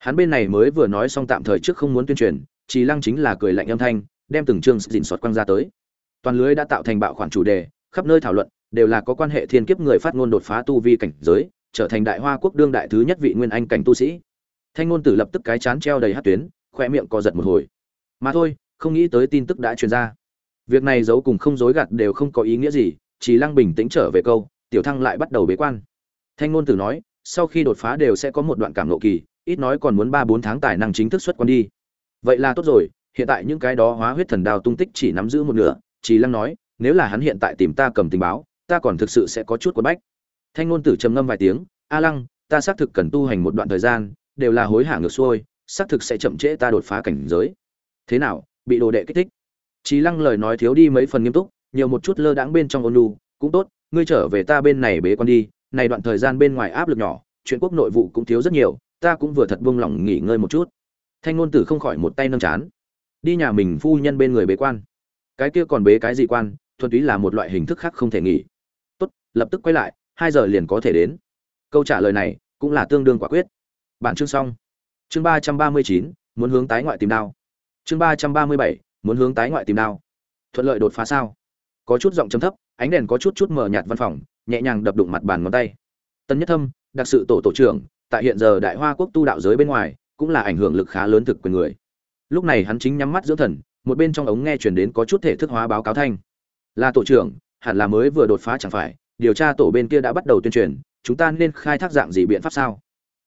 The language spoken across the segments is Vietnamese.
hắn bên này mới vừa nói xong tạm thời trước không muốn tuyên truyền chỉ lăng chính là cười lạnh âm thanh, đem từng chương dình sọt quăng ra tới. Toàn lưới đã tạo thành bạo khoản chủ đề, khắp nơi thảo luận, đều là có quan hệ thiên kiếp người phát ngôn đột phá tu vi cảnh giới, trở thành đại hoa quốc đương đại thứ nhất vị nguyên anh cảnh tu sĩ. Thanh ngôn tử lập tức cái chán treo đầy hát tuyến khoe miệng co giật một hồi. Mà thôi, không nghĩ tới tin tức đã truyền ra. Việc này giấu cùng không dối gạt đều không có ý nghĩa gì chỉ lăng bình tĩnh trở về câu, tiểu thăng lại bắt đầu bế quan. Thanh ngôn tử nói, sau khi đột phá đều sẽ có một đoạn cảm ngộ kỳ ít nói còn muốn ba bốn tháng tài năng chính thức xuất quan đi. Vậy là tốt rồi hiện tại những cái đó hóa huyết thần đao tung tích chỉ nắm giữ một nửa chỉ lăng nói nếu là hắn hiện tại tìm ta cầm tình báo ta còn thực sự sẽ có chút quấn bách. Thanh ngôn tử trầm ngâm vài tiếng a lăng ta xác thực cần tu hành một đoạn thời gian đều là hối hả ngược xuôi xác thực sẽ chậm trễ ta đột phá cảnh giới. Thế nào bị đồ đệ kích thích? Chí Lăng lời nói thiếu đi mấy phần nghiêm túc, nhiều một chút lơ đãng bên trong ôn nhu, cũng tốt, ngươi trở về ta bên này bế quan đi, này đoạn thời gian bên ngoài áp lực nhỏ, chuyện quốc nội vụ cũng thiếu rất nhiều, ta cũng vừa thật buông lòng nghỉ ngơi một chút. Thanh ngôn tử không khỏi một tay nâng chán. Đi nhà mình phu nhân bên người bế quan. Cái kia còn bế cái gì quan, thuần túy là một loại hình thức khác không thể nghỉ. Tốt, lập tức quay lại, hai giờ liền có thể đến. Câu trả lời này cũng là tương đương quả quyết. Bạn chương xong. Chương ba trăm ba mươi chín muốn hướng tái ngoại tìm đao. Chương ba trăm ba mươi bảy muốn hướng tái ngoại tìm đao thuận lợi đột phá sao có chút giọng chấm thấp ánh đèn có chút chút mờ nhạt văn phòng nhẹ nhàng đập đụng mặt bàn ngón tay tân nhất thâm đặc sự tổ tổ trưởng tại hiện giờ đại hoa quốc tu đạo giới bên ngoài, cũng là ảnh hưởng lực khá lớn thực quyền người. Lúc này hắn chính nhắm mắt dưỡng thần, một bên trong ống nghe chuyển đến có chút thể thức hóa báo cáo thanh. Là tổ trưởng, hẳn là mới vừa đột phá chẳng phải, điều tra tổ bên kia đã bắt đầu tuyên truyền, chúng ta nên khai thác dạng gì biện pháp sao?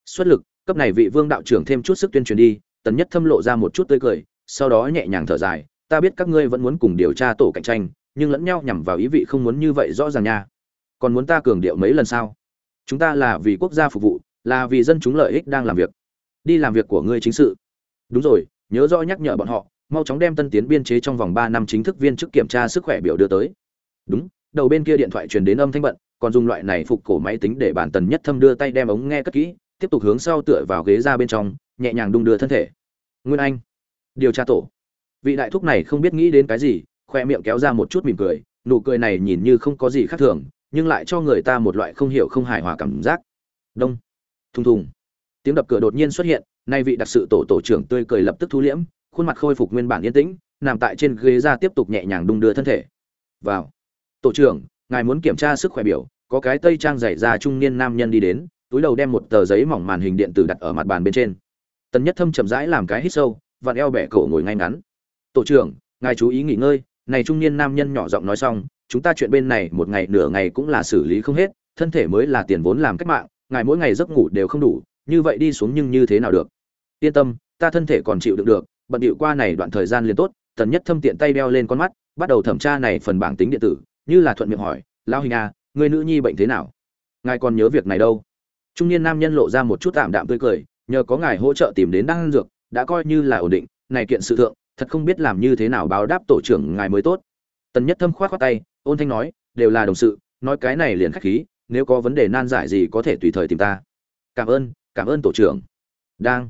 Xuất lực, cấp này vị vương đạo trưởng thêm chút sức tuyên truyền đi, tần nhất thâm lộ ra một chút tươi cười, sau đó nhẹ nhàng thở dài, ta biết các ngươi vẫn muốn cùng điều tra tổ cạnh tranh, nhưng lẫn nhau nhằm vào ý vị không muốn như vậy rõ ràng nha. Còn muốn ta cường điệu mấy lần sao? Chúng ta là vì quốc gia phục vụ là vì dân chúng lợi ích đang làm việc. Đi làm việc của ngươi chính sự. Đúng rồi, nhớ rõ nhắc nhở bọn họ, mau chóng đem tân tiến biên chế trong vòng ba năm chính thức viên chức kiểm tra sức khỏe biểu đưa tới. Đúng, đầu bên kia điện thoại truyền đến âm thanh bận, còn dùng loại này phục cổ máy tính để bản tần nhất thâm đưa tay đem ống nghe cất kỹ, tiếp tục hướng sau tựa vào ghế ra bên trong, nhẹ nhàng đung đưa thân thể. Nguyên anh, điều tra tổ. Vị đại thúc này không biết nghĩ đến cái gì, khoe miệng kéo ra một chút mỉm cười, nụ cười này nhìn như không có gì khác thường, nhưng lại cho người ta một loại không hiểu không hài hòa cảm giác. Đông thùng thùng. Tiếng đập cửa đột nhiên xuất hiện, nay vị đặc sự tổ tổ trưởng tươi cười lập tức thu liễm, khuôn mặt khôi phục nguyên bản yên tĩnh, nằm tại trên ghế ra tiếp tục nhẹ nhàng đung đưa thân thể. Vào, tổ trưởng, ngài muốn kiểm tra sức khỏe biểu, có cái tây trang dày ra trung niên nam nhân đi đến, túi đầu đem một tờ giấy mỏng màn hình điện tử đặt ở mặt bàn bên trên. Tần nhất thâm chậm rãi làm cái hít sâu, vặn eo bẻ cổ ngồi ngay ngắn. Tổ trưởng, ngài chú ý nghỉ ngơi, này trung niên nam nhân nhỏ giọng nói xong, chúng ta chuyện bên này một ngày nửa ngày cũng là xử lý không hết, thân thể mới là tiền vốn làm cách mạng ngài mỗi ngày giấc ngủ đều không đủ như vậy đi xuống nhưng như thế nào được? Yên tâm ta thân thể còn chịu đựng được bận điệu qua này đoạn thời gian liền tốt tần nhất thâm tiện tay đeo lên con mắt bắt đầu thẩm tra này phần bảng tính điện tử như là thuận miệng hỏi lao hình a à, người nữ nhi bệnh thế nào? Ngài còn nhớ việc này đâu? Trung niên nam nhân lộ ra một chút tạm đạm tươi cười nhờ có ngài hỗ trợ tìm đến đan dược đã coi như là ổn định này kiện sự thượng thật không biết làm như thế nào báo đáp tổ trưởng ngài mới tốt. Tần nhất thâm khoát khoát tay ôn thanh nói đều là đồng sự nói cái này liền khách khí nếu có vấn đề nan giải gì có thể tùy thời tìm ta. Cảm ơn cảm ơn tổ trưởng. Đang.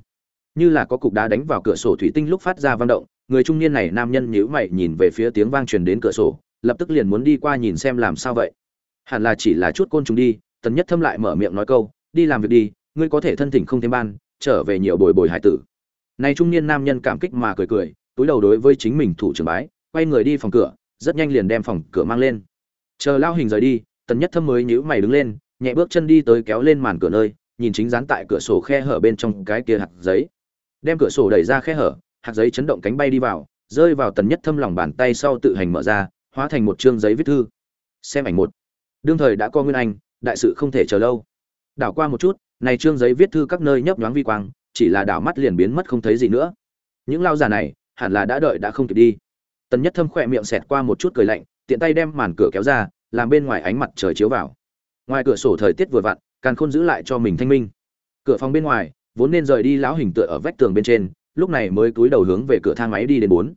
Như là có cục đá đánh vào cửa sổ thủy tinh lúc phát ra vang động người trung niên này nam nhân nhíu mày nhìn về phía tiếng vang truyền đến cửa sổ lập tức liền muốn đi qua nhìn xem làm sao vậy. Hẳn là chỉ là chút côn trùng đi tần nhất thâm lại mở miệng nói câu đi làm việc đi ngươi có thể thân thỉnh không thêm ban trở về nhiều bồi bồi hải tử. Này trung niên nam nhân cảm kích mà cười cười, túi đầu đối với chính mình thủ trưởng bái, quay người đi phòng cửa, rất nhanh liền đem phòng cửa mang lên. Chờ lao hình rời đi, Tần Nhất Thâm mới nhíu mày đứng lên, nhẹ bước chân đi tới kéo lên màn cửa nơi, nhìn chính dán tại cửa sổ khe hở bên trong cái kia hạt giấy. Đem cửa sổ đẩy ra khe hở, hạt giấy chấn động cánh bay đi vào, rơi vào Tần Nhất Thâm lòng bàn tay sau tự hành mở ra, hóa thành một chương giấy viết thư. Xem ảnh một. Đương thời đã có nguyên anh, đại sự không thể chờ lâu. Đảo qua một chút, này chương giấy viết thư các nơi nhấp nhoáng vi quang, chỉ là đảo mắt liền biến mất không thấy gì nữa những lao già này hẳn là đã đợi đã không kịp đi tần nhất thâm khỏe miệng xẹt qua một chút cười lạnh tiện tay đem màn cửa kéo ra làm bên ngoài ánh mặt trời chiếu vào. Ngoài cửa sổ thời tiết vừa vặn càng khôn giữ lại cho mình thanh minh. Cửa phòng bên ngoài vốn nên rời đi lão hình tựa ở vách tường bên trên lúc này mới cúi đầu hướng về cửa thang máy đi đến bốn.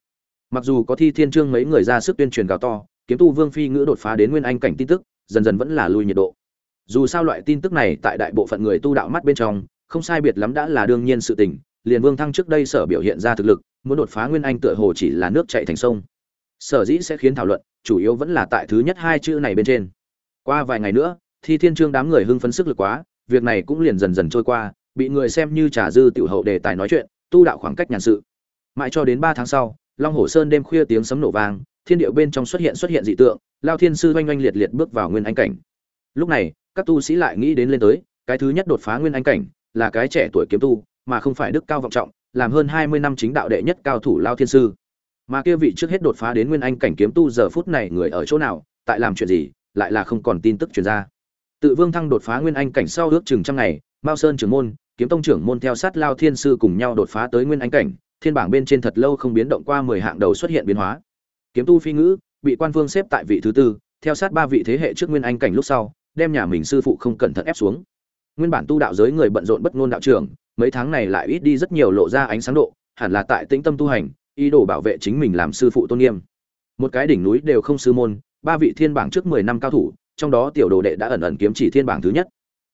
Mặc dù có thi thiên trương mấy người ra sức tuyên truyền gào to kiếm tu vương phi ngữ đột phá đến nguyên anh cảnh tin tức dần dần vẫn là lui nhiệt độ. Dù sao loại tin tức này tại đại bộ phận người tu đạo mắt bên trong không sai biệt lắm đã là đương nhiên sự tình, liền Vương Thăng trước đây sở biểu hiện ra thực lực, muốn đột phá nguyên anh tựa hồ chỉ là nước chảy thành sông. Sở dĩ sẽ khiến thảo luận, chủ yếu vẫn là tại thứ nhất hai chữ này bên trên. Qua vài ngày nữa, Thi Thiên Trương đám người hưng phấn sức lực quá, việc này cũng liền dần dần trôi qua, bị người xem như trả dư tiểu hậu đề tài nói chuyện tu đạo khoảng cách nhàn sự. Mãi cho đến ba tháng sau long hồ sơn đêm khuya tiếng sấm nổ vang thiên điệu bên trong xuất hiện xuất hiện dị tượng lao thiên sư oanh oanh liệt liệt bước vào nguyên anh cảnh. Lúc này các tu sĩ lại nghĩ đến lên tới cái thứ nhất đột phá nguyên anh cảnh là cái trẻ tuổi kiếm tu mà không phải đức cao vọng trọng làm hơn hai mươi năm chính đạo đệ nhất cao thủ lao thiên sư mà kia vị trước hết đột phá đến nguyên anh cảnh kiếm tu giờ phút này người ở chỗ nào, tại làm chuyện gì, lại là không còn tin tức truyền ra. Tự vương thăng đột phá nguyên anh cảnh sau ước chừng trăm ngày, mao sơn trưởng môn, kiếm tông trưởng môn theo sát lao thiên sư cùng nhau đột phá tới nguyên anh cảnh, thiên bảng bên trên thật lâu không biến động qua mười hạng đầu xuất hiện biến hóa. Kiếm tu phi ngữ, bị quan vương xếp tại vị thứ tư, theo sát ba vị thế hệ trước nguyên anh cảnh lúc sau, đem nhà mình sư phụ không cẩn thận ép xuống. Nguyên bản tu đạo giới người bận rộn bất ngôn đạo trưởng, mấy tháng này lại ít đi rất nhiều lộ ra ánh sáng độ, hẳn là tại tĩnh tâm tu hành ý đồ bảo vệ chính mình làm sư phụ tôn nghiêm. Một cái đỉnh núi đều không sư môn, ba vị thiên bảng trước mười năm cao thủ, trong đó tiểu đồ đệ đã ẩn ẩn kiếm chỉ thiên bảng thứ nhất.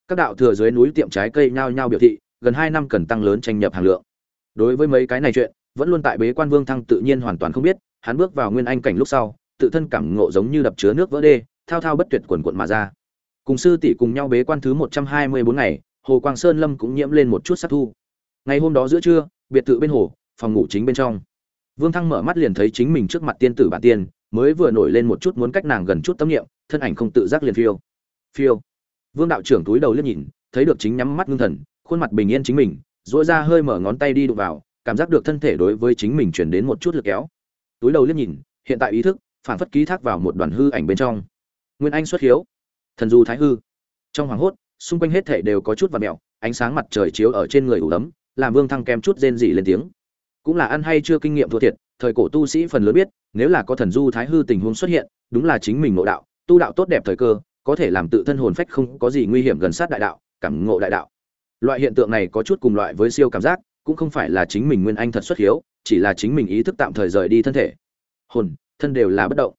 Các đạo thừa dưới núi tiệm trái cây nhao nhao biểu thị, gần hai năm cần tăng lớn tranh nhập hàng lượng. Đối với mấy cái này chuyện, vẫn luôn tại bế quan vương thăng tự nhiên hoàn toàn không biết, hắn bước vào nguyên anh cảnh lúc sau, tự thân cảm ngộ giống như đập chứa nước vỡ đê, thao thao bất tuyệt quần quận mà ra. Cùng sư tỷ cùng nhau bế quan thứ một trăm hai mươi bốn ngày, hồ quang sơn lâm cũng nhiễm lên một chút sát thu. Ngày hôm đó giữa trưa, biệt thự bên hồ, phòng ngủ chính bên trong vương thăng mở mắt liền thấy chính mình trước mặt tiên tử bản tiên mới vừa nổi lên một chút muốn cách nàng gần chút tâm niệm thân ảnh không tự giác liền phiêu. Phiêu. Vương đạo trưởng túi đầu liếc nhìn thấy được chính nhắm mắt ngưng thần khuôn mặt bình yên chính mình duỗi ra hơi mở ngón tay đi đụng vào cảm giác được thân thể đối với chính mình truyền đến một chút lực kéo. Túi đầu liếc nhìn hiện tại ý thức phản phất ký thác vào một đoàn hư ảnh bên trong. Nguyên anh xuất hiếu. Thần du thái hư. Trong hoàng hốt xung quanh hết thảy đều có chút vật mèo, ánh sáng mặt trời chiếu ở trên người ủ ấm làm vương thăng kém chút rên rỉ lên tiếng cũng là ăn hay chưa kinh nghiệm thua thiệt, thời cổ tu sĩ phần lớn biết, nếu là có thần du thái hư tình huống xuất hiện, đúng là chính mình nội đạo, tu đạo tốt đẹp thời cơ, có thể làm tự thân hồn phách không có gì nguy hiểm gần sát đại đạo, cảm ngộ đại đạo. Loại hiện tượng này có chút cùng loại với siêu cảm giác, cũng không phải là chính mình nguyên anh thật xuất hiếu, chỉ là chính mình ý thức tạm thời rời đi thân thể. Hồn, thân đều là bất động.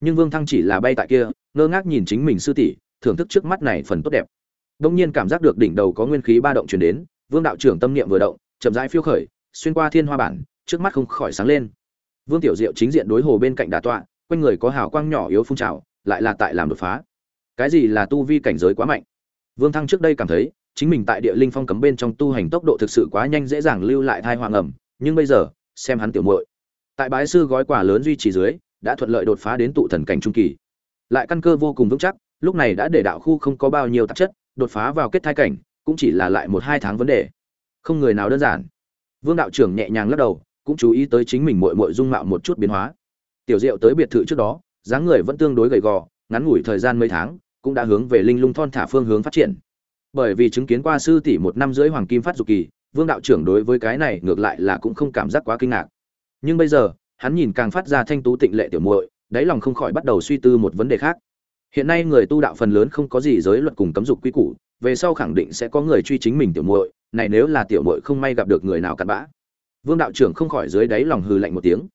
Nhưng vương thăng chỉ là bay tại kia, ngơ ngác nhìn chính mình sư tỷ, thưởng thức trước mắt này phần tốt đẹp. Đông nhiên cảm giác được đỉnh đầu có nguyên khí ba động truyền đến, vương đạo trưởng tâm niệm vừa động, chậm rãi phiêu khởi xuyên qua thiên hoa bản, trước mắt không khỏi sáng lên. Vương tiểu diệu chính diện đối hồ bên cạnh đà tọa, quanh người có hào quang nhỏ yếu phun trào, lại là tại làm đột phá. Cái gì là tu vi cảnh giới quá mạnh? Vương thăng trước đây cảm thấy, chính mình tại địa linh phong cấm bên trong tu hành tốc độ thực sự quá nhanh dễ dàng lưu lại thai hoàng ẩm, nhưng bây giờ, xem hắn tiểu muội. Tại bái sư gói quả lớn duy trì dưới, đã thuận lợi đột phá đến tụ thần cảnh trung kỳ. Lại căn cơ vô cùng vững chắc, lúc này đã để đạo khu không có bao nhiêu tạp chất, đột phá vào kết thai cảnh, cũng chỉ là lại một hai tháng vấn đề. Không người nào đơn giản vương đạo trưởng nhẹ nhàng lắc đầu, cũng chú ý tới chính mình muội muội dung mạo một chút biến hóa. Tiểu diệu tới biệt thự trước đó, dáng người vẫn tương đối gầy gò, ngắn ngủi thời gian mấy tháng, cũng đã hướng về linh lung thon thả phương hướng phát triển. Bởi vì chứng kiến qua sư tỷ một năm rưỡi hoàng kim phát dục kỳ, vương đạo trưởng đối với cái này ngược lại là cũng không cảm giác quá kinh ngạc. Nhưng bây giờ, hắn nhìn càng phát ra thanh tú tịnh lệ tiểu muội, đáy lòng không khỏi bắt đầu suy tư một vấn đề khác. Hiện nay người tu đạo phần lớn không có gì giới luật cùng cấm dục quy củ, về sau khẳng định sẽ có người truy chính mình tiểu muội này nếu là tiểu muội không may gặp được người nào cặn bã. Vương đạo trưởng không khỏi dưới đáy lòng hừ lạnh một tiếng.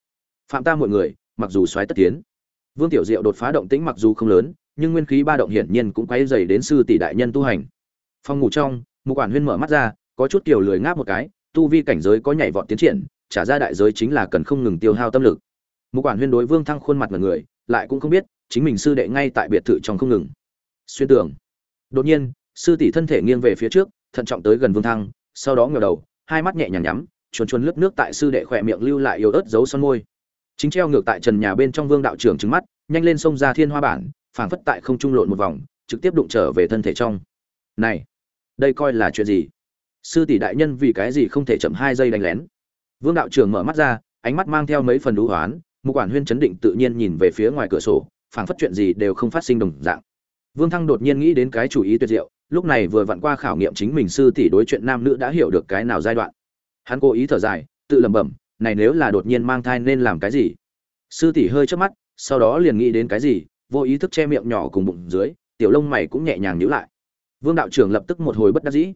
Phạm ta mọi người, mặc dù xoáy tất tiến. Vương tiểu diệu đột phá động tĩnh mặc dù không lớn, nhưng nguyên khí ba động hiển nhiên cũng quay dày đến sư tỷ đại nhân tu hành. Phòng ngủ trong, mục quản huyên mở mắt ra, có chút kiểu lười ngáp một cái, tu vi cảnh giới có nhảy vọt tiến triển, trả ra đại giới chính là cần không ngừng tiêu hao tâm lực. Mục quản huyên đối vương thăng khuôn mặt mọi người, lại cũng không biết, chính mình sư đệ ngay tại biệt thự trong không ngừng. Xuyên tường. Đột nhiên, sư tỷ thân thể nghiêng về phía trước thận trọng tới gần vương thăng, sau đó ngửa đầu, hai mắt nhẹ nhàng nhắm, chuồn chuồn lướt nước tại sư đệ khỏe miệng lưu lại yếu ớt dấu son môi. Chính treo ngược tại trần nhà bên trong vương đạo trưởng trứng mắt, nhanh lên xông ra thiên hoa bản, phảng phất tại không trung lộn một vòng, trực tiếp đụng trở về thân thể trong. Này, đây coi là chuyện gì? Sư tỷ đại nhân vì cái gì không thể chậm hai giây đánh lén? Vương đạo trưởng mở mắt ra, ánh mắt mang theo mấy phần đũ hoán một quản huyên chấn định tự nhiên nhìn về phía ngoài cửa sổ, phảng phất chuyện gì đều không phát sinh đồng dạng vương thăng đột nhiên nghĩ đến cái chủ ý tuyệt diệu, lúc này vừa vặn qua khảo nghiệm chính mình sư tỷ đối chuyện nam nữ đã hiểu được cái nào giai đoạn. Hắn cố ý thở dài, tự lẩm bẩm, này nếu là đột nhiên mang thai nên làm cái gì? Sư tỷ hơi chớp mắt, sau đó liền nghĩ đến cái gì, vô ý thức che miệng nhỏ cùng bụng dưới, tiểu lông mày cũng nhẹ nhàng nhíu lại. Vương đạo trưởng lập tức một hồi bất đắc dĩ.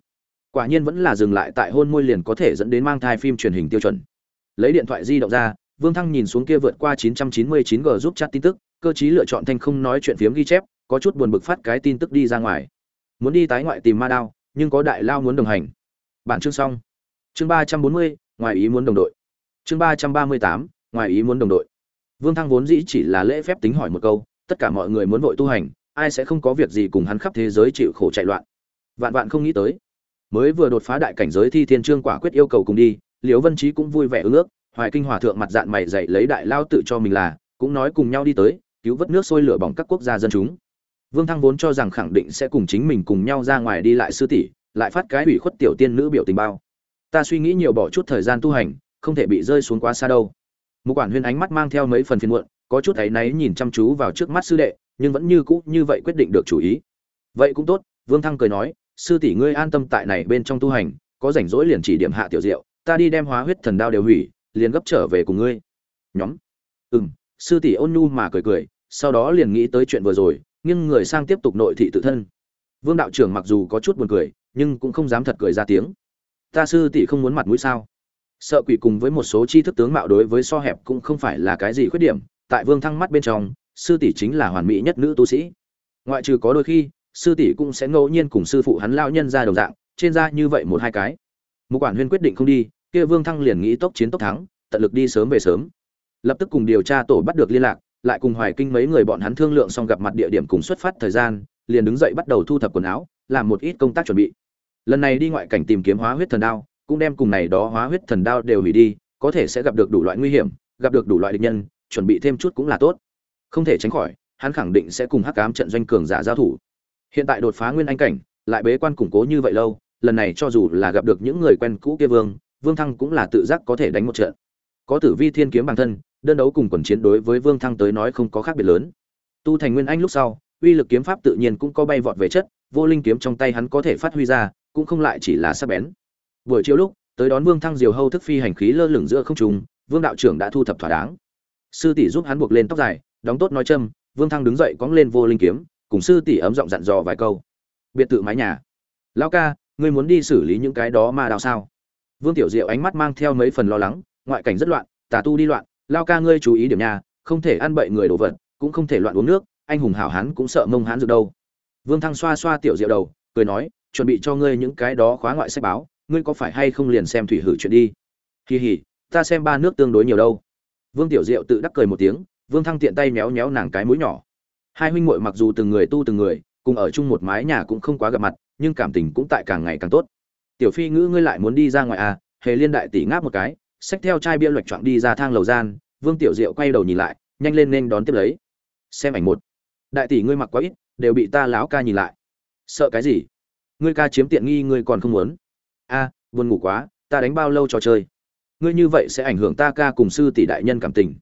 Quả nhiên vẫn là dừng lại tại hôn môi liền có thể dẫn đến mang thai phim truyền hình tiêu chuẩn. Lấy điện thoại di động ra, vương thăng nhìn xuống kia vượt qua 999 g giúp chat tin tức, cơ trí lựa chọn thanh không nói chuyện phiếm ghi chép có chút buồn bực phát cái tin tức đi ra ngoài. Muốn đi tái ngoại tìm ma đao, nhưng có đại lao muốn đồng hành. Bản chương xong. Chương ba trăm bốn mươi, ngoài ý muốn đồng đội. Chương ba trăm ba mươi tám, ngoài ý muốn đồng đội. Vương thăng vốn dĩ chỉ là lễ phép tính hỏi một câu, tất cả mọi người muốn vội tu hành, ai sẽ không có việc gì cùng hắn khắp thế giới chịu khổ chạy loạn. Vạn vạn không nghĩ tới, mới vừa đột phá đại cảnh giới thi thiên trương quả quyết yêu cầu cùng đi, liễu vân trí cũng vui vẻ ưng ước, hoài kinh hòa thượng mặt dạng mày dậy lấy đại lao tự cho mình là, cũng nói cùng nhau đi tới, cứu vớt nước sôi lửa bỏng các quốc gia dân chúng vương thăng vốn cho rằng khẳng định sẽ cùng chính mình cùng nhau ra ngoài đi lại sư tỷ, lại phát cái ủy khuất tiểu tiên nữ biểu tình bao. Ta suy nghĩ nhiều bỏ chút thời gian tu hành, không thể bị rơi xuống quá xa đâu. Mục quản huyên ánh mắt mang theo mấy phần phiền muộn, có chút thấy náy nhìn chăm chú vào trước mắt sư đệ, nhưng vẫn như cũ như vậy quyết định được chủ ý. Vậy cũng tốt, vương thăng cười nói, sư tỷ ngươi an tâm tại này bên trong tu hành, có rảnh rỗi liền chỉ điểm hạ tiểu diệu, ta đi đem hóa huyết thần đao đều hủy, liền gấp trở về cùng ngươi. Nhóm. Ừm, sư tỷ ôn nhu mà cười cười, sau đó liền nghĩ tới chuyện vừa rồi nhưng người sang tiếp tục nội thị tự thân. Vương đạo trưởng mặc dù có chút buồn cười, nhưng cũng không dám thật cười ra tiếng. Ta sư tỷ không muốn mặt mũi sao? Sợ quỷ cùng với một số tri thức tướng mạo đối với so hẹp cũng không phải là cái gì khuyết điểm, tại vương thăng mắt bên trong, sư tỷ chính là hoàn mỹ nhất nữ tu sĩ. Ngoại trừ có đôi khi, sư tỷ cũng sẽ ngẫu nhiên cùng sư phụ hắn lao nhân ra đồng dạng, trên ra như vậy một hai cái. Một quản huyên quyết định không đi, kia vương thăng liền nghĩ tốc chiến tốc thắng, tận lực đi sớm về sớm. Lập tức cùng điều tra tổ bắt được liên lạc lại cùng hoài kinh mấy người bọn hắn thương lượng xong gặp mặt địa điểm cùng xuất phát thời gian, liền đứng dậy bắt đầu thu thập quần áo, làm một ít công tác chuẩn bị. Lần này đi ngoại cảnh tìm kiếm hóa huyết thần đao, cũng đem cùng này đó hóa huyết thần đao đều hủy đi, có thể sẽ gặp được đủ loại nguy hiểm, gặp được đủ loại địch nhân, chuẩn bị thêm chút cũng là tốt. Không thể tránh khỏi, hắn khẳng định sẽ cùng hắc ám trận doanh cường giả giao thủ. Hiện tại đột phá nguyên anh cảnh, lại bế quan củng cố như vậy lâu, lần này cho dù là gặp được những người quen cũ kia vương vương thăng cũng là tự giác có thể đánh một trận có tử vi thiên kiếm bản thân, đơn đấu cùng quần chiến đối với vương thăng tới nói không có khác biệt lớn. Tu thành nguyên anh lúc sau, uy lực kiếm pháp tự nhiên cũng có bay vọt về chất, vô linh kiếm trong tay hắn có thể phát huy ra, cũng không lại chỉ là sắc bén. Buổi chiều lúc, tới đón vương thăng diều hâu thức phi hành khí lơ lửng giữa không trung, vương đạo trưởng đã thu thập thỏa đáng. Sư tỷ giúp hắn buộc lên tóc dài, đóng tốt nói châm, vương thăng đứng dậy cóng lên vô linh kiếm, cùng sư tỷ ấm giọng dặn dò vài câu. Biệt thự mái nhà. Lão ca, ngươi muốn đi xử lý những cái đó mà đào sao? Vương tiểu diệu ánh mắt mang theo mấy phần lo lắng ngoại cảnh rất loạn, tà tu đi loạn, lao ca ngươi chú ý điểm nhà không thể ăn bậy người đồ vật, cũng không thể loạn uống nước, anh hùng hảo hán cũng sợ mông hán dược đâu. Vương thăng xoa xoa tiểu diệu đầu, cười nói, chuẩn bị cho ngươi những cái đó khóa ngoại sách báo, ngươi có phải hay không liền xem thủy hử chuyện đi. Kỳ hỉ ta xem ba nước tương đối nhiều đâu. Vương tiểu diệu tự đắc cười một tiếng, vương thăng tiện tay méo méo nàng cái mũi nhỏ. Hai huynh muội mặc dù từng người tu từng người, cùng ở chung một mái nhà cũng không quá gặp mặt, nhưng cảm tình cũng tại càng ngày càng tốt. Tiểu phi ngữ ngươi lại muốn đi ra ngoài à? Hề liên đại tỷ ngáp một cái xách theo chai bia loạch choạng đi ra thang lầu gian, vương tiểu diệu quay đầu nhìn lại, nhanh lên nên đón tiếp lấy. Xem ảnh một. Đại tỷ ngươi mặc quá ít, đều bị ta láo ca nhìn lại. Sợ cái gì? Ngươi ca chiếm tiện nghi ngươi còn không muốn. A, buồn ngủ quá, ta đánh bao lâu trò chơi? Ngươi như vậy sẽ ảnh hưởng ta ca cùng sư tỷ đại nhân cảm tình.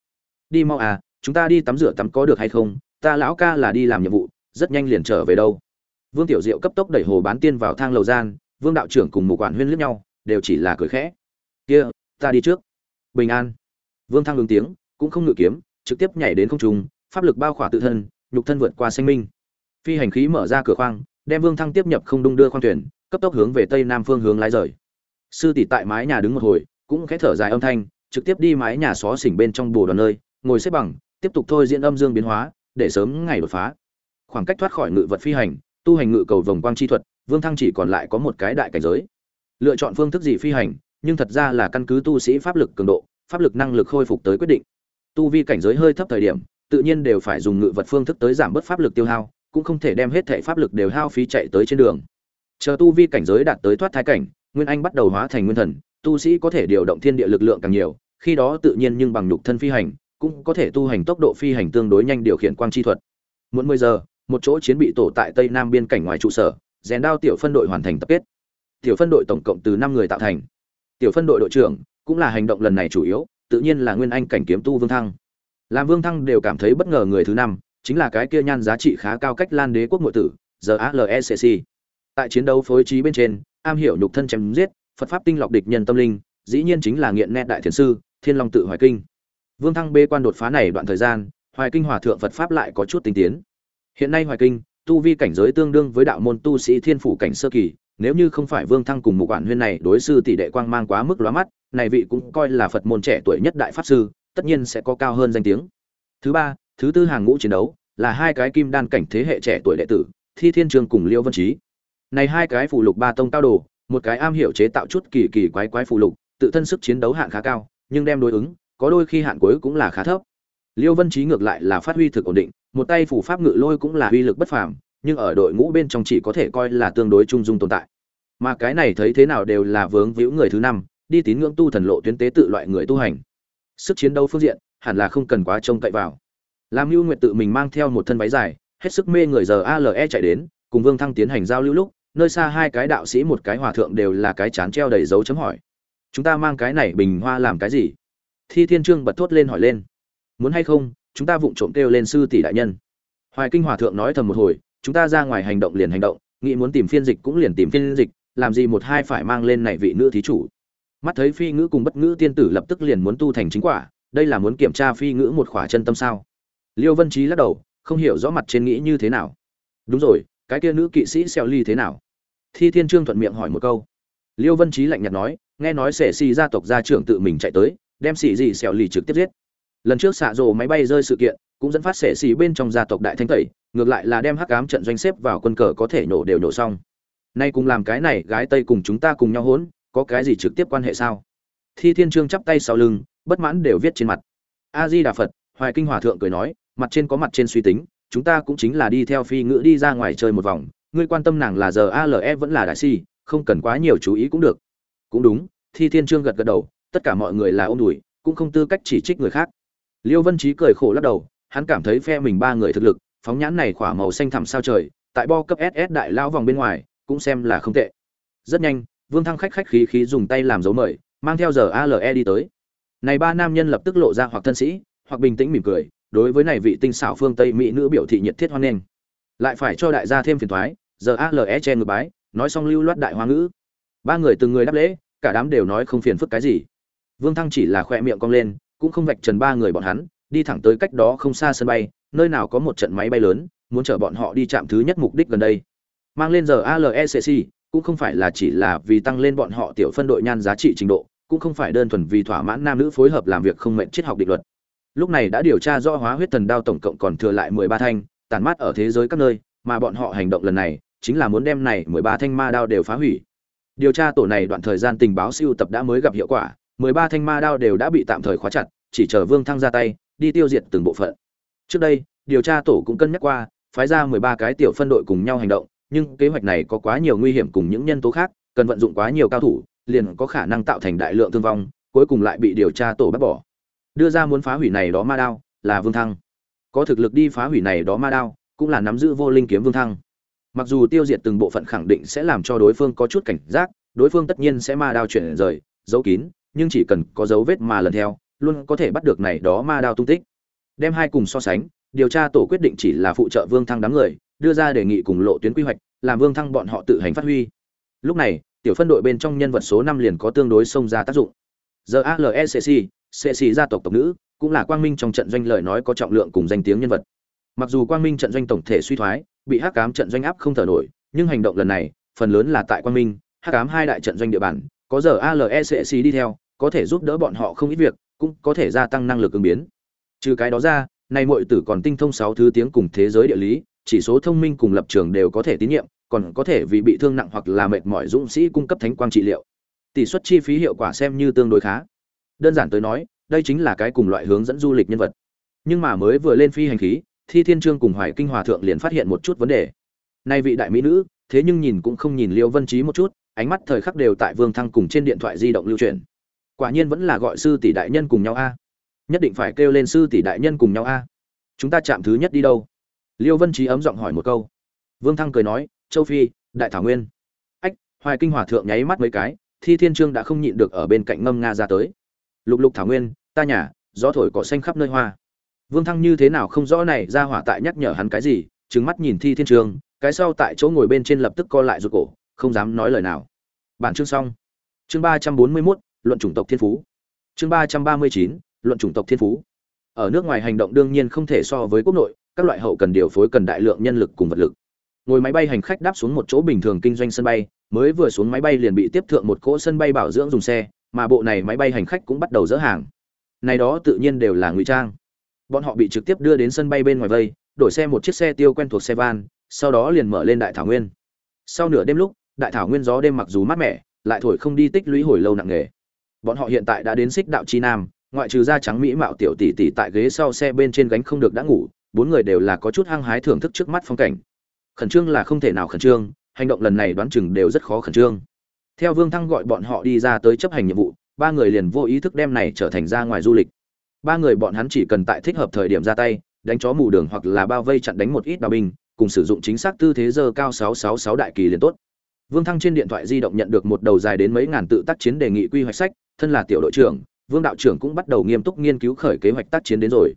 Đi mau à chúng ta đi tắm rửa tắm có được hay không? Ta lão ca là đi làm nhiệm vụ, rất nhanh liền trở về đâu. Vương tiểu diệu cấp tốc đẩy hồ bán tiên vào thang lầu gian, vương đạo trưởng cùng một quản huyên liếc nhau, đều chỉ là cười khẽ. Kia ta đi trước. Bình an. Vương thăng ứng tiếng, cũng không ngự kiếm, trực tiếp nhảy đến không trung, pháp lực bao khỏa tự thân, nhục thân vượt qua sinh minh. Phi hành khí mở ra cửa khoang, đem vương thăng tiếp nhập không đung đưa khoang thuyền, cấp tốc hướng về tây nam phương hướng lái rời. Sư tỷ tại mái nhà đứng một hồi, cũng khẽ thở dài âm thanh, trực tiếp đi mái nhà xó xỉnh bên trong bồ đoàn nơi, ngồi xếp bằng, tiếp tục thôi diễn âm dương biến hóa, để sớm ngày đột phá. Khoảng cách thoát khỏi ngự vật phi hành, tu hành ngự cầu vòng quang chi thuật, vương thăng chỉ còn lại có một cái đại cảnh giới. Lựa chọn phương thức gì phi hành nhưng thật ra là căn cứ tu sĩ pháp lực cường độ, pháp lực năng lực khôi phục tới quyết định. Tu vi cảnh giới hơi thấp thời điểm, tự nhiên đều phải dùng ngự vật phương thức tới giảm bớt pháp lực tiêu hao, cũng không thể đem hết thể pháp lực đều hao phí chạy tới trên đường. Chờ tu vi cảnh giới đạt tới thoát thai cảnh, nguyên anh bắt đầu hóa thành nguyên thần, tu sĩ có thể điều động thiên địa lực lượng càng nhiều, khi đó tự nhiên nhưng bằng nhục thân phi hành, cũng có thể tu hành tốc độ phi hành tương đối nhanh điều khiển quang chi thuật. Muộn mười giờ, một chỗ chiến bị tổ tại tây nam biên cảnh ngoài trụ sở, rèn đao tiểu phân đội hoàn thành tập kết. Tiểu phân đội tổng cộng từ năm người tạo thành tiểu phân đội đội trưởng cũng là hành động lần này chủ yếu, tự nhiên là nguyên anh cảnh kiếm tu vương thăng. Làm vương thăng đều cảm thấy bất ngờ người thứ năm, chính là cái kia nhan giá trị khá cao cách lan đế quốc nội tử giờ alecc tại chiến đấu phối trí bên trên, am hiểu nhục thân chém giết, phật pháp tinh lọc địch nhân tâm linh, dĩ nhiên chính là nghiện nét đại thiền sư, thiên long tự hoài kinh. Vương thăng bê quan đột phá này đoạn thời gian, hoài kinh hòa thượng phật pháp lại có chút tinh tiến. Hiện nay hoài kinh, tu vi cảnh giới tương đương với đạo môn tu sĩ thiên phủ cảnh sơ kỳ nếu như không phải vương thăng cùng một quản huyên này đối sư tỷ đệ quang mang quá mức lóa mắt, này vị cũng coi là phật môn trẻ tuổi nhất đại pháp sư, tất nhiên sẽ có cao hơn danh tiếng. Thứ ba, thứ tư hàng ngũ chiến đấu, là hai cái kim đan cảnh thế hệ trẻ tuổi đệ tử, thi thiên trường cùng liêu vân trí này hai cái phụ lục ba tông cao đồ, một cái am hiểu chế tạo chút kỳ kỳ quái quái phụ lục, tự thân sức chiến đấu hạn khá cao, nhưng đem đối ứng, có đôi khi hạn cuối cũng là khá thấp. Liêu vân trí ngược lại là phát huy thực ổn định, một tay phủ pháp ngự lôi cũng là uy lực bất phàm nhưng ở đội ngũ bên trong chỉ có thể coi là tương đối trung dung tồn tại. Mà cái này thấy thế nào đều là vướng víu người thứ năm, đi tín ngưỡng tu thần lộ tuyến tế tự loại người tu hành. Sức chiến đấu phương diện, hẳn là không cần quá trông cậy vào. Làm lưu nguyệt tự mình mang theo một thân váy dài, hết sức mê người giờ ale chạy đến, cùng vương thăng tiến hành giao lưu lúc, nơi xa hai cái đạo sĩ một cái hòa thượng đều là cái chán treo đầy dấu chấm hỏi. Chúng ta mang cái này bình hoa làm cái gì? Thi thiên trương bật thốt lên hỏi lên. Muốn hay không, chúng ta vụng trộm kêu lên sư tỷ đại nhân. Hoài kinh hòa thượng nói thầm một hồi chúng ta ra ngoài hành động liền hành động, nghĩ muốn tìm phiên dịch cũng liền tìm phiên dịch, làm gì một hai phải mang lên này vị nữ thí chủ. Mắt thấy phi ngữ cùng bất ngữ tiên tử lập tức liền muốn tu thành chính quả, đây là muốn kiểm tra phi ngữ một khỏa chân tâm sao? Liêu vân trí lắc đầu, không hiểu rõ mặt trên nghĩ như thế nào. Đúng rồi, cái kia nữ kỵ sĩ xeo ly thế nào? Thi thiên trương thuận miệng hỏi một câu. Liêu vân trí lạnh nhạt nói, nghe nói sẻ xì gia tộc gia trưởng tự mình chạy tới, đem xì gì xẻo lì trực tiếp giết. Lần trước xạ rồ máy bay rơi sự kiện cũng dẫn phát sẻ xì bên trong gia tộc đại thanh tẩy, ngược lại là đem hắc ám trận doanh xếp vào quân cờ có thể nổ đều nổ xong. Nay cùng làm cái này, gái tây cùng chúng ta cùng nhau hỗn có cái gì trực tiếp quan hệ sao? Thi thiên trương chắp tay sau lưng, bất mãn đều viết trên mặt. A di đà phật hoài kinh hòa thượng cười nói, mặt trên có mặt trên suy tính, chúng ta cũng chính là đi theo phi ngữ đi ra ngoài chơi một vòng. Ngươi quan tâm nàng là giờ ale vẫn là đại si, không cần quá nhiều chú ý cũng được. Cũng đúng, thi thiên trương gật gật đầu, tất cả mọi người là ôm đùi, cũng không tư cách chỉ trích người khác. Liêu vân trí cười khổ lắc đầu hắn cảm thấy phe mình ba người thực lực, phóng nhãn này khỏa màu xanh thẳm sao trời, tại bo cấp ss đại lao vòng bên ngoài, cũng xem là không tệ. Rất nhanh, vương thăng khách khách khí khí dùng tay làm dấu mời, mang theo giờ ale đi tới. Này ba nam nhân lập tức lộ ra hoặc thân sĩ, hoặc bình tĩnh mỉm cười, đối với này vị tinh xảo phương tây mỹ nữ biểu thị nhiệt thiết hoan nghênh. Lại phải cho đại gia thêm phiền thoái giờ ale che ngược bái, nói xong lưu loát đại hoa ngữ. Ba người từng người đáp lễ, cả đám đều nói không phiền phức cái gì. Vương thăng chỉ là khoe miệng cong lên, cũng không vạch trần ba người bọn hắn đi thẳng tới cách đó không xa sân bay, nơi nào có một trận máy bay lớn, muốn chở bọn họ đi chạm thứ nhất mục đích gần đây. Mang lên giờ alecc cũng không phải là chỉ là vì tăng lên bọn họ tiểu phân đội nhan giá trị trình độ, cũng không phải đơn thuần vì thỏa mãn nam nữ phối hợp làm việc không mệnh triết học định luật. Lúc này đã điều tra rõ hóa huyết thần đao tổng cộng còn thừa lại mười ba thanh tàn mát ở thế giới các nơi, mà bọn họ hành động lần này, chính là muốn đem này mười ba thanh ma đao đều phá hủy. Điều tra tổ này đoạn thời gian tình báo siêu tập đã mới gặp hiệu quả, mười ba thanh ma đao đều đã bị tạm thời khóa chặt, chỉ chờ vương thăng ra tay đi tiêu diệt từng bộ phận. Trước đây, điều tra tổ cũng cân nhắc qua, phái ra mười ba cái tiểu phân đội cùng nhau hành động, nhưng kế hoạch này có quá nhiều nguy hiểm cùng những nhân tố khác, cần vận dụng quá nhiều cao thủ, liền có khả năng tạo thành đại lượng thương vong, cuối cùng lại bị điều tra tổ bắt bỏ. Đưa ra muốn phá hủy này đó ma đao là vương thăng. Có thực lực đi phá hủy này đó ma đao, cũng là nắm giữ vô linh kiếm vương thăng. Mặc dù tiêu diệt từng bộ phận khẳng định sẽ làm cho đối phương có chút cảnh giác, đối phương tất nhiên sẽ ma đao chuyển rời, giấu kín, nhưng chỉ cần có dấu vết mà lần theo luôn có thể bắt được này đó ma đao tung tích. Đem hai cùng so sánh, điều tra tổ quyết định chỉ là phụ trợ vương thăng đám người, đưa ra đề nghị cùng lộ tuyến quy hoạch, làm vương thăng bọn họ tự hành phát huy. Lúc này, tiểu phân đội bên trong nhân vật số năm liền có tương đối xông ra tác dụng. Giờ alecc cc gia tộc tộc nữ, cũng là quang minh trong trận doanh lời nói có trọng lượng cùng danh tiếng nhân vật. Mặc dù quang minh trận doanh tổng thể suy thoái, bị hắc cám trận doanh áp không thở nổi, nhưng hành động lần này, phần lớn là tại quang minh, hắc cám hai đại trận doanh địa bàn, có giờ alecc đi theo, có thể giúp đỡ bọn họ không ít việc cũng có thể gia tăng năng lực ứng biến. Trừ cái đó ra, nay muội tử còn tinh thông sáu thứ tiếng cùng thế giới địa lý, chỉ số thông minh cùng lập trường đều có thể tín nhiệm, còn có thể vì bị thương nặng hoặc là mệt mỏi dũng sĩ cung cấp thánh quang trị liệu. Tỷ suất chi phí hiệu quả xem như tương đối khá. Đơn giản tới nói, đây chính là cái cùng loại hướng dẫn du lịch nhân vật. Nhưng mà mới vừa lên phi hành khí, thi thiên trương cùng hoài kinh hòa thượng liền phát hiện một chút vấn đề. Nay vị đại mỹ nữ, thế nhưng nhìn cũng không nhìn liêu vân trí một chút, ánh mắt thời khắc đều tại vương thăng cùng trên điện thoại di động lưu truyền quả nhiên vẫn là gọi sư tỷ đại nhân cùng nhau a. Nhất định phải kêu lên sư tỷ đại nhân cùng nhau a. Chúng ta chạm thứ nhất đi đâu? Liêu vân trí ấm giọng hỏi một câu. Vương thăng cười nói, châu phi, đại thảo nguyên. Ách, hoài kinh hòa thượng nháy mắt mấy cái, thi thiên trương đã không nhịn được ở bên cạnh ngâm nga ra tới. Lục lục thảo nguyên, ta nhà, gió thổi cỏ xanh khắp nơi hoa. Vương thăng như thế nào không rõ này, ra hỏa tại nhắc nhở hắn cái gì trứng mắt nhìn thi thiên trương, cái sau tại chỗ ngồi bên trên lập tức co lại ruột cổ, không dám nói lời nào. Bản chương xong. Chương ba trăm bốn mươi mốt luận chủng tộc thiên phú. Chương ba trăm ba mươi chín, luận chủng tộc thiên phú. Ở nước ngoài hành động đương nhiên không thể so với quốc nội, các loại hậu cần điều phối cần đại lượng nhân lực cùng vật lực. Ngồi máy bay hành khách đáp xuống một chỗ bình thường kinh doanh sân bay, mới vừa xuống máy bay liền bị tiếp thượng một cỗ sân bay bảo dưỡng dùng xe, mà bộ này máy bay hành khách cũng bắt đầu dỡ hàng. Này đó tự nhiên đều là ngụy trang. Bọn họ bị trực tiếp đưa đến sân bay bên ngoài vây, đổi xe một chiếc xe tiêu quen thuộc xe van, sau đó liền mở lên đại thảo nguyên. Sau nửa đêm lúc, đại thảo nguyên gió đêm mặc dù mát mẻ, lại thổi không đi tích lũy hồi lâu nặng nề bọn họ hiện tại đã đến xích đạo chi nam, ngoại trừ da trắng mỹ mạo tiểu tỷ tỷ tại ghế sau xe bên trên gánh không được đã ngủ, bốn người đều là có chút hăng hái thưởng thức trước mắt phong cảnh. Khẩn trương là không thể nào khẩn trương, hành động lần này đoán chừng đều rất khó khẩn trương. Theo vương thăng gọi bọn họ đi ra tới chấp hành nhiệm vụ, ba người liền vô ý thức đem này trở thành ra ngoài du lịch. Ba người bọn hắn chỉ cần tại thích hợp thời điểm ra tay, đánh chó mù đường hoặc là bao vây chặn đánh một ít đào binh, cùng sử dụng chính xác tư thế giờ cao 666 đại kỳ liền tốt. Vương thăng trên điện thoại di động nhận được một đầu dài đến mấy ngàn tự tác chiến đề nghị quy hoạch sách thân là tiểu đội trưởng, vương đạo trưởng cũng bắt đầu nghiêm túc nghiên cứu khởi kế hoạch tác chiến đến rồi.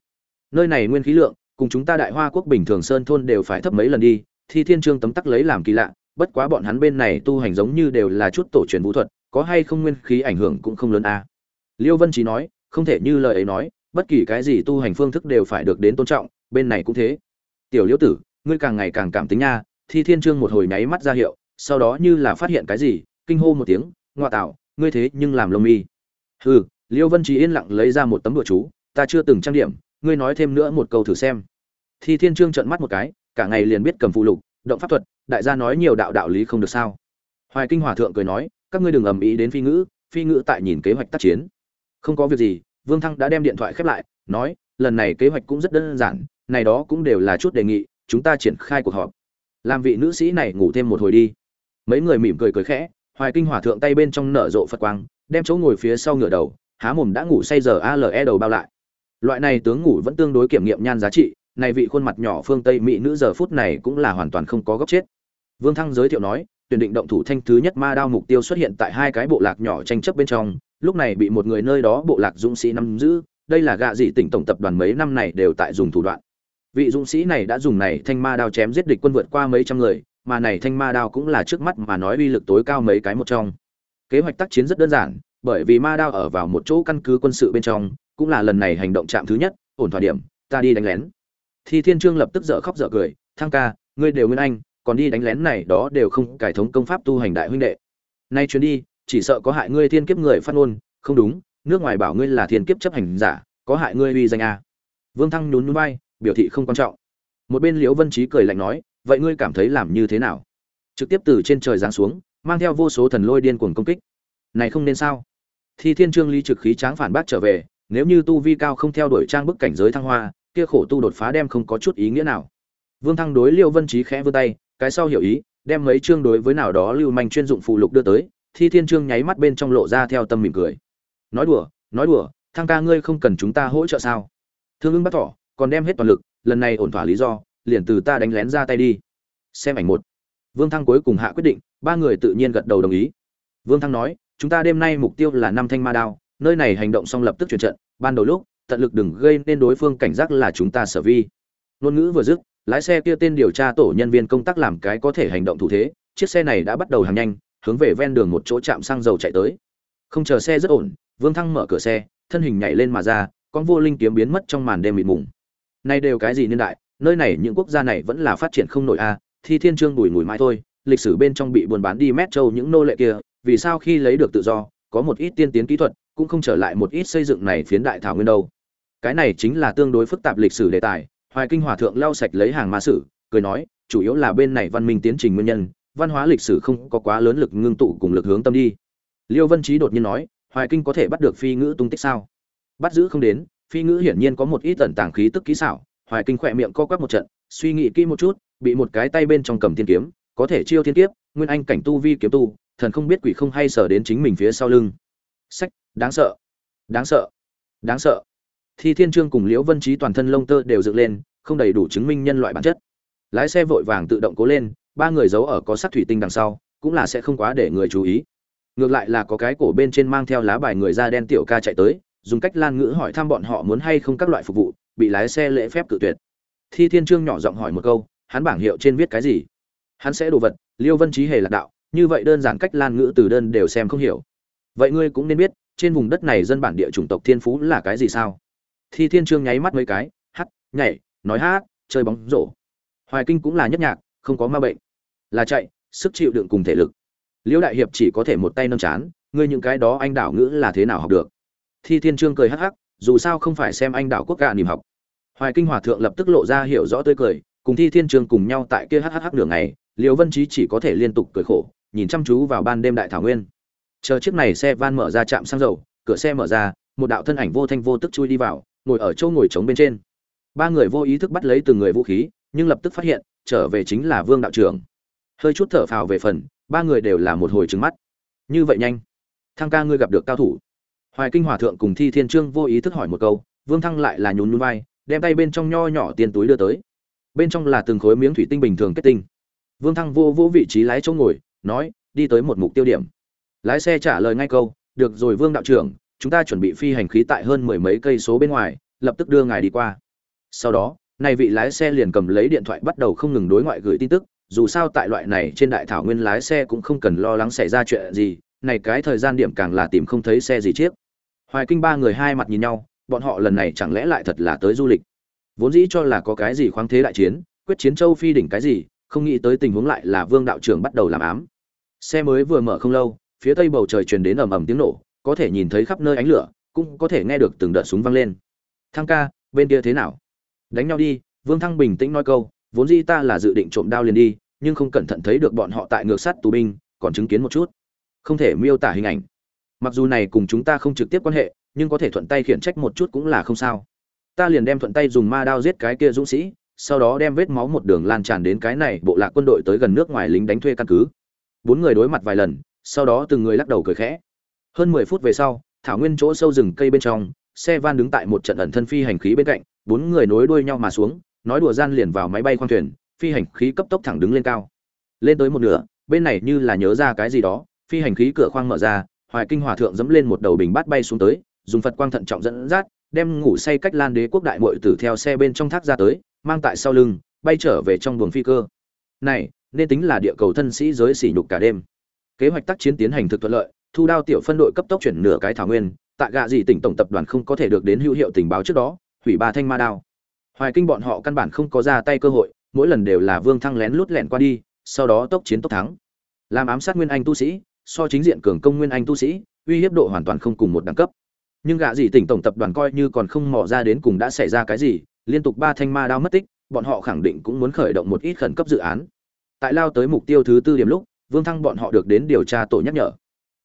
Nơi này nguyên khí lượng, cùng chúng ta đại hoa quốc bình thường sơn thôn đều phải thấp mấy lần đi, thi thiên trương tấm tắc lấy làm kỳ lạ, bất quá bọn hắn bên này tu hành giống như đều là chút tổ truyền vũ thuật, có hay không nguyên khí ảnh hưởng cũng không lớn a. Liêu vân trí nói, không thể như lời ấy nói, bất kỳ cái gì tu hành phương thức đều phải được đến tôn trọng, bên này cũng thế. Tiểu liễu tử, ngươi càng ngày càng cảm tính nha, thi thiên trương một hồi nháy mắt ra hiệu, sau đó như là phát hiện cái gì, kinh hô một tiếng, ngoa tạo, ngươi thế nhưng làm lông mi hừ, liêu vân trí yên lặng lấy ra một tấm đùa chú, ta chưa từng trang điểm, ngươi nói thêm nữa một câu thử xem. Thi thiên trương trợn mắt một cái, cả ngày liền biết cầm phụ lục, động pháp thuật, đại gia nói nhiều đạo đạo lý không được sao. Hoài kinh hòa thượng cười nói, các ngươi đừng ầm ĩ đến phi ngữ phi ngữ tại nhìn kế hoạch tác chiến. Không có việc gì, vương thăng đã đem điện thoại khép lại, nói, lần này kế hoạch cũng rất đơn giản, này đó cũng đều là chút đề nghị, chúng ta triển khai cuộc họp. Làm vị nữ sĩ này ngủ thêm một hồi đi. Mấy người mỉm cười cười khẽ, hoài kinh hòa thượng tay bên trong nở rộ phật quang đem chỗ ngồi phía sau ngửa đầu, há mồm đã ngủ say giờ ale đầu bao lại. Loại này tướng ngủ vẫn tương đối kiểm nghiệm nhan giá trị, này vị khuôn mặt nhỏ phương tây mỹ nữ giờ phút này cũng là hoàn toàn không có góc chết. Vương thăng giới thiệu nói, tuyển định động thủ thanh thứ nhất ma đao mục tiêu xuất hiện tại hai cái bộ lạc nhỏ tranh chấp bên trong, lúc này bị một người nơi đó bộ lạc dũng sĩ nắm giữ, đây là gạ dị tỉnh tổng tập đoàn mấy năm này đều tại dùng thủ đoạn. Vị dũng sĩ này đã dùng này thanh ma đao chém giết địch quân vượt qua mấy trăm người, mà này thanh ma đao cũng là trước mắt mà nói uy lực tối cao mấy cái một trong kế hoạch tác chiến rất đơn giản, bởi vì ma đao ở vào một chỗ căn cứ quân sự bên trong, cũng là lần này hành động chạm thứ nhất, ổn thỏa điểm, ta đi đánh lén. Thi thiên trương lập tức dở khóc dở cười, thăng ca, ngươi đều nguyên anh, còn đi đánh lén này đó đều không cải thống công pháp tu hành đại huynh đệ. Nay chuyến đi, chỉ sợ có hại ngươi thiên kiếp người phát ngôn, không đúng, nước ngoài bảo ngươi là thiên kiếp chấp hành giả, có hại ngươi uy danh a. Vương thăng nhún nhún vai, biểu thị không quan trọng. Một bên liễu vân trí cười lạnh nói, vậy ngươi cảm thấy làm như thế nào? Trực tiếp từ trên trời giáng xuống mang theo vô số thần lôi điên cuồng công kích. Này không nên sao? Thi thiên trương ly trực khí tráng phản bác trở về, nếu như tu vi cao không theo đuổi trang bức cảnh giới thăng hoa, kia khổ tu đột phá đem không có chút ý nghĩa nào. Vương thăng đối liêu vân trí khẽ vươn tay, cái sau hiểu ý, đem mấy chương đối với nào đó lưu manh chuyên dụng phụ lục đưa tới, thi thiên trương nháy mắt bên trong lộ ra theo tâm mỉm cười. Nói đùa nói đùa, thăng ca ngươi không cần chúng ta hỗ trợ sao? Thương ưng bắt thỏ, còn đem hết toàn lực, lần này ổn thỏa lý do, liền từ ta đánh lén ra tay đi. Xem ảnh một. Vương thăng cuối cùng hạ quyết định ba người tự nhiên gật đầu đồng ý. Vương thăng nói, chúng ta đêm nay mục tiêu là năm thanh ma đao, nơi này hành động xong lập tức chuyển trận, ban đầu lúc, tận lực đừng gây nên đối phương cảnh giác là chúng ta sở vi. Ngôn ngữ vừa dứt, lái xe kia tên điều tra tổ nhân viên công tác làm cái có thể hành động thủ thế, chiếc xe này đã bắt đầu hàng nhanh, hướng về ven đường một chỗ trạm xăng dầu chạy tới. Không chờ xe rất ổn, vương thăng mở cửa xe, thân hình nhảy lên mà ra, con vô linh kiếm biến mất trong màn đêm mịt mùng. Nay đều cái gì niên đại, nơi này những quốc gia này vẫn là phát triển không nổi a, thi thiên trương bùi ngùi mãi thôi lịch sử bên trong bị buôn bán đi mét châu những nô lệ kia, vì sao khi lấy được tự do, có một ít tiên tiến kỹ thuật, cũng không trở lại một ít xây dựng này phiến đại thảo nguyên đâu. Cái này chính là tương đối phức tạp lịch sử đề tài, hoài kinh hòa thượng lau sạch lấy hàng ma sử, cười nói, chủ yếu là bên này văn minh tiến trình nguyên nhân, văn hóa lịch sử không có quá lớn lực ngưng tụ cùng lực hướng tâm đi. Liêu vân trí đột nhiên nói, hoài kinh có thể bắt được phi ngữ tung tích sao? Bắt giữ không đến, phi ngữ hiển nhiên có một ít tẩn tàng khí tức kỹ xảo, hoài kinh khỏe miệng co quắp một trận, suy nghĩ kỹ một chút, bị một cái tay bên trong cầm thiên kiếm có thể chiêu thiên kiếp, nguyên anh cảnh tu vi kiếm tu, thần không biết quỷ không hay sở đến chính mình phía sau lưng. Sách, đáng sợ. Đáng sợ. Đáng sợ. Thi thiên trương cùng liễu vân trí toàn thân lông tơ đều dựng lên, không đầy đủ chứng minh nhân loại bản chất. Lái xe vội vàng tự động cố lên, ba người giấu ở có sắc thủy tinh đằng sau, cũng là sẽ không quá để người chú ý. Ngược lại là có cái cổ bên trên mang theo lá bài người da đen tiểu ca chạy tới, dùng cách lan ngữ hỏi thăm bọn họ muốn hay không các loại phục vụ, bị lái xe lễ phép cự tuyệt. Thi thiên trương nhỏ giọng hỏi một câu, hắn bảng hiệu trên viết cái gì? Hắn sẽ đồ vật, liêu vân trí hề lạc đạo, như vậy đơn giản cách lan ngữ từ đơn đều xem không hiểu. Vậy ngươi cũng nên biết, trên vùng đất này dân bản địa chủng tộc thiên phú là cái gì sao? Thi thiên trương nháy mắt mấy cái, hắt, nhảy, nói hát, chơi bóng rổ. Hoài kinh cũng là nhất nhạc, không có ma bệnh. Là chạy, sức chịu đựng cùng thể lực. Liễu đại hiệp chỉ có thể một tay nâng chán, ngươi những cái đó anh đảo ngữ là thế nào học được? Thi thiên trương cười hắc hắc, dù sao không phải xem anh đảo quốc gạ niềm học. Hoài kinh hòa thượng lập tức lộ ra hiểu rõ tươi cười, cùng thi thiên trương cùng nhau tại kia hhh đường này liều vân trí chỉ có thể liên tục cười khổ, nhìn chăm chú vào ban đêm đại thảo nguyên. Chờ chiếc này xe van mở ra trạm xăng dầu, cửa xe mở ra, một đạo thân ảnh vô thanh vô tức chui đi vào, ngồi ở chỗ ngồi trống bên trên. Ba người vô ý thức bắt lấy từng người vũ khí, nhưng lập tức phát hiện, trở về chính là vương đạo trưởng. Hơi chút thở phào về phần, ba người đều là một hồi trứng mắt. Như vậy nhanh. Thăng ca ngươi gặp được cao thủ. Hoài kinh hòa thượng cùng thi thiên trương vô ý thức hỏi một câu, vương thăng lại là nhún nhún vai, đem tay bên trong nho nhỏ tiền túi đưa tới. Bên trong là từng khối miếng thủy tinh bình thường kết tinh vương thăng vô vô vị trí lái chỗ ngồi, nói, đi tới một mục tiêu điểm. Lái xe trả lời ngay câu, được rồi vương đạo trưởng, chúng ta chuẩn bị phi hành khí tại hơn mười mấy cây số bên ngoài, lập tức đưa ngài đi qua. Sau đó này vị lái xe liền cầm lấy điện thoại bắt đầu không ngừng đối ngoại gửi tin tức, dù sao tại loại này trên đại thảo nguyên lái xe cũng không cần lo lắng xảy ra chuyện gì, này cái thời gian điểm càng là tìm không thấy xe gì chiếc. Hoài kinh ba người hai mặt nhìn nhau, bọn họ lần này chẳng lẽ lại thật là tới du lịch? Vốn dĩ cho là có cái gì khoáng thế đại chiến, quyết chiến châu phi đỉnh cái gì không nghĩ tới tình huống lại là vương đạo trưởng bắt đầu làm ám. Xe mới vừa mở không lâu, phía tây bầu trời truyền đến ầm ầm tiếng nổ, có thể nhìn thấy khắp nơi ánh lửa, cũng có thể nghe được từng đợt súng vang lên. Thăng ca, bên kia thế nào? Đánh nhau đi, vương thăng bình tĩnh nói câu, vốn dĩ ta là dự định trộm đao liền đi, nhưng không cẩn thận thấy được bọn họ tại ngược sát tù binh, còn chứng kiến một chút. Không thể miêu tả hình ảnh. Mặc dù này cùng chúng ta không trực tiếp quan hệ, nhưng có thể thuận tay khiển trách một chút cũng là không sao. Ta liền đem thuận tay dùng ma đao giết cái kia dũng sĩ sau đó đem vết máu một đường lan tràn đến cái này bộ lạc quân đội tới gần nước ngoài lính đánh thuê căn cứ. Bốn người đối mặt vài lần, sau đó từng người lắc đầu cười khẽ. Hơn mười phút về sau, thảo nguyên chỗ sâu rừng cây bên trong, xe van đứng tại một trận ẩn thân phi hành khí bên cạnh, bốn người nối đuôi nhau mà xuống, nói đùa gian liền vào máy bay khoang thuyền, phi hành khí cấp tốc thẳng đứng lên cao. Lên tới một nửa, bên này như là nhớ ra cái gì đó, phi hành khí cửa khoang mở ra, hoài kinh hòa thượng dẫm lên một đầu bình bát bay xuống tới, dùng phật quang thận trọng dẫn dắt, đem ngủ say cách lan đế quốc đại bội tử theo xe bên trong thác ra tới mang tại sau lưng, bay trở về trong buồng phi cơ. Này, nên tính là địa cầu thân sĩ giới sỉ nhục cả đêm. Kế hoạch tác chiến tiến hành thực thuận lợi, thu đao tiểu phân đội cấp tốc chuyển nửa cái thảo nguyên, tại gạ gì tỉnh tổng tập đoàn không có thể được đến hữu hiệu tình báo trước đó, hủy ba thanh ma đao. Hoài kinh bọn họ căn bản không có ra tay cơ hội, mỗi lần đều là vương thăng lén lút lẻn qua đi, sau đó tốc chiến tốc thắng. Làm ám sát nguyên anh tu sĩ, so chính diện cường công nguyên anh tu sĩ, uy hiếp độ hoàn toàn không cùng một đẳng cấp. Nhưng gạ gì tỉnh tổng tập đoàn coi như còn không mò ra đến cùng đã xảy ra cái gì liên tục ba thanh ma đao mất tích, bọn họ khẳng định cũng muốn khởi động một ít khẩn cấp dự án. Tại lao tới mục tiêu thứ tư điểm lúc, vương thăng bọn họ được đến điều tra tổ nhắc nhở.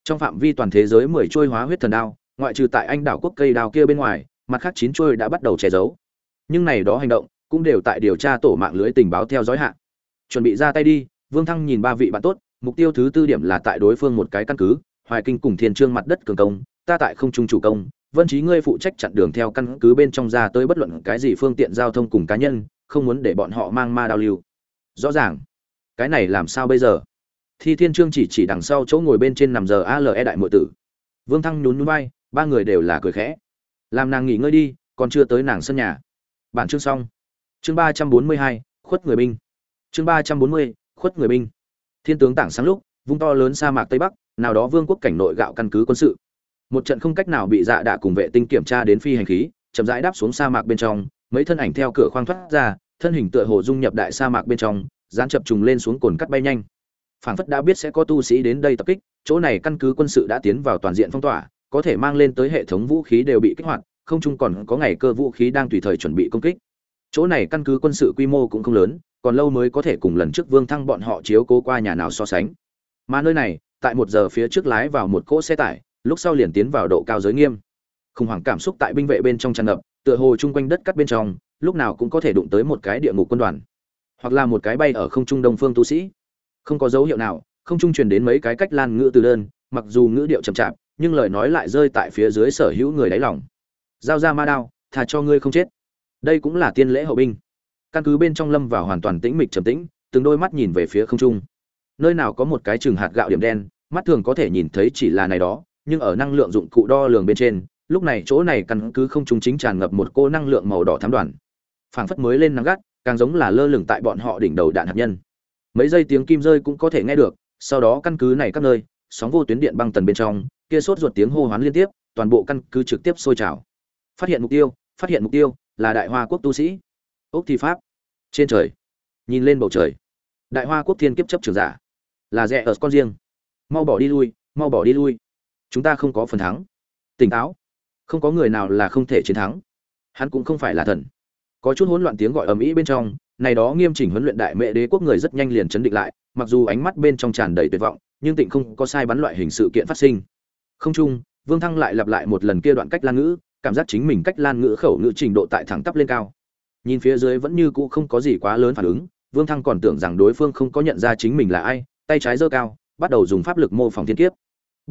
Trong phạm vi toàn thế giới mười trôi hóa huyết thần đao, ngoại trừ tại anh đảo quốc cây đao kia bên ngoài, mặt khác chín trôi đã bắt đầu che giấu. Nhưng này đó hành động cũng đều tại điều tra tổ mạng lưới tình báo theo dõi hạn chuẩn bị ra tay đi, vương thăng nhìn ba vị bạn tốt, mục tiêu thứ tư điểm là tại đối phương một cái căn cứ, hoài kinh cùng thiên trương mặt đất cường công, ta tại không trung chủ công vân trí ngươi phụ trách chặn đường theo căn cứ bên trong ra tới bất luận cái gì phương tiện giao thông cùng cá nhân, không muốn để bọn họ mang ma đao lưu. Rõ ràng. Cái này làm sao bây giờ? Thi thiên trương chỉ chỉ đằng sau chỗ ngồi bên trên nằm giờ ale đại mộ tử. Vương thăng nhún nhún vai, ba người đều là cười khẽ. Làm nàng nghỉ ngơi đi, còn chưa tới nàng sân nhà. Bản chương xong. Chương ba trăm bốn mươi hai, khuất người binh. Chương ba trăm bốn mươi, khuất người binh. Thiên tướng tảng sáng lúc, vung to lớn sa mạc tây bắc, nào đó vương quốc cảnh nội gạo căn cứ quân sự một trận không cách nào bị dạ đạ cùng vệ tinh kiểm tra đến phi hành khí, chậm rãi đáp xuống sa mạc bên trong, mấy thân ảnh theo cửa khoang thoát ra, thân hình tựa hồ dung nhập đại sa mạc bên trong, dán chập trùng lên xuống cồn cắt bay nhanh. Phảng phất đã biết sẽ có tu sĩ đến đây tập kích, chỗ này căn cứ quân sự đã tiến vào toàn diện phong tỏa, có thể mang lên tới hệ thống vũ khí đều bị kích hoạt, không chung còn có ngày cơ vũ khí đang tùy thời chuẩn bị công kích. Chỗ này căn cứ quân sự quy mô cũng không lớn, còn lâu mới có thể cùng lần trước vương thăng bọn họ chiếu cố qua nhà nào so sánh. Mà nơi này, tại một giờ phía trước lái vào một cỗ xe tải lúc sau liền tiến vào độ cao giới nghiêm. Khủng hoảng cảm xúc tại binh vệ bên trong tràn ngập, tựa hồ chung quanh đất cắt bên trong, lúc nào cũng có thể đụng tới một cái địa ngục quân đoàn, hoặc là một cái bay ở không trung đông phương tu sĩ. Không có dấu hiệu nào, không trung truyền đến mấy cái cách lan ngữ từ đơn, mặc dù ngữ điệu chậm chạp, nhưng lời nói lại rơi tại phía dưới sở hữu người đáy lòng. Giao ra ma đao thà cho ngươi không chết. Đây cũng là tiên lễ hậu binh. Căn cứ bên trong lâm vào hoàn toàn tĩnh mịch trầm tĩnh, từng đôi mắt nhìn về phía không trung. Nơi nào có một cái chừng hạt gạo điểm đen, mắt thường có thể nhìn thấy chỉ là này đó nhưng ở năng lượng dụng cụ đo lường bên trên, lúc này chỗ này căn cứ không trung chính tràn ngập một cô năng lượng màu đỏ thám đoàn. Phảng phất mới lên nắng gắt, càng giống là lơ lửng tại bọn họ đỉnh đầu đạn hạt nhân. Mấy giây tiếng kim rơi cũng có thể nghe được, sau đó căn cứ này các nơi, sóng vô tuyến điện băng tần bên trong, kia sốt ruột tiếng hô hoán liên tiếp, toàn bộ căn cứ trực tiếp sôi trào. Phát hiện mục tiêu, phát hiện mục tiêu, là đại hoa quốc tu sĩ. Ốc thi pháp. Trên trời. Nhìn lên bầu trời. Đại hoa quốc thiên kiếp chấp trường giả. Là rẻ ở con riêng. Mau bỏ đi lui, mau bỏ đi lui chúng ta không có phần thắng. Tỉnh táo. Không có người nào là không thể chiến thắng. Hắn cũng không phải là thần. Có chút hỗn loạn tiếng gọi ầm ĩ bên trong, này đó nghiêm chỉnh huấn luyện đại mẹ đế quốc người rất nhanh liền chấn định lại, mặc dù ánh mắt bên trong tràn đầy tuyệt vọng, nhưng tịnh không có sai bắn loại hình sự kiện phát sinh. Không chung, vương thăng lại lặp lại một lần kia đoạn cách lan ngữ, cảm giác chính mình cách lan ngữ khẩu ngữ trình độ tại thẳng tắp lên cao. Nhìn phía dưới vẫn như cũ không có gì quá lớn phản ứng, vương thăng còn tưởng rằng đối phương không có nhận ra chính mình là ai, tay trái giơ cao, bắt đầu dùng pháp lực mô phỏng thiên kiếp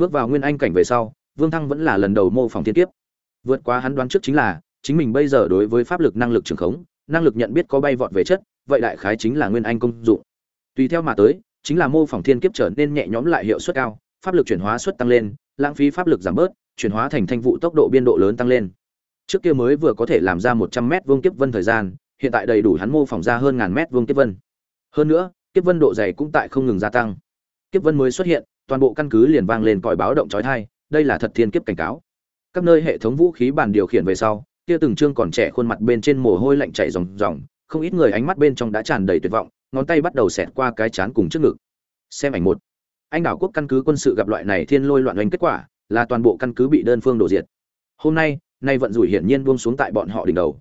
bước vào nguyên anh cảnh về sau, vương thăng vẫn là lần đầu mô phỏng thiên kiếp. Vượt qua hắn đoán trước chính là, chính mình bây giờ đối với pháp lực năng lực trường khống, năng lực nhận biết có bay vọt về chất, vậy đại khái chính là nguyên anh công dụng. Tùy theo mà tới, chính là mô phỏng thiên kiếp trở nên nhẹ nhõm lại hiệu suất cao, pháp lực chuyển hóa suất tăng lên, lãng phí pháp lực giảm bớt, chuyển hóa thành thanh vụ tốc độ biên độ lớn tăng lên. Trước kia mới vừa có thể làm ra một trăm mét vuông kiếp vân thời gian, hiện tại đầy đủ hắn mô phỏng ra hơn ngàn mét vuông kiếp vân. Hơn nữa, kiếp vân độ dày cũng tại không ngừng gia tăng. Kiếp vân mới xuất hiện toàn bộ căn cứ liền vang lên còi báo động chói tai đây là thật thiên kiếp cảnh cáo. Các nơi hệ thống vũ khí bàn điều khiển về sau, kia từng trương còn trẻ khuôn mặt bên trên mồ hôi lạnh chảy ròng ròng, không ít người ánh mắt bên trong đã tràn đầy tuyệt vọng, ngón tay bắt đầu xẹt qua cái chán cùng trước ngực. Xem ảnh một. Anh đảo quốc căn cứ quân sự gặp loại này thiên lôi loạn oanh kết quả, là toàn bộ căn cứ bị đơn phương đổ diệt. Hôm nay nay vận rủi hiển nhiên buông xuống tại bọn họ đỉnh đầu.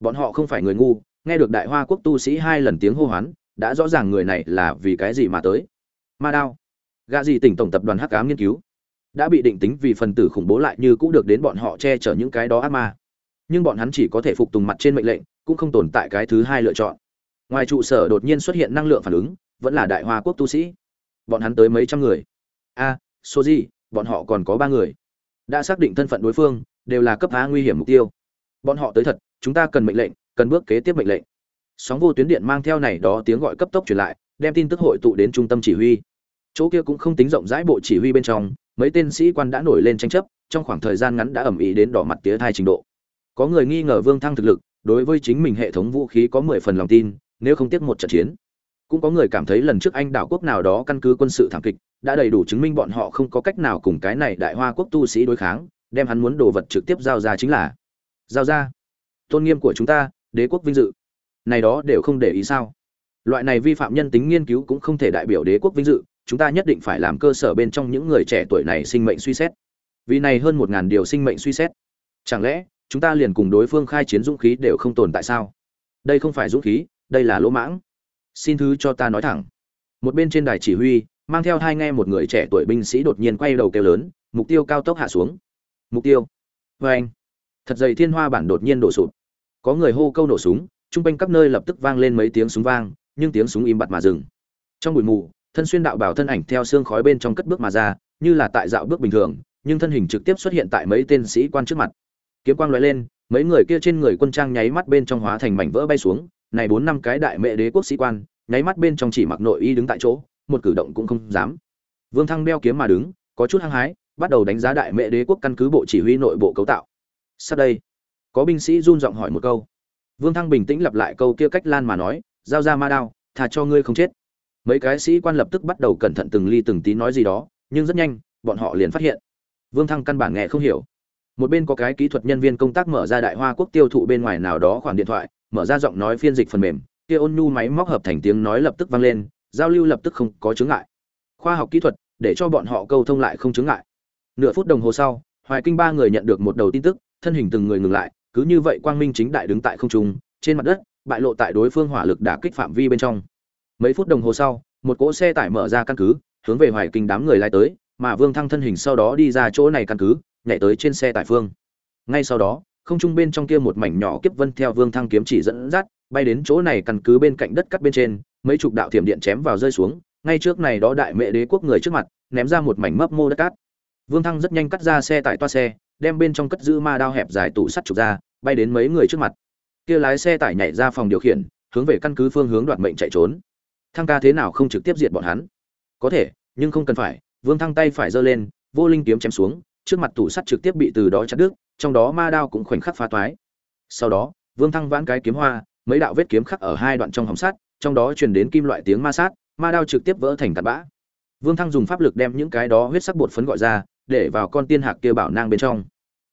Bọn họ không phải người ngu, nghe được đại hoa quốc tu sĩ hai lần tiếng hô hoán, đã rõ ràng người này là vì cái gì mà tới. Ma đao gạ gì tỉnh tổng tập đoàn hắc ám nghiên cứu, đã bị định tính vì phần tử khủng bố lại như cũng được đến bọn họ che chở những cái đó ác ma. Nhưng bọn hắn chỉ có thể phục tùng mặt trên mệnh lệnh, cũng không tồn tại cái thứ hai lựa chọn. Ngoài trụ sở đột nhiên xuất hiện năng lượng phản ứng, vẫn là đại hoa quốc tu sĩ. Bọn hắn tới mấy trăm người. A, số gì, bọn họ còn có ba người. Đã xác định thân phận đối phương, đều là cấp phá nguy hiểm mục tiêu. Bọn họ tới thật, chúng ta cần mệnh lệnh, cần bước kế tiếp mệnh lệnh. Sóng vô tuyến điện mang theo này đó tiếng gọi cấp tốc truyền lại, đem tin tức hội tụ đến trung tâm chỉ huy chỗ kia cũng không tính rộng rãi bộ chỉ huy bên trong, mấy tên sĩ quan đã nổi lên tranh chấp, trong khoảng thời gian ngắn đã ẩm ý đến đỏ mặt tía thai trình độ. Có người nghi ngờ vương thăng thực lực, đối với chính mình hệ thống vũ khí có mười phần lòng tin, nếu không tiếc một trận chiến. Cũng có người cảm thấy lần trước anh đảo quốc nào đó căn cứ quân sự thảm kịch, đã đầy đủ chứng minh bọn họ không có cách nào cùng cái này đại hoa quốc tu sĩ đối kháng, đem hắn muốn đồ vật trực tiếp giao ra chính là giao ra. Tôn nghiêm của chúng ta, đế quốc vinh dự. Này đó đều không để ý sao? Loại này vi phạm nhân tính nghiên cứu cũng không thể đại biểu đế quốc vinh dự chúng ta nhất định phải làm cơ sở bên trong những người trẻ tuổi này sinh mệnh suy xét. Vì này hơn một ngàn điều sinh mệnh suy xét. Chẳng lẽ, chúng ta liền cùng đối phương khai chiến dũng khí đều không tồn tại sao? Đây không phải dũng khí, đây là lỗ mãng. Xin thứ cho ta nói thẳng. Một bên trên đài chỉ huy, mang theo hai nghe một người trẻ tuổi binh sĩ đột nhiên quay đầu kêu lớn, mục tiêu cao tốc hạ xuống. Mục tiêu. Vê anh. Thật dày thiên hoa bản đột nhiên đổ sụp. Có người hô câu nổ súng chung quanh các nơi lập tức vang lên mấy tiếng súng vang, nhưng tiếng súng im bặt mà dừng. Trong bụi mù thân xuyên đạo bảo thân ảnh theo xương khói bên trong cất bước mà ra, như là tại dạo bước bình thường, nhưng thân hình trực tiếp xuất hiện tại mấy tên sĩ quan trước mặt. Kiếm quang lóe lên, mấy người kia trên người quân trang nháy mắt bên trong hóa thành mảnh vỡ bay xuống, này bốn năm cái đại mẹ đế quốc sĩ quan, nháy mắt bên trong chỉ mặc nội y đứng tại chỗ, một cử động cũng không dám. Vương thăng đeo kiếm mà đứng, có chút hăng hái, bắt đầu đánh giá đại mẹ đế quốc căn cứ bộ chỉ huy nội bộ cấu tạo. Sau đây, có binh sĩ run giọng hỏi một câu. Vương thăng bình tĩnh lặp lại câu kia cách lan mà nói, giao ra ma đao thà cho ngươi không chết mấy cái sĩ quan lập tức bắt đầu cẩn thận từng ly từng tí nói gì đó, nhưng rất nhanh, bọn họ liền phát hiện. Vương thăng căn bản nghe không hiểu. Một bên có cái kỹ thuật nhân viên công tác mở ra đại hoa quốc tiêu thụ bên ngoài nào đó khoản điện thoại, mở ra giọng nói phiên dịch phần mềm, kia ôn nhu máy móc hợp thành tiếng nói lập tức vang lên, giao lưu lập tức không có chướng ngại. Khoa học kỹ thuật, để cho bọn họ câu thông lại không chướng ngại. Nửa phút đồng hồ sau, hoài kinh ba người nhận được một đầu tin tức, thân hình từng người ngừng lại, cứ như vậy quang minh chính đại đứng tại không trung, trên mặt đất, bại lộ tại đối phương hỏa lực đả kích phạm vi bên trong mấy phút đồng hồ sau, một cỗ xe tải mở ra căn cứ, hướng về hoài kinh đám người lai tới, mà vương thăng thân hình sau đó đi ra chỗ này căn cứ, nhảy tới trên xe tải phương. Ngay sau đó, không trung bên trong kia một mảnh nhỏ kiếp vân theo vương thăng kiếm chỉ dẫn dắt, bay đến chỗ này căn cứ bên cạnh đất cắt bên trên, mấy chục đạo thiểm điện chém vào rơi xuống, ngay trước này đó đại mẹ đế quốc người trước mặt, ném ra một mảnh mấp mô đất cát. Vương thăng rất nhanh cắt ra xe tải toa xe, đem bên trong cất giữ ma đao hẹp dài tủ sắt trục ra, bay đến mấy người trước mặt. Kia lái xe tải nhảy ra phòng điều khiển, hướng về căn cứ phương hướng đoạt mệnh chạy trốn thăng ca thế nào không trực tiếp diệt bọn hắn? Có thể, nhưng không cần phải. Vương thăng tay phải giơ lên, vô linh kiếm chém xuống, trước mặt tủ sắt trực tiếp bị từ đó chặt đứt, trong đó ma đao cũng khoảnh khắc phá toái. Sau đó, vương thăng vãn cái kiếm hoa, mấy đạo vết kiếm khắc ở hai đoạn trong hồng sắt, trong đó truyền đến kim loại tiếng ma sát, ma đao trực tiếp vỡ thành tạt bã. Vương thăng dùng pháp lực đem những cái đó huyết sắc bột phấn gọi ra, để vào con tiên hạc kia bảo nang bên trong.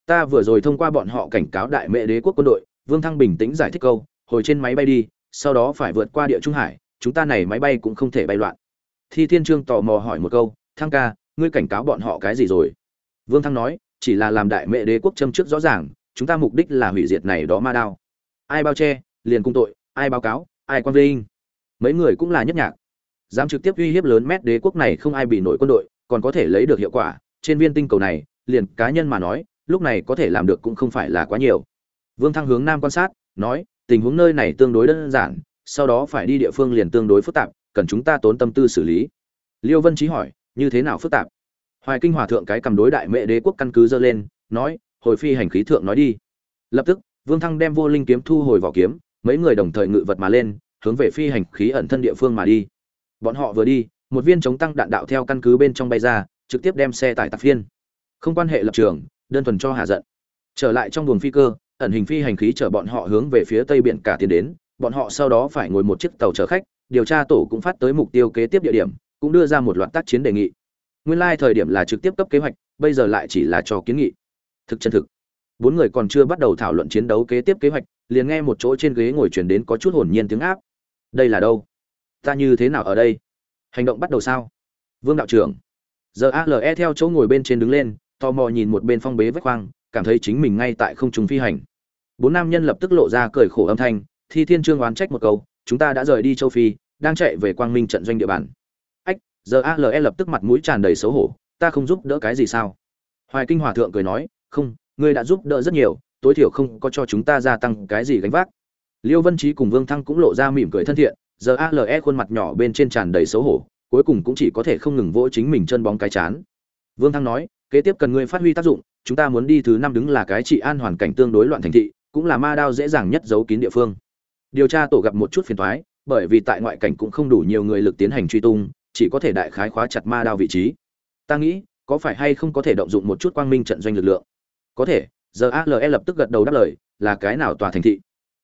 Ta vừa rồi thông qua bọn họ cảnh cáo đại mệ đế quốc quân đội, vương thăng bình tĩnh giải thích câu, hồi trên máy bay đi, sau đó phải vượt qua địa trung hải chúng ta này máy bay cũng không thể bay loạn. Thi thiên trương tò mò hỏi một câu, thăng ca, ngươi cảnh cáo bọn họ cái gì rồi? Vương thăng nói, chỉ là làm đại mẹ đế quốc châm trước rõ ràng, chúng ta mục đích là hủy diệt này đó ma đao. Ai bao che, liền cung tội, ai báo cáo, ai quan vinh. Mấy người cũng là nhất nhạc. Dám trực tiếp uy hiếp lớn mét đế quốc này không ai bị nổi quân đội, còn có thể lấy được hiệu quả, trên viên tinh cầu này, liền cá nhân mà nói, lúc này có thể làm được cũng không phải là quá nhiều. Vương thăng hướng nam quan sát, nói, tình huống nơi này tương đối đơn giản sau đó phải đi địa phương liền tương đối phức tạp, cần chúng ta tốn tâm tư xử lý. Liêu vân trí hỏi, như thế nào phức tạp? Hoài kinh hòa thượng cái cầm đối đại mẹ đế quốc căn cứ dơ lên, nói, hồi phi hành khí thượng nói đi. Lập tức, vương thăng đem vô linh kiếm thu hồi vỏ kiếm, mấy người đồng thời ngự vật mà lên, hướng về phi hành khí ẩn thân địa phương mà đi. Bọn họ vừa đi, một viên chống tăng đạn đạo theo căn cứ bên trong bay ra, trực tiếp đem xe tải tạc phiên. Không quan hệ lập trường, đơn thuần cho hạ giận. Trở lại trong buồng phi cơ, ẩn hình phi hành khí chở bọn họ hướng về phía tây biển cả tiến đến bọn họ sau đó phải ngồi một chiếc tàu chở khách, điều tra tổ cũng phát tới mục tiêu kế tiếp địa điểm, cũng đưa ra một loạt tác chiến đề nghị. Nguyên lai thời điểm là trực tiếp cấp kế hoạch, bây giờ lại chỉ là cho kiến nghị. Thực chân thực. Bốn người còn chưa bắt đầu thảo luận chiến đấu kế tiếp kế hoạch, liền nghe một chỗ trên ghế ngồi chuyển đến có chút hồn nhiên tiếng áp. Đây là đâu? Ta như thế nào ở đây? Hành động bắt đầu sao? Vương đạo trưởng. Giờ ale theo chỗ ngồi bên trên đứng lên, tò mò nhìn một bên phong bế vách khoang, cảm thấy chính mình ngay tại không trung phi hành. Bốn nam nhân lập tức lộ ra cười khổ âm thanh thi thiên trương oán trách một câu, chúng ta đã rời đi châu phi, đang chạy về quang minh trận doanh địa bàn. Ách giờ ale lập tức mặt mũi tràn đầy xấu hổ, ta không giúp đỡ cái gì sao? Hoài kinh hòa thượng cười nói, không, ngươi đã giúp đỡ rất nhiều, tối thiểu không có cho chúng ta gia tăng cái gì gánh vác. Liêu vân trí cùng vương thăng cũng lộ ra mỉm cười thân thiện giờ ale khuôn mặt nhỏ bên trên tràn đầy xấu hổ, cuối cùng cũng chỉ có thể không ngừng vỗ chính mình chân bóng cái chán. Vương thăng nói, kế tiếp cần ngươi phát huy tác dụng, chúng ta muốn đi thứ năm đứng là cái trị an hoàn cảnh tương đối loạn thành thị, cũng là ma đao dễ dàng nhất giấu kín địa phương điều tra tổ gặp một chút phiền toái bởi vì tại ngoại cảnh cũng không đủ nhiều người lực tiến hành truy tung, chỉ có thể đại khái khóa chặt ma đao vị trí. Ta nghĩ, có phải hay không có thể động dụng một chút quang minh trận doanh lực lượng? Có thể giờ ale lập tức gật đầu đáp lời, là cái nào tòa thành thị?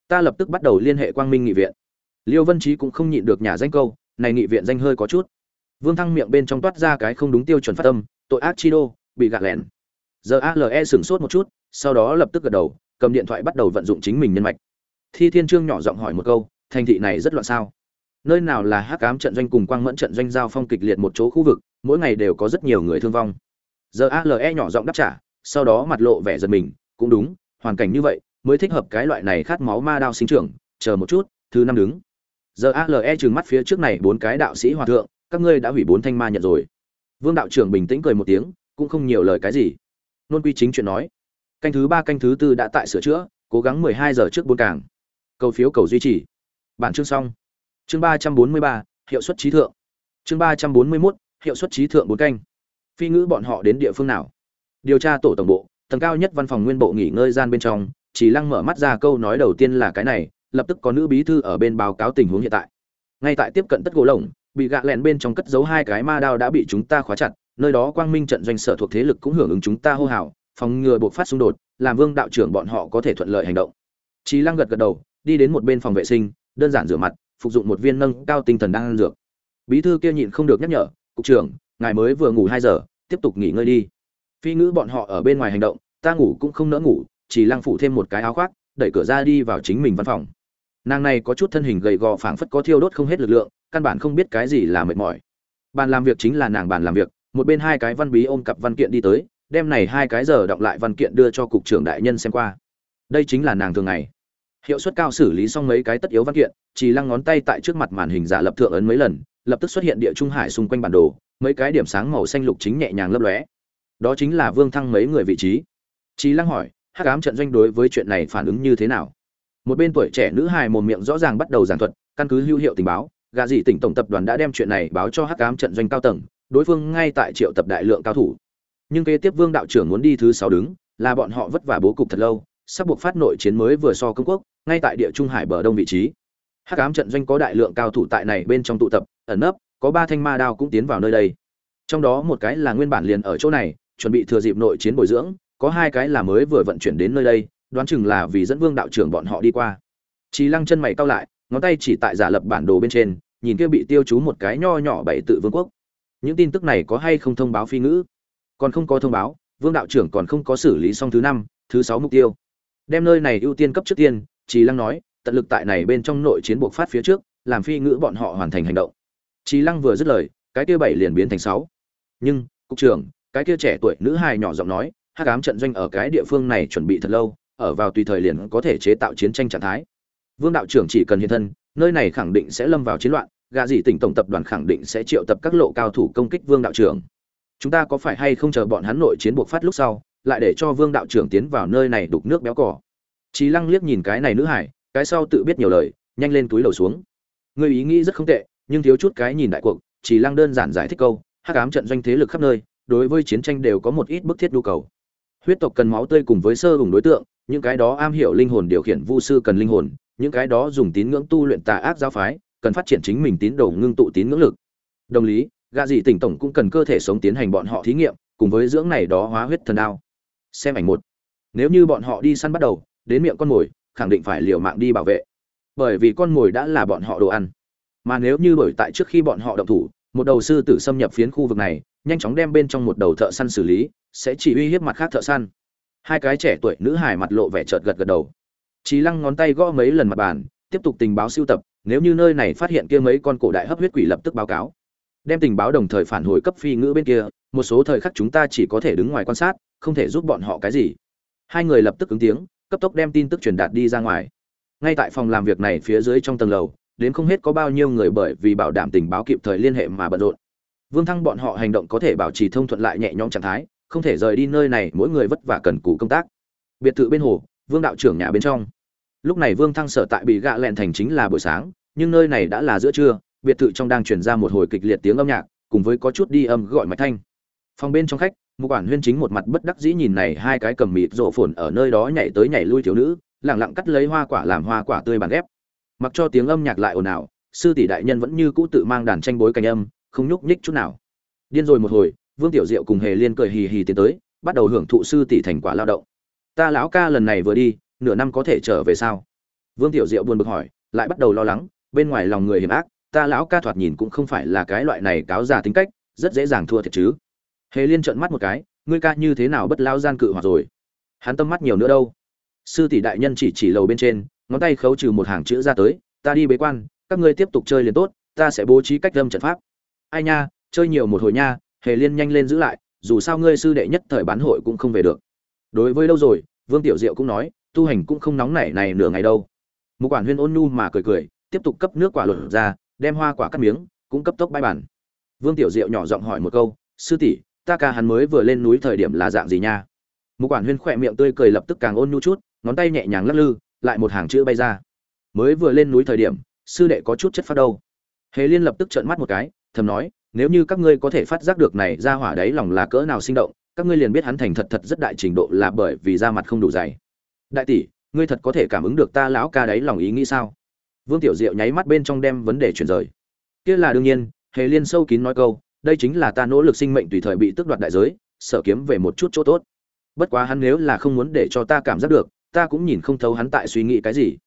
Ta lập tức bắt đầu liên hệ quang minh nghị viện. Liêu vân trí cũng không nhịn được nhà danh câu, này nghị viện danh hơi có chút. Vương thăng miệng bên trong toát ra cái không đúng tiêu chuẩn phát tâm tội ác chi đô, bị gạt lẻn. Giờ ale sửng sốt một chút, sau đó lập tức gật đầu, cầm điện thoại bắt đầu vận dụng chính mình nhân mạch thi thiên trương nhỏ giọng hỏi một câu, thành thị này rất loạn sao? Nơi nào là hắc ám trận doanh cùng quang mẫn trận doanh giao phong kịch liệt một chỗ khu vực, mỗi ngày đều có rất nhiều người thương vong? Giờ ale nhỏ giọng đáp trả, sau đó mặt lộ vẻ giật mình, cũng đúng, hoàn cảnh như vậy, mới thích hợp cái loại này khát máu ma đao sinh trưởng, chờ một chút, thứ năm đứng. Giờ ale trừng mắt phía trước này bốn cái đạo sĩ hòa thượng, các ngươi đã hủy bốn thanh ma nhận rồi. Vương đạo trưởng bình tĩnh cười một tiếng, cũng không nhiều lời cái gì. Nôn quy chính chuyện nói, canh thứ ba, canh thứ tư đã tại sửa chữa, cố gắng mười hai giờ trước bốn càng cầu phiếu cầu duy trì. Bản chương xong. Chương ba trăm bốn mươi ba hiệu suất trí thượng. Chương ba trăm bốn mươi mốt hiệu suất trí thượng bốn canh. Phi ngữ bọn họ đến địa phương nào? Điều tra tổ tổng bộ tầng cao nhất văn phòng nguyên bộ nghỉ ngơi gian bên trong chỉ lăng mở mắt ra câu nói đầu tiên là cái này lập tức có nữ bí thư ở bên báo cáo tình huống hiện tại. Ngay tại tiếp cận tất gỗ lồng bị gạ lẹn bên trong cất giấu hai cái ma đao đã bị chúng ta khóa chặt nơi đó quang minh trận doanh sở thuộc thế lực cũng hưởng ứng chúng ta hô hào phòng ngừa buộc phát xung đột làm vương đạo trưởng bọn họ có thể thuận lợi hành động. Chí Lăng gật gật đầu, đi đến một bên phòng vệ sinh, đơn giản rửa mặt, phục dụng một viên nâng cao tinh thần đang ăn dược. Bí thư kia nhịn không được nhắc nhở, "Cục trưởng, ngài mới vừa ngủ hai giờ, tiếp tục nghỉ ngơi đi." Phi ngữ bọn họ ở bên ngoài hành động, ta ngủ cũng không nỡ ngủ, chỉ Lăng phủ thêm một cái áo khoác, đẩy cửa ra đi vào chính mình văn phòng. Nàng này có chút thân hình gầy gò phảng phất có thiêu đốt không hết lực lượng, căn bản không biết cái gì là mệt mỏi. Bàn làm việc chính là nàng bàn làm việc, một bên hai cái văn bí ôm cặp văn kiện đi tới, đem này hai cái giờ đọc lại văn kiện đưa cho cục trưởng đại nhân xem qua đây chính là nàng thường ngày hiệu suất cao xử lý xong mấy cái tất yếu văn kiện chỉ lăng ngón tay tại trước mặt màn hình giả lập thượng ấn mấy lần, lập tức xuất hiện địa trung hải xung quanh bản đồ, mấy cái điểm sáng màu xanh lục chính nhẹ nhàng lấp lóe. Đó chính là vương thăng mấy người vị trí. Chỉ lăng hỏi, hắc ám trận doanh đối với chuyện này phản ứng như thế nào? Một bên tuổi trẻ nữ hài mồm miệng rõ ràng bắt đầu giảng thuật, căn cứ hữu hiệu tình báo gà dị tỉnh tổng tập đoàn đã đem chuyện này báo cho hắc ám trận doanh cao tầng, đối phương ngay tại triệu tập đại lượng cao thủ. Nhưng kế tiếp vương đạo trưởng muốn đi thứ sáu đứng, là bọn họ vất vả bố cục thật lâu sắp buộc phát nội chiến mới vừa so công quốc, ngay tại địa trung hải bờ đông vị trí. Hắc ám trận doanh có đại lượng cao thủ tại này bên trong tụ tập, ẩn nấp, có ba thanh ma đao cũng tiến vào nơi đây. Trong đó một cái là nguyên bản liền ở chỗ này, chuẩn bị thừa dịp nội chiến bồi dưỡng, có hai cái là mới vừa vận chuyển đến nơi đây, đoán chừng là vì dẫn vương đạo trưởng bọn họ đi qua. Chí lăng chân mày cau lại, ngón tay chỉ tại giả lập bản đồ bên trên, nhìn kia bị tiêu chú một cái nho nhỏ bảy tự vương quốc. Những tin tức này có hay không thông báo phi ngữ? Còn không có thông báo, vương đạo trưởng còn không có xử lý xong thứ năm, thứ sáu mục tiêu đem nơi này ưu tiên cấp trước tiên trí Lăng nói, tận lực tại này bên trong nội chiến buộc phát phía trước, làm phi ngữ bọn họ hoàn thành hành động. trí Lăng vừa dứt lời, cái kia bảy liền biến thành sáu. Nhưng, cục trưởng, cái kia trẻ tuổi nữ hài nhỏ giọng nói, hắc ám trận doanh ở cái địa phương này chuẩn bị thật lâu, ở vào tùy thời liền có thể chế tạo chiến tranh trạng thái. Vương đạo trưởng chỉ cần hiện thân, nơi này khẳng định sẽ lâm vào chiến loạn, gà gì tỉnh tổng tập đoàn khẳng định sẽ triệu tập các lộ cao thủ công kích Vương đạo trưởng. Chúng ta có phải hay không chờ bọn hắn nội chiến buộc phát lúc sau, lại để cho Vương đạo trưởng tiến vào nơi này đục nước béo cỏ. Chí Lăng liếc nhìn cái này nữ hải, cái sau tự biết nhiều lời, nhanh lên túi lầu xuống. người ý nghĩ rất không tệ, nhưng thiếu chút cái nhìn đại cuộc, Chí Lăng đơn giản giải thích câu, hắc ám trận doanh thế lực khắp nơi, đối với chiến tranh đều có một ít bức thiết nhu cầu huyết tộc cần máu tươi cùng với sơ hùng đối tượng những cái đó am hiểu linh hồn điều khiển vu sư cần linh hồn những cái đó dùng tín ngưỡng tu luyện tà ác giáo phái cần phát triển chính mình tín đồ ngưng tụ tín ngưỡng lực đồng lý gạ dị tỉnh tổng cũng cần cơ thể sống tiến hành bọn họ thí nghiệm cùng với dưỡng này đó hóa huyết thần đao xem ảnh một. Nếu như bọn họ đi săn bắt đầu đến miệng con mồi khẳng định phải liều mạng đi bảo vệ. Bởi vì con mồi đã là bọn họ đồ ăn. Mà nếu như bởi tại trước khi bọn họ động thủ một đầu sư tử xâm nhập phiến khu vực này nhanh chóng đem bên trong một đầu thợ săn xử lý sẽ chỉ uy hiếp mặt khác thợ săn. Hai cái trẻ tuổi nữ hài mặt lộ vẻ chợt gật gật đầu. Trí Lăng ngón tay gõ mấy lần mặt bàn, tiếp tục tình báo siêu tập, nếu như nơi này phát hiện kia mấy con cổ đại hấp huyết quỷ lập tức báo cáo. Đem tình báo đồng thời phản hồi cấp phi ngữ bên kia, một số thời khắc chúng ta chỉ có thể đứng ngoài quan sát, không thể giúp bọn họ cái gì. Hai người lập tức ứng tiếng, cấp tốc đem tin tức truyền đạt đi ra ngoài. Ngay tại phòng làm việc này phía dưới trong tầng lầu, đến không hết có bao nhiêu người bởi vì bảo đảm tình báo kịp thời liên hệ mà bận rộn. Vương Thăng bọn họ hành động có thể bảo trì thông thuận lại nhẹ nhõm trạng thái, không thể rời đi nơi này, mỗi người vất vả cần cù công tác. Biệt thự bên hồ, Vương đạo trưởng nhà bên trong lúc này vương thăng sở tại bị gạ lẹn thành chính là buổi sáng nhưng nơi này đã là giữa trưa biệt thự trong đang truyền ra một hồi kịch liệt tiếng âm nhạc cùng với có chút đi âm gọi mạch thanh phòng bên trong khách một quản huyên chính một mặt bất đắc dĩ nhìn này hai cái cầm mịt rộ phồn ở nơi đó nhảy tới nhảy lui thiếu nữ lẳng lặng cắt lấy hoa quả làm hoa quả tươi bàn ghép. Mặc cho tiếng âm nhạc lại ồn ào, sư tỷ đại nhân vẫn như cũ tự mang đàn tranh bối cảnh âm, không nhúc nhích chút nào. Điên rồi một hồi, vương tiểu diệu cùng hề liên cười hì hì tiến tới, bắt đầu hưởng thụ sư tỷ thành quả lao động. Ta lão ca lần này vừa đi, nửa năm có thể trở về sao? Vương tiểu diệu buồn bực hỏi, lại bắt đầu lo lắng, bên ngoài lòng người hiểm ác, ta lão ca thoạt nhìn cũng không phải là cái loại này cáo già tính cách, rất dễ dàng thua thiệt chứ hề liên trợn mắt một cái, ngươi ca như thế nào bất lao gian cự hoặc rồi? Hắn tâm mắt nhiều nữa đâu. Sư tỷ đại nhân chỉ chỉ lầu bên trên, ngón tay khấu trừ một hàng chữ ra tới, ta đi bế quan, các ngươi tiếp tục chơi liền tốt, ta sẽ bố trí cách lâm trận pháp. Ai nha, chơi nhiều một hồi nha. Hề liên nhanh lên giữ lại, dù sao ngươi sư đệ nhất thời bán hội cũng không về được. Đối với lâu rồi, vương tiểu diệu cũng nói, tu hành cũng không nóng nảy này nửa ngày đâu. Một quản huyên ôn nhu mà cười cười, tiếp tục cấp nước quả luận ra, đem hoa quả cắt miếng, cũng cấp tốc bãi bản vương tiểu diệu nhỏ giọng hỏi một câu, sư tỷ ta ca hắn mới vừa lên núi thời điểm là dạng gì nha? Một quản huyên khỏe miệng tươi cười lập tức càng ôn nhu chút, ngón tay nhẹ nhàng lắc lư, lại một hàng chữ bay ra. Mới vừa lên núi thời điểm, sư đệ có chút chất phát đâu. Hề liên lập tức trợn mắt một cái, thầm nói, nếu như các ngươi có thể phát giác được này ra hỏa đấy lòng là cỡ nào sinh động, các ngươi liền biết hắn thành thật thật rất đại trình độ là bởi vì da mặt không đủ dày. Đại tỷ, ngươi thật có thể cảm ứng được ta lão ca đấy lòng ý nghĩ sao? Vương tiểu diệu nháy mắt bên trong đem vấn đề chuyển rời. Kia là đương nhiên, hề liên sâu kín nói câu đây chính là ta nỗ lực sinh mệnh tùy thời bị tước đoạt đại giới sợ kiếm về một chút chỗ tốt. Bất quá hắn nếu là không muốn để cho ta cảm giác được, ta cũng nhìn không thấu hắn tại suy nghĩ cái gì.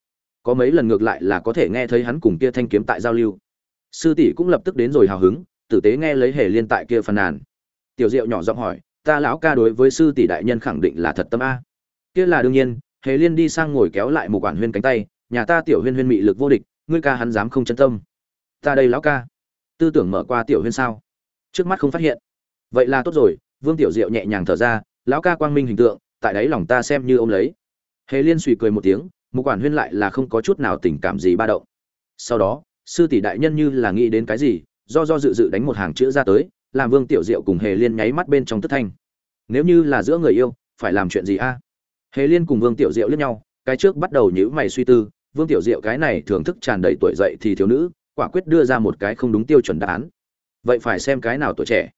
Có mấy lần ngược lại là có thể nghe thấy hắn cùng kia thanh kiếm tại giao lưu. Sư tỷ cũng lập tức đến rồi hào hứng, tử tế nghe lấy hề liên tại kia phàn nàn. Tiểu diệu nhỏ giọng hỏi, ta lão ca đối với sư tỷ đại nhân khẳng định là thật tâm a. Kia là đương nhiên. Hề liên đi sang ngồi kéo lại một quản huyên cánh tay, nhà ta tiểu huyên huyên mị lực vô địch, ngươi ca hắn dám không chân tâm. Ta đây lão ca. Tư tưởng mở qua tiểu huyên sao? Trước mắt không phát hiện. Vậy là tốt rồi, vương tiểu diệu nhẹ nhàng thở ra, lão ca quang minh hình tượng, tại đấy lòng ta xem như ô m lấy. Hề liên suy cười một tiếng một quản huyên lại là không có chút nào tình cảm gì ba động. Sau đó, sư tỷ đại nhân như là nghĩ đến cái gì, do do dự dự đánh một hàng chữ ra tới, làm vương tiểu diệu cùng hề liên nháy mắt bên trong tức thanh. Nếu như là giữa người yêu, phải làm chuyện gì a? Hề liên cùng vương tiểu diệu liếc nhau, cái trước bắt đầu nhíu mày suy tư, vương tiểu diệu cái này thưởng thức tràn đầy tuổi dậy thì thiếu nữ, quả quyết đưa ra một cái không đúng tiêu chuẩn đáp án vậy phải xem cái nào tuổi trẻ.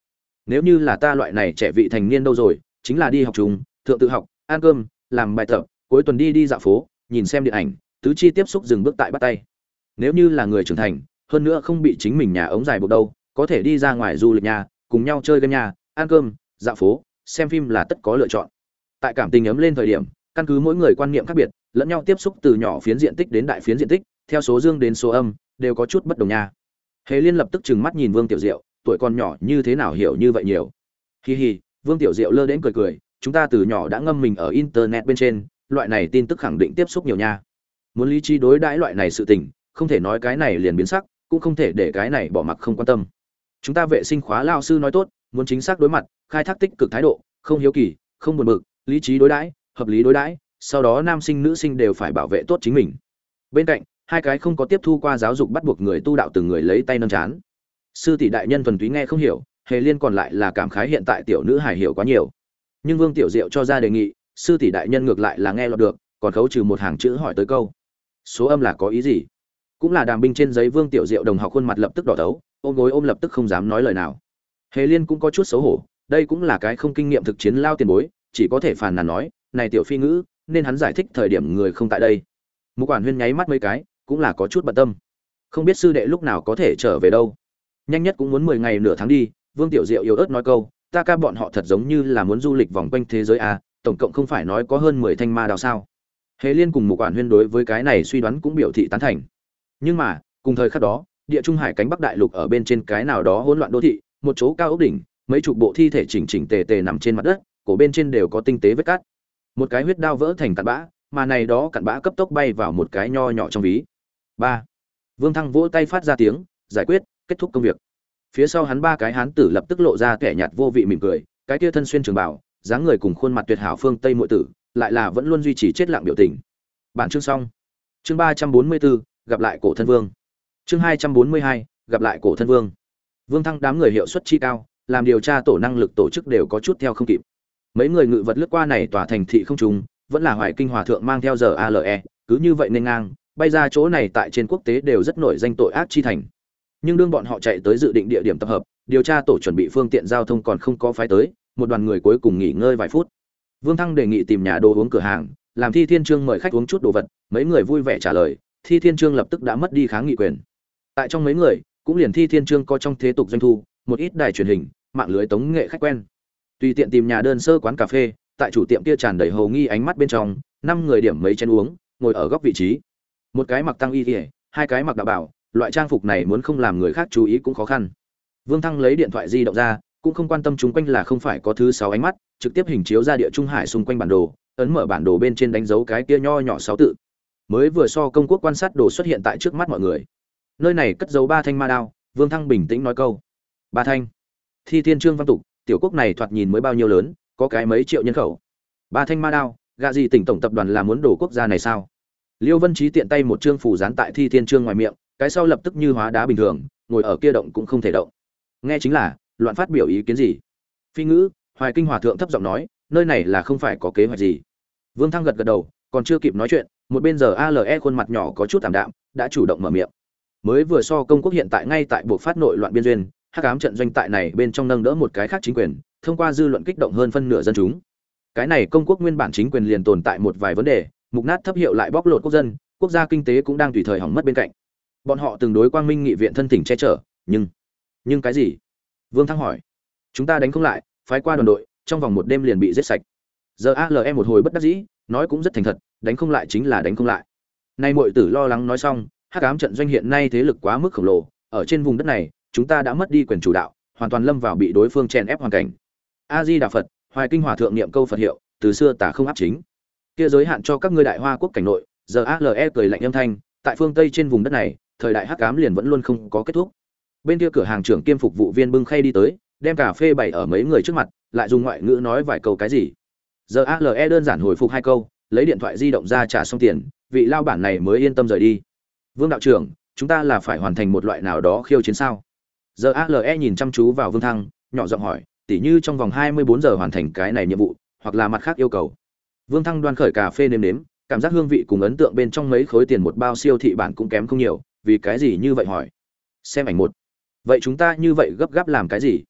Nếu như là ta loại này trẻ vị thành niên đâu rồi, chính là đi học chúng thượng tự học, ăn cơm, làm bài tập, cuối tuần đi đi dạo phố, nhìn xem điện ảnh, tứ chi tiếp xúc dừng bước tại bắt tay. Nếu như là người trưởng thành, hơn nữa không bị chính mình nhà ống dài buộc đâu, có thể đi ra ngoài du lịch nhà, cùng nhau chơi game nhà, ăn cơm, dạo phố, xem phim là tất có lựa chọn. Tại cảm tình ấm lên thời điểm, căn cứ mỗi người quan niệm khác biệt, lẫn nhau tiếp xúc từ nhỏ phiến diện tích đến đại phiến diện tích, theo số dương đến số âm, đều có chút bất đồng nha hề liên lập tức trừng mắt nhìn vương tiểu diệu, tuổi còn nhỏ như thế nào hiểu như vậy nhiều. Hi hi, vương tiểu diệu lơ đến cười cười, chúng ta từ nhỏ đã ngâm mình ở internet bên trên, loại này tin tức khẳng định tiếp xúc nhiều nha. Muốn lý trí đối đãi loại này sự tình, không thể nói cái này liền biến sắc, cũng không thể để cái này bỏ mặc không quan tâm. Chúng ta vệ sinh khóa lao sư nói tốt, muốn chính xác đối mặt, khai thác tích cực thái độ, không hiếu kỳ, không buồn bực, lý trí đối đãi, hợp lý đối đãi, sau đó nam sinh nữ sinh đều phải bảo vệ tốt chính mình. Bên cạnh hai cái không có tiếp thu qua giáo dục bắt buộc người tu đạo từng người lấy tay nâng chán. Sư tỷ đại nhân thuần túy nghe không hiểu, hề liên còn lại là cảm khái hiện tại tiểu nữ hải hiểu quá nhiều. Nhưng vương tiểu diệu cho ra đề nghị, sư tỷ đại nhân ngược lại là nghe lọt được, còn khấu trừ một hàng chữ hỏi tới câu. Số âm là có ý gì? Cũng là đàm binh trên giấy vương tiểu diệu đồng học khuôn mặt lập tức đỏ tấu ôm gối ôm lập tức không dám nói lời nào. Hề liên cũng có chút xấu hổ, đây cũng là cái không kinh nghiệm thực chiến lao tiền bối, chỉ có thể phàn nàn nói, này tiểu phi ngữ, nên hắn giải thích thời điểm người không tại đây. Một quản huyên nháy mắt mấy cái cũng là có chút bận tâm. Không biết sư đệ lúc nào có thể trở về đâu. Nhanh nhất cũng muốn mười ngày nửa tháng đi vương tiểu diệu yếu ớt nói câu ta ca bọn họ thật giống như là muốn du lịch vòng quanh thế giới à, tổng cộng không phải nói có hơn mười thanh ma đào sao? Hề liên cùng một quản huyên đối với cái này suy đoán cũng biểu thị tán thành. Nhưng mà cùng thời khắc đó địa trung hải cánh bắc đại lục ở bên trên cái nào đó hỗn loạn đô thị một chỗ cao ốc đỉnh mấy chục bộ thi thể chỉnh chỉnh tề tề nằm trên mặt đất cổ bên trên đều có tinh tế vết cắt một cái huyết đao vỡ thành cặn bã mà này đó cặn bã cấp tốc bay vào một cái nho nhỏ trong ví ba. Vương thăng vỗ tay phát ra tiếng, giải quyết, kết thúc công việc. Phía sau hắn ba cái hán tử lập tức lộ ra kẻ nhạt vô vị mỉm cười, cái kia thân xuyên trường bảo dáng người cùng khuôn mặt tuyệt hảo phương tây muội tử, lại là vẫn luôn duy trì chết lặng biểu tình. Bản chương xong. Chương ba trăm bốn mươi bốn, gặp lại cổ thân vương. Chương hai trăm bốn mươi hai, gặp lại cổ thân vương. Vương thăng đám người hiệu suất chi cao, làm điều tra tổ năng lực tổ chức đều có chút theo không kịp. Mấy người ngự vật lướt qua này tòa thành thị không trùng, vẫn là hoài kinh hòa thượng mang theo giờ ale cứ như vậy nên ngang bay ra chỗ này tại trên quốc tế đều rất nổi danh tội ác chi thành. Nhưng đương bọn họ chạy tới dự định địa điểm tập hợp, điều tra tổ chuẩn bị phương tiện giao thông còn không có phái tới, một đoàn người cuối cùng nghỉ ngơi vài phút. Vương thăng đề nghị tìm nhà đồ uống cửa hàng, làm thi thiên trương mời khách uống chút đồ vật, mấy người vui vẻ trả lời, thi thiên trương lập tức đã mất đi kháng nghị quyền. Tại trong mấy người, cũng liền thi thiên trương có trong thế tục doanh thu, một ít đài truyền hình, mạng lưới tống nghệ khách quen. Tùy tiện tìm nhà đơn sơ quán cà phê, tại chủ tiệm kia tràn đầy hầu nghi ánh mắt bên trong, năm người điểm mấy chén uống, ngồi ở góc vị trí một cái mặc tăng y ỉa hai cái mặc đạo bảo, loại trang phục này muốn không làm người khác chú ý cũng khó khăn. Vương thăng lấy điện thoại di động ra, cũng không quan tâm chúng quanh là không phải có thứ sáu ánh mắt, trực tiếp hình chiếu ra địa trung hải xung quanh bản đồ, ấn mở bản đồ bên trên đánh dấu cái kia nho nhỏ sáu tự. Mới vừa so công quốc quan sát đồ xuất hiện tại trước mắt mọi người. Nơi này cất dấu ba thanh ma đao, vương thăng bình tĩnh nói câu. Ba thanh. Thi thiên trương văn tục, tiểu quốc này thoạt nhìn mới bao nhiêu lớn, có cái mấy triệu nhân khẩu. Ba thanh ma đao, gạ gì tỉnh tổng tập đoàn là muốn đổ quốc gia này sao? Liêu vân trí tiện tay một trương phủ dán tại thi thiên trương ngoài miệng, cái sau lập tức như hóa đá bình thường, ngồi ở kia động cũng không thể động. Nghe chính là, loạn phát biểu ý kiến gì? Phi ngữ, hoài kinh hòa thượng thấp giọng nói, nơi này là không phải có kế hoạch gì. Vương thăng gật gật đầu, còn chưa kịp nói chuyện, một bên giờ ale khuôn mặt nhỏ có chút tạm đạm, đã chủ động mở miệng. Mới vừa so công quốc hiện tại ngay tại buộc phát nội loạn biên duyên, hắc ám trận doanh tại này bên trong nâng đỡ một cái khác chính quyền, thông qua dư luận kích động hơn phân nửa dân chúng. Cái này công quốc nguyên bản chính quyền liền tồn tại một vài vấn đề mục nát thấp hiệu lại bóc lột quốc dân, quốc gia kinh tế cũng đang tùy thời hỏng mất bên cạnh. Bọn họ từng đối quang minh nghị viện thân tỉnh che chở, nhưng nhưng cái gì? Vương thăng hỏi. Chúng ta đánh không lại, phái qua đoàn đội, trong vòng một đêm liền bị giết sạch. Giờ alm một hồi bất đắc dĩ, nói cũng rất thành thật, đánh không lại chính là đánh không lại. Nay mọi tử lo lắng nói xong, hắc ám trận doanh hiện nay thế lực quá mức khổng lồ, ở trên vùng đất này, chúng ta đã mất đi quyền chủ đạo, hoàn toàn lâm vào bị đối phương chèn ép hoàn cảnh. A di đà phật, hoài kinh hòa thượng niệm câu phật hiệu, từ xưa tả không áp chính kia giới hạn cho các ngươi đại hoa quốc cảnh nội giờ ale cười lạnh âm thanh, tại phương tây trên vùng đất này, thời đại hắc cám liền vẫn luôn không có kết thúc. Bên kia cửa hàng trưởng kiêm phục vụ viên bưng khay đi tới, đem cà phê bày ở mấy người trước mặt, lại dùng ngoại ngữ nói vài câu cái gì. Giờ ale đơn giản hồi phục hai câu, lấy điện thoại di động ra trả xong tiền, vị lao bản này mới yên tâm rời đi. Vương đạo trưởng, chúng ta là phải hoàn thành một loại nào đó khiêu chiến sao? Giờ ale nhìn chăm chú vào vương thăng, nhỏ giọng hỏi, tỉ như trong vòng hai mươi bốn giờ hoàn thành cái này nhiệm vụ, hoặc là mặt khác yêu cầu vương thăng đoan khởi cà phê nếm nếm cảm giác hương vị cùng ấn tượng bên trong mấy khối tiền một bao siêu thị bản cũng kém không nhiều vì cái gì như vậy hỏi? Xem ảnh một. Vậy chúng ta như vậy gấp gáp làm cái gì?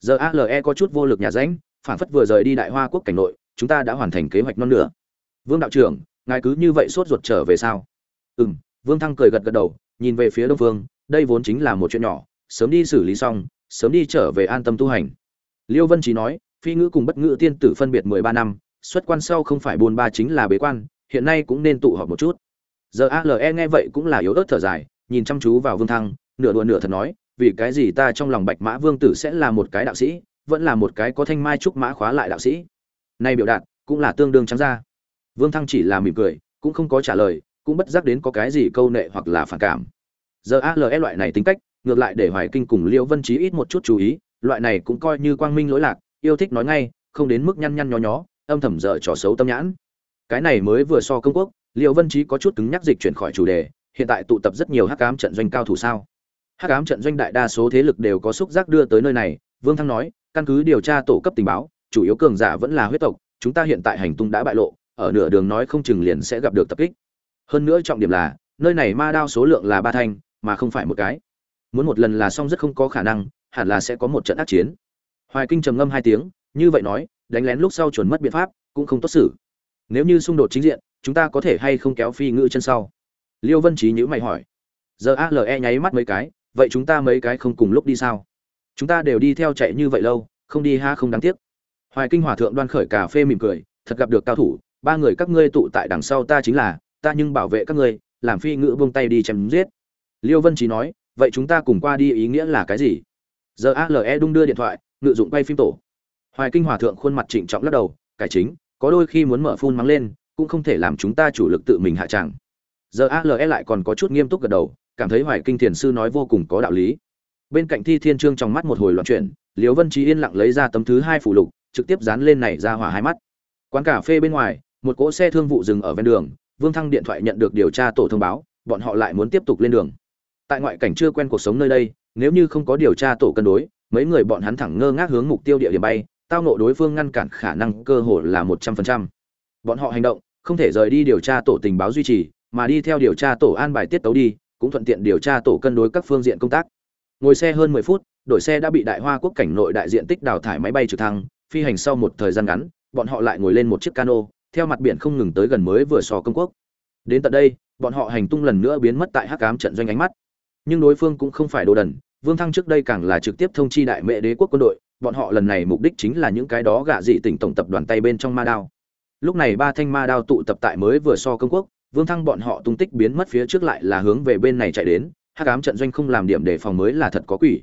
Giờ ale có chút vô lực nhà ránh phản phất vừa rời đi đại hoa quốc cảnh nội chúng ta đã hoàn thành kế hoạch non nữa vương đạo trưởng ngài cứ như vậy sốt ruột trở về sao? Ừm, vương thăng cười gật gật đầu nhìn về phía đông Vương, đây vốn chính là một chuyện nhỏ sớm đi xử lý xong sớm đi trở về an tâm tu hành. Liêu vân chỉ nói phi ngữ cùng bất ngữ tiên tử phân biệt mười ba năm xuất quan sau không phải buôn ba chính là bế quan, hiện nay cũng nên tụ họp một chút. Giờ ale nghe vậy cũng là yếu ớt thở dài, nhìn chăm chú vào vương thăng, nửa đùa nửa thật nói, vì cái gì ta trong lòng bạch mã vương tử sẽ là một cái đạo sĩ, vẫn là một cái có thanh mai trúc mã khóa lại đạo sĩ? Nay biểu đạt, cũng là tương đương trắng ra. Vương thăng chỉ là mỉm cười, cũng không có trả lời, cũng bất giác đến có cái gì câu nệ hoặc là phản cảm. Giờ ale loại này tính cách, ngược lại để hoài kinh cùng liễu vân trí ít một chút chú ý, loại này cũng coi như quang minh lỗi lạc, yêu thích nói ngay, không đến mức nhăn nhăn nhó nhó âm thầm dở trò xấu tâm nhãn. Cái này mới vừa so công quốc, liễu vân trí có chút cứng nhắc dịch chuyển khỏi chủ đề, hiện tại tụ tập rất nhiều hắc ám trận doanh cao thủ sao? Hắc ám trận doanh đại đa số thế lực đều có xúc giác đưa tới nơi này, vương thăng nói, căn cứ điều tra tổ cấp tình báo, chủ yếu cường giả vẫn là huyết tộc, chúng ta hiện tại hành tung đã bại lộ, ở nửa đường nói không chừng liền sẽ gặp được tập kích. Hơn nữa trọng điểm là, nơi này ma đao số lượng là ba thanh, mà không phải một cái. Muốn một lần là xong rất không có khả năng, hẳn là sẽ có một trận ác chiến. Hoài kinh trầm ngâm hai tiếng, như vậy nói đánh lén lúc sau chuẩn mất biện pháp, cũng không tốt xử. Nếu như xung đột chính diện, chúng ta có thể hay không kéo phi ngữ chân sau? Liêu vân trí nhữ mày hỏi. Giờ ale nháy mắt mấy cái, vậy chúng ta mấy cái không cùng lúc đi sao? Chúng ta đều đi theo chạy như vậy lâu, không đi ha không đáng tiếc. Hoài kinh hòa thượng đoan khởi cà phê mỉm cười, thật gặp được cao thủ, ba người các ngươi tụ tại đằng sau ta chính là, ta nhưng bảo vệ các ngươi, làm phi ngữ buông tay đi chém giết. Liêu vân trí nói, vậy chúng ta cùng qua đi ý nghĩa là cái gì? Giờ ale đung đưa điện thoại, ngự dụng quay phim tổ hoài kinh hòa thượng khuôn mặt trịnh trọng lắc đầu, cải chính, có đôi khi muốn mở phun mắng lên, cũng không thể làm chúng ta chủ lực tự mình hạ tràng. Giờ ale lại còn có chút nghiêm túc gật đầu, cảm thấy hoài kinh thiền sư nói vô cùng có đạo lý. Bên cạnh thi thiên trương trong mắt một hồi loạn chuyển liều vân trí yên lặng lấy ra tấm thứ hai phủ lục, trực tiếp dán lên này ra hỏa hai mắt. Quán cà phê bên ngoài, một cỗ xe thương vụ dừng ở ven đường, vương thăng điện thoại nhận được điều tra tổ thông báo, bọn họ lại muốn tiếp tục lên đường. Tại ngoại cảnh chưa quen cuộc sống nơi đây, nếu như không có điều tra tổ cân đối, mấy người bọn hắn thẳng ngơ ngác hướng mục tiêu địa điểm bay tao nộ đối phương ngăn cản khả năng cơ hội là một trăm phần trăm. Bọn họ hành động, không thể rời đi điều tra tổ tình báo duy trì, mà đi theo điều tra tổ an bài tiết tấu đi, cũng thuận tiện điều tra tổ cân đối các phương diện công tác. Ngồi xe hơn mười phút đổi xe đã bị đại hoa quốc cảnh nội đại diện tích đào thải máy bay trực thăng, phi hành sau một thời gian ngắn, bọn họ lại ngồi lên một chiếc cano, theo mặt biển không ngừng tới gần mới vừa sò công quốc. Đến tận đây, bọn họ hành tung lần nữa biến mất tại hắc ám trận doanh ánh mắt. Nhưng đối phương cũng không phải đồ đần, vương thăng trước đây càng là trực tiếp thông chi đại mẹ đế quốc quân đội bọn họ lần này mục đích chính là những cái đó gạ dị tỉnh tổng tập đoàn tay bên trong ma đao. Lúc này ba thanh ma đao tụ tập tại mới vừa so công quốc, vương thăng bọn họ tung tích biến mất phía trước lại là hướng về bên này chạy đến Hát ám trận doanh không làm điểm để phòng mới là thật có quỷ.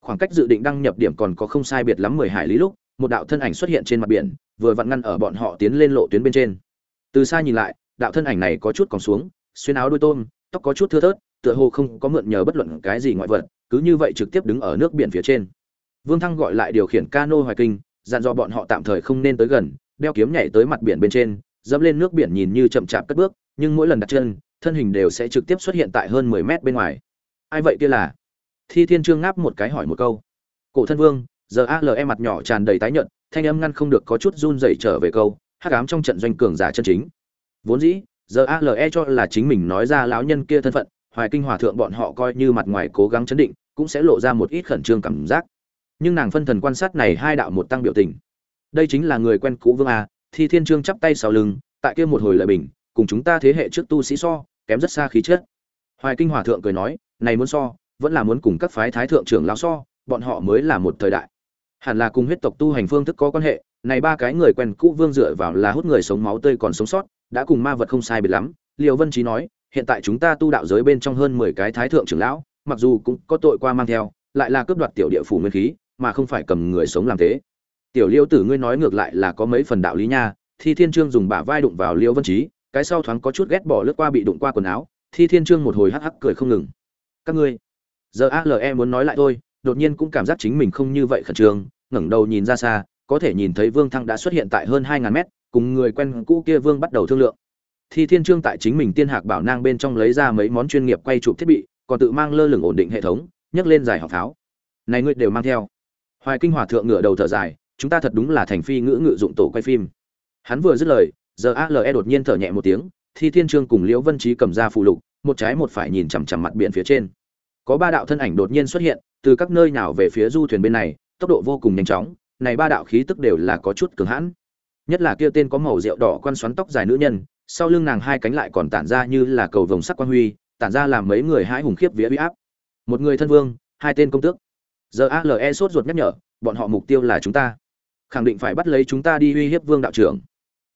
Khoảng cách dự định đăng nhập điểm còn có không sai biệt lắm mười hải lý lúc, một đạo thân ảnh xuất hiện trên mặt biển, vừa vặn ngăn ở bọn họ tiến lên lộ tuyến bên trên. Từ xa nhìn lại, đạo thân ảnh này có chút còn xuống, xuyên áo đuôi tôm, tóc có chút thưa thớt, tựa hồ không có mượn nhờ bất luận cái gì ngoại vật, cứ như vậy trực tiếp đứng ở nước biển phía trên vương thăng gọi lại điều khiển cano hoài kinh, dặn dò bọn họ tạm thời không nên tới gần, đeo kiếm nhảy tới mặt biển bên trên, dẫm lên nước biển nhìn như chậm chạp cất bước, nhưng mỗi lần đặt chân, thân hình đều sẽ trực tiếp xuất hiện tại hơn mười mét bên ngoài. Ai vậy kia là? Thi thiên trương ngáp một cái hỏi một câu. Cổ thân vương, giờ ale mặt nhỏ tràn đầy tái nhợt, thanh âm ngăn không được có chút run rẩy trở về câu, hắc ám trong trận doanh cường giả chân chính. Vốn dĩ, giờ ale cho là chính mình nói ra lão nhân kia thân phận, hoài kinh hòa thượng bọn họ coi như mặt ngoài cố gắng chấn định, cũng sẽ lộ ra một ít khẩn trương cảm giác nhưng nàng phân thần quan sát này hai đạo một tăng biểu tình. Đây chính là người quen cũ vương a, thi thiên trương chắp tay sau lưng, tại kia một hồi lợi bình, cùng chúng ta thế hệ trước tu sĩ so, kém rất xa khí chất. Hoài kinh hòa thượng cười nói, này muốn so, vẫn là muốn cùng các phái thái thượng trưởng lão so, bọn họ mới là một thời đại. Hẳn là cùng huyết tộc tu hành phương thức có quan hệ, này ba cái người quen cũ vương dựa vào là hút người sống máu tươi còn sống sót, đã cùng ma vật không sai biệt lắm. Liều vân trí nói, hiện tại chúng ta tu đạo giới bên trong hơn mười cái thái thượng trưởng lão, mặc dù cũng có tội qua mang theo, lại là cướp đoạt tiểu địa phủ nguyên khí mà không phải cầm người sống làm thế. Tiểu liêu tử ngươi nói ngược lại là có mấy phần đạo lý nha. Thi thiên trương dùng bả vai đụng vào liêu vân trí cái sau thoáng có chút ghét bỏ lướt qua bị đụng qua quần áo. Thi thiên trương một hồi hắc hắc cười không ngừng. Các ngươi, giờ ale muốn nói lại thôi, đột nhiên cũng cảm giác chính mình không như vậy khẩn trương, ngẩng đầu nhìn ra xa, có thể nhìn thấy vương thăng đã xuất hiện tại hơn hai ngàn mét, cùng người quen cũ kia vương bắt đầu thương lượng. Thi thiên trương tại chính mình tiên hạc bảo nang bên trong lấy ra mấy món chuyên nghiệp quay chụp thiết bị, còn tự mang lơ lửng ổn định hệ thống, nhấc lên giải học tháo. này ngươi đều mang theo hoài kinh hòa thượng ngửa đầu thở dài, chúng ta thật đúng là thành phi ngữ ngự dụng tổ quay phim. Hắn vừa dứt lời giờ ale đột nhiên thở nhẹ một tiếng, thi thiên trương cùng liễu vân trí cầm ra phụ lục, một trái một phải nhìn chằm chằm mặt biển phía trên. Có ba đạo thân ảnh đột nhiên xuất hiện, từ các nơi nào về phía du thuyền bên này, tốc độ vô cùng nhanh chóng, này ba đạo khí tức đều là có chút cường hãn. Nhất là kia tên có màu rượu đỏ quan xoắn tóc dài nữ nhân, sau lưng nàng hai cánh lại còn tản ra như là cầu vồng sắc quan huy, tản ra làm mấy người hãi hùng khiếp vía uy áp. Một người thân vương, hai tên công tước giờ ale sốt ruột nhắc nhở, bọn họ mục tiêu là chúng ta. Khẳng định phải bắt lấy chúng ta đi uy hiếp vương đạo trưởng.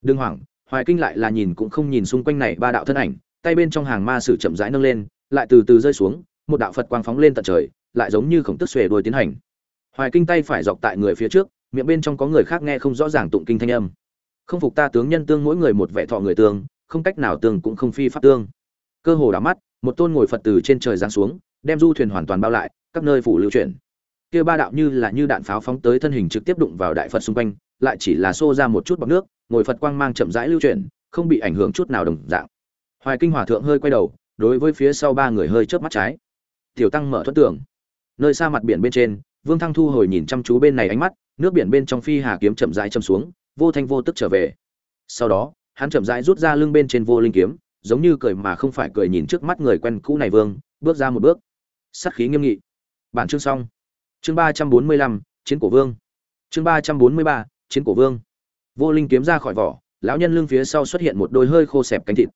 Đừng hoảng, hoài kinh lại là nhìn cũng không nhìn xung quanh này ba đạo thân ảnh, tay bên trong hàng ma sử chậm rãi nâng lên, lại từ từ rơi xuống, một đạo phật quang phóng lên tận trời, lại giống như khổng tức xuề đuôi tiến hành. Hoài kinh tay phải dọc tại người phía trước, miệng bên trong có người khác nghe không rõ ràng tụng kinh thanh âm. Không phục ta tướng nhân tương mỗi người một vẻ thọ người tương, không cách nào tương cũng không phi pháp tương. Cơ hồ đắm mắt, một tôn ngồi phật từ trên trời giáng xuống, đem du thuyền hoàn toàn bao lại, các nơi phủ lưu chuyển kia ba đạo như là như đạn pháo phóng tới thân hình trực tiếp đụng vào đại phật xung quanh, lại chỉ là xô ra một chút bọc nước, ngồi phật quang mang chậm rãi lưu chuyển, không bị ảnh hưởng chút nào đồng dạng. Hoài kinh hòa thượng hơi quay đầu, đối với phía sau ba người hơi chớp mắt trái. Tiểu tăng mở thuận tưởng nơi xa mặt biển bên trên, vương thăng thu hồi nhìn chăm chú bên này ánh mắt, nước biển bên trong phi hà kiếm chậm rãi châm xuống, vô thanh vô tức trở về. Sau đó, hắn chậm rãi rút ra lưng bên trên vô linh kiếm, giống như cười mà không phải cười nhìn trước mắt người quen cũ này vương, bước ra một bước. Sắt khí nghiêm nghị. Bản chương xong chương ba trăm bốn mươi lăm, chiến cổ vương. Chương ba trăm bốn mươi ba, chiến cổ vương. Vô linh kiếm ra khỏi vỏ, lão nhân lưng phía sau xuất hiện một đôi hơi khô xẹp cánh thịt.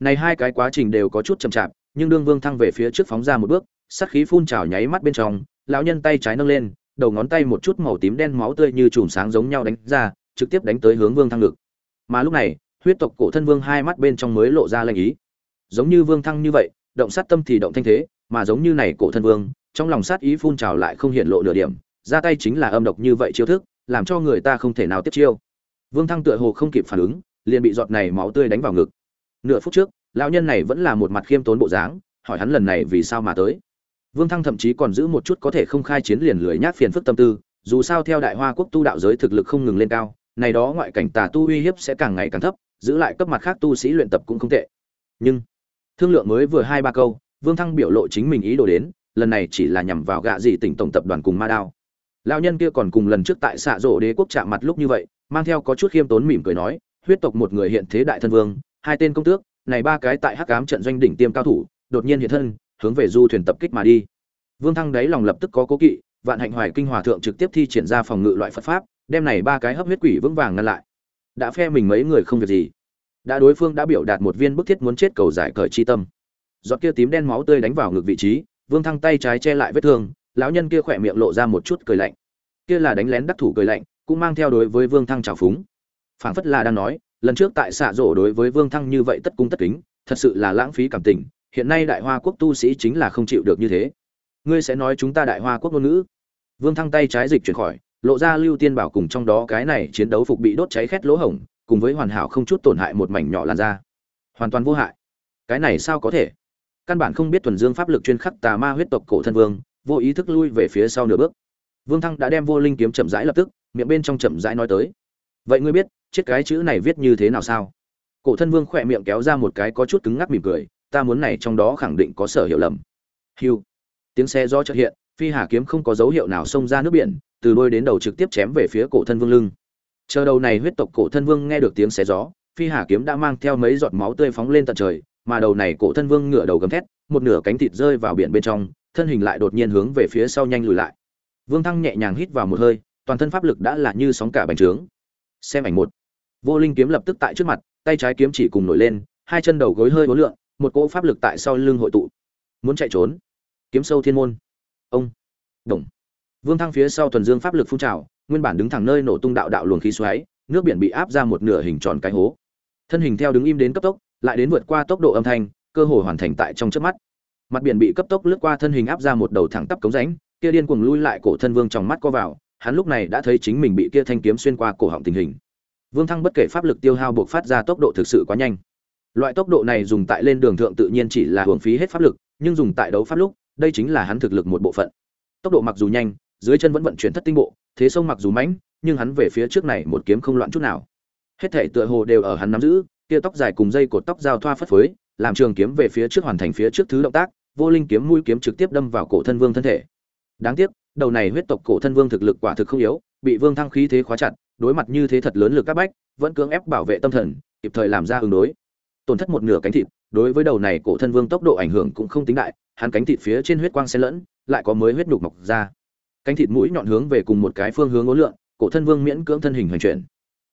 Này hai cái quá trình đều có chút chậm chạp, nhưng đương vương thăng về phía trước phóng ra một bước, sát khí phun trào nháy mắt bên trong, lão nhân tay trái nâng lên, đầu ngón tay một chút màu tím đen máu tươi như chùm sáng giống nhau đánh ra, trực tiếp đánh tới hướng vương thăng ngực. Mà lúc này, huyết tộc cổ thân vương hai mắt bên trong mới lộ ra lanh ý. Giống như vương thăng như vậy, động sát tâm thì động thanh thế, mà giống như này cổ thân vương trong lòng sát ý phun trào lại không hiện lộ nửa điểm, ra tay chính là âm độc như vậy chiêu thức, làm cho người ta không thể nào tiếp chiêu. Vương thăng tựa hồ không kịp phản ứng, liền bị giọt này máu tươi đánh vào ngực. Nửa phút trước, lão nhân này vẫn là một mặt khiêm tốn bộ dáng, hỏi hắn lần này vì sao mà tới. Vương thăng thậm chí còn giữ một chút có thể không khai chiến liền lười nhác phiền phức tâm tư, dù sao theo đại hoa quốc tu đạo giới thực lực không ngừng lên cao, này đó ngoại cảnh tà tu uy hiếp sẽ càng ngày càng thấp, giữ lại cấp mặt khác tu sĩ luyện tập cũng không tệ. Nhưng, thương lượng mới vừa hai ba câu, vương thăng biểu lộ chính mình ý đồ đến lần này chỉ là nhằm vào gạ dị tỉnh tổng tập đoàn cùng ma đao. Lão nhân kia còn cùng lần trước tại xạ rộ đế quốc chạm mặt lúc như vậy, mang theo có chút khiêm tốn mỉm cười nói, huyết tộc một người hiện thế đại thân vương, hai tên công tước, này ba cái tại hắc ám trận doanh đỉnh tiêm cao thủ, đột nhiên hiện thân, hướng về du thuyền tập kích mà đi. Vương thăng đáy lòng lập tức có cố kỵ, vạn hạnh hoài kinh hòa thượng trực tiếp thi triển ra phòng ngự loại phật pháp, đem này ba cái hấp huyết quỷ vững vàng ngăn lại. Đã phe mình mấy người không việc gì. Đã đối phương đã biểu đạt một viên bức thiết muốn chết cầu giải cởi chi tâm. Giọt kia tím đen máu tươi đánh vào ngực vị trí vương thăng tay trái che lại vết thương, lão nhân kia khỏe miệng lộ ra một chút cười lạnh. Kia là đánh lén đắc thủ cười lạnh, cũng mang theo đối với vương thăng trào phúng. Phảng phất là đang nói, lần trước tại xạ rổ đối với vương thăng như vậy tất cung tất kính, thật sự là lãng phí cảm tình, hiện nay đại hoa quốc tu sĩ chính là không chịu được như thế. Ngươi sẽ nói chúng ta đại hoa quốc ngôn ngữ? Vương thăng tay trái dịch chuyển khỏi, lộ ra lưu tiên bảo cùng trong đó cái này chiến đấu phục bị đốt cháy khét lỗ hổng, cùng với hoàn hảo không chút tổn hại một mảnh nhỏ làn da. Hoàn toàn vô hại. Cái này sao có thể? Căn bản không biết thuần dương pháp lực chuyên khắc tà ma huyết tộc cổ thân vương, vô ý thức lui về phía sau nửa bước. Vương thăng đã đem vô linh kiếm chậm rãi lập tức, miệng bên trong chậm rãi nói tới. Vậy ngươi biết chiếc cái chữ này viết như thế nào sao? Cổ thân vương khỏe miệng kéo ra một cái có chút cứng ngắc mỉm cười, ta muốn này trong đó khẳng định có sở hiểu lầm. Hiu tiếng xe do chợt hiện, phi hà kiếm không có dấu hiệu nào xông ra nước biển, từ đôi đến đầu trực tiếp chém về phía cổ thân vương lưng. Chờ đầu này huyết tộc cổ thân vương nghe được tiếng xé gió, phi hà kiếm đã mang theo mấy giọt máu tươi phóng lên tận trời mà đầu này cổ thân vương ngửa đầu gầm thét, một nửa cánh thịt rơi vào biển bên trong, thân hình lại đột nhiên hướng về phía sau nhanh lùi lại. Vương thăng nhẹ nhàng hít vào một hơi, toàn thân pháp lực đã là như sóng cả bành trướng. Xem ảnh một. Vô linh kiếm lập tức tại trước mặt, tay trái kiếm chỉ cùng nổi lên, hai chân đầu gối hơi hối lượng một cỗ pháp lực tại sau lưng hội tụ. Muốn chạy trốn? Kiếm sâu thiên môn. Ông. Đồng. Vương thăng phía sau thuần dương pháp lực phun trào, nguyên bản đứng thẳng nơi nổ tung đạo đạo luồng khí xoáy, nước biển bị áp ra một nửa hình tròn cái hố. Thân hình theo đứng im đến cấp tốc lại đến vượt qua tốc độ âm thanh, cơ hội hoàn thành tại trong chớp mắt. Mặt biển bị cấp tốc lướt qua thân hình áp ra một đầu thẳng tắp cống rãnh, kia điên cuồng lui lại cổ thân vương trong mắt co vào, hắn lúc này đã thấy chính mình bị kia thanh kiếm xuyên qua cổ họng tình hình. Vương thăng bất kể pháp lực tiêu hao buộc phát ra tốc độ thực sự quá nhanh. Loại tốc độ này dùng tại lên đường thượng tự nhiên chỉ là hưởng phí hết pháp lực, nhưng dùng tại đấu pháp lúc, đây chính là hắn thực lực một bộ phận. Tốc độ mặc dù nhanh, dưới chân vẫn vận chuyển thất tinh bộ, thế sông mặc dù mãnh, nhưng hắn về phía trước này một kiếm không loạn chút nào. Hết thể tựa hồ đều ở hắn nắm giữ kia tóc dài cùng dây cột tóc giao thoa phất phới, làm trường kiếm về phía trước hoàn thành phía trước thứ động tác, vô linh kiếm mũi kiếm trực tiếp đâm vào cổ thân vương thân thể. Đáng tiếc, đầu này huyết tộc cổ thân vương thực lực quả thực không yếu, bị vương thăng khí thế khóa chặt, đối mặt như thế thật lớn lực các bách, vẫn cưỡng ép bảo vệ tâm thần, kịp thời làm ra ứng đối. Tổn thất một nửa cánh thịt, đối với đầu này cổ thân vương tốc độ ảnh hưởng cũng không tính đại, hắn cánh thịt phía trên huyết quang xen lẫn, lại có mới huyết đục mọc ra. Cánh thịt mũi nhọn hướng về cùng một cái phương hướng ố lượn, cổ thân vương miễn cưỡng thân hình hoành chuyển.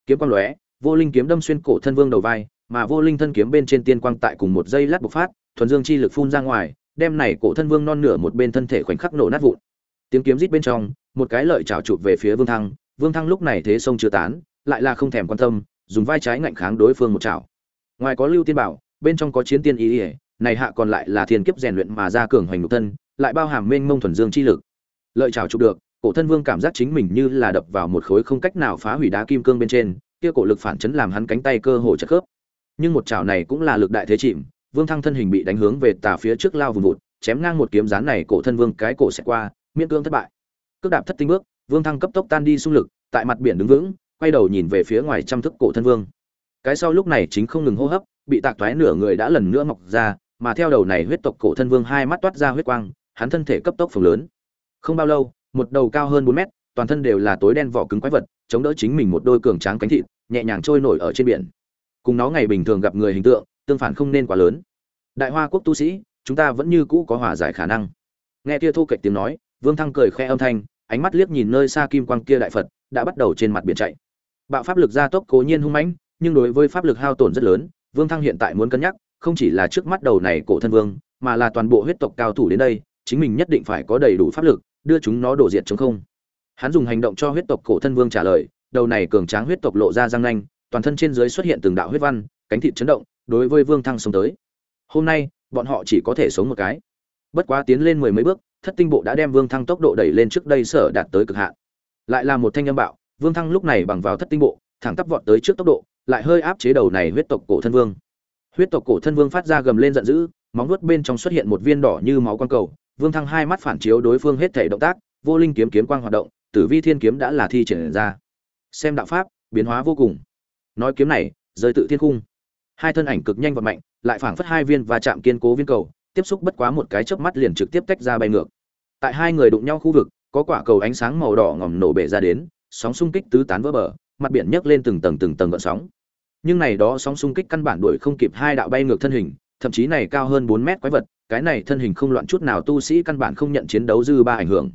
Kiếm quang lóe vô linh kiếm đâm xuyên cổ thân vương đầu vai, mà vô linh thân kiếm bên trên tiên quang tại cùng một giây lát bộc phát, thuần dương chi lực phun ra ngoài, đem này cổ thân vương non nửa một bên thân thể khoảnh khắc nổ nát vụn. Tiếng kiếm rít bên trong, một cái lợi chảo chụp về phía vương thăng vương thăng lúc này thế sông chưa tán, lại là không thèm quan tâm, dùng vai trái ngạnh kháng đối phương một chảo. Ngoài có lưu tiên bảo, bên trong có chiến tiên ý ỉa này hạ còn lại là thiên kiếp rèn luyện mà ra cường hoành nhục thân, lại bao hàm mênh mông thuần dương chi lực. Lợi chảo chụp được, cổ thân vương cảm giác chính mình như là đập vào một khối không cách nào phá hủy đá kim cương bên trên kia cổ lực phản chấn làm hắn cánh tay cơ hồ chật khớp. Nhưng một chảo này cũng là lực đại thế chìm, vương thăng thân hình bị đánh hướng về tà phía trước lao vùng vụt, chém ngang một kiếm rán này cổ thân vương, cái cổ sẽ qua, miễn cương thất bại. Cước đạp thất tinh bước, vương thăng cấp tốc tan đi xung lực, tại mặt biển đứng vững, quay đầu nhìn về phía ngoài trăm thức cổ thân vương. Cái sau lúc này chính không ngừng hô hấp, bị tạc toái nửa người đã lần nữa mọc ra, mà theo đầu này huyết tộc cổ thân vương hai mắt toát ra huyết quang, hắn thân thể cấp tốc phồng lớn. Không bao lâu, một đầu cao hơn bốn mét toàn thân đều là tối đen vỏ cứng quái vật, chống đỡ chính mình một đôi cường tráng cánh thịt, nhẹ nhàng trôi nổi ở trên biển. Cùng nó ngày bình thường gặp người hình tượng, tương phản không nên quá lớn. Đại hoa quốc tu sĩ, chúng ta vẫn như cũ có hòa giải khả năng. Nghe kia thu kịch tiếng nói, vương thăng cười khẽ âm thanh, ánh mắt liếc nhìn nơi xa kim quang kia đại phật, đã bắt đầu trên mặt biển chạy. Bạo pháp lực gia tốc cố nhiên hung mãnh, nhưng đối với pháp lực hao tổn rất lớn, vương thăng hiện tại muốn cân nhắc, không chỉ là trước mắt đầu này cổ thân vương, mà là toàn bộ huyết tộc cao thủ đến đây, chính mình nhất định phải có đầy đủ pháp lực, đưa chúng nó đổ diệt chống không hắn dùng hành động cho huyết tộc cổ thân vương trả lời, đầu này cường tráng huyết tộc lộ ra răng nanh, toàn thân trên dưới xuất hiện từng đạo huyết văn, cánh thịt chấn động, đối với vương thăng sống tới. Hôm nay, bọn họ chỉ có thể sống một cái. Bất quá tiến lên mười mấy bước, thất tinh bộ đã đem vương thăng tốc độ đẩy lên trước đây sở đạt tới cực hạn. Lại là một thanh âm bạo, vương thăng lúc này bằng vào thất tinh bộ, thẳng tắp vọt tới trước tốc độ, lại hơi áp chế đầu này huyết tộc cổ thân vương. Huyết tộc cổ thân vương phát ra gầm lên giận dữ, móng vuốt bên trong xuất hiện một viên đỏ như máu quan cầu, vương thăng hai mắt phản chiếu đối phương hết thể động tác, vô linh kiếm kiếm quang hoạt động tử vi thiên kiếm đã là thi triển ra. Xem đạo pháp, biến hóa vô cùng. Nói kiếm này, rơi tự thiên cung hai thân ảnh cực nhanh và mạnh, lại phảng phất hai viên và chạm kiên cố viên cầu, tiếp xúc bất quá một cái chớp mắt liền trực tiếp tách ra bay ngược. Tại hai người đụng nhau khu vực, có quả cầu ánh sáng màu đỏ ngòm nổ bể ra đến, sóng xung kích tứ tán vỡ bờ, mặt biển nhấc lên từng tầng từng tầng gợn sóng. Nhưng này đó sóng xung kích căn bản đuổi không kịp hai đạo bay ngược thân hình, thậm chí này cao hơn bốn mét quái vật, cái này thân hình không loạn chút nào tu sĩ căn bản không nhận chiến đấu dư ba ảnh hưởng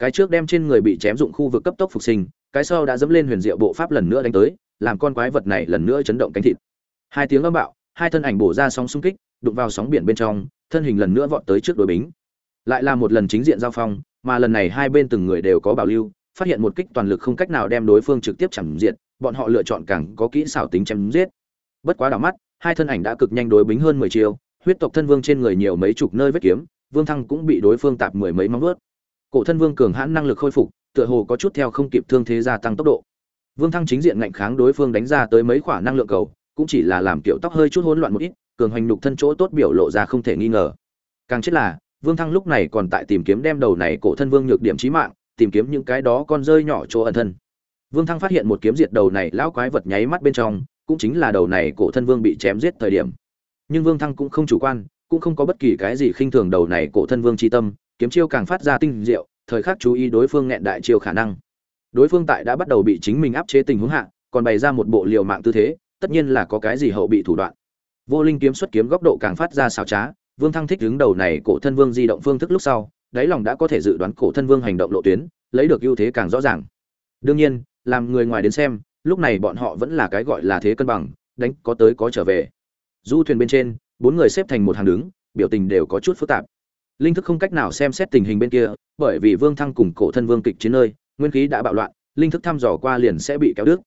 cái trước đem trên người bị chém dụng khu vực cấp tốc phục sinh, cái sau đã dẫm lên huyền diệu bộ pháp lần nữa đánh tới, làm con quái vật này lần nữa chấn động cánh thịt. Hai tiếng âm bạo, hai thân ảnh bổ ra sóng xung kích, đụng vào sóng biển bên trong, thân hình lần nữa vọt tới trước đội bính. Lại là một lần chính diện giao phong, mà lần này hai bên từng người đều có bảo lưu, phát hiện một kích toàn lực không cách nào đem đối phương trực tiếp chẳng diện bọn họ lựa chọn càng có kỹ xảo tính chém giết. Bất quá đảo mắt, hai thân ảnh đã cực nhanh đối bính hơn mười chiêu, huyết tộc thân vương trên người nhiều mấy chục nơi vết kiếm, vương thăng cũng bị đối phương tạp mười mấy móng vớt cổ thân vương cường hãn năng lực khôi phục, tựa hồ có chút theo không kịp thương thế gia tăng tốc độ. Vương thăng chính diện ngạnh kháng đối phương đánh ra tới mấy khoả năng lượng cầu, cũng chỉ là làm kiểu tóc hơi chút hỗn loạn một ít, cường hoành nhục thân chỗ tốt biểu lộ ra không thể nghi ngờ. Càng chết là, vương thăng lúc này còn tại tìm kiếm đem đầu này cổ thân vương nhược điểm chí mạng, tìm kiếm những cái đó con rơi nhỏ chỗ ẩn thân. Vương thăng phát hiện một kiếm diệt đầu này lão quái vật nháy mắt bên trong, cũng chính là đầu này cổ thân vương bị chém giết thời điểm. Nhưng vương thăng cũng không chủ quan, cũng không có bất kỳ cái gì khinh thường đầu này cổ thân vương chi tâm kiếm chiêu càng phát ra tinh diệu, thời khắc chú ý đối phương nghẹn đại chiêu khả năng. Đối phương tại đã bắt đầu bị chính mình áp chế tình huống hạ, còn bày ra một bộ liều mạng tư thế, tất nhiên là có cái gì hậu bị thủ đoạn. Vô linh kiếm xuất kiếm góc độ càng phát ra xảo trá, vương thăng thích đứng đầu này cổ thân vương di động phương thức lúc sau, đáy lòng đã có thể dự đoán cổ thân vương hành động lộ tuyến, lấy được ưu thế càng rõ ràng. Đương nhiên, làm người ngoài đến xem, lúc này bọn họ vẫn là cái gọi là thế cân bằng, đánh có tới có trở về. Du thuyền bên trên, bốn người xếp thành một hàng đứng, biểu tình đều có chút phức tạp linh thức không cách nào xem xét tình hình bên kia, bởi vì vương thăng cùng cổ thân vương kịch chiến nơi, nguyên khí đã bạo loạn, linh thức thăm dò qua liền sẽ bị kéo đứt.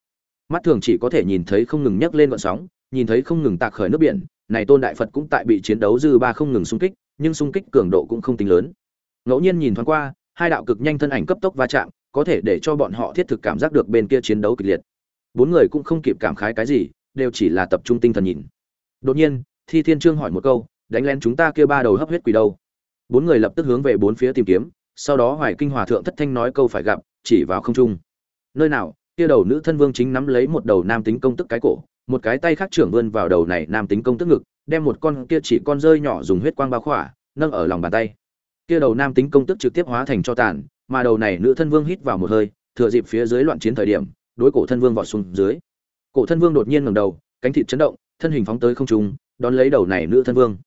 Mắt thường chỉ có thể nhìn thấy không ngừng nhấc lên vận sóng, nhìn thấy không ngừng tạc khởi nước biển, này tôn đại phật cũng tại bị chiến đấu dư ba không ngừng xung kích, nhưng xung kích cường độ cũng không tính lớn. Ngẫu nhiên nhìn thoáng qua, hai đạo cực nhanh thân ảnh cấp tốc va chạm, có thể để cho bọn họ thiết thực cảm giác được bên kia chiến đấu kịch liệt. Bốn người cũng không kịp cảm khái cái gì, đều chỉ là tập trung tinh thần nhìn. Đột nhiên, thi thiên trương hỏi một câu, đánh lén chúng ta kia ba đầu hấp huyết quỷ đâu? Bốn người lập tức hướng về bốn phía tìm kiếm, sau đó hoài kinh hòa thượng thất thanh nói câu phải gặp, chỉ vào không trung. Nơi nào, kia đầu nữ thân vương chính nắm lấy một đầu nam tính công tức cái cổ, một cái tay khác trưởng vươn vào đầu này nam tính công tức ngực, đem một con kia chỉ con rơi nhỏ dùng huyết quang bao khỏa, nâng ở lòng bàn tay. Kia đầu nam tính công tức trực tiếp hóa thành cho tàn, mà đầu này nữ thân vương hít vào một hơi, thừa dịp phía dưới loạn chiến thời điểm, đối cổ thân vương vọt xuống dưới. Cổ thân vương đột nhiên ngẩng đầu, cánh thịt chấn động, thân hình phóng tới không trung, đón lấy đầu này nữ thân vương.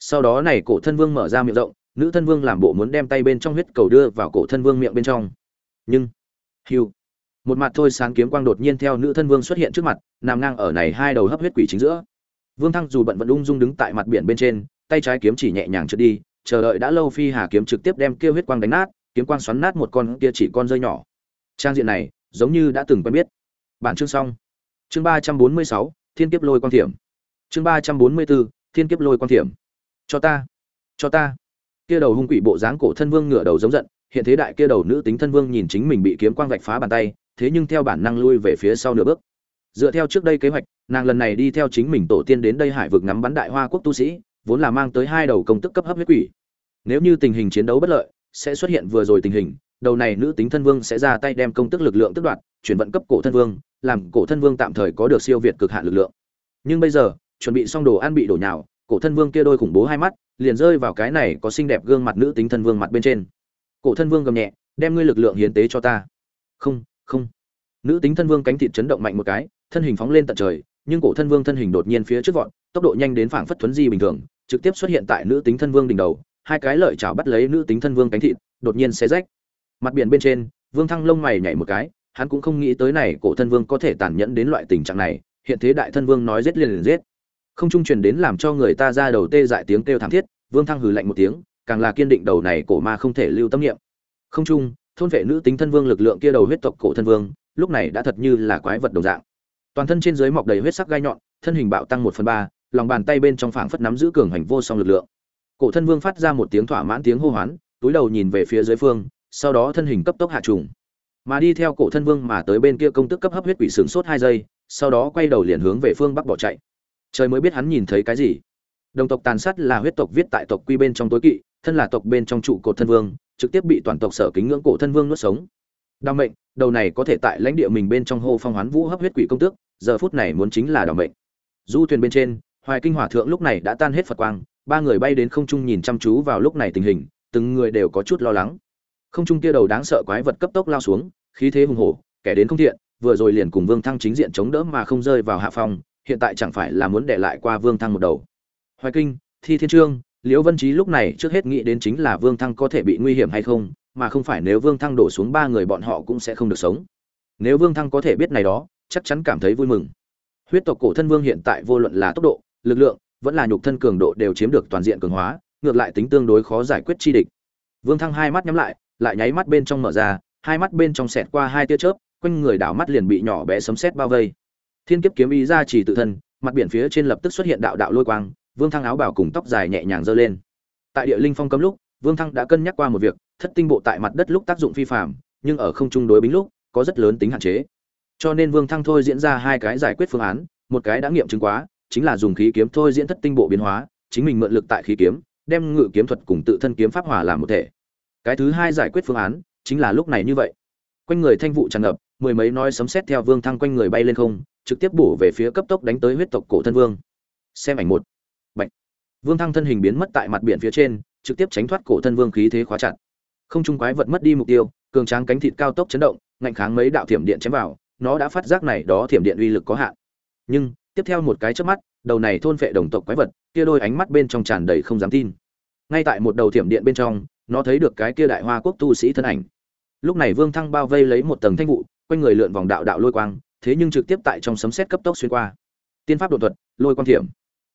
Sau đó này cổ thân vương mở ra miệng rộng nữ thân vương làm bộ muốn đem tay bên trong huyết cầu đưa vào cổ thân vương miệng bên trong. Nhưng, hiu, một mặt thôi sáng kiếm quang đột nhiên theo nữ thân vương xuất hiện trước mặt, nằm ngang ở này hai đầu hấp huyết quỷ chính giữa. Vương thăng dù bận vẫn ung dung đứng tại mặt biển bên trên, tay trái kiếm chỉ nhẹ nhàng trượt đi, chờ đợi đã lâu phi hà kiếm trực tiếp đem kia huyết quang đánh nát, kiếm quang xoắn nát một con kia chỉ con rơi nhỏ. Trang diện này, giống như đã từng quen biết. Bản chương xong. Chương ba trăm bốn mươi sáu, thiên kiếp lôi quang thiểm. Chương ba trăm bốn mươi bốn, thiên kiếp lôi quang thiểm. Cho ta cho ta kia đầu hung quỷ bộ dáng cổ thân vương ngửa đầu giống giận, hiện thế đại kia đầu nữ tính thân vương nhìn chính mình bị kiếm quang vạch phá bàn tay, thế nhưng theo bản năng lui về phía sau nửa bước. Dựa theo trước đây kế hoạch, nàng lần này đi theo chính mình tổ tiên đến đây hải vực ngắm bắn đại hoa quốc tu sĩ, vốn là mang tới hai đầu công tức cấp hấp huyết quỷ. Nếu như tình hình chiến đấu bất lợi, sẽ xuất hiện vừa rồi tình hình, đầu này nữ tính thân vương sẽ ra tay đem công tức lực lượng tức đoạt, chuyển vận cấp cổ thân vương, làm cổ thân vương tạm thời có được siêu việt cực hạn lực lượng. Nhưng bây giờ, chuẩn bị xong đồ ăn bị đổ nhào, cổ thân vương kia đôi khủng bố hai mắt liền rơi vào cái này có xinh đẹp gương mặt nữ tính thân vương mặt bên trên. Cổ thân vương gầm nhẹ, đem ngươi lực lượng hiến tế cho ta. Không không. Nữ tính thân vương cánh thịt chấn động mạnh một cái, thân hình phóng lên tận trời, nhưng cổ thân vương thân hình đột nhiên phía trước vọt, tốc độ nhanh đến phảng phất thuấn di bình thường, trực tiếp xuất hiện tại nữ tính thân vương đỉnh đầu, hai cái lợi chảo bắt lấy nữ tính thân vương cánh thịt, đột nhiên xé rách. Mặt biển bên trên, vương thăng lông mày nhảy một cái, hắn cũng không nghĩ tới này cổ thân vương có thể tàn nhẫn đến loại tình trạng này, hiện thế đại thân vương nói giết liền liền giết không trung truyền đến làm cho người ta ra đầu tê dại tiếng kêu thảm thiết, vương thăng hừ lạnh một tiếng, càng là kiên định đầu này cổ ma không thể lưu tâm niệm. Không trung, thôn vệ nữ tính thân vương lực lượng kia đầu huyết tộc cổ thân vương, lúc này đã thật như là quái vật đồng dạng. Toàn thân trên dưới mọc đầy huyết sắc gai nhọn, thân hình bạo tăng một phần ba, lòng bàn tay bên trong phảng phất nắm giữ cường hành vô song lực lượng. Cổ thân vương phát ra một tiếng thỏa mãn tiếng hô hoán, túi đầu nhìn về phía dưới phương, sau đó thân hình cấp tốc hạ trùng. Mà đi theo cổ thân vương mà tới bên kia công tức cấp hấp huyết quỷ sướng sốt hai giây, sau đó quay đầu liền hướng về phương bắc bỏ chạy trời mới biết hắn nhìn thấy cái gì. Đồng tộc tàn sát là huyết tộc viết tại tộc quy bên trong tối kỵ, thân là tộc bên trong trụ cột thân vương, trực tiếp bị toàn tộc sở kính ngưỡng cổ thân vương nuốt sống. Đau mệnh, đầu này có thể tại lãnh địa mình bên trong hô phong hoán vũ hấp huyết quỷ công tước, giờ phút này muốn chính là đau mệnh. Du thuyền bên trên, hoài kinh hỏa thượng lúc này đã tan hết phật quang, ba người bay đến không trung nhìn chăm chú vào lúc này tình hình, từng người đều có chút lo lắng. Không trung kia đầu đáng sợ quái vật cấp tốc lao xuống, khí thế hùng hổ, kẻ đến không thiện, vừa rồi liền cùng vương thăng chính diện chống đỡ mà không rơi vào hạ phong hiện tại chẳng phải là muốn để lại qua vương thăng một đầu. Hoài kinh, thi thiên trương, liễu vân Chí lúc này trước hết nghĩ đến chính là vương thăng có thể bị nguy hiểm hay không, mà không phải nếu vương thăng đổ xuống ba người bọn họ cũng sẽ không được sống. Nếu vương thăng có thể biết này đó, chắc chắn cảm thấy vui mừng. Huyết tộc cổ thân vương hiện tại vô luận là tốc độ, lực lượng, vẫn là nhục thân cường độ đều chiếm được toàn diện cường hóa, ngược lại tính tương đối khó giải quyết chi địch. Vương thăng hai mắt nhắm lại lại nháy mắt bên trong mở ra, hai mắt bên trong xẹt qua hai tia chớp, quanh người đảo mắt liền bị nhỏ bé sấm sét bao vây thiên kiếp kiếm ý ra chỉ tự thân, mặt biển phía trên lập tức xuất hiện đạo đạo lôi quang, vương thăng áo bảo cùng tóc dài nhẹ nhàng giơ lên. Tại địa linh phong cấm lúc, vương thăng đã cân nhắc qua một việc, thất tinh bộ tại mặt đất lúc tác dụng phi phạm nhưng ở không trung đối bính lúc, có rất lớn tính hạn chế. Cho nên vương thăng thôi diễn ra hai cái giải quyết phương án, một cái đã nghiệm chứng quá, chính là dùng khí kiếm thôi diễn thất tinh bộ biến hóa, chính mình mượn lực tại khí kiếm, đem ngự kiếm thuật cùng tự thân kiếm pháp hòa làm một thể. Cái thứ hai giải quyết phương án, chính là lúc này như vậy. Quanh người thanh vụ tràn ngập, mười mấy nói sấm sét theo vương thăng quanh người bay lên không trực tiếp bổ về phía cấp tốc đánh tới huyết tộc cổ thân vương. Xem ảnh một. Bạch. vương thăng thân hình biến mất tại mặt biển phía trên, trực tiếp tránh thoát cổ thân vương khí thế khóa chặt. Không trung quái vật mất đi mục tiêu, cường tráng cánh thịt cao tốc chấn động, ngạnh kháng mấy đạo thiểm điện chém vào, nó đã phát giác này đó thiểm điện uy lực có hạn. Nhưng, tiếp theo một cái chớp mắt, đầu này thôn phệ đồng tộc quái vật, kia đôi ánh mắt bên trong tràn đầy không dám tin. Ngay tại một đầu thiểm điện bên trong, nó thấy được cái kia đại hoa quốc tu sĩ thân ảnh. Lúc này vương thăng bao vây lấy một tầng thanh vụ, quanh người lượn vòng đạo đạo lôi quang thế nhưng trực tiếp tại trong sấm xét cấp tốc xuyên qua. Tiên pháp đột thuật, lôi quan thiểm.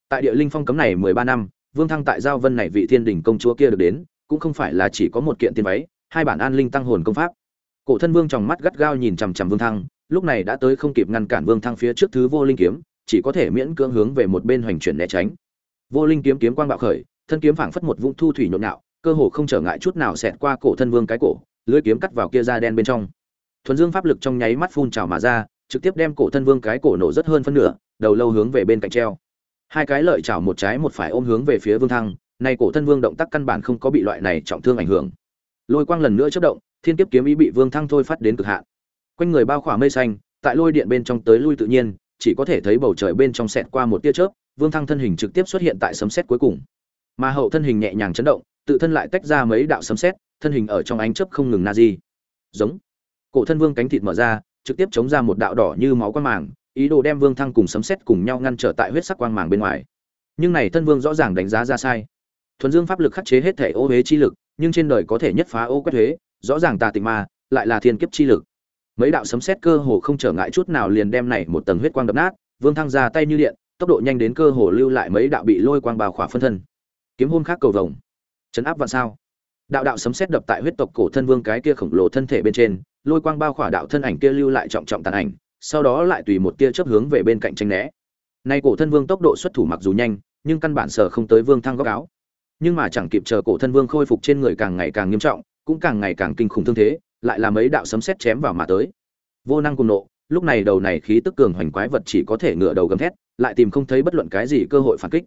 Tại địa linh phong cấm này mười ba năm, vương thăng tại giao vân này vị thiên đỉnh công chúa kia được đến, cũng không phải là chỉ có một kiện tiên váy, hai bản an linh tăng hồn công pháp. Cổ thân vương trong mắt gắt gao nhìn chằm chằm vương thăng, lúc này đã tới không kịp ngăn cản vương thăng phía trước thứ vô linh kiếm, chỉ có thể miễn cưỡng hướng về một bên hoành chuyển né tránh. Vô linh kiếm kiếm quang bạo khởi, thân kiếm phảng phất một vũng thu thủy nhộn nhạo, cơ hồ không trở ngại chút nào xẹt qua cổ thân vương cái cổ, lưỡi kiếm cắt vào kia da đen bên trong. Thuần dương pháp lực trong nháy mắt phun trào mà ra trực tiếp đem cổ thân vương cái cổ nổ rất hơn phân nửa, đầu lâu hướng về bên cạnh treo. Hai cái lợi chảo một trái một phải ôm hướng về phía vương thăng, nay cổ thân vương động tác căn bản không có bị loại này trọng thương ảnh hưởng. Lôi quang lần nữa chớp động, thiên kiếp kiếm ý bị vương thăng thôi phát đến cực hạn. Quanh người bao khỏa mây xanh, tại lôi điện bên trong tới lui tự nhiên, chỉ có thể thấy bầu trời bên trong xẹt qua một tia chớp, vương thăng thân hình trực tiếp xuất hiện tại sấm sét cuối cùng. Mà hậu thân hình nhẹ nhàng chấn động, tự thân lại tách ra mấy đạo sấm sét, thân hình ở trong ánh chớp không ngừng na di. Giống. Cổ thân vương cánh thịt mở ra trực tiếp chống ra một đạo đỏ như máu quang màng, ý đồ đem vương thăng cùng sấm sét cùng nhau ngăn trở tại huyết sắc quang màng bên ngoài. Nhưng này thân vương rõ ràng đánh giá ra sai. Thuần dương pháp lực khắc chế hết thể ô hế chi lực, nhưng trên đời có thể nhất phá ô quét huế rõ ràng tà tịch ma lại là thiên kiếp chi lực. Mấy đạo sấm sét cơ hồ không trở ngại chút nào liền đem này một tầng huyết quang đập nát, vương thăng ra tay như điện, tốc độ nhanh đến cơ hồ lưu lại mấy đạo bị lôi quang bào khỏa phân thân. Kiếm hôn khác cầu vồng. Chấn áp vạn sao. Đạo đạo sấm sét đập tại huyết tộc cổ thân vương cái kia khổng lồ thân thể bên trên lôi quang bao khỏa đạo thân ảnh kia lưu lại trọng trọng tàn ảnh, sau đó lại tùy một tia chớp hướng về bên cạnh tranh né. Nay cổ thân vương tốc độ xuất thủ mặc dù nhanh, nhưng căn bản sở không tới vương thăng góc áo. Nhưng mà chẳng kịp chờ cổ thân vương khôi phục trên người càng ngày càng nghiêm trọng, cũng càng ngày càng kinh khủng thương thế, lại là mấy đạo sấm sét chém vào mà tới. Vô năng cùng nộ, lúc này đầu này khí tức cường hoành quái vật chỉ có thể ngửa đầu gầm thét, lại tìm không thấy bất luận cái gì cơ hội phản kích.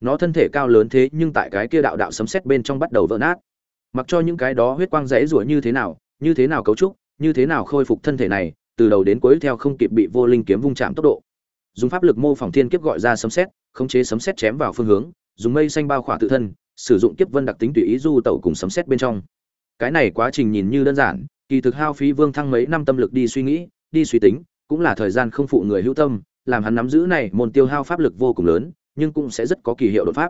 Nó thân thể cao lớn thế nhưng tại cái kia đạo đạo sấm sét bên trong bắt đầu vỡ nát. Mặc cho những cái đó huyết quang rẽ rủa như thế nào, như thế nào cấu trúc như thế nào khôi phục thân thể này, từ đầu đến cuối theo không kịp bị vô linh kiếm vung chạm tốc độ. Dùng pháp lực mô phỏng thiên kiếp gọi ra sấm sét, khống chế sấm sét chém vào phương hướng, dùng mây xanh bao khỏa tự thân, sử dụng kiếp vân đặc tính tùy ý du tẩu cùng sấm sét bên trong. Cái này quá trình nhìn như đơn giản, kỳ thực hao phí vương thăng mấy năm tâm lực đi suy nghĩ, đi suy tính, cũng là thời gian không phụ người hữu tâm, làm hắn nắm giữ này môn tiêu hao pháp lực vô cùng lớn, nhưng cũng sẽ rất có kỳ hiệu đột pháp.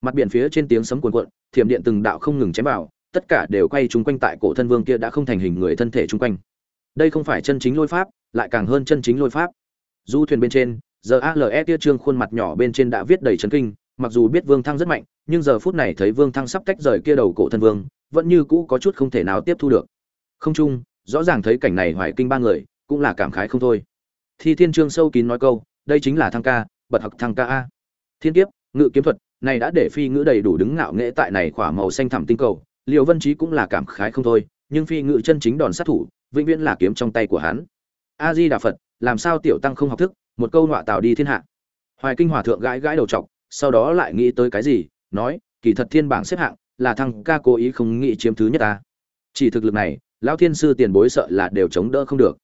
Mặt biển phía trên tiếng sấm cuồn cuộn, thiểm điện từng đạo không ngừng chém vào tất cả đều quay chung quanh tại cổ thân vương kia đã không thành hình người thân thể chung quanh. Đây không phải chân chính lôi pháp, lại càng hơn chân chính lôi pháp. Du thuyền bên trên giờ ale tia trương khuôn mặt nhỏ bên trên đã viết đầy chấn kinh, mặc dù biết vương thăng rất mạnh, nhưng giờ phút này thấy vương thăng sắp tách rời kia đầu cổ thân vương, vẫn như cũ có chút không thể nào tiếp thu được. Không chung, rõ ràng thấy cảnh này hoài kinh ba người, cũng là cảm khái không thôi. Thi thiên trương sâu kín nói câu, đây chính là thăng ca, bật học thăng ca a. Thiên kiếp, ngự kiếm thuật, này đã để phi ngữ đầy đủ đứng ngạo nghễ tại này khỏa màu xanh thẳm tinh cầu liệu vân trí cũng là cảm khái không thôi, nhưng phi ngự chân chính đòn sát thủ, vĩnh viễn là kiếm trong tay của hắn. A di đà phật làm sao tiểu tăng không học thức, một câu nọa tạo đi thiên hạ. Hoài kinh hòa thượng gãi gãi đầu trọc sau đó lại nghĩ tới cái gì, nói, kỳ thật thiên bảng xếp hạng, là thăng ca cố ý không nghĩ chiếm thứ nhất ta. Chỉ thực lực này, lão thiên sư tiền bối sợ là đều chống đỡ không được.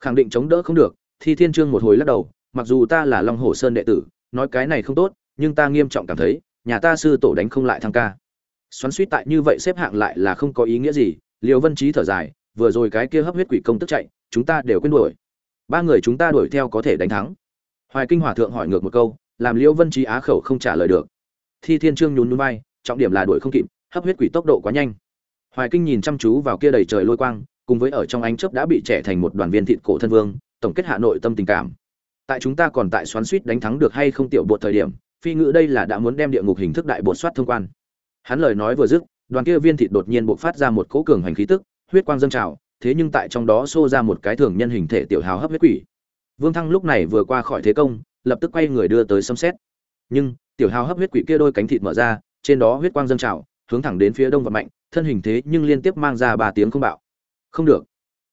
Khẳng định chống đỡ không được thì thiên trương một hồi lắc đầu, mặc dù ta là long hồ sơn đệ tử, nói cái này không tốt, nhưng ta nghiêm trọng cảm thấy, nhà ta sư tổ đánh không lại thăng ca xoắn suýt tại như vậy xếp hạng lại là không có ý nghĩa gì. Liều vân trí thở dài, vừa rồi cái kia hấp huyết quỷ công tức chạy, chúng ta đều quên đuổi. Ba người chúng ta đuổi theo có thể đánh thắng. Hoài kinh hòa thượng hỏi ngược một câu, làm liễu vân trí á khẩu không trả lời được. Thi thiên trương nhún núi bay trọng điểm là đuổi không kịp, hấp huyết quỷ tốc độ quá nhanh. Hoài kinh nhìn chăm chú vào kia đầy trời lôi quang, cùng với ở trong ánh chớp đã bị trẻ thành một đoàn viên thịt cổ thân vương, tổng kết hạ nội tâm tình cảm. Tại chúng ta còn tại xoắn suýt đánh thắng được hay không tiểu bột thời điểm, phi ngữ đây là đã muốn đem địa ngục hình thức đại bột soát thông quan hắn lời nói vừa dứt, đoàn kia viên thịt đột nhiên bộc phát ra một cỗ cường hành khí tức, huyết quang dâng trào, thế nhưng tại trong đó xô ra một cái thường nhân hình thể tiểu hào hấp huyết quỷ. Vương thăng lúc này vừa qua khỏi thế công, lập tức quay người đưa tới xâm xét nhưng, tiểu hào hấp huyết quỷ kia đôi cánh thịt mở ra, trên đó huyết quang dâng trào, hướng thẳng đến phía đông và mạnh thân hình thế nhưng liên tiếp mang ra ba tiếng không bạo. Không được.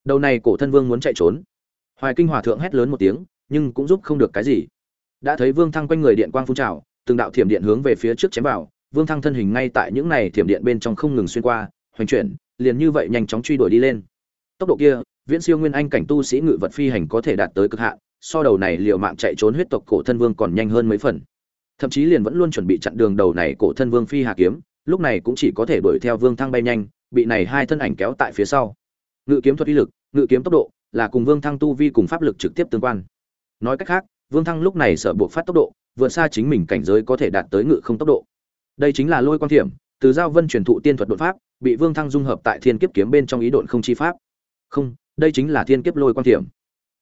Đầu này cổ thân vương muốn chạy trốn. Hoài kinh hòa thượng hét lớn một tiếng, nhưng cũng giúp không được cái gì. Đã thấy vương thăng quanh người điện quang phun trào, từng đạo thiểm điện hướng về phía trước chém vào vương thăng thân hình ngay tại những này thiểm điện bên trong không ngừng xuyên qua, hoành chuyển, liền như vậy nhanh chóng truy đuổi đi lên. Tốc độ kia, viễn siêu nguyên anh cảnh tu sĩ ngự vật phi hành có thể đạt tới cực hạn, so đầu này liều mạng chạy trốn huyết tộc cổ thân vương còn nhanh hơn mấy phần. Thậm chí liền vẫn luôn chuẩn bị chặn đường đầu này cổ thân vương phi hà kiếm, lúc này cũng chỉ có thể đuổi theo vương thăng bay nhanh, bị này hai thân ảnh kéo tại phía sau. Ngự kiếm thuật uy lực, ngự kiếm tốc độ, là cùng vương thăng tu vi cùng pháp lực trực tiếp tương quan. Nói cách khác, vương thăng lúc này sợ buộc phát tốc độ, vượt xa chính mình cảnh giới có thể đạt tới ngự không tốc độ đây chính là lôi quan thiểm, từ giao vân truyền thụ tiên thuật đột pháp, bị vương thăng dung hợp tại thiên kiếp kiếm bên trong ý độn không chi pháp. Không, đây chính là thiên kiếp lôi quan thiểm.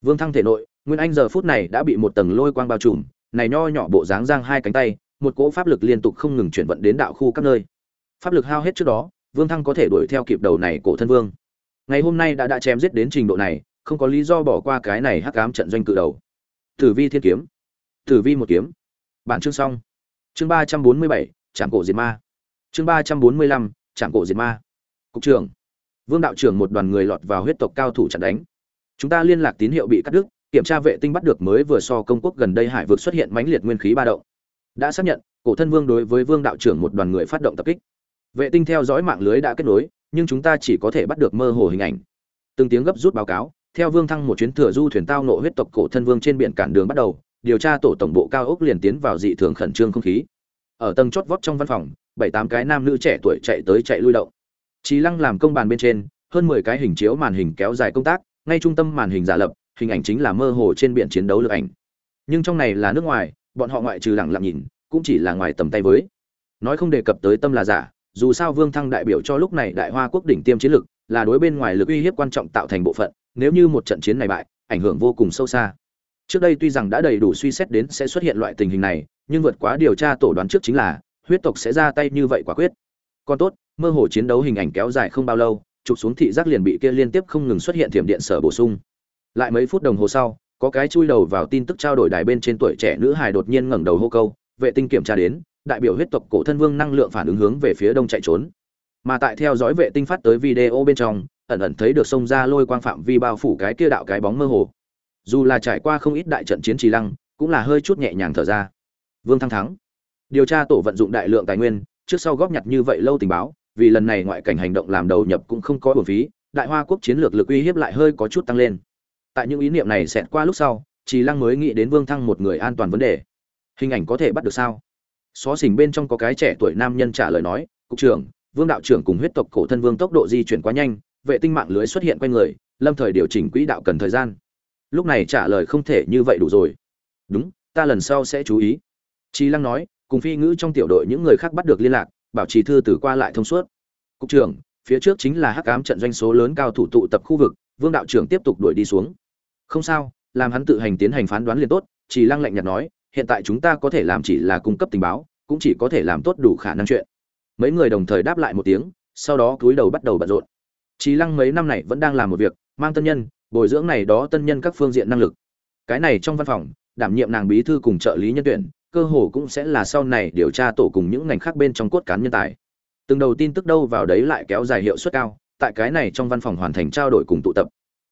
Vương thăng thể nội, nguyên anh giờ phút này đã bị một tầng lôi quang bao trùm, này nho nhỏ bộ dáng giang hai cánh tay, một cỗ pháp lực liên tục không ngừng chuyển vận đến đạo khu các nơi. Pháp lực hao hết trước đó, vương thăng có thể đuổi theo kịp đầu này cổ thân vương. Ngày hôm nay đã đã chém giết đến trình độ này, không có lý do bỏ qua cái này hắc ám trận doanh cự đầu. Tử vi thiên kiếm. Tử vi một kiếm. Bản chương xong. Chương ba trăm bốn mươi bảy trạm cổ diệt ma. Chương ba trăm bốn mươi lăm trạm cổ diệt ma. Cục trưởng. Vương đạo trưởng một đoàn người lọt vào huyết tộc cao thủ chặn đánh. Chúng ta liên lạc tín hiệu bị cắt đứt, kiểm tra vệ tinh bắt được mới vừa so công quốc gần đây hải vực xuất hiện mãnh liệt nguyên khí ba động. Đã xác nhận, cổ thân vương đối với vương đạo trưởng một đoàn người phát động tập kích. Vệ tinh theo dõi mạng lưới đã kết nối, nhưng chúng ta chỉ có thể bắt được mơ hồ hình ảnh. Từng tiếng gấp rút báo cáo, theo vương thăng một chuyến thừa du thuyền tao nộ huyết tộc cổ thân vương trên biển cản đường bắt đầu, điều tra tổ tổng bộ cao ốc liền tiến vào dị thường khẩn trương không khí ở tầng chót vót trong văn phòng, bảy tám cái nam nữ trẻ tuổi chạy tới chạy lui động. Trí lăng làm công bàn bên trên, hơn mười cái hình chiếu màn hình kéo dài công tác, ngay trung tâm màn hình giả lập, hình ảnh chính là mơ hồ trên biển chiến đấu lực ảnh. Nhưng trong này là nước ngoài, bọn họ ngoại trừ lặng lặng nhìn, cũng chỉ là ngoài tầm tay với. Nói không đề cập tới tâm là giả, dù sao vương thăng đại biểu cho lúc này đại hoa quốc đỉnh tiêm chiến lực là đối bên ngoài lực uy hiếp quan trọng tạo thành bộ phận, nếu như một trận chiến này bại, ảnh hưởng vô cùng sâu xa trước đây tuy rằng đã đầy đủ suy xét đến sẽ xuất hiện loại tình hình này, nhưng vượt quá điều tra tổ đoán trước chính là, huyết tộc sẽ ra tay như vậy quả quyết. Còn tốt, mơ hồ chiến đấu hình ảnh kéo dài không bao lâu, chụp xuống thị giác liền bị kia liên tiếp không ngừng xuất hiện thiểm điện sở bổ sung. Lại mấy phút đồng hồ sau, có cái chui đầu vào tin tức trao đổi đài bên trên tuổi trẻ nữ hài đột nhiên ngẩng đầu hô câu, vệ tinh kiểm tra đến, đại biểu huyết tộc cổ thân vương năng lượng phản ứng hướng về phía đông chạy trốn. Mà tại theo dõi vệ tinh phát tới video bên trong, ẩn ẩn thấy được sông ra lôi quang phạm vi bao phủ cái kia đạo cái bóng mơ hồ dù là trải qua không ít đại trận chiến trì lăng, cũng là hơi chút nhẹ nhàng thở ra. Vương thăng thắng. Điều tra tổ vận dụng đại lượng tài nguyên, trước sau góp nhặt như vậy lâu tình báo, vì lần này ngoại cảnh hành động làm đầu nhập cũng không có bổn phí, đại hoa quốc chiến lược lực uy hiếp lại hơi có chút tăng lên. Tại những ý niệm này xẹt qua lúc sau, trì lăng mới nghĩ đến vương thăng một người an toàn vấn đề. Hình ảnh có thể bắt được sao? Xó xỉnh bên trong có cái trẻ tuổi nam nhân trả lời nói, cục trưởng, vương đạo trưởng cùng huyết tộc cổ thân vương tốc độ di chuyển quá nhanh, vệ tinh mạng lưới xuất hiện quanh người, lâm thời điều chỉnh quỹ đạo cần thời gian lúc này trả lời không thể như vậy đủ rồi. Đúng, ta lần sau sẽ chú ý. Trí lăng nói, cùng phi ngữ trong tiểu đội những người khác bắt được liên lạc, bảo trì thư từ qua lại thông suốt. Cục trưởng, phía trước chính là hắc cám trận doanh số lớn cao thủ tụ tập khu vực, vương đạo trưởng tiếp tục đuổi đi xuống. Không sao, làm hắn tự hành tiến hành phán đoán liền tốt chỉ lăng lạnh nhạt nói, hiện tại chúng ta có thể làm chỉ là cung cấp tình báo, cũng chỉ có thể làm tốt đủ khả năng chuyện. Mấy người đồng thời đáp lại một tiếng, sau đó cúi đầu bắt đầu bận rộn. Chỉ lăng mấy năm này vẫn đang làm một việc, mang tân nhân bồi dưỡng này đó tân nhân các phương diện năng lực. Cái này trong văn phòng, đảm nhiệm nàng bí thư cùng trợ lý nhân tuyển, cơ hồ cũng sẽ là sau này điều tra tổ cùng những ngành khác bên trong cốt cán nhân tài. Từng đầu tin tức đâu vào đấy lại kéo dài hiệu suất cao, tại cái này trong văn phòng hoàn thành trao đổi cùng tụ tập.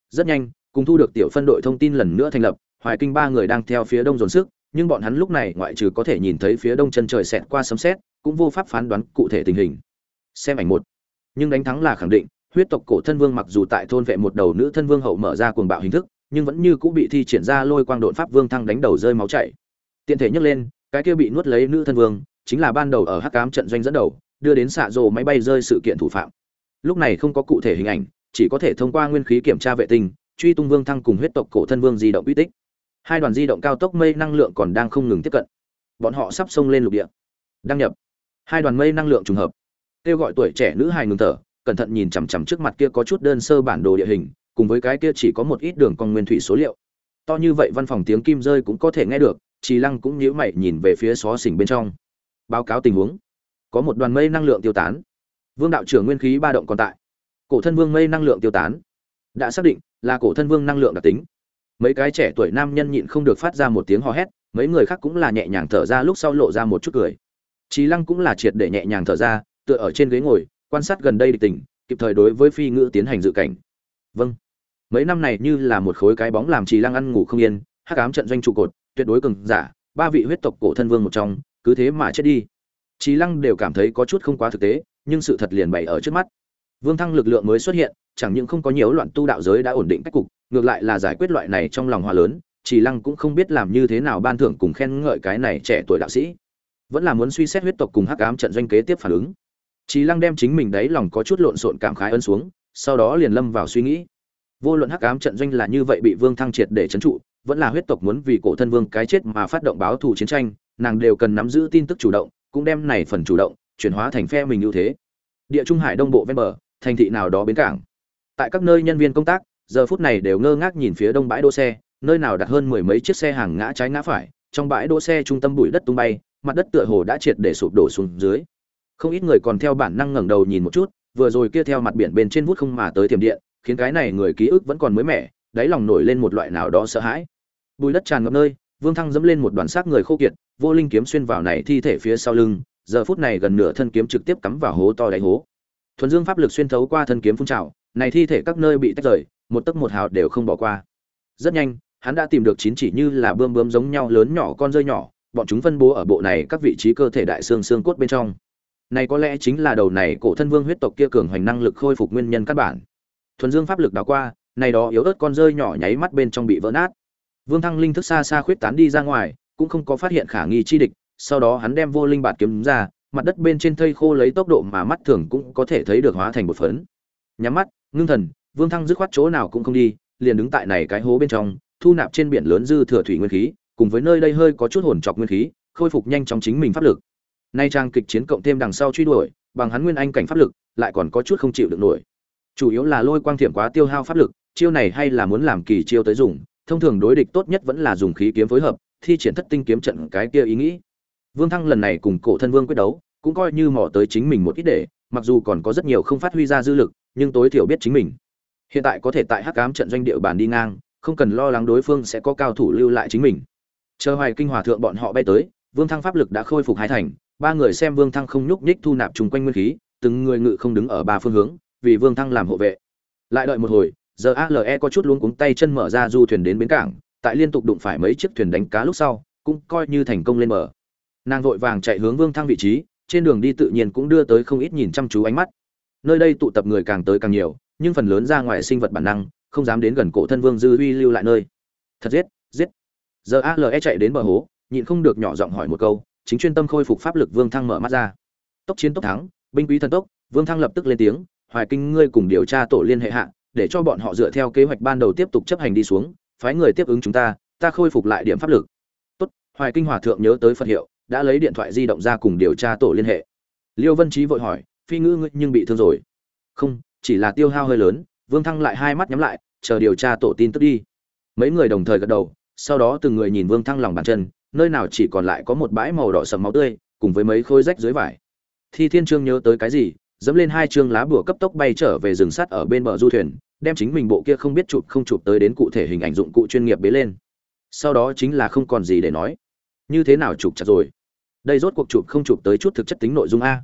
Rất nhanh, cùng thu được tiểu phân đội thông tin lần nữa thành lập, hoài kinh ba người đang theo phía đông dồn sức, nhưng bọn hắn lúc này ngoại trừ có thể nhìn thấy phía đông chân trời xẹt qua sấm sét, cũng vô pháp phán đoán cụ thể tình hình. Xem ảnh một. Nhưng đánh thắng là khẳng định huyết tộc cổ thân vương mặc dù tại thôn vệ một đầu nữ thân vương hậu mở ra cuồng bạo hình thức, nhưng vẫn như cũng bị thi triển ra lôi quang đột pháp vương thăng đánh đầu rơi máu chảy. Tiện thể nhấc lên, cái kia bị nuốt lấy nữ thân vương, chính là ban đầu ở hắc ám trận doanh dẫn đầu, đưa đến xạ rồ máy bay rơi sự kiện thủ phạm. Lúc này không có cụ thể hình ảnh, chỉ có thể thông qua nguyên khí kiểm tra vệ tinh, truy tung vương thăng cùng huyết tộc cổ thân vương di động uy tích. Hai đoàn di động cao tốc mây năng lượng còn đang không ngừng tiếp cận. Bọn họ sắp xông lên lục địa. Đăng nhập. Hai đoàn mây năng lượng trùng hợp. Kêu gọi tuổi trẻ nữ hài ngừng thở cẩn thận nhìn chằm chằm trước mặt kia có chút đơn sơ bản đồ địa hình, cùng với cái kia chỉ có một ít đường con nguyên thủy số liệu. To như vậy văn phòng tiếng kim rơi cũng có thể nghe được, trì lăng cũng nhíu mày nhìn về phía xó xỉnh bên trong. Báo cáo tình huống. Có một đoàn mây năng lượng tiêu tán. Vương đạo trưởng nguyên khí ba động còn tại. Cổ thân vương mây năng lượng tiêu tán. Đã xác định, là cổ thân vương năng lượng đặc tính. Mấy cái trẻ tuổi nam nhân nhịn không được phát ra một tiếng hò hét, mấy người khác cũng là nhẹ nhàng thở ra lúc sau lộ ra một chút cười. Trí lăng cũng là triệt để nhẹ nhàng thở ra, tựa ở trên ghế ngồi quan sát gần đây địch tình, kịp thời đối với phi ngữ tiến hành dự cảnh. Vâng. Mấy năm này như là một khối cái bóng làm trì lăng ăn ngủ không yên, hắc ám trận doanh trụ cột, tuyệt đối cường giả, ba vị huyết tộc cổ thân vương một trong, cứ thế mà chết đi. Trì lăng đều cảm thấy có chút không quá thực tế, nhưng sự thật liền bày ở trước mắt. Vương thăng lực lượng mới xuất hiện, chẳng những không có nhiều loạn tu đạo giới đã ổn định cách cục, ngược lại là giải quyết loại này trong lòng hòa lớn, trì lăng cũng không biết làm như thế nào ban thưởng cùng khen ngợi cái này trẻ tuổi đạo sĩ. Vẫn là muốn suy xét huyết tộc cùng hắc ám trận doanh kế tiếp phản ứng. Chí lăng đem chính mình đấy lòng có chút lộn xộn cảm khái ấn xuống, sau đó liền lâm vào suy nghĩ. Vô luận hắc ám trận doanh là như vậy bị vương thăng triệt để trấn trụ, vẫn là huyết tộc muốn vì cổ thân vương cái chết mà phát động báo thù chiến tranh, nàng đều cần nắm giữ tin tức chủ động, cũng đem này phần chủ động, chuyển hóa thành phe mình ưu thế. Địa trung hải đông bộ ven bờ, thành thị nào đó bến cảng. Tại các nơi nhân viên công tác, giờ phút này đều ngơ ngác nhìn phía đông bãi đỗ xe, nơi nào đặt hơn mười mấy chiếc xe hàng ngã trái ngã phải, trong bãi đỗ xe trung tâm bụi đất tung bay, mặt đất tựa hồ đã triệt để sụp đổ xuống dưới không ít người còn theo bản năng ngẩng đầu nhìn một chút, vừa rồi kia theo mặt biển bên trên vút không mà tới tiềm điện, khiến cái này người ký ức vẫn còn mới mẻ, đáy lòng nổi lên một loại nào đó sợ hãi. Bùi đất tràn ngập nơi, vương thăng dẫm lên một đoàn xác người khô kiệt, vô linh kiếm xuyên vào này thi thể phía sau lưng, giờ phút này gần nửa thân kiếm trực tiếp cắm vào hố to đáy hố. Thuần dương pháp lực xuyên thấu qua thân kiếm phun trào, này thi thể các nơi bị tách rời, một tấc một hào đều không bỏ qua. Rất nhanh, hắn đã tìm được chín chỉ như là bươm bướm giống nhau lớn nhỏ con rơi nhỏ, bọn chúng phân bố ở bộ này các vị trí cơ thể đại xương xương cốt bên trong này có lẽ chính là đầu này cổ thân vương huyết tộc kia cường hoành năng lực khôi phục nguyên nhân căn bản. Thuần dương pháp lực đảo qua, này đó yếu ớt con rơi nhỏ nháy mắt bên trong bị vỡ nát. Vương thăng linh thức xa xa khuyết tán đi ra ngoài, cũng không có phát hiện khả nghi chi địch, sau đó hắn đem vô linh bạt kiếm ra, mặt đất bên trên thây khô lấy tốc độ mà mắt thường cũng có thể thấy được hóa thành một phấn. Nhắm mắt, ngưng thần, vương thăng dứt khoát chỗ nào cũng không đi, liền đứng tại này cái hố bên trong, thu nạp trên biển lớn dư thừa thủy nguyên khí, cùng với nơi đây hơi có chút hồn trọc nguyên khí, khôi phục nhanh chóng chính mình pháp lực nay trang kịch chiến cộng thêm đằng sau truy đuổi, bằng hắn nguyên anh cảnh pháp lực, lại còn có chút không chịu được nổi. Chủ yếu là lôi quang thiểm quá tiêu hao pháp lực, chiêu này hay là muốn làm kỳ chiêu tới dùng, thông thường đối địch tốt nhất vẫn là dùng khí kiếm phối hợp, thi triển thất tinh kiếm trận cái kia ý nghĩ. Vương thăng lần này cùng cổ thân vương quyết đấu, cũng coi như mò tới chính mình một ít để, mặc dù còn có rất nhiều không phát huy ra dư lực, nhưng tối thiểu biết chính mình. Hiện tại có thể tại hắc ám trận doanh địa bàn đi ngang, không cần lo lắng đối phương sẽ có cao thủ lưu lại chính mình. Chờ hoài kinh hòa thượng bọn họ bay tới, vương thăng pháp lực đã khôi phục hai thành ba người xem vương thăng không nhúc nhích thu nạp chung quanh nguyên khí, từng người ngự không đứng ở ba phương hướng, vì vương thăng làm hộ vệ. Lại đợi một hồi giờ ale có chút luống cuống tay chân mở ra du thuyền đến bến cảng, tại liên tục đụng phải mấy chiếc thuyền đánh cá lúc sau, cũng coi như thành công lên mở. nàng vội vàng chạy hướng vương thăng vị trí, trên đường đi tự nhiên cũng đưa tới không ít nhìn chăm chú ánh mắt. Nơi đây tụ tập người càng tới càng nhiều, nhưng phần lớn ra ngoài sinh vật bản năng, không dám đến gần cổ thân vương dư uy lưu lại nơi. Thật giết giết. Giờ ale chạy đến bờ hố, nhịn không được nhỏ giọng hỏi một câu chính chuyên tâm khôi phục pháp lực vương thăng mở mắt ra. Tốc chiến tốc thắng, binh quý thần tốc, vương thăng lập tức lên tiếng, hoài kinh, ngươi cùng điều tra tổ liên hệ hạ, để cho bọn họ dựa theo kế hoạch ban đầu tiếp tục chấp hành đi xuống, phái người tiếp ứng chúng ta ta khôi phục lại điểm pháp lực. Tốt, hoài kinh hòa thượng nhớ tới phật hiệu, đã lấy điện thoại di động ra cùng điều tra tổ liên hệ. Liêu vân trí vội hỏi, phi ngư ngươi nhưng bị thương rồi? Không, chỉ là tiêu hao hơi lớn. Vương thăng lại hai mắt nhắm lại, chờ điều tra tổ tin tức đi. Mấy người đồng thời gật đầu, sau đó từng người nhìn vương thăng lòng bàn chân nơi nào chỉ còn lại có một bãi màu đỏ sầm máu tươi, cùng với mấy khối rách dưới vải. Thi thiên trương nhớ tới cái gì, dẫm lên hai chương lá bùa cấp tốc bay trở về rừng sắt ở bên bờ du thuyền, đem chính mình bộ kia không biết chụp không chụp tới đến cụ thể hình ảnh dụng cụ chuyên nghiệp bế lên. Sau đó chính là không còn gì để nói. Như thế nào chụp chặt rồi? Đây rốt cuộc chụp không chụp tới chút thực chất tính nội dung a.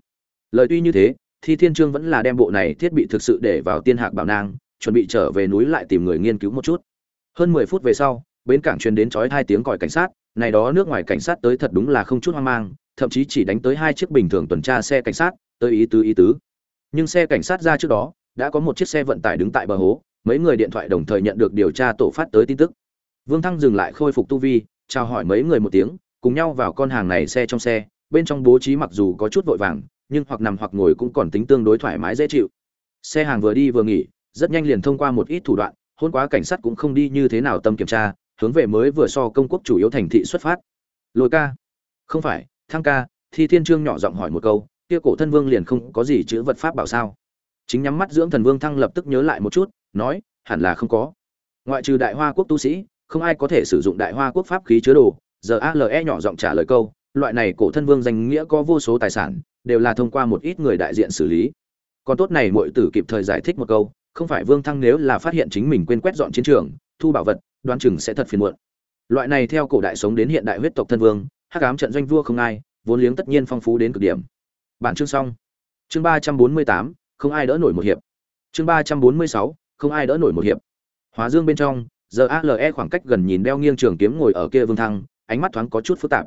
Lời tuy như thế, thi thiên trương vẫn là đem bộ này thiết bị thực sự để vào tiên hạc bảo nang, chuẩn bị trở về núi lại tìm người nghiên cứu một chút. Hơn mười phút về sau, bến cảng truyền đến chói hai tiếng còi cảnh sát này đó nước ngoài cảnh sát tới thật đúng là không chút hoang mang, thậm chí chỉ đánh tới hai chiếc bình thường tuần tra xe cảnh sát, tới ý tứ ý tứ. Nhưng xe cảnh sát ra trước đó, đã có một chiếc xe vận tải đứng tại bờ hố, mấy người điện thoại đồng thời nhận được điều tra tổ phát tới tin tức. Vương thăng dừng lại khôi phục tu vi, chào hỏi mấy người một tiếng, cùng nhau vào con hàng này xe trong xe, bên trong bố trí mặc dù có chút vội vàng, nhưng hoặc nằm hoặc ngồi cũng còn tính tương đối thoải mái dễ chịu. Xe hàng vừa đi vừa nghỉ, rất nhanh liền thông qua một ít thủ đoạn, hôn quá cảnh sát cũng không đi như thế nào tâm kiểm tra hướng về mới vừa so công quốc chủ yếu thành thị xuất phát. Lôi ca. Không phải, thăng ca, thi thiên trương nhỏ giọng hỏi một câu, kia cổ thân vương liền không có gì chữ vật pháp bảo sao? Chính nhắm mắt dưỡng thần vương thăng lập tức nhớ lại một chút, nói, hẳn là không có. Ngoại trừ đại hoa quốc tu sĩ, không ai có thể sử dụng đại hoa quốc pháp khí chứa đồ. Giờ ale nhỏ giọng trả lời câu, loại này cổ thân vương danh nghĩa có vô số tài sản, đều là thông qua một ít người đại diện xử lý. Còn tốt này mọi tử kịp thời giải thích một câu, không phải vương thăng nếu là phát hiện chính mình quên quét dọn chiến trường thu bảo vật, đoán chừng sẽ thật phiền muộn. Loại này theo cổ đại sống đến hiện đại huyết tộc thân vương, hắc ám trận doanh vua không ai, vốn liếng tất nhiên phong phú đến cực điểm. Bản chương xong. Chương ba trăm bốn mươi tám, không ai đỡ nổi một hiệp. Chương ba trăm bốn mươi sáu, không ai đỡ nổi một hiệp. Hóa dương bên trong giờ ale khoảng cách gần nhìn đeo nghiêng trường kiếm ngồi ở kia vương thăng, ánh mắt thoáng có chút phức tạp.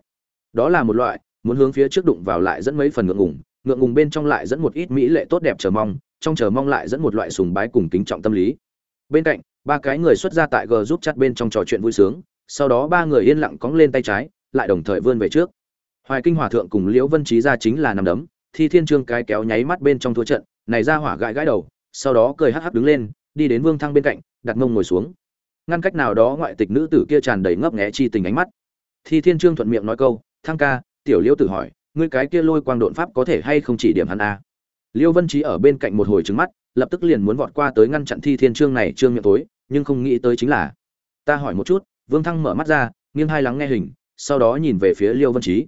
Đó là một loại, muốn hướng phía trước đụng vào lại dẫn mấy phần ngượng ngùng ngượng ngùng bên trong lại dẫn một ít mỹ lệ tốt đẹp chờ mong, trong chờ mong lại dẫn một loại sùng bái cùng kính trọng tâm lý. Bên cạnh ba cái người xuất ra tại g giúp chặt bên trong trò chuyện vui sướng, sau đó ba người yên lặng cóng lên tay trái, lại đồng thời vươn về trước. Hoài kinh hòa thượng cùng liễu vân trí ra chính là nằm đấm, thi thiên trương cái kéo nháy mắt bên trong thua trận, này ra hỏa gãi gãi đầu, sau đó cười hắc hắc đứng lên, đi đến vương thăng bên cạnh, đặt mông ngồi xuống. Ngăn cách nào đó ngoại tịch nữ tử kia tràn đầy ngấp nghé chi tình ánh mắt. Thi thiên trương thuận miệng nói câu, thăng ca, tiểu liễu tử hỏi, ngươi cái kia lôi quang độn pháp có thể hay không chỉ điểm hắn a? Liêu vân trí ở bên cạnh một hồi trứng mắt lập tức liền muốn vọt qua tới ngăn chặn thi thiên trương này trương miệng tối, nhưng không nghĩ tới chính là, ta hỏi một chút, vương thăng mở mắt ra, nghiêng hai lắng nghe hình, sau đó nhìn về phía liêu vân trí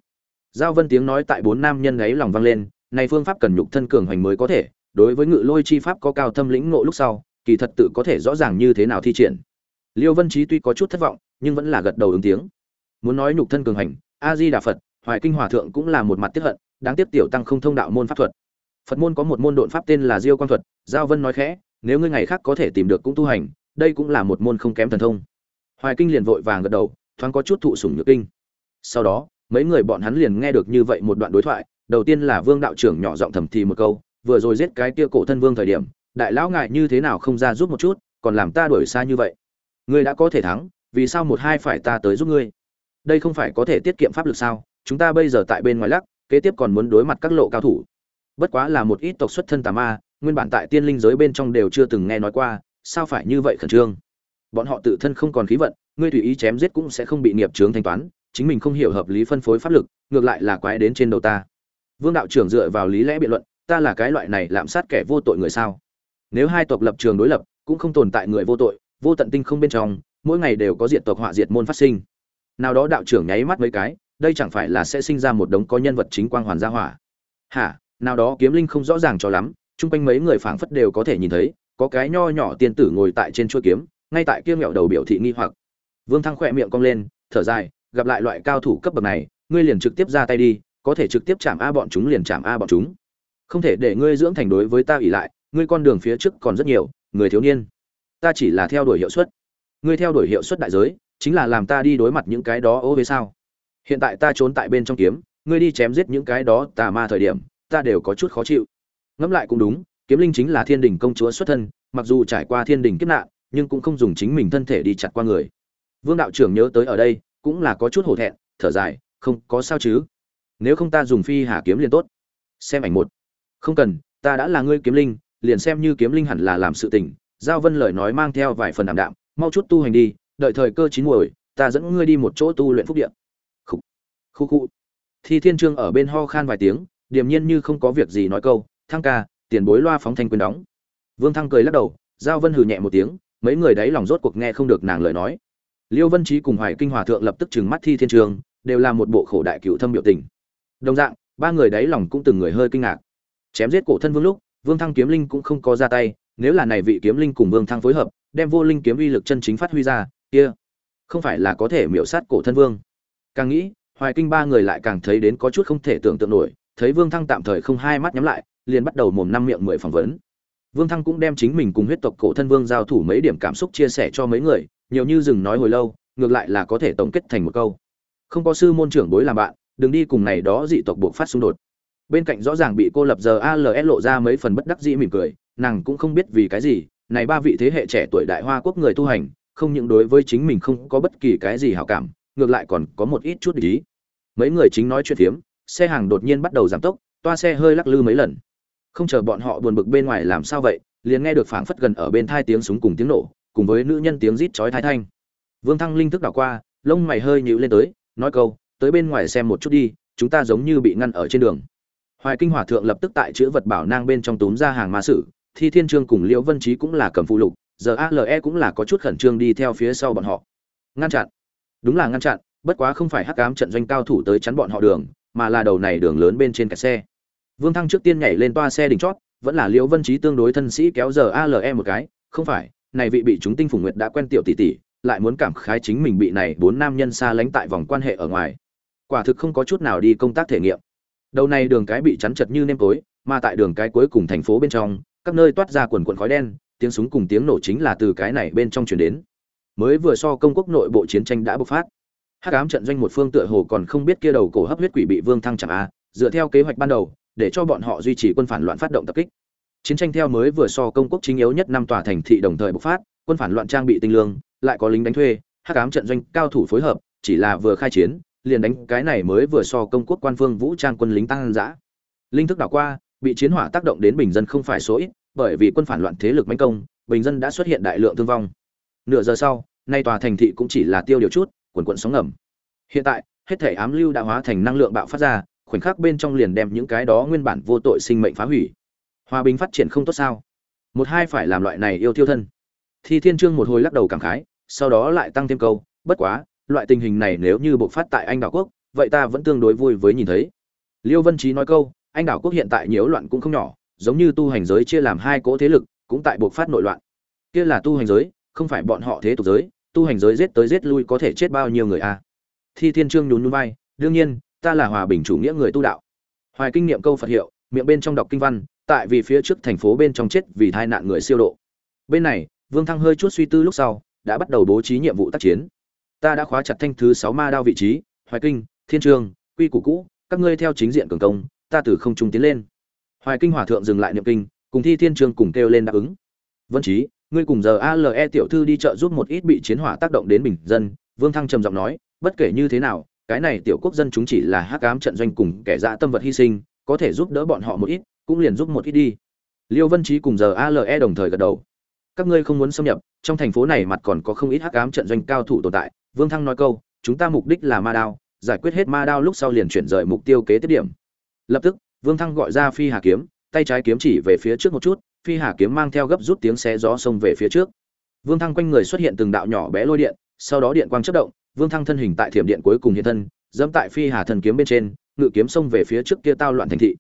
giao vân tiếng nói tại bốn nam nhân ấy lòng vang lên, này phương pháp cần nhục thân cường hành mới có thể, đối với ngự lôi chi pháp có cao thâm lĩnh ngộ lúc sau, kỳ thật tự có thể rõ ràng như thế nào thi triển. Liêu vân trí tuy có chút thất vọng, nhưng vẫn là gật đầu ứng tiếng. Muốn nói nhục thân cường hành a di đà phật, hoài kinh hòa thượng cũng là một mặt tiếp hận, đáng tiếc tiểu tăng không thông đạo môn pháp thuật phật môn có một môn độn pháp tên là diêu quang thuật, giao vân nói khẽ, nếu ngươi ngày khác có thể tìm được cũng tu hành, đây cũng là một môn không kém thần thông. Hoài kinh liền vội vàng gật đầu, thoáng có chút thụ sủng nhược kinh. Sau đó, mấy người bọn hắn liền nghe được như vậy một đoạn đối thoại, đầu tiên là vương đạo trưởng nhỏ giọng thầm thì một câu, vừa rồi giết cái kia cổ thân vương thời điểm, đại lão ngại như thế nào không ra giúp một chút, còn làm ta đuổi xa như vậy. Ngươi đã có thể thắng, vì sao một hai phải ta tới giúp ngươi? Đây không phải có thể tiết kiệm pháp lực sao? Chúng ta bây giờ tại bên ngoài lắc, kế tiếp còn muốn đối mặt các lộ cao thủ bất quá là một ít tộc xuất thân tà ma, nguyên bản tại tiên linh giới bên trong đều chưa từng nghe nói qua, sao phải như vậy khẩn trương? Bọn họ tự thân không còn khí vận, ngươi tùy ý chém giết cũng sẽ không bị nghiệp chướng thanh toán, chính mình không hiểu hợp lý phân phối pháp lực, ngược lại là quái đến trên đầu ta. Vương đạo trưởng dựa vào lý lẽ biện luận, ta là cái loại này lạm sát kẻ vô tội người sao? Nếu hai tộc lập trường đối lập, cũng không tồn tại người vô tội, vô tận tinh không bên trong, mỗi ngày đều có diện tộc họa diệt môn phát sinh. Nào đó đạo trưởng nháy mắt mấy cái, đây chẳng phải là sẽ sinh ra một đống có nhân vật chính quang hoàn gia hỏa. Hả? Nào đó kiếm linh không rõ ràng cho lắm, chung quanh mấy người phảng phất đều có thể nhìn thấy, có cái nho nhỏ tiên tử ngồi tại trên chuôi kiếm, ngay tại kia mẹo đầu biểu thị nghi hoặc. Vương thăng khỏe miệng cong lên, thở dài, gặp lại loại cao thủ cấp bậc này, ngươi liền trực tiếp ra tay đi, có thể trực tiếp chạm a bọn chúng liền chạm a bọn chúng. Không thể để ngươi dưỡng thành đối với ta ỉ lại, ngươi con đường phía trước còn rất nhiều, người thiếu niên. Ta chỉ là theo đuổi hiệu suất. Ngươi theo đuổi hiệu suất đại giới, chính là làm ta đi đối mặt những cái đó ô với sao? Hiện tại ta trốn tại bên trong kiếm, ngươi đi chém giết những cái đó tà ma thời điểm ta đều có chút khó chịu. Ngẫm lại cũng đúng kiếm linh chính là thiên đình công chúa xuất thân mặc dù trải qua thiên đình kiếp nạn nhưng cũng không dùng chính mình thân thể đi chặt qua người. Vương đạo trưởng nhớ tới ở đây cũng là có chút hổ thẹn thở dài không có sao chứ? Nếu không ta dùng phi hà kiếm liền tốt. Xem ảnh một. Không cần ta đã là ngươi kiếm linh liền xem như kiếm linh hẳn là làm sự tình giao vân lời nói mang theo vài phần ảm đạm mau chút tu hành đi đợi thời cơ chín muồi ta dẫn ngươi đi một chỗ tu luyện phúc điện khụ, khu khu thi thiên trương ở bên ho khan vài tiếng điềm nhiên như không có việc gì nói câu, thăng ca, tiền bối loa phóng thanh quyền đóng. Vương thăng cười lắc đầu, giao vân hừ nhẹ một tiếng, mấy người đấy lòng rốt cuộc nghe không được nàng lời nói. Liêu vân trí cùng hoài kinh hòa thượng lập tức trừng mắt thi thiên trường, đều là một bộ khổ đại cựu thâm biểu tình. Đồng dạng, ba người đấy lòng cũng từng người hơi kinh ngạc. Chém giết cổ thân vương lúc, vương thăng kiếm linh cũng không có ra tay, nếu là này vị kiếm linh cùng vương thăng phối hợp, đem vô linh kiếm uy lực chân chính phát huy ra, kia, không phải là có thể miểu sát cổ thân vương. Càng nghĩ, hoài kinh ba người lại càng thấy đến có chút không thể tưởng tượng nổi thấy vương thăng tạm thời không hai mắt nhắm lại liền bắt đầu mồm năm miệng mười phỏng vấn. Vương thăng cũng đem chính mình cùng huyết tộc cổ thân vương giao thủ mấy điểm cảm xúc chia sẻ cho mấy người nhiều như dừng nói hồi lâu ngược lại là có thể tổng kết thành một câu. Không có sư môn trưởng bối làm bạn đừng đi cùng này đó dị tộc buộc phát xung đột. Bên cạnh rõ ràng bị cô lập giờ ALS lộ ra mấy phần bất đắc dĩ mỉm cười nàng cũng không biết vì cái gì này ba vị thế hệ trẻ tuổi đại hoa quốc người tu hành không những đối với chính mình không có bất kỳ cái gì hảo cảm ngược lại còn có một ít chút ý. Mấy người chính nói chuyện thiếm, xe hàng đột nhiên bắt đầu giảm tốc, toa xe hơi lắc lư mấy lần. Không chờ bọn họ buồn bực bên ngoài làm sao vậy, liền nghe được phảng phất gần ở bên thai tiếng súng cùng tiếng nổ, cùng với nữ nhân tiếng rít chói thái thanh. Vương thăng linh thức đảo qua, lông mày hơi nhíu lên tới, nói câu, tới bên ngoài xem một chút đi, chúng ta giống như bị ngăn ở trên đường. Hoài kinh hòa thượng lập tức tại chữ vật bảo nang bên trong túm ra hàng ma sử, thi thiên trương cùng liễu vân trí cũng là cầm phụ lục, giờ ale cũng là có chút khẩn trương đi theo phía sau bọn họ. Ngăn chặn. Đúng là ngăn chặn, bất quá không phải hắc ám trận doanh cao thủ tới chắn bọn họ đường mà là đầu này đường lớn bên trên cả xe. Vương thăng trước tiên nhảy lên toa xe đỉnh chót, vẫn là liễu vân trí tương đối thân sĩ kéo giờ ale một cái, không phải, này vị bị chúng tinh phủ nguyệt đã quen tiểu tỷ tỷ, lại muốn cảm khái chính mình bị này bốn nam nhân xa lánh tại vòng quan hệ ở ngoài. Quả thực không có chút nào đi công tác thể nghiệm. Đầu này đường cái bị chắn chật như nêm tối, mà tại đường cái cuối cùng thành phố bên trong, các nơi toát ra quần quần khói đen, tiếng súng cùng tiếng nổ chính là từ cái này bên trong chuyển đến. Mới vừa so công quốc nội bộ chiến tranh đã bộc phát hắc ám trận doanh một phương tựa hồ còn không biết kia đầu cổ hấp huyết quỷ bị vương thăng chẳng a, dựa theo kế hoạch ban đầu, để cho bọn họ duy trì quân phản loạn phát động tập kích. Chiến tranh theo mới vừa so công quốc chính yếu nhất năm tòa thành thị đồng thời bộc phát, quân phản loạn trang bị tinh lương, lại có lính đánh thuê, hắc ám trận doanh cao thủ phối hợp, chỉ là vừa khai chiến, liền đánh cái này mới vừa so công quốc quan phương vũ trang quân lính tăng dã. Linh thức đảo qua, bị chiến hỏa tác động đến bình dân không phải số ít, bởi vì quân phản loạn thế lực manh công, bình dân đã xuất hiện đại lượng thương vong. Nửa giờ sau, nay tòa thành thị cũng chỉ là tiêu điều chút quần quần sóng ngầm. Hiện tại, hết thể ám lưu đã hóa thành năng lượng bạo phát ra, khoảnh khắc bên trong liền đem những cái đó nguyên bản vô tội sinh mệnh phá hủy. Hòa bình phát triển không tốt sao? Một hai phải làm loại này yêu tiêu thân. Thi thiên trương một hồi lắc đầu cảm khái, sau đó lại tăng thêm câu, bất quá, loại tình hình này nếu như bộc phát tại anh đảo quốc, vậy ta vẫn tương đối vui với nhìn thấy. Liêu vân Chí nói câu, anh đảo quốc hiện tại nhiễu loạn cũng không nhỏ, giống như tu hành giới chia làm hai cỗ thế lực, cũng tại bộc phát nội loạn. Kia là tu hành giới, không phải bọn họ thế tục giới tu hành giới giết tới giết lui có thể chết bao nhiêu người a à? thi thiên trương nhún nhún vai đương nhiên ta là hòa bình chủ nghĩa người tu đạo. Hoài kinh nghiệm câu phật hiệu miệng bên trong đọc kinh văn tại vì phía trước thành phố bên trong chết vì tai nạn người siêu độ. Bên này vương thăng hơi chút suy tư lúc sau đã bắt đầu bố trí nhiệm vụ tác chiến. Ta đã khóa chặt thanh thứ sáu ma đao vị trí hoài kinh thiên Trương, quy củ cũ các ngươi theo chính diện cường công ta từ không trung tiến lên. Hoài kinh hòa thượng dừng lại niệm kinh cùng thi thiên Trương cùng kêu lên đáp ứng. Vân trí ngươi cùng giờ ale tiểu thư đi chợ giúp một ít bị chiến hỏa tác động đến bình dân, vương thăng trầm giọng nói, bất kể như thế nào, cái này tiểu quốc dân chúng chỉ là hắc ám trận doanh cùng kẻ dã tâm vật hy sinh, có thể giúp đỡ bọn họ một ít, cũng liền giúp một ít đi. Liêu vân trí cùng giờ ale đồng thời gật đầu. Các ngươi không muốn xâm nhập, trong thành phố này mặt còn có không ít hắc ám trận doanh cao thủ tồn tại. Vương thăng nói câu, chúng ta mục đích là ma đao, giải quyết hết ma đao lúc sau liền chuyển rời mục tiêu kế tiếp điểm. Lập tức, vương thăng gọi ra phi hà kiếm, tay trái kiếm chỉ về phía trước một chút phi hà kiếm mang theo gấp rút tiếng xé gió xông về phía trước. Vương thăng quanh người xuất hiện từng đạo nhỏ bé lôi điện, sau đó điện quang chất động, vương thăng thân hình tại thiểm điện cuối cùng hiện thân, dẫm tại phi hà thần kiếm bên trên, ngự kiếm xông về phía trước kia tao loạn thành thị.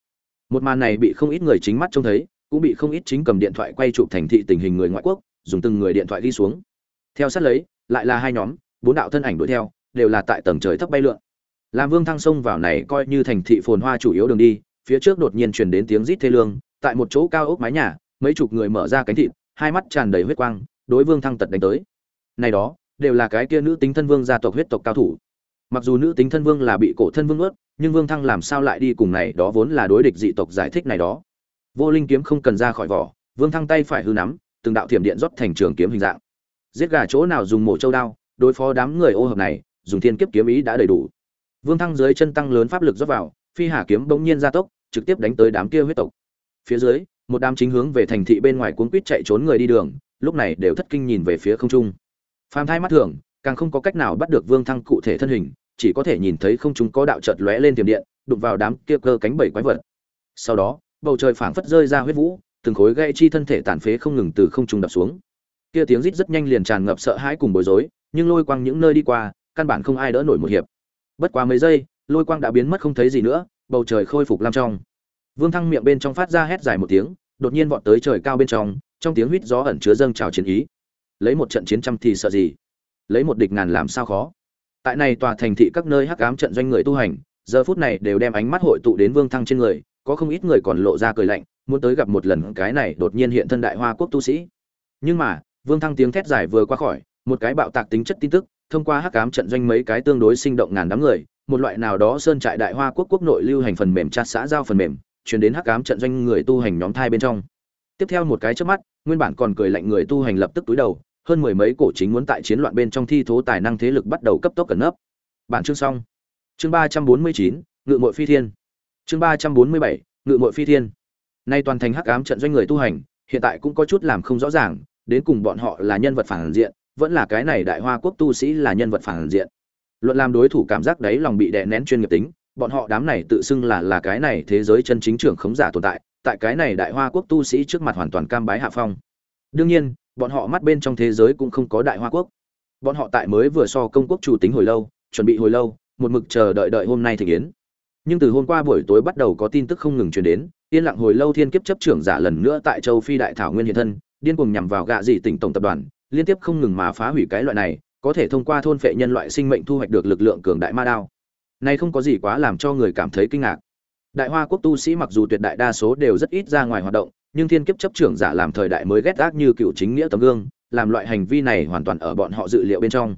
Một màn này bị không ít người chính mắt trông thấy, cũng bị không ít chính cầm điện thoại quay chụp thành thị tình hình người ngoại quốc, dùng từng người điện thoại đi xuống. Theo sát lấy, lại là hai nhóm, bốn đạo thân ảnh đuổi theo, đều là tại tầng trời thấp bay lượn. Làm vương thăng xông vào này coi như thành thị phồn hoa chủ yếu đường đi, phía trước đột nhiên truyền đến tiếng rít thê lương, tại một chỗ cao ốc mái nhà mấy chục người mở ra cánh thịt, hai mắt tràn đầy huyết quang, đối vương thăng tật đánh tới. Này đó, đều là cái kia nữ tính thân vương gia tộc huyết tộc cao thủ. Mặc dù nữ tính thân vương là bị cổ thân vương ướt nhưng vương thăng làm sao lại đi cùng này đó vốn là đối địch dị tộc giải thích này đó. Vô linh kiếm không cần ra khỏi vỏ, vương thăng tay phải hư nắm, từng đạo thiểm điện rót thành trường kiếm hình dạng. Giết gà chỗ nào dùng mổ châu đao, đối phó đám người ô hợp này, dùng thiên kiếp kiếm ý đã đầy đủ. Vương thăng dưới chân tăng lớn pháp lực rót vào, phi hà kiếm bỗng nhiên gia tốc, trực tiếp đánh tới đám kia huyết tộc. Phía dưới một đám chính hướng về thành thị bên ngoài cuốn quýt chạy trốn người đi đường, lúc này đều thất kinh nhìn về phía không trung. Phàm thai mắt thường, càng không có cách nào bắt được vương thăng cụ thể thân hình, chỉ có thể nhìn thấy không trung có đạo chợt lóe lên tiềm điện, đụng vào đám kia cơ cánh bảy quái vật. Sau đó, bầu trời phảng phất rơi ra huyết vũ, từng khối gây chi thân thể tàn phế không ngừng từ không trung đập xuống. Kia tiếng rít rất nhanh liền tràn ngập sợ hãi cùng bối rối, nhưng lôi quang những nơi đi qua, căn bản không ai đỡ nổi một hiệp. Bất quá mấy giây, lôi quang đã biến mất không thấy gì nữa, bầu trời khôi phục lam trong vương thăng miệng bên trong phát ra hét dài một tiếng, đột nhiên vọt tới trời cao bên trong trong tiếng huýt gió ẩn chứa dâng trào chiến ý. Lấy một trận chiến trăm thì sợ gì? Lấy một địch ngàn làm sao khó? Tại này tòa thành thị các nơi hắc ám trận doanh người tu hành, giờ phút này đều đem ánh mắt hội tụ đến vương thăng trên người, có không ít người còn lộ ra cười lạnh, muốn tới gặp một lần cái này đột nhiên hiện thân đại hoa quốc tu sĩ. Nhưng mà, vương thăng tiếng thét dài vừa qua khỏi, một cái bạo tạc tính chất tin tức, thông qua hắc ám trận doanh mấy cái tương đối sinh động ngàn đám người, một loại nào đó sơn trại đại hoa quốc quốc nội lưu hành phần mềm chat xã giao phần mềm chuyển đến hắc ám trận doanh người tu hành nhóm thai bên trong. Tiếp theo một cái trước mắt, nguyên bản còn cười lạnh người tu hành lập tức túi đầu, hơn mười mấy cổ chính muốn tại chiến loạn bên trong thi thố tài năng thế lực bắt đầu cấp tốc cẩn nấp. Bản chương xong. Chương ba trăm bốn mươi chín, ngự mội phi thiên. Chương ba trăm bốn mươi bảy, ngự mội phi thiên. Nay toàn thành hắc ám trận doanh người tu hành, hiện tại cũng có chút làm không rõ ràng, đến cùng bọn họ là nhân vật phản diện, vẫn là cái này đại hoa quốc tu sĩ là nhân vật phản diện. Luận làm đối thủ cảm giác đấy lòng bị đè nén chuyên nghiệp tính bọn họ đám này tự xưng là là cái này thế giới chân chính trưởng khống giả tồn tại tại cái này đại hoa quốc tu sĩ trước mặt hoàn toàn cam bái hạ phong. Đương nhiên, bọn họ mắt bên trong thế giới cũng không có đại hoa quốc. Bọn họ tại mới vừa so công quốc chủ tính hồi lâu, chuẩn bị hồi lâu, một mực chờ đợi đợi hôm nay thịnh yến. nhưng từ hôm qua buổi tối bắt đầu có tin tức không ngừng truyền đến, yên lặng hồi lâu thiên kiếp chấp trưởng giả lần nữa tại châu phi đại thảo nguyên hiện thân, điên cuồng nhằm vào gạ dị tỉnh tổng tập đoàn, liên tiếp không ngừng mà phá hủy cái loại này, có thể thông qua thôn phệ nhân loại sinh mệnh thu hoạch được lực lượng cường đại ma đao này không có gì quá làm cho người cảm thấy kinh ngạc. Đại hoa quốc tu sĩ mặc dù tuyệt đại đa số đều rất ít ra ngoài hoạt động, nhưng thiên kiếp chấp trưởng giả làm thời đại mới ghét ác như cựu chính nghĩa tấm gương, làm loại hành vi này hoàn toàn ở bọn họ dự liệu bên trong.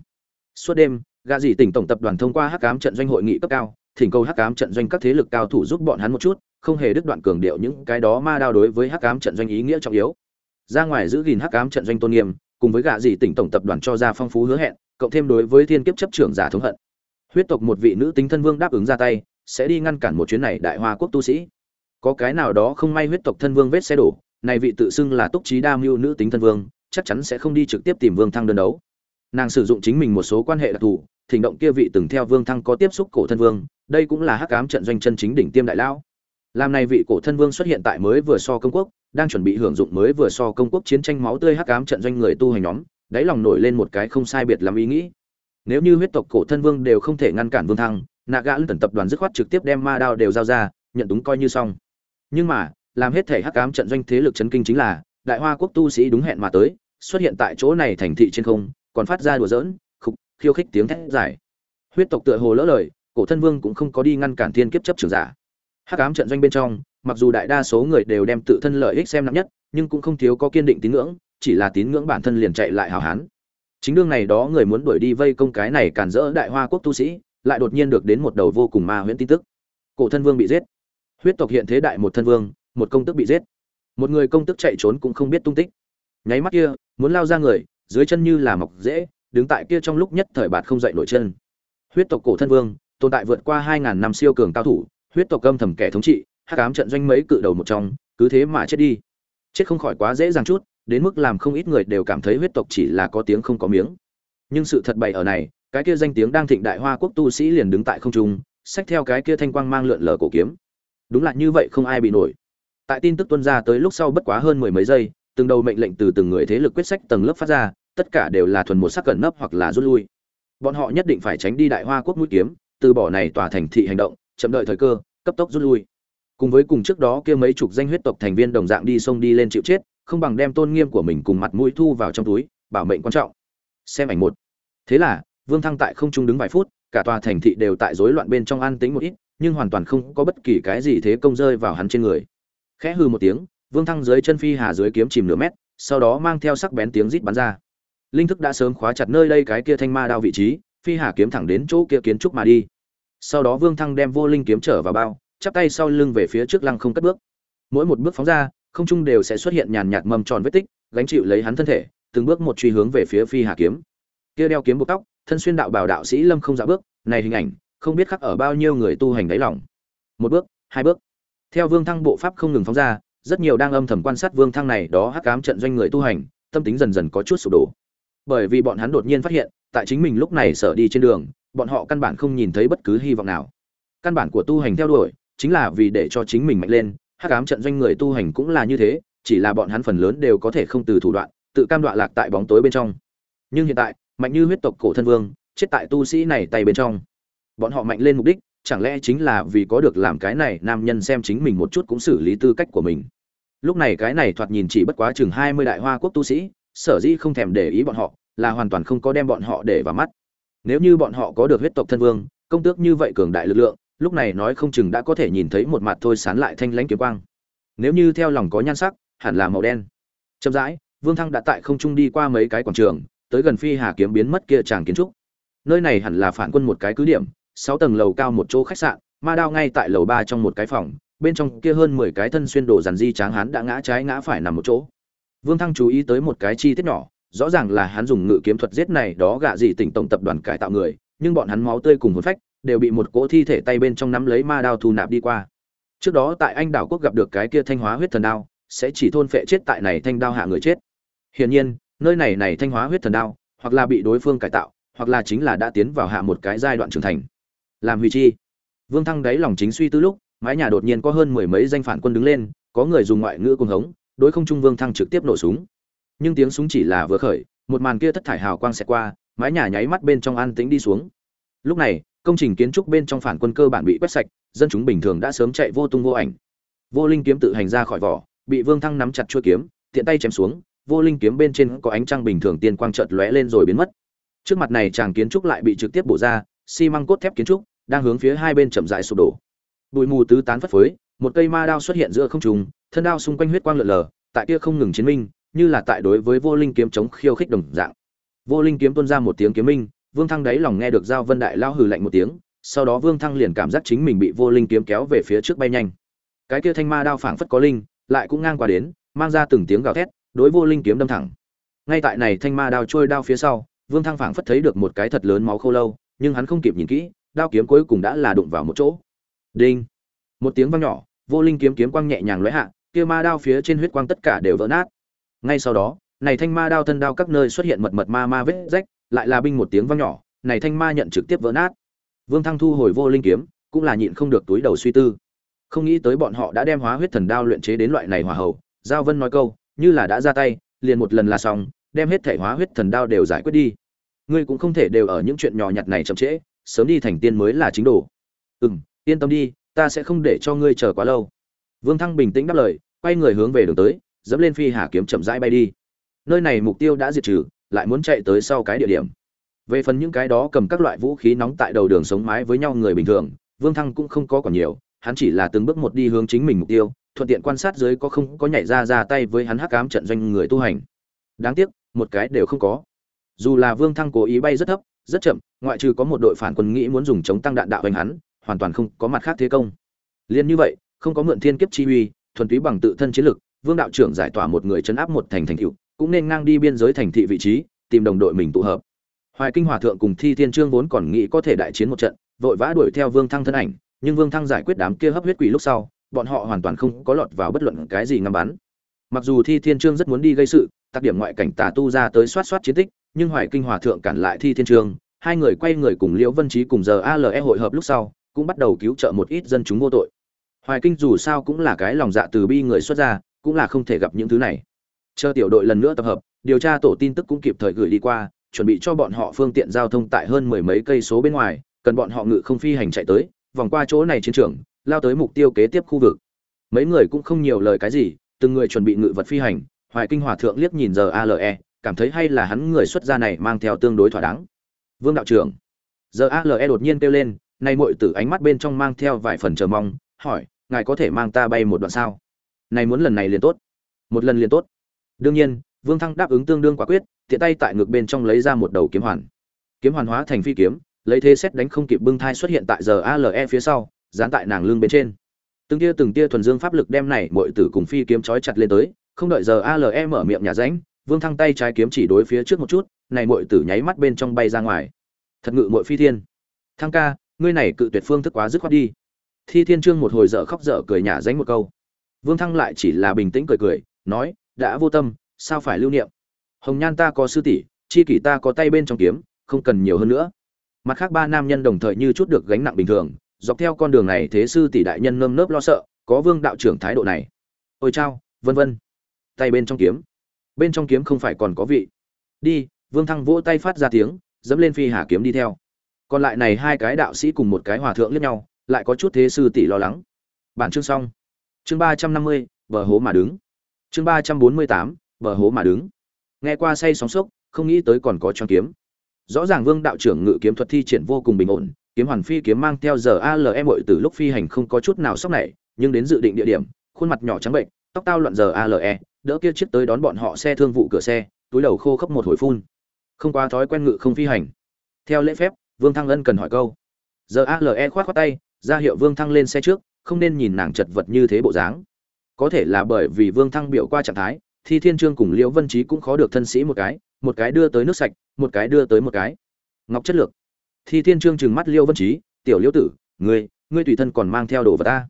Suốt đêm gạ dì tỉnh tổng tập đoàn thông qua hắc cám trận doanh hội nghị cấp cao, thỉnh cầu hắc cám trận doanh các thế lực cao thủ giúp bọn hắn một chút, không hề đứt đoạn cường điệu những cái đó ma đao đối với hắc cám trận doanh ý nghĩa trọng yếu. Ra ngoài giữ gìn hắc cám trận doanh tôn nghiêm, cùng với gạ dì tỉnh tổng tập đoàn cho ra phong phú hứa hẹn, cộng thêm đối với thiên kiếp chấp trưởng giả thống hận huyết tộc một vị nữ tính thân vương đáp ứng ra tay, sẽ đi ngăn cản một chuyến này đại hoa quốc tu sĩ. Có cái nào đó không may huyết tộc thân vương vết xe đổ, này vị tự xưng là túc trí đa mưu nữ tính thân vương, chắc chắn sẽ không đi trực tiếp tìm vương thăng đơn đấu. Nàng sử dụng chính mình một số quan hệ đặc thù, thỉnh động kia vị từng theo vương thăng có tiếp xúc cổ thân vương, đây cũng là hắc ám trận doanh chân chính đỉnh tiêm đại lão. Làm này vị cổ thân vương xuất hiện tại mới vừa so công quốc, đang chuẩn bị hưởng dụng mới vừa so công quốc chiến tranh máu tươi hắc ám trận doanh người tu hành nhóm, đáy lòng nổi lên một cái không sai biệt làm ý nghĩ nếu như huyết tộc cổ thân vương đều không thể ngăn cản vương thăng, nạ gã lân tập đoàn dứt khoát trực tiếp đem ma đao đều giao ra, nhận đúng coi như xong. Nhưng mà, làm hết thể hắc ám trận doanh thế lực chấn kinh chính là, đại hoa quốc tu sĩ đúng hẹn mà tới, xuất hiện tại chỗ này thành thị trên không, còn phát ra đùa giỡn, khục, khiêu khích tiếng thét giải huyết tộc tựa hồ lỡ lời, cổ thân vương cũng không có đi ngăn cản thiên kiếp chấp trường giả. Hắc ám trận doanh bên trong, mặc dù đại đa số người đều đem tự thân lợi ích xem nặng nhất, nhưng cũng không thiếu có kiên định tín ngưỡng, chỉ là tín ngưỡng bản thân liền chạy lại hào hán chính đương này đó người muốn đuổi đi vây công cái này cản rỡ đại hoa quốc tu sĩ, lại đột nhiên được đến một đầu vô cùng ma huyễn tin tức. Cổ thân vương bị giết. Huyết tộc hiện thế đại một thân vương, một công tức bị giết. Một người công tức chạy trốn cũng không biết tung tích. Nháy mắt kia, muốn lao ra người, dưới chân như là mọc dễ đứng tại kia trong lúc nhất thời bạt không dậy nổi chân. Huyết tộc cổ thân vương, tồn tại vượt qua hai ngàn năm siêu cường cao thủ, huyết tộc âm thầm kẻ thống trị, hắc ám trận doanh mấy cự đầu một trong, cứ thế mà chết đi. Chết không khỏi quá dễ dàng chút đến mức làm không ít người đều cảm thấy huyết tộc chỉ là có tiếng không có miếng. Nhưng sự thật bày ở này, cái kia danh tiếng đang thịnh đại hoa quốc tu sĩ liền đứng tại không trung, xách theo cái kia thanh quang mang lượn lờ cổ kiếm. Đúng là như vậy không ai bị nổi. Tại tin tức tuân ra tới lúc sau bất quá hơn mười mấy giây, từng đầu mệnh lệnh từ từng người thế lực quyết sách tầng lớp phát ra, tất cả đều là thuần một sắc cẩn nấp hoặc là rút lui. Bọn họ nhất định phải tránh đi đại hoa quốc mũi kiếm, từ bỏ này tòa thành thị hành động, chậm đợi thời cơ, cấp tốc rút lui. Cùng với cùng trước đó kia mấy chục danh huyết tộc thành viên đồng dạng đi sông đi lên chịu chết không bằng đem tôn nghiêm của mình cùng mặt mũi thu vào trong túi, bảo mệnh quan trọng. Xem ảnh một. Thế là, vương thăng tại không trung đứng vài phút, cả tòa thành thị đều tại rối loạn bên trong an tĩnh một ít, nhưng hoàn toàn không có bất kỳ cái gì thế công rơi vào hắn trên người. Khẽ hư một tiếng, vương thăng dưới chân phi hà dưới kiếm chìm nửa mét, sau đó mang theo sắc bén tiếng rít bắn ra. Linh thức đã sớm khóa chặt nơi đây cái kia thanh ma đao vị trí, phi hà kiếm thẳng đến chỗ kia kiến trúc mà đi. Sau đó vương thăng đem vô linh kiếm trở vào bao, chắp tay sau lưng về phía trước lăng không cất bước. Mỗi một bước phóng ra không trung đều sẽ xuất hiện nhàn nhạt mầm tròn vết tích, gánh chịu lấy hắn thân thể, từng bước một truy hướng về phía phi hà kiếm. Kia đeo kiếm buộc tóc, thân xuyên đạo bảo đạo sĩ lâm không dã bước, này hình ảnh, không biết khắc ở bao nhiêu người tu hành đáy lòng. Một bước, hai bước. Theo vương thăng bộ pháp không ngừng phóng ra, rất nhiều đang âm thầm quan sát vương thăng này đó hắc cám trận doanh người tu hành, tâm tính dần dần có chút sụp đổ. Bởi vì bọn hắn đột nhiên phát hiện, tại chính mình lúc này sở đi trên đường, bọn họ căn bản không nhìn thấy bất cứ hy vọng nào. Căn bản của tu hành theo đuổi, chính là vì để cho chính mình mạnh lên hắc ám trận doanh người tu hành cũng là như thế, chỉ là bọn hắn phần lớn đều có thể không từ thủ đoạn, tự cam đoạ lạc tại bóng tối bên trong. Nhưng hiện tại, mạnh như huyết tộc cổ thân vương, chết tại tu sĩ này tay bên trong. Bọn họ mạnh lên mục đích, chẳng lẽ chính là vì có được làm cái này, nam nhân xem chính mình một chút cũng xử lý tư cách của mình. Lúc này cái này thoạt nhìn chỉ bất quá chừng hai mươi đại hoa quốc tu sĩ, sở dĩ không thèm để ý bọn họ, là hoàn toàn không có đem bọn họ để vào mắt. Nếu như bọn họ có được huyết tộc thân vương, công tước như vậy cường đại lực lượng lúc này nói không chừng đã có thể nhìn thấy một mặt thôi sán lại thanh lãnh kiếm quang. Nếu như theo lòng có nhan sắc, hẳn là màu đen. Chậm rãi, vương thăng đã tại không trung đi qua mấy cái quảng trường, tới gần phi hà kiếm biến mất kia tràng kiến trúc. Nơi này hẳn là phản quân một cái cứ điểm, sáu tầng lầu cao một chỗ khách sạn, ma đao ngay tại lầu ba trong một cái phòng, bên trong kia hơn mười cái thân xuyên đồ dàn di tráng hán đã ngã trái ngã phải nằm một chỗ. Vương thăng chú ý tới một cái chi tiết nhỏ, rõ ràng là hắn dùng ngự kiếm thuật giết này đó gạ gì tỉnh tổng tập đoàn cải tạo người, nhưng bọn hắn máu tươi cùng hồn phách đều bị một cỗ thi thể tay bên trong nắm lấy ma đao thu nạp đi qua. Trước đó tại anh đảo quốc gặp được cái kia thanh hóa huyết thần đao, sẽ chỉ thôn phệ chết tại này thanh đao hạ người chết. Hiển nhiên, nơi này này thanh hóa huyết thần đao, hoặc là bị đối phương cải tạo, hoặc là chính là đã tiến vào hạ một cái giai đoạn trưởng thành. Làm huy chi? Vương thăng đáy lòng chính suy tư lúc, mái nhà đột nhiên có hơn mười mấy danh phản quân đứng lên, có người dùng ngoại ngữ cuồng hống, đối không trung vương thăng trực tiếp nổ súng. Nhưng tiếng súng chỉ là vừa khởi, một màn kia thất thải hào quang xẹt qua, mái nhà nháy mắt bên trong an tĩnh đi xuống. Lúc này công trình kiến trúc bên trong phản quân cơ bản bị quét sạch, dân chúng bình thường đã sớm chạy vô tung vô ảnh. Vô linh kiếm tự hành ra khỏi vỏ, bị vương thăng nắm chặt chuôi kiếm, tiện tay chém xuống, vô linh kiếm bên trên có ánh trăng bình thường tiên quang chợt lóe lên rồi biến mất. Trước mặt này chàng kiến trúc lại bị trực tiếp bổ ra, xi măng cốt thép kiến trúc đang hướng phía hai bên chậm rãi sụp đổ. Bụi mù tứ tán phất phới, một cây ma đao xuất hiện giữa không trung, thân đao xung quanh huyết quang lượn lờ, tại kia không ngừng chiến minh, như là tại đối với vô linh kiếm chống khiêu khích đồng dạng. Vô linh kiếm tuôn ra một tiếng kiếm minh vương thăng đáy lòng nghe được giao vân đại lao hừ lạnh một tiếng, sau đó vương thăng liền cảm giác chính mình bị vô linh kiếm kéo về phía trước bay nhanh. Cái kia thanh ma đao phảng phất có linh, lại cũng ngang qua đến, mang ra từng tiếng gào thét, đối vô linh kiếm đâm thẳng. Ngay tại này thanh ma đao trôi đao phía sau, vương thăng phảng phất thấy được một cái thật lớn máu khô lâu, nhưng hắn không kịp nhìn kỹ, đao kiếm cuối cùng đã là đụng vào một chỗ. Đinh! Một tiếng vang nhỏ, vô linh kiếm kiếm quang nhẹ nhàng lóe hạ, kia ma đao phía trên huyết quang tất cả đều vỡ nát. Ngay sau đó, này thanh ma đao thân đao các nơi xuất hiện mật mật ma ma vết rách lại là binh một tiếng vang nhỏ, này thanh ma nhận trực tiếp vỡ nát. Vương thăng thu hồi vô linh kiếm, cũng là nhịn không được túi đầu suy tư. Không nghĩ tới bọn họ đã đem hóa huyết thần đao luyện chế đến loại này hòa hậu giao vân nói câu, như là đã ra tay, liền một lần là xong, đem hết thể hóa huyết thần đao đều giải quyết đi. Ngươi cũng không thể đều ở những chuyện nhỏ nhặt này chậm trễ, sớm đi thành tiên mới là chính đồ. Ừm, yên tâm đi, ta sẽ không để cho ngươi chờ quá lâu. Vương thăng bình tĩnh đáp lời, quay người hướng về đường tới, dẫm lên phi hà kiếm chậm rãi bay đi. Nơi này mục tiêu đã diệt trừ lại muốn chạy tới sau cái địa điểm. Về phần những cái đó cầm các loại vũ khí nóng tại đầu đường sống mái với nhau người bình thường, vương thăng cũng không có còn nhiều, hắn chỉ là từng bước một đi hướng chính mình mục tiêu, thuận tiện quan sát dưới có không có nhảy ra ra tay với hắn hắc ám trận doanh người tu hành. Đáng tiếc, một cái đều không có. Dù là vương thăng cố ý bay rất thấp, rất chậm, ngoại trừ có một đội phản quân nghĩ muốn dùng chống tăng đạn đạo đánh hắn, hoàn toàn không có mặt khác thế công. Liên như vậy, không có mượn thiên kiếp chi uy, thuần túy bằng tự thân chiến lực, vương đạo trưởng giải tỏa một người chấn áp một thành thành cựu cũng nên ngang đi biên giới thành thị vị trí, tìm đồng đội mình tụ hợp. Hoài kinh hòa thượng cùng thi thiên trương vốn còn nghĩ có thể đại chiến một trận, vội vã đuổi theo vương thăng thân ảnh, nhưng vương thăng giải quyết đám kia hấp huyết quỷ lúc sau, bọn họ hoàn toàn không có lọt vào bất luận cái gì ngắm bắn. Mặc dù thi thiên trương rất muốn đi gây sự tác điểm ngoại cảnh tà tu ra tới soát soát chiến tích, nhưng hoài kinh hòa thượng cản lại thi thiên trương, hai người quay người cùng liễu vân trí cùng giờ ale hội hợp lúc sau, cũng bắt đầu cứu trợ một ít dân chúng vô tội. Hoài kinh dù sao cũng là cái lòng dạ từ bi người xuất ra cũng là không thể gặp những thứ này chờ tiểu đội lần nữa tập hợp, điều tra tổ tin tức cũng kịp thời gửi đi qua, chuẩn bị cho bọn họ phương tiện giao thông tại hơn mười mấy cây số bên ngoài, cần bọn họ ngự không phi hành chạy tới, vòng qua chỗ này chiến trường, lao tới mục tiêu kế tiếp khu vực. Mấy người cũng không nhiều lời cái gì, từng người chuẩn bị ngự vật phi hành, hoài kinh hòa thượng liếc nhìn giờ ale cảm thấy hay là hắn người xuất gia này mang theo tương đối thỏa đáng. Vương đạo trưởng. Giờ ale đột nhiên kêu lên, nay muội tử ánh mắt bên trong mang theo vài phần chờ mong, hỏi, ngài có thể mang ta bay một đoạn sao? Này muốn lần này liền tốt. Một lần liền tốt đương nhiên, vương thăng đáp ứng tương đương quả quyết, tiện tay tại ngực bên trong lấy ra một đầu kiếm hoàn. Kiếm hoàn hóa thành phi kiếm, lấy thế xét đánh không kịp bưng thai xuất hiện tại giờ ale phía sau, dán tại nàng lưng bên trên. Từng tia từng tia thuần dương pháp lực đem này muội tử cùng phi kiếm trói chặt lên tới, không đợi giờ ale mở miệng nhà ránh, vương thăng tay trái kiếm chỉ đối phía trước một chút, này muội tử nháy mắt bên trong bay ra ngoài. Thật ngự muội phi thiên. Thăng ca, ngươi này cự tuyệt phương thức quá dứt khoát đi. Thi thiên trương một hồi dở khóc dở cười nhả dánh một câu. Vương thăng lại chỉ là bình tĩnh cười cười, nói đã vô tâm, sao phải lưu niệm? Hồng nhan ta có sư tỷ, chi kỷ ta có tay bên trong kiếm, không cần nhiều hơn nữa. Mặt khác ba nam nhân đồng thời như chút được gánh nặng bình thường, dọc theo con đường này thế sư tỷ đại nhân nơm nớp lo sợ, có vương đạo trưởng thái độ này. Ôi chao, vân vân. Tay bên trong kiếm. Bên trong kiếm không phải còn có vị. Đi, vương thăng vỗ tay phát ra tiếng, dẫm lên phi hà kiếm đi theo. Còn lại này hai cái đạo sĩ cùng một cái hòa thượng lẫn nhau, lại có chút thế sư tỷ lo lắng. Bản chương xong. Chương ba trăm năm mươi vờ hố mà đứng chương ba trăm bốn mươi tám, bờ hố mà đứng. Nghe qua say sóng sốc, không nghĩ tới còn có choáng kiếm. Rõ ràng vương đạo trưởng ngự kiếm thuật thi triển vô cùng bình ổn, kiếm hoàn phi kiếm mang theo giờ alm hội từ lúc phi hành không có chút nào sốc này nhưng đến dự định địa điểm, khuôn mặt nhỏ trắng bệnh, tóc tao loạn giờ ale đỡ kia chiếc tới đón bọn họ xe thương vụ cửa xe, túi đầu khô khốc một hồi phun. Không qua thói quen ngự không phi hành. Theo lễ phép, vương thăng ân cần hỏi câu. Giờ ale khoát khoát tay, ra hiệu vương thăng lên xe trước, không nên nhìn nàng chật vật như thế bộ dáng có thể là bởi vì vương thăng biểu qua trạng thái, thi thiên trương cùng liễu vân trí cũng khó được thân sĩ một cái một cái đưa tới nước sạch, một cái đưa tới một cái. Ngọc chất lược. Thi thiên trương trừng mắt liễu vân trí tiểu liễu tử, ngươi ngươi tùy thân còn mang theo đồ vật ta.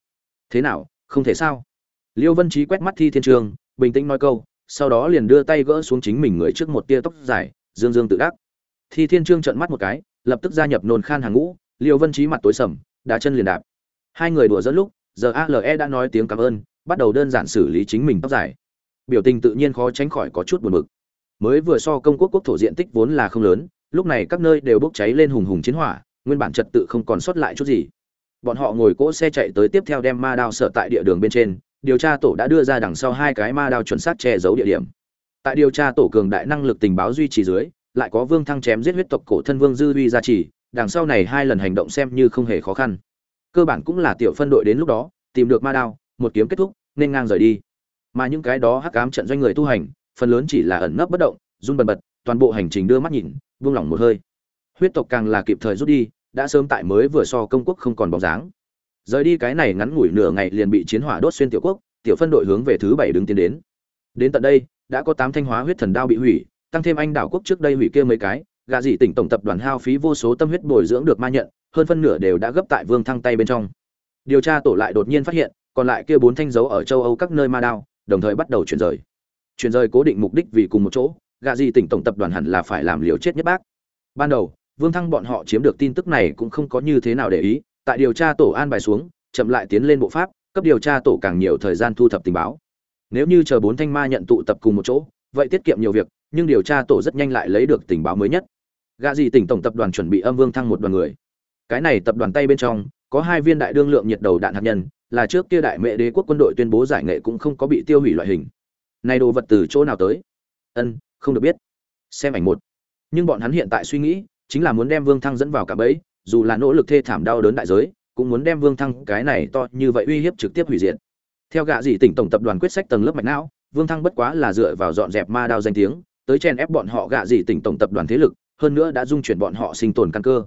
Thế nào, không thể sao? Liễu vân trí quét mắt thi thiên trương, bình tĩnh nói câu, sau đó liền đưa tay gỡ xuống chính mình người trước một tia tóc dài, dương dương tự đắc. Thi thiên trương trợn mắt một cái, lập tức gia nhập nôn khan hàng ngũ, liễu vân trí mặt tối sầm, đá chân liền đạp. Hai người đùa dẫn lúc giờ ale đã nói tiếng cảm ơn bắt đầu đơn giản xử lý chính mình tóc dài. Biểu tình tự nhiên khó tránh khỏi có chút buồn bực. Mới vừa so công quốc quốc thổ diện tích vốn là không lớn, lúc này các nơi đều bốc cháy lên hùng hùng chiến hỏa, nguyên bản trật tự không còn sót lại chút gì. Bọn họ ngồi cỗ xe chạy tới tiếp theo đem ma đao sở tại địa đường bên trên, điều tra tổ đã đưa ra đằng sau hai cái ma đao chuẩn xác che giấu địa điểm. Tại điều tra tổ cường đại năng lực tình báo duy trì dưới, lại có vương thăng chém giết huyết tộc cổ thân vương dư uy gia trì, đằng sau này hai lần hành động xem như không hề khó khăn. Cơ bản cũng là tiểu phân đội đến lúc đó, tìm được ma đao một kiếm kết thúc, nên ngang rời đi. Mà những cái đó hắc ám trận doanh người tu hành, phần lớn chỉ là ẩn nấp bất động, run bần bật, toàn bộ hành trình đưa mắt nhìn, buông lỏng một hơi. Huyết tộc càng là kịp thời rút đi, đã sớm tại mới vừa so công quốc không còn bóng dáng. Rời đi cái này ngắn ngủi nửa ngày liền bị chiến hỏa đốt xuyên tiểu quốc, tiểu phân đội hướng về thứ bảy đứng tiến đến. Đến tận đây, đã có tám thanh hóa huyết thần đao bị hủy, tăng thêm anh đảo quốc trước đây hủy kia mấy cái gà dị tỉnh tổng tập đoàn hao phí vô số tâm huyết bồi dưỡng được ma nhận, hơn phân nửa đều đã gấp tại vương thăng tay bên trong. Điều tra tổ lại đột nhiên phát hiện còn lại kia bốn thanh dấu ở châu âu các nơi ma đao, đồng thời bắt đầu chuyển rời. Chuyển rời cố định mục đích vì cùng một chỗ, gạ gì tỉnh tổng tập đoàn hẳn là phải làm liều chết nhất bác. Ban đầu, vương thăng bọn họ chiếm được tin tức này cũng không có như thế nào để ý, tại điều tra tổ an bài xuống, chậm lại tiến lên bộ pháp, cấp điều tra tổ càng nhiều thời gian thu thập tình báo. Nếu như chờ bốn thanh ma nhận tụ tập cùng một chỗ, vậy tiết kiệm nhiều việc, nhưng điều tra tổ rất nhanh lại lấy được tình báo mới nhất. Gạ gì tỉnh tổng tập đoàn chuẩn bị âm vương thăng một đoàn người. Cái này tập đoàn tay bên trong, có hai viên đại đương lượng nhiệt đầu đạn hạt nhân là trước kia đại mẹ đế quốc quân đội tuyên bố giải nghệ cũng không có bị tiêu hủy loại hình. Này đồ vật từ chỗ nào tới? Ân, không được biết. Xem ảnh một. Nhưng bọn hắn hiện tại suy nghĩ, chính là muốn đem vương thăng dẫn vào cả bẫy, dù là nỗ lực thê thảm đau đớn đại giới, cũng muốn đem vương thăng cái này to như vậy uy hiếp trực tiếp hủy diệt. Theo gạ dị tỉnh tổng tập đoàn quyết sách tầng lớp mạch não, vương thăng bất quá là dựa vào dọn dẹp ma đao danh tiếng, tới chen ép bọn họ gạ dị tỉnh tổng tập đoàn thế lực, hơn nữa đã dung chuyển bọn họ sinh tồn căn cơ.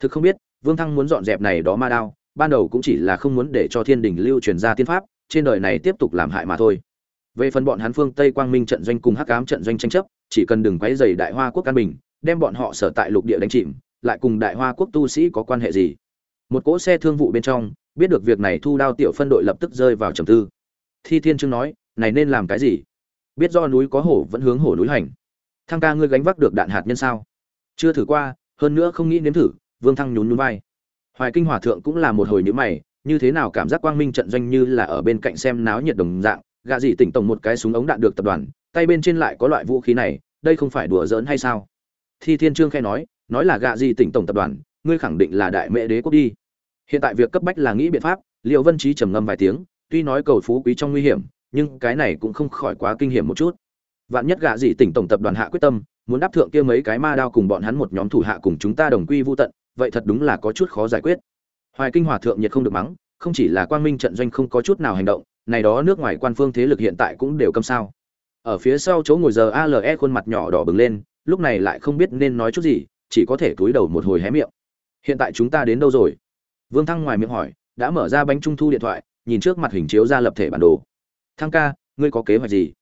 Thực không biết, vương thăng muốn dọn dẹp này đó ma đao ban đầu cũng chỉ là không muốn để cho thiên đình lưu truyền ra tiên pháp, trên đời này tiếp tục làm hại mà thôi. Về phần bọn hắn phương tây quang minh trận doanh cùng hắc ám trận doanh tranh chấp, chỉ cần đừng quấy dày đại hoa quốc căn bình, đem bọn họ sở tại lục địa đánh chìm, lại cùng đại hoa quốc tu sĩ có quan hệ gì? Một cỗ xe thương vụ bên trong, biết được việc này thu đao tiểu phân đội lập tức rơi vào trầm tư. Thi thiên trương nói, này nên làm cái gì? Biết do núi có hổ vẫn hướng hổ núi hành. Thăng ca ngươi gánh vác được đạn hạt nhân sao? Chưa thử qua, hơn nữa không nghĩ nếm thử. Vương thăng nhún nhún vai hoài kinh hòa thượng cũng là một hồi nhữ mày, như thế nào cảm giác quang minh trận doanh như là ở bên cạnh xem náo nhiệt đồng dạng, gạ dị tỉnh tổng một cái súng ống đạn được tập đoàn, tay bên trên lại có loại vũ khí này, đây không phải đùa giỡn hay sao? Thi thiên trương khai nói nói là gạ dị tỉnh tổng tập đoàn, ngươi khẳng định là đại mẹ đế quốc đi. Hiện tại việc cấp bách là nghĩ biện pháp liệu vân trí trầm ngâm vài tiếng, tuy nói cầu phú quý trong nguy hiểm, nhưng cái này cũng không khỏi quá kinh hiểm một chút. Vạn nhất gạ dị tỉnh tổng tập đoàn hạ quyết tâm, muốn đáp thượng kia mấy cái ma đao cùng bọn hắn một nhóm thủ hạ cùng chúng ta đồng quy vô tận vậy thật đúng là có chút khó giải quyết. Hoài kinh hòa thượng nhiệt không được mắng, không chỉ là quang minh trận doanh không có chút nào hành động, này đó nước ngoài quan phương thế lực hiện tại cũng đều câm sao. Ở phía sau chỗ ngồi giờ ale khuôn mặt nhỏ đỏ bừng lên, lúc này lại không biết nên nói chút gì, chỉ có thể túi đầu một hồi hé miệng. Hiện tại chúng ta đến đâu rồi? Vương thăng ngoài miệng hỏi, đã mở ra bánh trung thu điện thoại, nhìn trước mặt hình chiếu ra lập thể bản đồ. Thăng ca, ngươi có kế hoạch gì?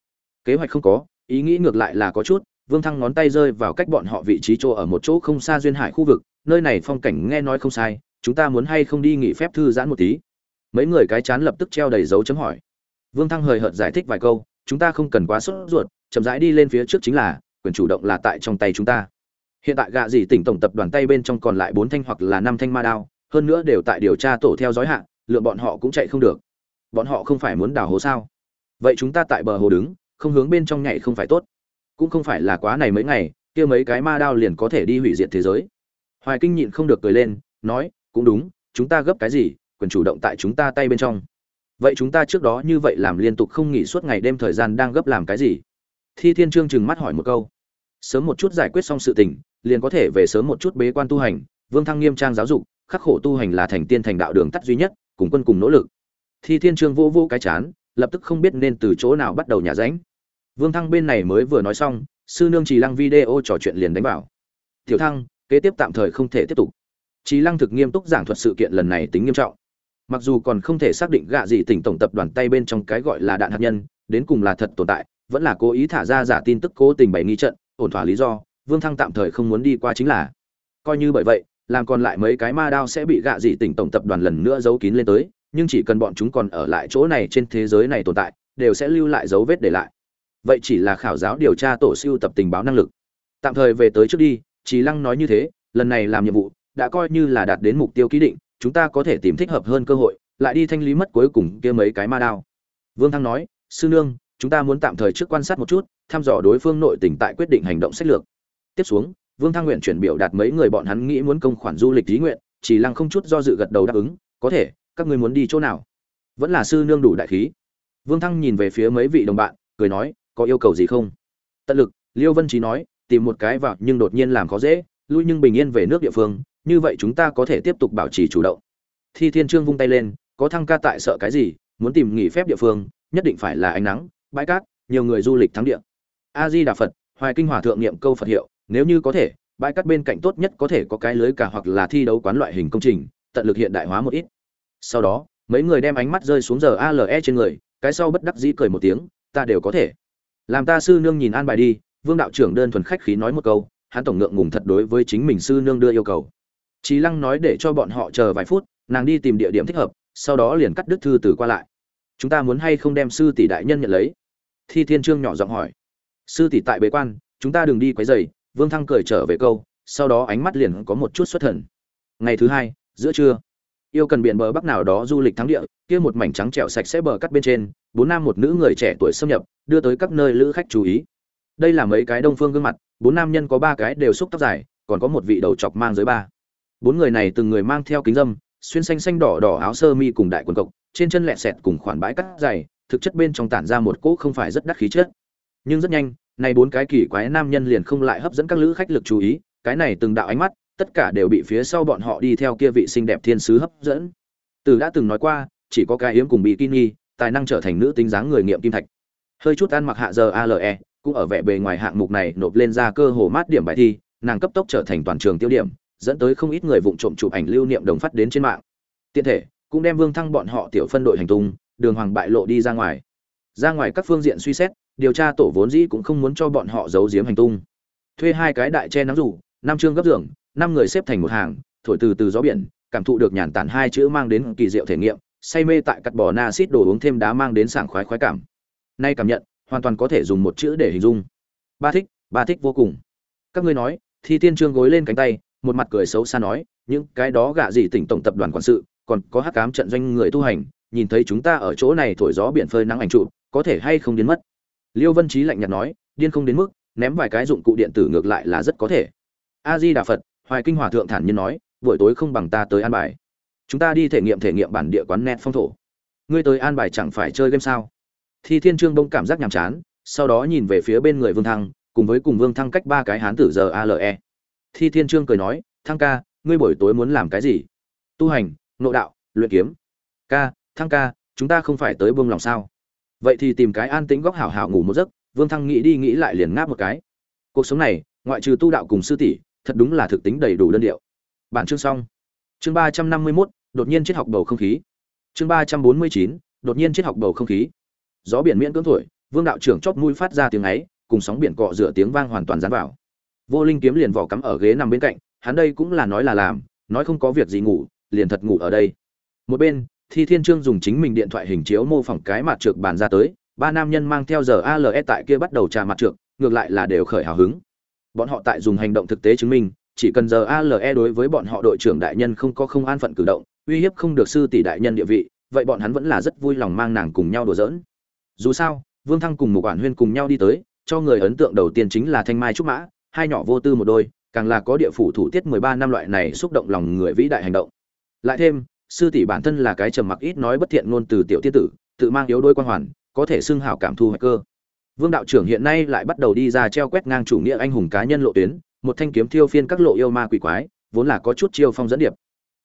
Kế hoạch không có, ý nghĩ ngược lại là có chút vương thăng ngón tay rơi vào cách bọn họ vị trí chỗ ở một chỗ không xa duyên hải khu vực, nơi này phong cảnh nghe nói không sai, chúng ta muốn hay không đi nghỉ phép thư giãn một tí? Mấy người cái chán lập tức treo đầy dấu chấm hỏi. Vương thăng hời hợt giải thích vài câu, chúng ta không cần quá sốt ruột, chậm rãi đi lên phía trước chính là, quyền chủ động là tại trong tay chúng ta. Hiện tại gạ gì tỉnh tổng tập đoàn tay bên trong còn lại bốn thanh hoặc là năm thanh ma đao, hơn nữa đều tại điều tra tổ theo dõi hạ, lượng bọn họ cũng chạy không được. Bọn họ không phải muốn đào hố sao? Vậy chúng ta tại bờ hồ đứng, không hướng bên trong nhảy không phải tốt cũng không phải là quá này mấy ngày, kia mấy cái ma đao liền có thể đi hủy diệt thế giới. Hoài kinh nhịn không được cười lên, nói, cũng đúng, chúng ta gấp cái gì, quyền chủ động tại chúng ta tay bên trong. Vậy chúng ta trước đó như vậy làm liên tục không nghỉ suốt ngày đêm thời gian đang gấp làm cái gì? Thi thiên trương chừng mắt hỏi một câu. Sớm một chút giải quyết xong sự tình, liền có thể về sớm một chút bế quan tu hành, vương thăng nghiêm trang giáo dục, khắc khổ tu hành là thành tiên thành đạo đường tắt duy nhất, cùng quân cùng nỗ lực. Thi thiên trương vô vô cái chán, lập tức không biết nên từ chỗ nào bắt đầu nhà ránh vương thăng bên này mới vừa nói xong, sư nương trì lăng video trò chuyện liền đánh vào. Tiểu thăng, kế tiếp tạm thời không thể tiếp tục. Trì lăng thực nghiêm túc giảng thuật sự kiện lần này tính nghiêm trọng. Mặc dù còn không thể xác định gạ gì tỉnh tổng tập đoàn tay bên trong cái gọi là đạn hạt nhân, đến cùng là thật tồn tại, vẫn là cố ý thả ra giả tin tức cố tình bày nghi trận, ổn thỏa lý do, vương thăng tạm thời không muốn đi qua chính là. Coi như bởi vậy, làm còn lại mấy cái ma đao sẽ bị gạ dị tỉnh tổng tập đoàn lần nữa giấu kín lên tới, nhưng chỉ cần bọn chúng còn ở lại chỗ này trên thế giới này tồn tại, đều sẽ lưu lại dấu vết để lại vậy chỉ là khảo giáo điều tra tổ siêu tập tình báo năng lực. Tạm thời về tới trước đi chỉ lăng nói như thế, lần này làm nhiệm vụ, đã coi như là đạt đến mục tiêu ký định, chúng ta có thể tìm thích hợp hơn cơ hội, lại đi thanh lý mất cuối cùng kia mấy cái ma đao. Vương thăng nói, sư nương, chúng ta muốn tạm thời trước quan sát một chút, thăm dò đối phương nội tình tại quyết định hành động sách lược. Tiếp xuống, vương thăng nguyện chuyển biểu đạt mấy người bọn hắn nghĩ muốn công khoản du lịch lý nguyện chỉ lăng không chút do dự gật đầu đáp ứng, có thể, các ngươi muốn đi chỗ nào? Vẫn là sư nương đủ đại khí. Vương thăng nhìn về phía mấy vị đồng bạn, cười nói có yêu cầu gì không? Tận lực, liêu vân trí nói, tìm một cái vào nhưng đột nhiên làm khó dễ, lui nhưng bình yên về nước địa phương, như vậy chúng ta có thể tiếp tục bảo trì chủ động. Thi thiên trương vung tay lên, có thăng ca tại sợ cái gì, muốn tìm nghỉ phép địa phương, nhất định phải là ánh nắng, bãi cát, nhiều người du lịch thắng địa. A di đà phật, hoài kinh hòa thượng niệm câu phật hiệu, nếu như có thể, bãi cát bên cạnh tốt nhất có thể có cái lưới cả hoặc là thi đấu quán loại hình công trình, tận lực hiện đại hóa một ít. Sau đó, mấy người đem ánh mắt rơi xuống giờ ale trên người, cái sau bất đắc dĩ cười một tiếng, ta đều có thể làm ta sư nương nhìn an bài đi vương đạo trưởng đơn thuần khách khí nói một câu hắn tổng ngượng ngùng thật đối với chính mình sư nương đưa yêu cầu trí Lăng nói để cho bọn họ chờ vài phút, nàng đi tìm địa điểm thích hợp, sau đó liền cắt đứt thư từ qua lại. Chúng ta muốn hay không đem sư tỷ đại nhân nhận lấy? Thi Thiên Trương nhỏ giọng hỏi. Sư tỷ tại bế quan, chúng ta đừng đi quấy rầy, Vương Thăng cười trở về câu, sau đó ánh mắt liền có một chút xuất thần. Ngày thứ hai, giữa trưa, yêu cần biển bờ bắc nào đó du lịch thắng địa, kia một mảnh trắng trẻo sạch sẽ bờ cắt bên trên, bốn nam một nữ người trẻ tuổi xâm nhập, đưa tới các nơi lữ khách chú ý. Đây là mấy cái đông phương gương mặt, bốn nam nhân có ba cái đều xúc tóc dài, còn có một vị đầu chọc mang dưới ba bốn người này từng người mang theo kính dâm xuyên xanh xanh đỏ đỏ áo sơ mi cùng đại quần cộc trên chân lẹ sẹt cùng khoản bãi cắt dày thực chất bên trong tản ra một cỗ không phải rất đắt khí chất nhưng rất nhanh này bốn cái kỳ quái nam nhân liền không lại hấp dẫn các lữ khách lực chú ý cái này từng đạo ánh mắt tất cả đều bị phía sau bọn họ đi theo kia vị xinh đẹp thiên sứ hấp dẫn. Từ đã từng nói qua, chỉ có cái hiếm cùng bị bikini, tài năng trở thành nữ tính dáng người nghiệm kim thạch. Hơi chút ăn mặc hạ giờ ale cũng ở vẻ bề ngoài hạng mục này nộp lên ra cơ hồ mát điểm bài thi, nàng cấp tốc trở thành toàn trường tiêu điểm, dẫn tới không ít người vụng trộm chụp ảnh lưu niệm đồng phát đến trên mạng. Tiện thể, cũng đem vương thăng bọn họ tiểu phân đội hành tung, đường hoàng bại lộ đi ra ngoài. Ra ngoài các phương diện suy xét, điều tra tổ vốn dĩ cũng không muốn cho bọn họ giấu giếm hành tung. Thuê hai cái đại che nắng rủ, năm chương gấp giường năm người xếp thành một hàng, thổi từ từ gió biển, cảm thụ được nhàn tản hai chữ mang đến kỳ diệu thể nghiệm, say mê tại cắt bò na xít đồ uống thêm đá mang đến sảng khoái khoái cảm. Nay cảm nhận, hoàn toàn có thể dùng một chữ để hình dung. Ba thích ba thích vô cùng. Các ngươi nói thì tiên trương gối lên cánh tay, một mặt cười xấu xa nói, những cái đó gạ gì tỉnh tổng tập đoàn quản sự, còn có hắc cám trận doanh người tu hành, nhìn thấy chúng ta ở chỗ này thổi gió biển phơi nắng ảnh trụ có thể hay không đến mất? Liêu vân trí lạnh nhạt nói, điên không đến mức, ném vài cái dụng cụ điện tử ngược lại là rất có thể. A di đà phật hoài kinh hòa thượng thản nhiên nói, buổi tối không bằng ta tới an bài. Chúng ta đi thể nghiệm thể nghiệm bản địa quán net phong thổ. Ngươi tới an bài chẳng phải chơi game sao? Thi thiên trương bông cảm giác nhàm chán, sau đó nhìn về phía bên người vương thăng, cùng với cùng vương thăng cách ba cái hán tử giờ ale thi thiên trương cười nói, thăng ca, ngươi buổi tối muốn làm cái gì? Tu hành nộ đạo, luyện kiếm. Ca, thăng ca, chúng ta không phải tới buông lòng sao? Vậy thì tìm cái an tĩnh góc hảo hảo ngủ một giấc, vương thăng nghĩ đi nghĩ lại liền ngáp một cái. Cuộc sống này, ngoại trừ tu đạo cùng sư tỷ thật đúng là thực tính đầy đủ đơn điệu. Bản chương xong. Chương ba trăm năm mươi mốt, đột nhiên triết học bầu không khí. Chương ba trăm bốn mươi chín, đột nhiên triết học bầu không khí. Gió biển miễn cưỡng thổi, vương đạo trưởng chóp mũi phát ra tiếng ấy, cùng sóng biển cọ rửa tiếng vang hoàn toàn dán vào. Vô linh kiếm liền vỏ cắm ở ghế nằm bên cạnh, hắn đây cũng là nói là làm, nói không có việc gì ngủ, liền thật ngủ ở đây. Một bên, thi thiên trương dùng chính mình điện thoại hình chiếu mô phỏng cái mặt trượt bàn ra tới, ba nam nhân mang theo giờ ale tại kia bắt đầu trà mặt trượt ngược lại là đều khởi hào hứng bọn họ tại dùng hành động thực tế chứng minh, chỉ cần giờ ale đối với bọn họ đội trưởng đại nhân không có không an phận cử động, uy hiếp không được sư tỷ đại nhân địa vị, vậy bọn hắn vẫn là rất vui lòng mang nàng cùng nhau đùa giỡn. Dù sao, vương thăng cùng một quản huyên cùng nhau đi tới, cho người ấn tượng đầu tiên chính là thanh mai trúc mã, hai nhỏ vô tư một đôi, càng là có địa phủ thủ tiết mười ba năm loại này xúc động lòng người vĩ đại hành động. Lại thêm, sư tỷ bản thân là cái trầm mặc ít nói bất thiện ngôn từ tiểu tiết tử, tự mang yếu đôi quan hoàn, có thể xưng hảo cảm thu hoạch cơ vương đạo trưởng hiện nay lại bắt đầu đi ra treo quét ngang chủ nghĩa anh hùng cá nhân lộ tuyến, một thanh kiếm thiêu phiên các lộ yêu ma quỷ quái, vốn là có chút chiêu phong dẫn điệp.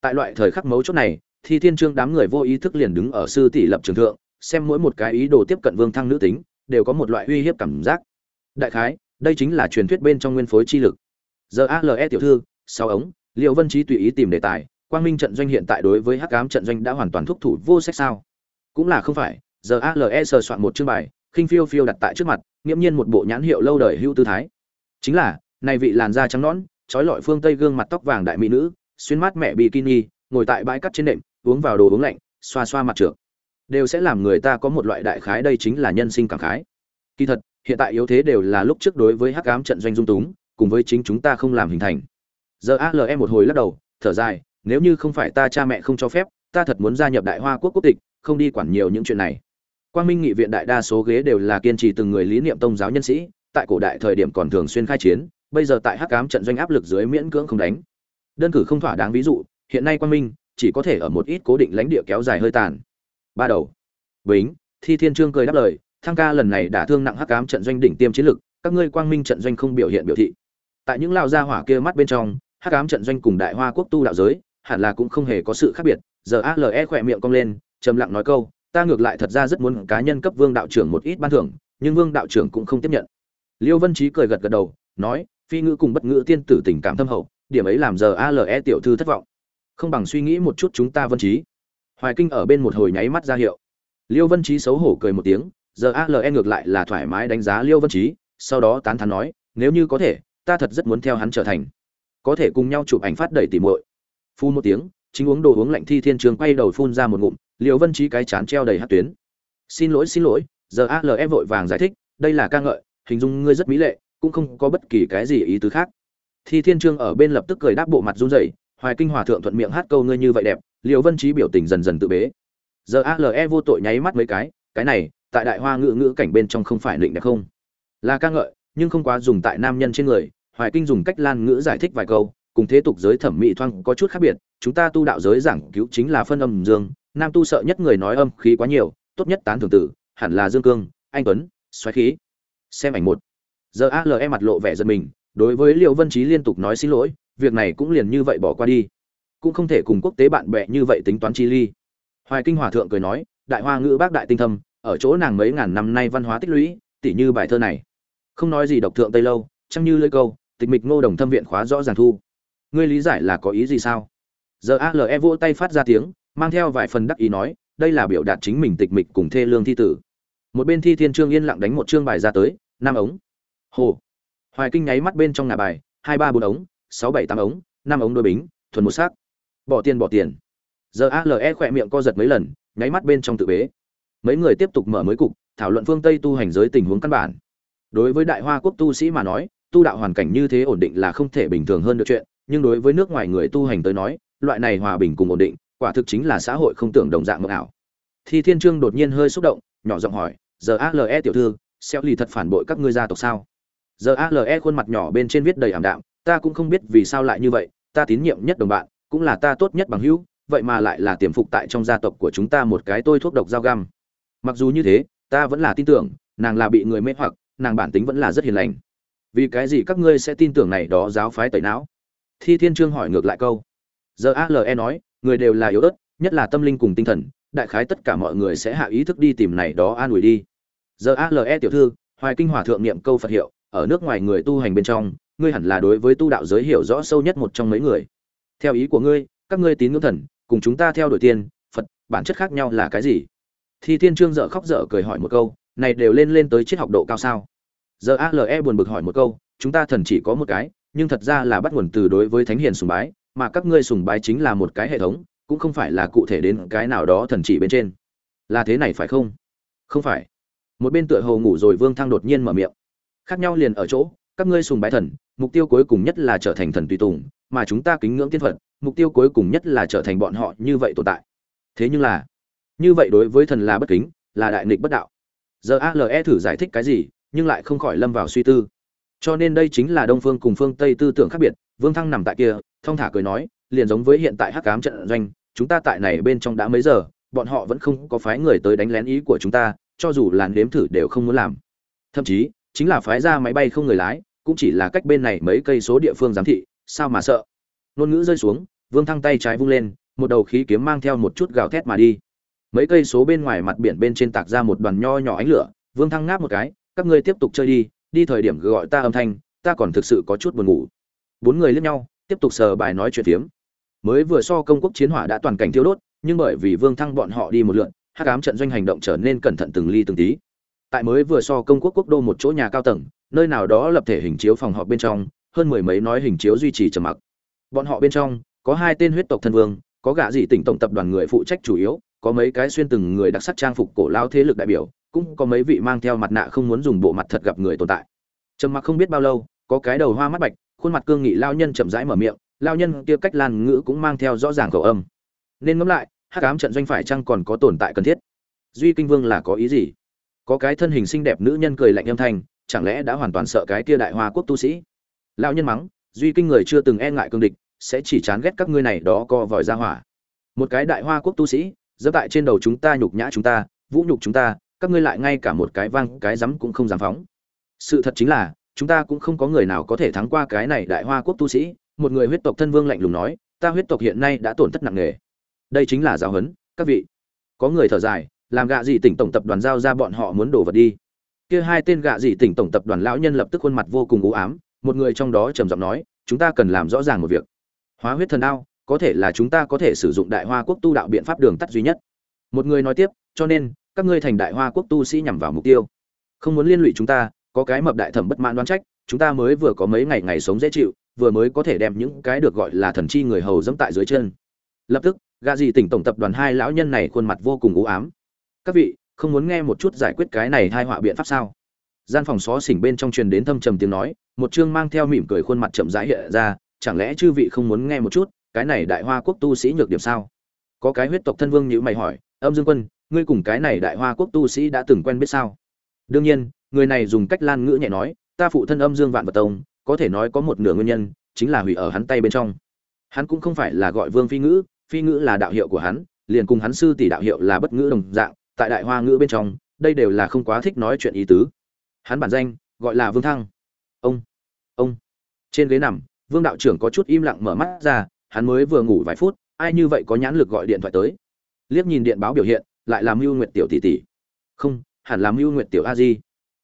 Tại loại thời khắc mấu chốt này thì thiên trương đám người vô ý thức liền đứng ở sư tỷ lập trường thượng, xem mỗi một cái ý đồ tiếp cận vương thăng nữ tính, đều có một loại uy hiếp cảm giác. Đại khái, đây chính là truyền thuyết bên trong nguyên phối chi lực. Giờ ale tiểu thư, sáu ống liệu vân Chí tùy ý tìm đề tài, quang minh trận doanh hiện tại đối với hắc ám trận doanh đã hoàn toàn thúc thủ vô sách sao? Cũng là không phải giờ ale sờ soạn một chương bài khinh phiêu phiêu đặt tại trước mặt, nghiễm nhiên một bộ nhãn hiệu lâu đời hưu tư thái. Chính là, này vị làn da trắng nõn, trói lọi phương tây gương mặt tóc vàng đại mỹ nữ, xuyên mát mẹ bikini, ngồi tại bãi cắt trên nệm, uống vào đồ uống lạnh, xoa xoa mặt trượt đều sẽ làm người ta có một loại đại khái đây chính là nhân sinh cảm khái. Kỳ thật, hiện tại yếu thế đều là lúc trước đối với hắc ám trận doanh dung túng, cùng với chính chúng ta không làm hình thành. Giờ alm một hồi lắc đầu, thở dài, nếu như không phải ta cha mẹ không cho phép, ta thật muốn gia nhập đại hoa quốc quốc tịch, không đi quản nhiều những chuyện này quang minh nghị viện đại đa số ghế đều là kiên trì từng người lý niệm tôn giáo nhân sĩ, tại cổ đại thời điểm còn thường xuyên khai chiến, bây giờ tại hắc ám trận doanh áp lực dưới miễn cưỡng không đánh. Đơn cử không thỏa đáng ví dụ, hiện nay quang minh chỉ có thể ở một ít cố định lãnh địa kéo dài hơi tàn. Ba đầu. Bính, thi thiên trương cười đáp lời, thăng ca lần này đã thương nặng hắc ám trận doanh đỉnh tiêm chiến lực, các ngươi quang minh trận doanh không biểu hiện biểu thị. Tại những lao gia hỏa kia mắt bên trong, hắc ám trận doanh cùng đại hoa quốc tu đạo giới, hẳn là cũng không hề có sự khác biệt. Giờ ale khẽ miệng cong lên, trầm lặng nói câu ta ngược lại thật ra rất muốn cá nhân cấp vương đạo trưởng một ít ban thưởng, nhưng vương đạo trưởng cũng không tiếp nhận. Liêu vân trí cười gật gật đầu, nói, phi ngữ cùng bất ngữ tiên tử tình cảm thâm hậu, điểm ấy làm giờ ale tiểu thư thất vọng. Không bằng suy nghĩ một chút chúng ta vân trí hoài kinh ở bên một hồi nháy mắt ra hiệu. Liêu vân trí xấu hổ cười một tiếng, giờ ale ngược lại là thoải mái đánh giá liêu vân trí sau đó tán thán nói, nếu như có thể, ta thật rất muốn theo hắn trở thành. Có thể cùng nhau chụp ảnh phát đẩy tỉ muội. Phun một tiếng, chính uống đồ uống lạnh thi thiên trường quay đầu phun ra một ngụm liều vân trí cái chán treo đầy hát tuyến. Xin lỗi xin lỗi, giờ ale vội vàng giải thích, đây là ca ngợi, hình dung ngươi rất mỹ lệ, cũng không có bất kỳ cái gì ý tứ khác. Thi thiên trương ở bên lập tức cười đáp bộ mặt run rẩy, hoài kinh hòa thượng thuận miệng hát câu ngươi như vậy đẹp liều vân trí biểu tình dần dần tự bế. Giờ ale vô tội nháy mắt mấy cái cái này, tại đại hoa ngữ ngữ cảnh bên trong không phải định đẹp không? Là ca ngợi, nhưng không quá dùng tại nam nhân trên người, hoài kinh dùng cách lan ngữ giải thích vài câu, cùng thế tục giới thẩm mỹ thoang có chút khác biệt, chúng ta tu đạo giới giảng cứu chính là phân âm dương nam tu sợ nhất người nói âm khí quá nhiều, tốt nhất tán thường tử, hẳn là dương cương, anh tuấn xoáy khí. Xem ảnh một. Giờ ale mặt lộ vẻ giật mình, đối với liệu vân trí liên tục nói xin lỗi, việc này cũng liền như vậy bỏ qua đi. Cũng không thể cùng quốc tế bạn bè như vậy tính toán chi ly. Hoài kinh hòa thượng cười nói, đại hoa ngữ bác đại tinh thâm, ở chỗ nàng mấy ngàn năm nay văn hóa tích lũy, tỉ như bài thơ này. Không nói gì độc thượng tây lâu, chăng như lưỡi câu, tịch mịch ngô đồng thâm viện khóa rõ ràng thu. Ngươi lý giải là có ý gì sao? Giờ ale vỗ tay phát ra tiếng mang theo vài phần đắc ý nói, đây là biểu đạt chính mình tịch mịch cùng thê lương thi tử. Một bên thi thiên trương yên lặng đánh một chương bài ra tới, năm ống. Hồ. Hoài kinh nháy mắt bên trong ngà bài, hai ba bốn ống, sáu bảy tám ống, năm ống đôi bính, thuần một xác bỏ tiền bỏ tiền. Giờ ale khỏe miệng co giật mấy lần, nháy mắt bên trong tự bế. Mấy người tiếp tục mở mới cục, thảo luận phương tây tu hành giới tình huống căn bản. Đối với đại hoa quốc tu sĩ mà nói, tu đạo hoàn cảnh như thế ổn định là không thể bình thường hơn được chuyện, nhưng đối với nước ngoài người tu hành tới nói, loại này hòa bình cùng ổn định quả thực chính là xã hội không tưởng đồng dạng mộng ảo. Thi thiên trương đột nhiên hơi xúc động, nhỏ giọng hỏi giờ ale tiểu thư, xéo lì thật phản bội các ngươi gia tộc sao? Giờ ale khuôn mặt nhỏ bên trên viết đầy ảm đạm, ta cũng không biết vì sao lại như vậy, ta tín nhiệm nhất đồng bạn, cũng là ta tốt nhất bằng hữu, vậy mà lại là tiềm phục tại trong gia tộc của chúng ta một cái tôi thuốc độc dao găm. Mặc dù như thế, ta vẫn là tin tưởng, nàng là bị người mê hoặc, nàng bản tính vẫn là rất hiền lành. Vì cái gì các ngươi sẽ tin tưởng này đó giáo phái tẩy não? Thi thiên trương hỏi ngược lại câu. Giờ ale nói người đều là yếu ớt, nhất là tâm linh cùng tinh thần, đại khái tất cả mọi người sẽ hạ ý thức đi tìm này đó an ủi đi. Giờ ale tiểu thư, hoài kinh hòa thượng niệm câu phật hiệu, ở nước ngoài người tu hành bên trong, ngươi hẳn là đối với tu đạo giới hiểu rõ sâu nhất một trong mấy người. Theo ý của ngươi, các ngươi tín ngưỡng thần, cùng chúng ta theo đuổi tiên, phật, bản chất khác nhau là cái gì? Thi thiên trương dở khóc dở cười hỏi một câu, này đều lên lên tới triết học độ cao sao? Giờ ale buồn bực hỏi một câu, chúng ta thần chỉ có một cái, nhưng thật ra là bắt nguồn từ đối với thánh hiền sùng bái mà các ngươi sùng bái chính là một cái hệ thống, cũng không phải là cụ thể đến cái nào đó thần chỉ bên trên. Là thế này phải không? Không phải. Một bên tựa hồ ngủ rồi vương thăng đột nhiên mở miệng. Khác nhau liền ở chỗ, các ngươi sùng bái thần, mục tiêu cuối cùng nhất là trở thành thần tùy tùng, mà chúng ta kính ngưỡng tiên phật, mục tiêu cuối cùng nhất là trở thành bọn họ như vậy tồn tại. Thế nhưng là, như vậy đối với thần là bất kính, là đại nghịch bất đạo. Giờ ale thử giải thích cái gì, nhưng lại không khỏi lâm vào suy tư cho nên đây chính là đông phương cùng phương tây tư tưởng khác biệt, vương thăng nằm tại kia, thong thả cười nói, liền giống với hiện tại hắc cám trận doanh, chúng ta tại này bên trong đã mấy giờ, bọn họ vẫn không có phái người tới đánh lén ý của chúng ta, cho dù là nếm thử đều không muốn làm. Thậm chí, chính là phái ra máy bay không người lái, cũng chỉ là cách bên này mấy cây số địa phương giám thị, sao mà sợ. Ngôn ngữ rơi xuống, vương thăng tay trái vung lên, một đầu khí kiếm mang theo một chút gào thét mà đi. Mấy cây số bên ngoài mặt biển bên trên tạc ra một đoàn nho nhỏ ánh lửa, vương thăng ngáp một cái, các ngươi tiếp tục chơi đi đi thời điểm gọi ta âm thanh, ta còn thực sự có chút buồn ngủ. Bốn người liếc nhau, tiếp tục sờ bài nói chuyện phiếm. Mới vừa so công quốc chiến hỏa đã toàn cảnh thiêu đốt, nhưng bởi vì vương thăng bọn họ đi một lượn, hắc ám trận doanh hành động trở nên cẩn thận từng ly từng tí. Tại mới vừa so công quốc quốc đô một chỗ nhà cao tầng, nơi nào đó lập thể hình chiếu phòng họp bên trong, hơn mười mấy nói hình chiếu duy trì trầm mặc. Bọn họ bên trong, có hai tên huyết tộc thân vương, có gã gì tỉnh tổng tập đoàn người phụ trách chủ yếu, có mấy cái xuyên từng người đặc sắc trang phục cổ lao thế lực đại biểu cũng có mấy vị mang theo mặt nạ không muốn dùng bộ mặt thật gặp người tồn tại. Trầm mặc không biết bao lâu, có cái đầu hoa mắt bạch, khuôn mặt cương nghị lao nhân chậm rãi mở miệng, lao nhân kia cách lan ngữ cũng mang theo rõ ràng khẩu âm. Nên ngẫm lại, hắc ám trận doanh phải chăng còn có tồn tại cần thiết? Duy kinh vương là có ý gì? Có cái thân hình xinh đẹp nữ nhân cười lạnh âm thanh, chẳng lẽ đã hoàn toàn sợ cái kia đại hoa quốc tu sĩ? Lao nhân mắng, duy kinh người chưa từng e ngại cương địch, sẽ chỉ chán ghét các ngươi này đó co vòi ra hỏa. Một cái đại hoa quốc tu sĩ dẫm tại trên đầu chúng ta nhục nhã chúng ta, vũ nhục chúng ta các ngươi lại ngay cả một cái vang, cái rắm cũng không dám phóng. Sự thật chính là, chúng ta cũng không có người nào có thể thắng qua cái này đại hoa quốc tu sĩ. Một người huyết tộc thân vương lạnh lùng nói, ta huyết tộc hiện nay đã tổn thất nặng nề. Đây chính là giáo huấn, các vị. Có người thở dài, làm gạ gì tỉnh tổng tập đoàn giao ra bọn họ muốn đổ vật đi. Kia hai tên gạ gì tỉnh tổng tập đoàn lão nhân lập tức khuôn mặt vô cùng u ám, một người trong đó trầm giọng nói, chúng ta cần làm rõ ràng một việc. Hóa huyết thần đao, có thể là chúng ta có thể sử dụng đại hoa quốc tu đạo biện pháp đường tắt duy nhất. Một người nói tiếp, cho nên các ngươi thành đại hoa quốc tu sĩ nhằm vào mục tiêu. Không muốn liên lụy chúng ta, có cái mập đại thẩm bất mãn đoán trách, chúng ta mới vừa có mấy ngày ngày sống dễ chịu, vừa mới có thể đem những cái được gọi là thần chi người hầu dẫm tại dưới chân. Lập tức gà gì tỉnh tổng tập đoàn hai lão nhân này khuôn mặt vô cùng u ám. Các vị, không muốn nghe một chút giải quyết cái này hai họa biện pháp sao? Gian phòng xó xỉnh bên trong truyền đến thâm trầm tiếng nói, một chương mang theo mỉm cười khuôn mặt chậm rãi hiện ra, chẳng lẽ chư vị không muốn nghe một chút, cái này đại hoa quốc tu sĩ nhược điểm sao? Có cái huyết tộc thân vương như mày hỏi, âm dương quân ngươi cùng cái này đại hoa quốc tu sĩ đã từng quen biết sao? Đương nhiên, người này dùng cách lan ngữ nhẹ nói, ta phụ thân âm dương vạn vật tông, có thể nói có một nửa nguyên nhân, chính là hủy ở hắn tay bên trong. Hắn cũng không phải là gọi vương phi ngữ phi ngữ là đạo hiệu của hắn, liền cùng hắn sư tỷ đạo hiệu là bất ngữ đồng dạng, tại đại hoa ngữ bên trong, đây đều là không quá thích nói chuyện ý tứ. Hắn bản danh, gọi là vương thăng. Ông ông. Trên ghế nằm, vương đạo trưởng có chút im lặng mở mắt ra, hắn mới vừa ngủ vài phút, ai như vậy có nhãn lực gọi điện thoại tới? Liếc nhìn điện báo biểu hiện lại làm mưu nguyệt tiểu tỷ tỷ. Không, hẳn làm mưu nguyệt tiểu a di.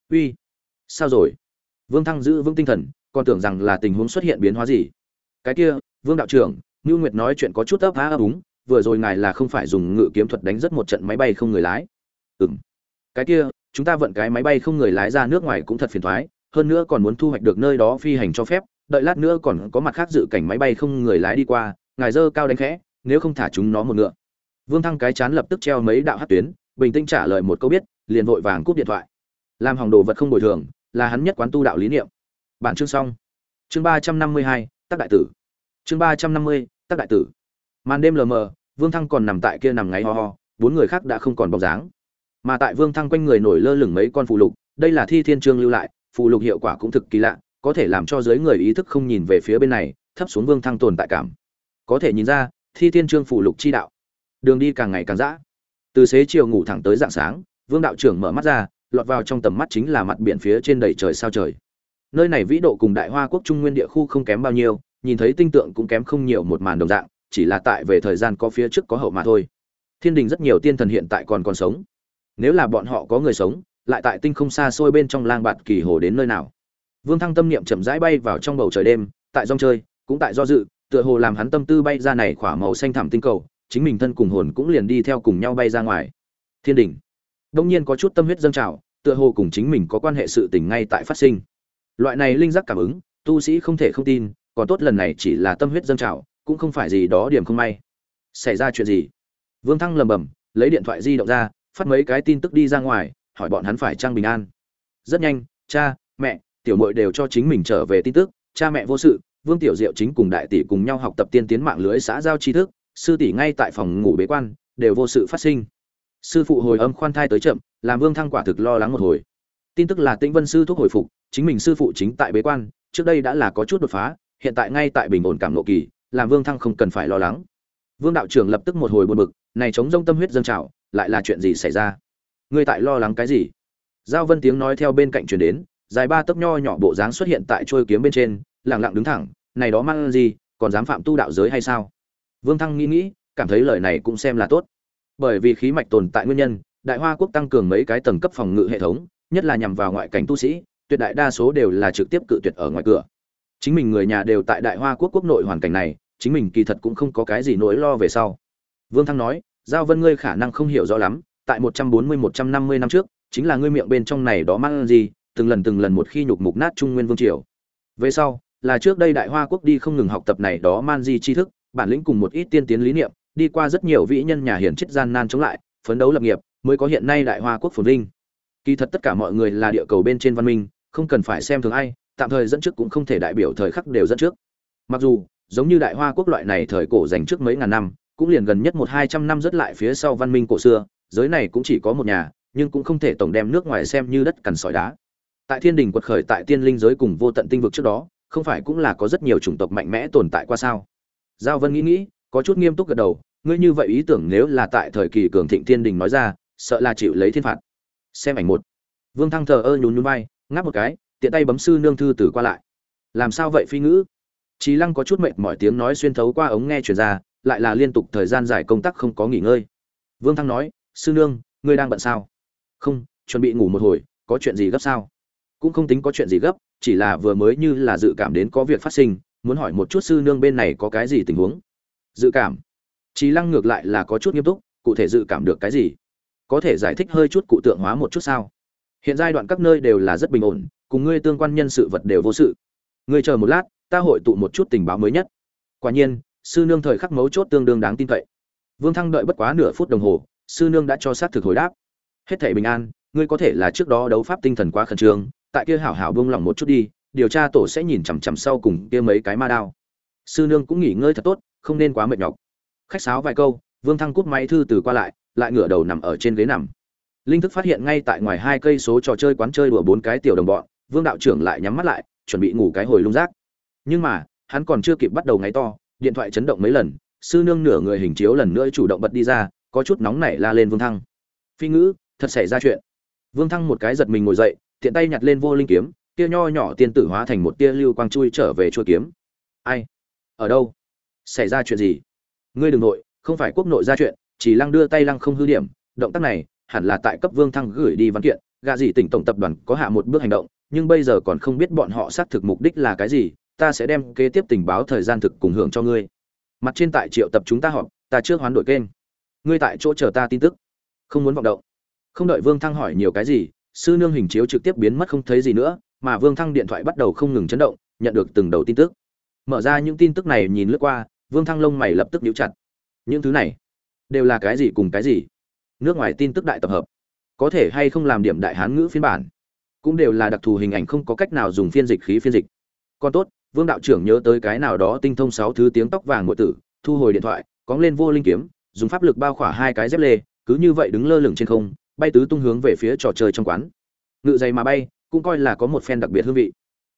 Uy, sao rồi? Vương thăng giữ vững tinh thần, còn tưởng rằng là tình huống xuất hiện biến hóa gì. Cái kia, vương đạo trưởng, mưu nguyệt nói chuyện có chút ấp á ấp úng, vừa rồi ngài là không phải dùng ngự kiếm thuật đánh rất một trận máy bay không người lái. Ừ m cái kia, chúng ta vận cái máy bay không người lái ra nước ngoài cũng thật phiền thoái, hơn nữa còn muốn thu hoạch được nơi đó phi hành cho phép, đợi lát nữa còn có mặt khác dự cảnh máy bay không người lái đi qua, ngài dơ cao đánh khẽ, nếu không thả chúng nó một ngựa vương thăng cái chán lập tức treo mấy đạo hắc tuyến, bình tĩnh trả lời một câu biết, liền vội vàng cúp điện thoại. Làm hỏng đồ vật không bồi thường, là hắn nhất quán tu đạo lý niệm. Bản chương xong. Chương ba trăm năm mươi hai tác đại tử. Chương ba trăm năm mươi tác đại tử. Màn đêm lờ mờ, vương thăng còn nằm tại kia nằm ngáy ho ho, bốn người khác đã không còn bóng dáng. Mà tại vương thăng quanh người nổi lơ lửng mấy con phù lục, đây là thi thiên chương lưu lại, phù lục hiệu quả cũng thực kỳ lạ, có thể làm cho dưới người ý thức không nhìn về phía bên này, thấp xuống vương thăng tồn tại cảm. Có thể nhìn ra, thi thiên chương phù lục chi đạo đường đi càng ngày càng dã. Từ xế chiều ngủ thẳng tới dạng sáng, vương đạo trưởng mở mắt ra, lọt vào trong tầm mắt chính là mặt biển phía trên đầy trời sao trời. Nơi này vĩ độ cùng đại hoa quốc trung nguyên địa khu không kém bao nhiêu, nhìn thấy tinh tượng cũng kém không nhiều một màn đồng dạng, chỉ là tại về thời gian có phía trước có hậu mà thôi. Thiên đình rất nhiều tiên thần hiện tại còn còn sống. Nếu là bọn họ có người sống, lại tại tinh không xa xôi bên trong lang bạt kỳ hồ đến nơi nào? Vương thăng tâm niệm chậm rãi bay vào trong bầu trời đêm, tại dòng chơi, cũng tại do dự, tựa hồ làm hắn tâm tư bay ra này khỏa màu xanh thẳm tinh cầu chính mình thân cùng hồn cũng liền đi theo cùng nhau bay ra ngoài. Thiên đình đông nhiên có chút tâm huyết dâng trào, tựa hồ cùng chính mình có quan hệ sự tình ngay tại phát sinh. Loại này linh giác cảm ứng, tu sĩ không thể không tin, còn tốt lần này chỉ là tâm huyết dâng trào, cũng không phải gì đó điểm không may. Xảy ra chuyện gì? Vương thăng lầm bầm, lấy điện thoại di động ra, phát mấy cái tin tức đi ra ngoài, hỏi bọn hắn phải trang bình an. Rất nhanh, cha, mẹ, tiểu mội đều cho chính mình trở về tin tức, cha mẹ vô sự, vương tiểu diệu chính cùng đại tỷ cùng nhau học tập tiên tiến mạng lưới xã giao tri thức sư tỷ ngay tại phòng ngủ bế quan, đều vô sự phát sinh. Sư phụ hồi âm khoan thai tới chậm, làm vương thăng quả thực lo lắng một hồi. Tin tức là tĩnh vân sư thuốc hồi phục, chính mình sư phụ chính tại bế quan, trước đây đã là có chút đột phá, hiện tại ngay tại bình ổn cảm nộ kỳ, làm vương thăng không cần phải lo lắng. Vương đạo trưởng lập tức một hồi buồn bực, này chống rông tâm huyết dâng trào, lại là chuyện gì xảy ra? Ngươi tại lo lắng cái gì? Giao vân tiếng nói theo bên cạnh truyền đến, dài ba tấc nho nhỏ bộ dáng xuất hiện tại trôi kiếm bên trên lẳng lặng đứng thẳng, này đó mang gì, còn dám phạm tu đạo giới hay sao? Vương thăng nghĩ nghĩ, cảm thấy lời này cũng xem là tốt. Bởi vì khí mạch tồn tại nguyên nhân, đại hoa quốc tăng cường mấy cái tầng cấp phòng ngự hệ thống, nhất là nhằm vào ngoại cảnh tu sĩ, tuyệt đại đa số đều là trực tiếp cự tuyệt ở ngoài cửa. Chính mình người nhà đều tại đại hoa quốc quốc nội hoàn cảnh này, chính mình kỳ thật cũng không có cái gì nỗi lo về sau. Vương thăng nói, giao vân ngươi khả năng không hiểu rõ lắm, tại một trăm bốn mươi, một trăm năm mươi năm trước, chính là ngươi miệng bên trong này đó mang gì, từng lần từng lần một khi nhục mục nát trung nguyên vương triều. Về sau, là trước đây đại hoa quốc đi không ngừng học tập này đó man di tri thức bản lĩnh cùng một ít tiên tiến lý niệm, đi qua rất nhiều vĩ nhân nhà hiển chết gian nan chống lại, phấn đấu lập nghiệp, mới có hiện nay đại hoa quốc phồn vinh. Kỳ thật tất cả mọi người là địa cầu bên trên văn minh, không cần phải xem thường ai, tạm thời dẫn trước cũng không thể đại biểu thời khắc đều dẫn trước. Mặc dù, giống như đại hoa quốc loại này thời cổ dành trước mấy ngàn năm, cũng liền gần nhất một hai trăm năm rất lại phía sau văn minh cổ xưa, giới này cũng chỉ có một nhà, nhưng cũng không thể tổng đem nước ngoài xem như đất cằn sỏi đá. Tại thiên đình quật khởi tại tiên linh giới cùng vô tận tinh vực trước đó, không phải cũng là có rất nhiều chủng tộc mạnh mẽ tồn tại qua sao? Giao vân nghĩ nghĩ, có chút nghiêm túc gật đầu, ngươi như vậy ý tưởng nếu là tại thời kỳ cường thịnh thiên đình nói ra, sợ là chịu lấy thiên phạt. Xem ảnh một. Vương thăng thờ ơ nhún nhún vai, ngáp một cái, tiện tay bấm sư nương thư từ qua lại. Làm sao vậy phi ngữ? Trí lăng có chút mệt mỏi tiếng nói xuyên thấu qua ống nghe truyền ra, lại là liên tục thời gian dài công tác không có nghỉ ngơi. Vương thăng nói, sư nương, ngươi đang bận sao? Không, chuẩn bị ngủ một hồi, có chuyện gì gấp sao? Cũng không tính có chuyện gì gấp, chỉ là vừa mới như là dự cảm đến có việc phát sinh muốn hỏi một chút sư nương bên này có cái gì tình huống? Dự cảm. Trí lăng ngược lại là có chút nghiêm túc, cụ thể dự cảm được cái gì? Có thể giải thích hơi chút cụ tượng hóa một chút sao? Hiện giai đoạn các nơi đều là rất bình ổn, cùng ngươi tương quan nhân sự vật đều vô sự. Ngươi chờ một lát, ta hội tụ một chút tình báo mới nhất. Quả nhiên, sư nương thời khắc mấu chốt tương đương đáng tin cậy. Vương thăng đợi bất quá nửa phút đồng hồ, sư nương đã cho xác thực hồi đáp. Hết thể bình an, ngươi có thể là trước đó đấu pháp tinh thần quá khẩn trương, tại kia hảo hảo buông lỏng một chút đi điều tra tổ sẽ nhìn chằm chằm sau cùng kia mấy cái ma đao. Sư nương cũng nghỉ ngơi thật tốt, không nên quá mệt nhọc. Khách sáo vài câu, vương thăng cút máy thư từ qua lại lại ngửa đầu nằm ở trên ghế nằm. Linh thức phát hiện ngay tại ngoài hai cây số trò chơi quán chơi đùa bốn cái tiểu đồng bọn, vương đạo trưởng lại nhắm mắt lại, chuẩn bị ngủ cái hồi lung rác. Nhưng mà, hắn còn chưa kịp bắt đầu ngáy to, điện thoại chấn động mấy lần, sư nương nửa người hình chiếu lần nữa chủ động bật đi ra, có chút nóng nảy la lên vương thăng. Phi ngữ, thật xảy ra chuyện. Vương thăng một cái giật mình ngồi dậy, tiện tay nhặt lên vô linh kiếm tia nho nhỏ tiên tử hóa thành một tia lưu quang chui trở về chua kiếm. Ai? Ở đâu? Xảy ra chuyện gì? Ngươi đ ừ n g nội, không phải quốc nội ra chuyện, chỉ lăng đưa tay lăng không hư điểm. Động tác này, hẳn là tại cấp vương thăng gửi đi văn kiện. Gạ gì tỉnh tổng tập đoàn có hạ một bước hành động, nhưng bây giờ còn không biết bọn họ xác thực mục đích là cái gì. Ta sẽ đem kế tiếp tình báo thời gian thực cùng hưởng cho ngươi. Mặt trên tại triệu tập chúng ta họp, ta trước hoán đổi kênh. Ngươi tại chỗ chờ ta tin tức. Không muốn vọng động. Không đợi vương thăng hỏi nhiều cái gì, sư nương hình chiếu trực tiếp biến mất không thấy gì nữa mà vương thăng điện thoại bắt đầu không ngừng chấn động, nhận được từng đầu tin tức. Mở ra những tin tức này nhìn lướt qua, vương thăng lông mày lập tức nhíu chặt. Những thứ này đều là cái gì cùng cái gì? Nước ngoài tin tức đại tập hợp, có thể hay không làm điểm đại hán ngữ phiên bản, cũng đều là đặc thù hình ảnh không có cách nào dùng phiên dịch khí phiên dịch. Còn tốt, vương đạo trưởng nhớ tới cái nào đó tinh thông sáu thứ tiếng tóc vàng ngụy tử, thu hồi điện thoại, cóng lên vô linh kiếm, dùng pháp lực bao khỏa hai cái dép lê, cứ như vậy đứng lơ lửng trên không, bay tứ tung hướng về phía trò chơi trong quán. Ngự dày mà bay cũng coi là có một phen đặc biệt hương vị.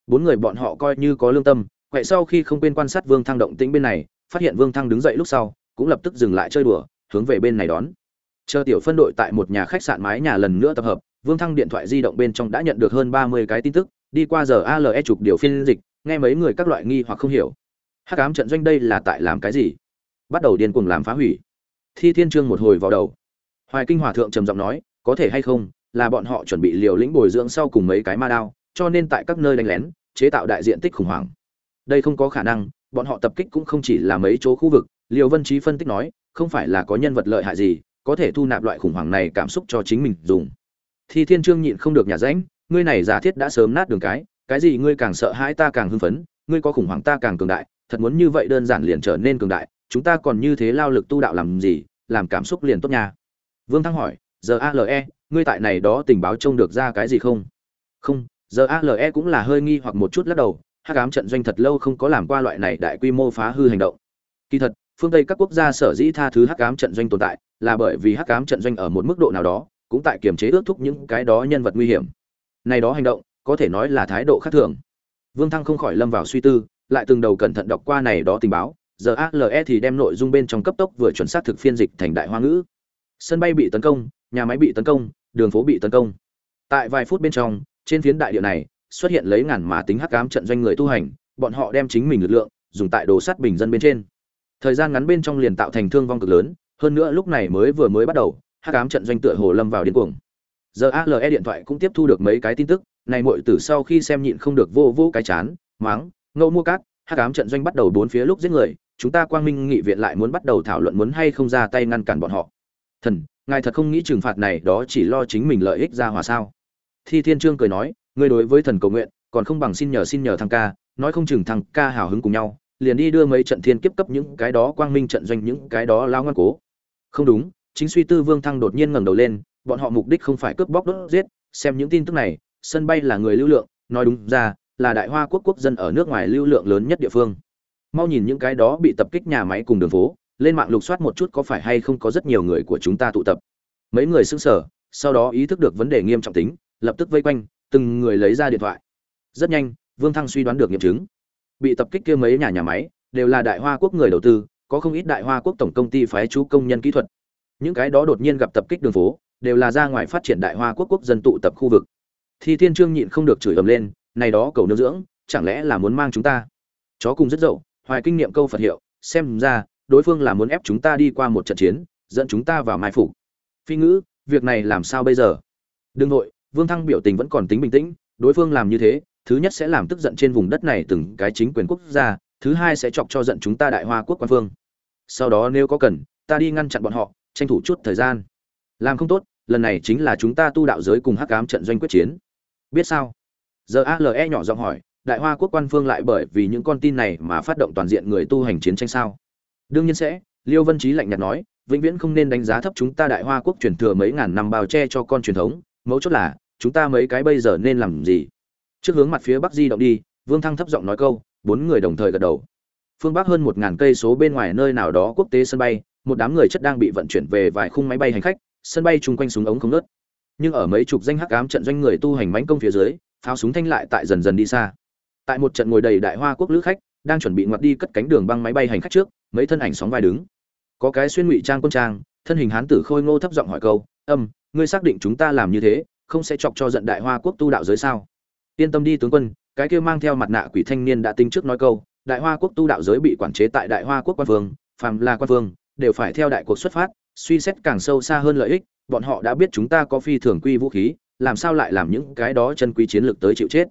Bốn người bọn họ coi như có lương tâm, quậy sau khi không quên quan sát vương thăng động tĩnh bên này, phát hiện vương thăng đứng dậy lúc sau, cũng lập tức dừng lại chơi đùa, hướng về bên này đón. Chờ tiểu phân đội tại một nhà khách sạn mái nhà lần nữa tập hợp, vương thăng điện thoại di động bên trong đã nhận được hơn ba mươi cái tin tức, đi qua giờ ale chụp điều phiên dịch, nghe mấy người các loại nghi hoặc không hiểu. Hắc ám trận doanh đây là tại làm cái gì? Bắt đầu điên cuồng làm phá hủy. Thi thiên trương một hồi vào đầu. Hoài kinh hòa thượng trầm giọng nói, có thể hay không là bọn họ chuẩn bị liều lĩnh bồi dưỡng sau cùng mấy cái ma đao, cho nên tại các nơi đánh lén, chế tạo đại diện tích khủng hoảng. Đây không có khả năng, bọn họ tập kích cũng không chỉ là mấy chỗ khu vực, liều vân Chí phân tích nói, không phải là có nhân vật lợi hại gì, có thể thu nạp loại khủng hoảng này cảm xúc cho chính mình dùng. Thì thiên trương nhịn không được nhà rãnh, ngươi này giả thiết đã sớm nát đường cái cái gì ngươi càng sợ hãi ta càng hưng phấn, ngươi có khủng hoảng ta càng cường đại, thật muốn như vậy đơn giản liền trở nên cường đại, chúng ta còn như thế lao lực tu đạo làm gì, làm cảm xúc liền tốt nha. Vương thăng hỏi giờ ale ngươi tại này đó tình báo trông được ra cái gì không? Không giờ ale cũng là hơi nghi hoặc một chút lắc đầu, hắc ám trận doanh thật lâu không có làm qua loại này đại quy mô phá hư hành động. Kỳ thật, phương tây các quốc gia sở dĩ tha thứ hắc ám trận doanh tồn tại, là bởi vì hắc ám trận doanh ở một mức độ nào đó, cũng tại kiềm chế ước thúc những cái đó nhân vật nguy hiểm. Này đó hành động, có thể nói là thái độ khác thường. Vương thăng không khỏi lâm vào suy tư, lại từng đầu cẩn thận đọc qua này đó tình báo giờ ale thì đem nội dung bên trong cấp tốc vừa chuẩn xác thực phiên dịch thành đại hoa ngữ. Sân bay bị tấn công nhà máy bị tấn công, đường phố bị tấn công. Tại vài phút bên trong, trên phiến đại địa này, xuất hiện lấy ngàn mà tính hắc ám trận doanh người tu hành, bọn họ đem chính mình lực lượng, dùng tại đồ sắt bình dân bên trên. Thời gian ngắn bên trong liền tạo thành thương vong cực lớn, hơn nữa lúc này mới vừa mới bắt đầu, hắc ám trận doanh tựa hồ lâm vào điên cuồng. Giờ ale điện thoại cũng tiếp thu được mấy cái tin tức, này muội tử sau khi xem nhịn không được vô vô cái chán, mắng, ngẫu mua cát, hắc ám trận doanh bắt đầu bốn phía lúc giết người, chúng ta quang minh nghị viện lại muốn bắt đầu thảo luận muốn hay không ra tay ngăn cản bọn họ. Thần ngài thật không nghĩ trừng phạt này đó chỉ lo chính mình lợi ích ra hòa sao? Thi thiên trương cười nói, ngươi đối với thần cầu nguyện, còn không bằng xin nhờ xin nhờ thằng ca, nói không chừng thằng ca hào hứng cùng nhau, liền đi đưa mấy trận thiên kiếp cấp những cái đó quang minh trận doanh, những cái đó lao ngoan cố. Không đúng, chính suy tư vương thăng đột nhiên ngẩng đầu lên, bọn họ mục đích không phải cướp bóc đốt giết, xem những tin tức này, sân bay là người lưu lượng, nói đúng ra, là đại hoa quốc quốc dân ở nước ngoài lưu lượng lớn nhất địa phương. Mau nhìn những cái đó bị tập kích nhà máy cùng đường phố lên mạng lục soát một chút có phải hay không có rất nhiều người của chúng ta tụ tập. Mấy người sững sờ, sau đó ý thức được vấn đề nghiêm trọng tính, lập tức vây quanh, từng người lấy ra điện thoại. Rất nhanh, vương thăng suy đoán được nghiệm chứng. Bị tập kích kia mấy nhà nhà máy, đều là đại hoa quốc người đầu tư, có không ít đại hoa quốc tổng công ty phái chú công nhân kỹ thuật. Những cái đó đột nhiên gặp tập kích đường phố, đều là ra ngoài phát triển đại hoa quốc quốc dân tụ tập khu vực. Thì thiên trương nhịn không được chửi ầm lên, này đó cầu nương dưỡng, chẳng lẽ là muốn mang chúng ta? Chó cùng rất dậu, hoài kinh nghiệm câu phật hiệu, xem ra đối phương là muốn ép chúng ta đi qua một trận chiến, dẫn chúng ta vào mai phục. Phi ngữ, việc này làm sao bây giờ? Đương nội vương thăng biểu tình vẫn còn tính bình tĩnh, đối phương làm như thế, thứ nhất sẽ làm tức giận trên vùng đất này từng cái chính quyền quốc gia, thứ hai sẽ chọc cho giận chúng ta đại hoa quốc quan phương. Sau đó nếu có cần, ta đi ngăn chặn bọn họ, tranh thủ chút thời gian. Làm không tốt, lần này chính là chúng ta tu đạo giới cùng hắc ám trận doanh quyết chiến. Biết sao? Giờ ale nhỏ giọng hỏi, đại hoa quốc quan phương lại bởi vì những con tin này mà phát động toàn diện người tu hành chiến tranh sao? Đương nhiên sẽ, liêu vân trí lạnh nhạt nói, vĩnh viễn không nên đánh giá thấp chúng ta đại hoa quốc truyền thừa mấy ngàn năm bao che cho con truyền thống, mấu chốt là, chúng ta mấy cái bây giờ nên làm gì? Trước hướng mặt phía bắc di động đi, vương thăng thấp giọng nói câu, bốn người đồng thời gật đầu. Phương bắc hơn một ngàn cây số bên ngoài nơi nào đó quốc tế sân bay, một đám người chất đang bị vận chuyển về vài khung máy bay hành khách, sân bay chung quanh súng ống không nớt nhưng ở mấy chục danh hắc ám trận doanh người tu hành mãnh công phía dưới, pháo súng thanh lại tại dần dần đi xa. Tại một trận ngồi đầy đại hoa quốc lữ khách đang chuẩn bị ngoặt đi cất cánh đường băng máy bay hành khách trước, mấy thân ảnh sóng vai đứng. Có cái xuyên ngụy trang quân trang, thân hình hán tử khôi ngô thấp giọng hỏi câu, âm, ngươi xác định chúng ta làm như thế, không sẽ chọc cho giận đại hoa quốc tu đạo giới sao? Yên tâm đi tướng quân, cái kia mang theo mặt nạ quỷ thanh niên đã tính trước nói câu, đại hoa quốc tu đạo giới bị quản chế tại đại hoa quốc quan vương, phàm là quan vương, đều phải theo đại cuộc xuất phát, suy xét càng sâu xa hơn lợi ích, bọn họ đã biết chúng ta có phi thường quy vũ khí, làm sao lại làm những cái đó chân quý chiến lược tới chịu chết?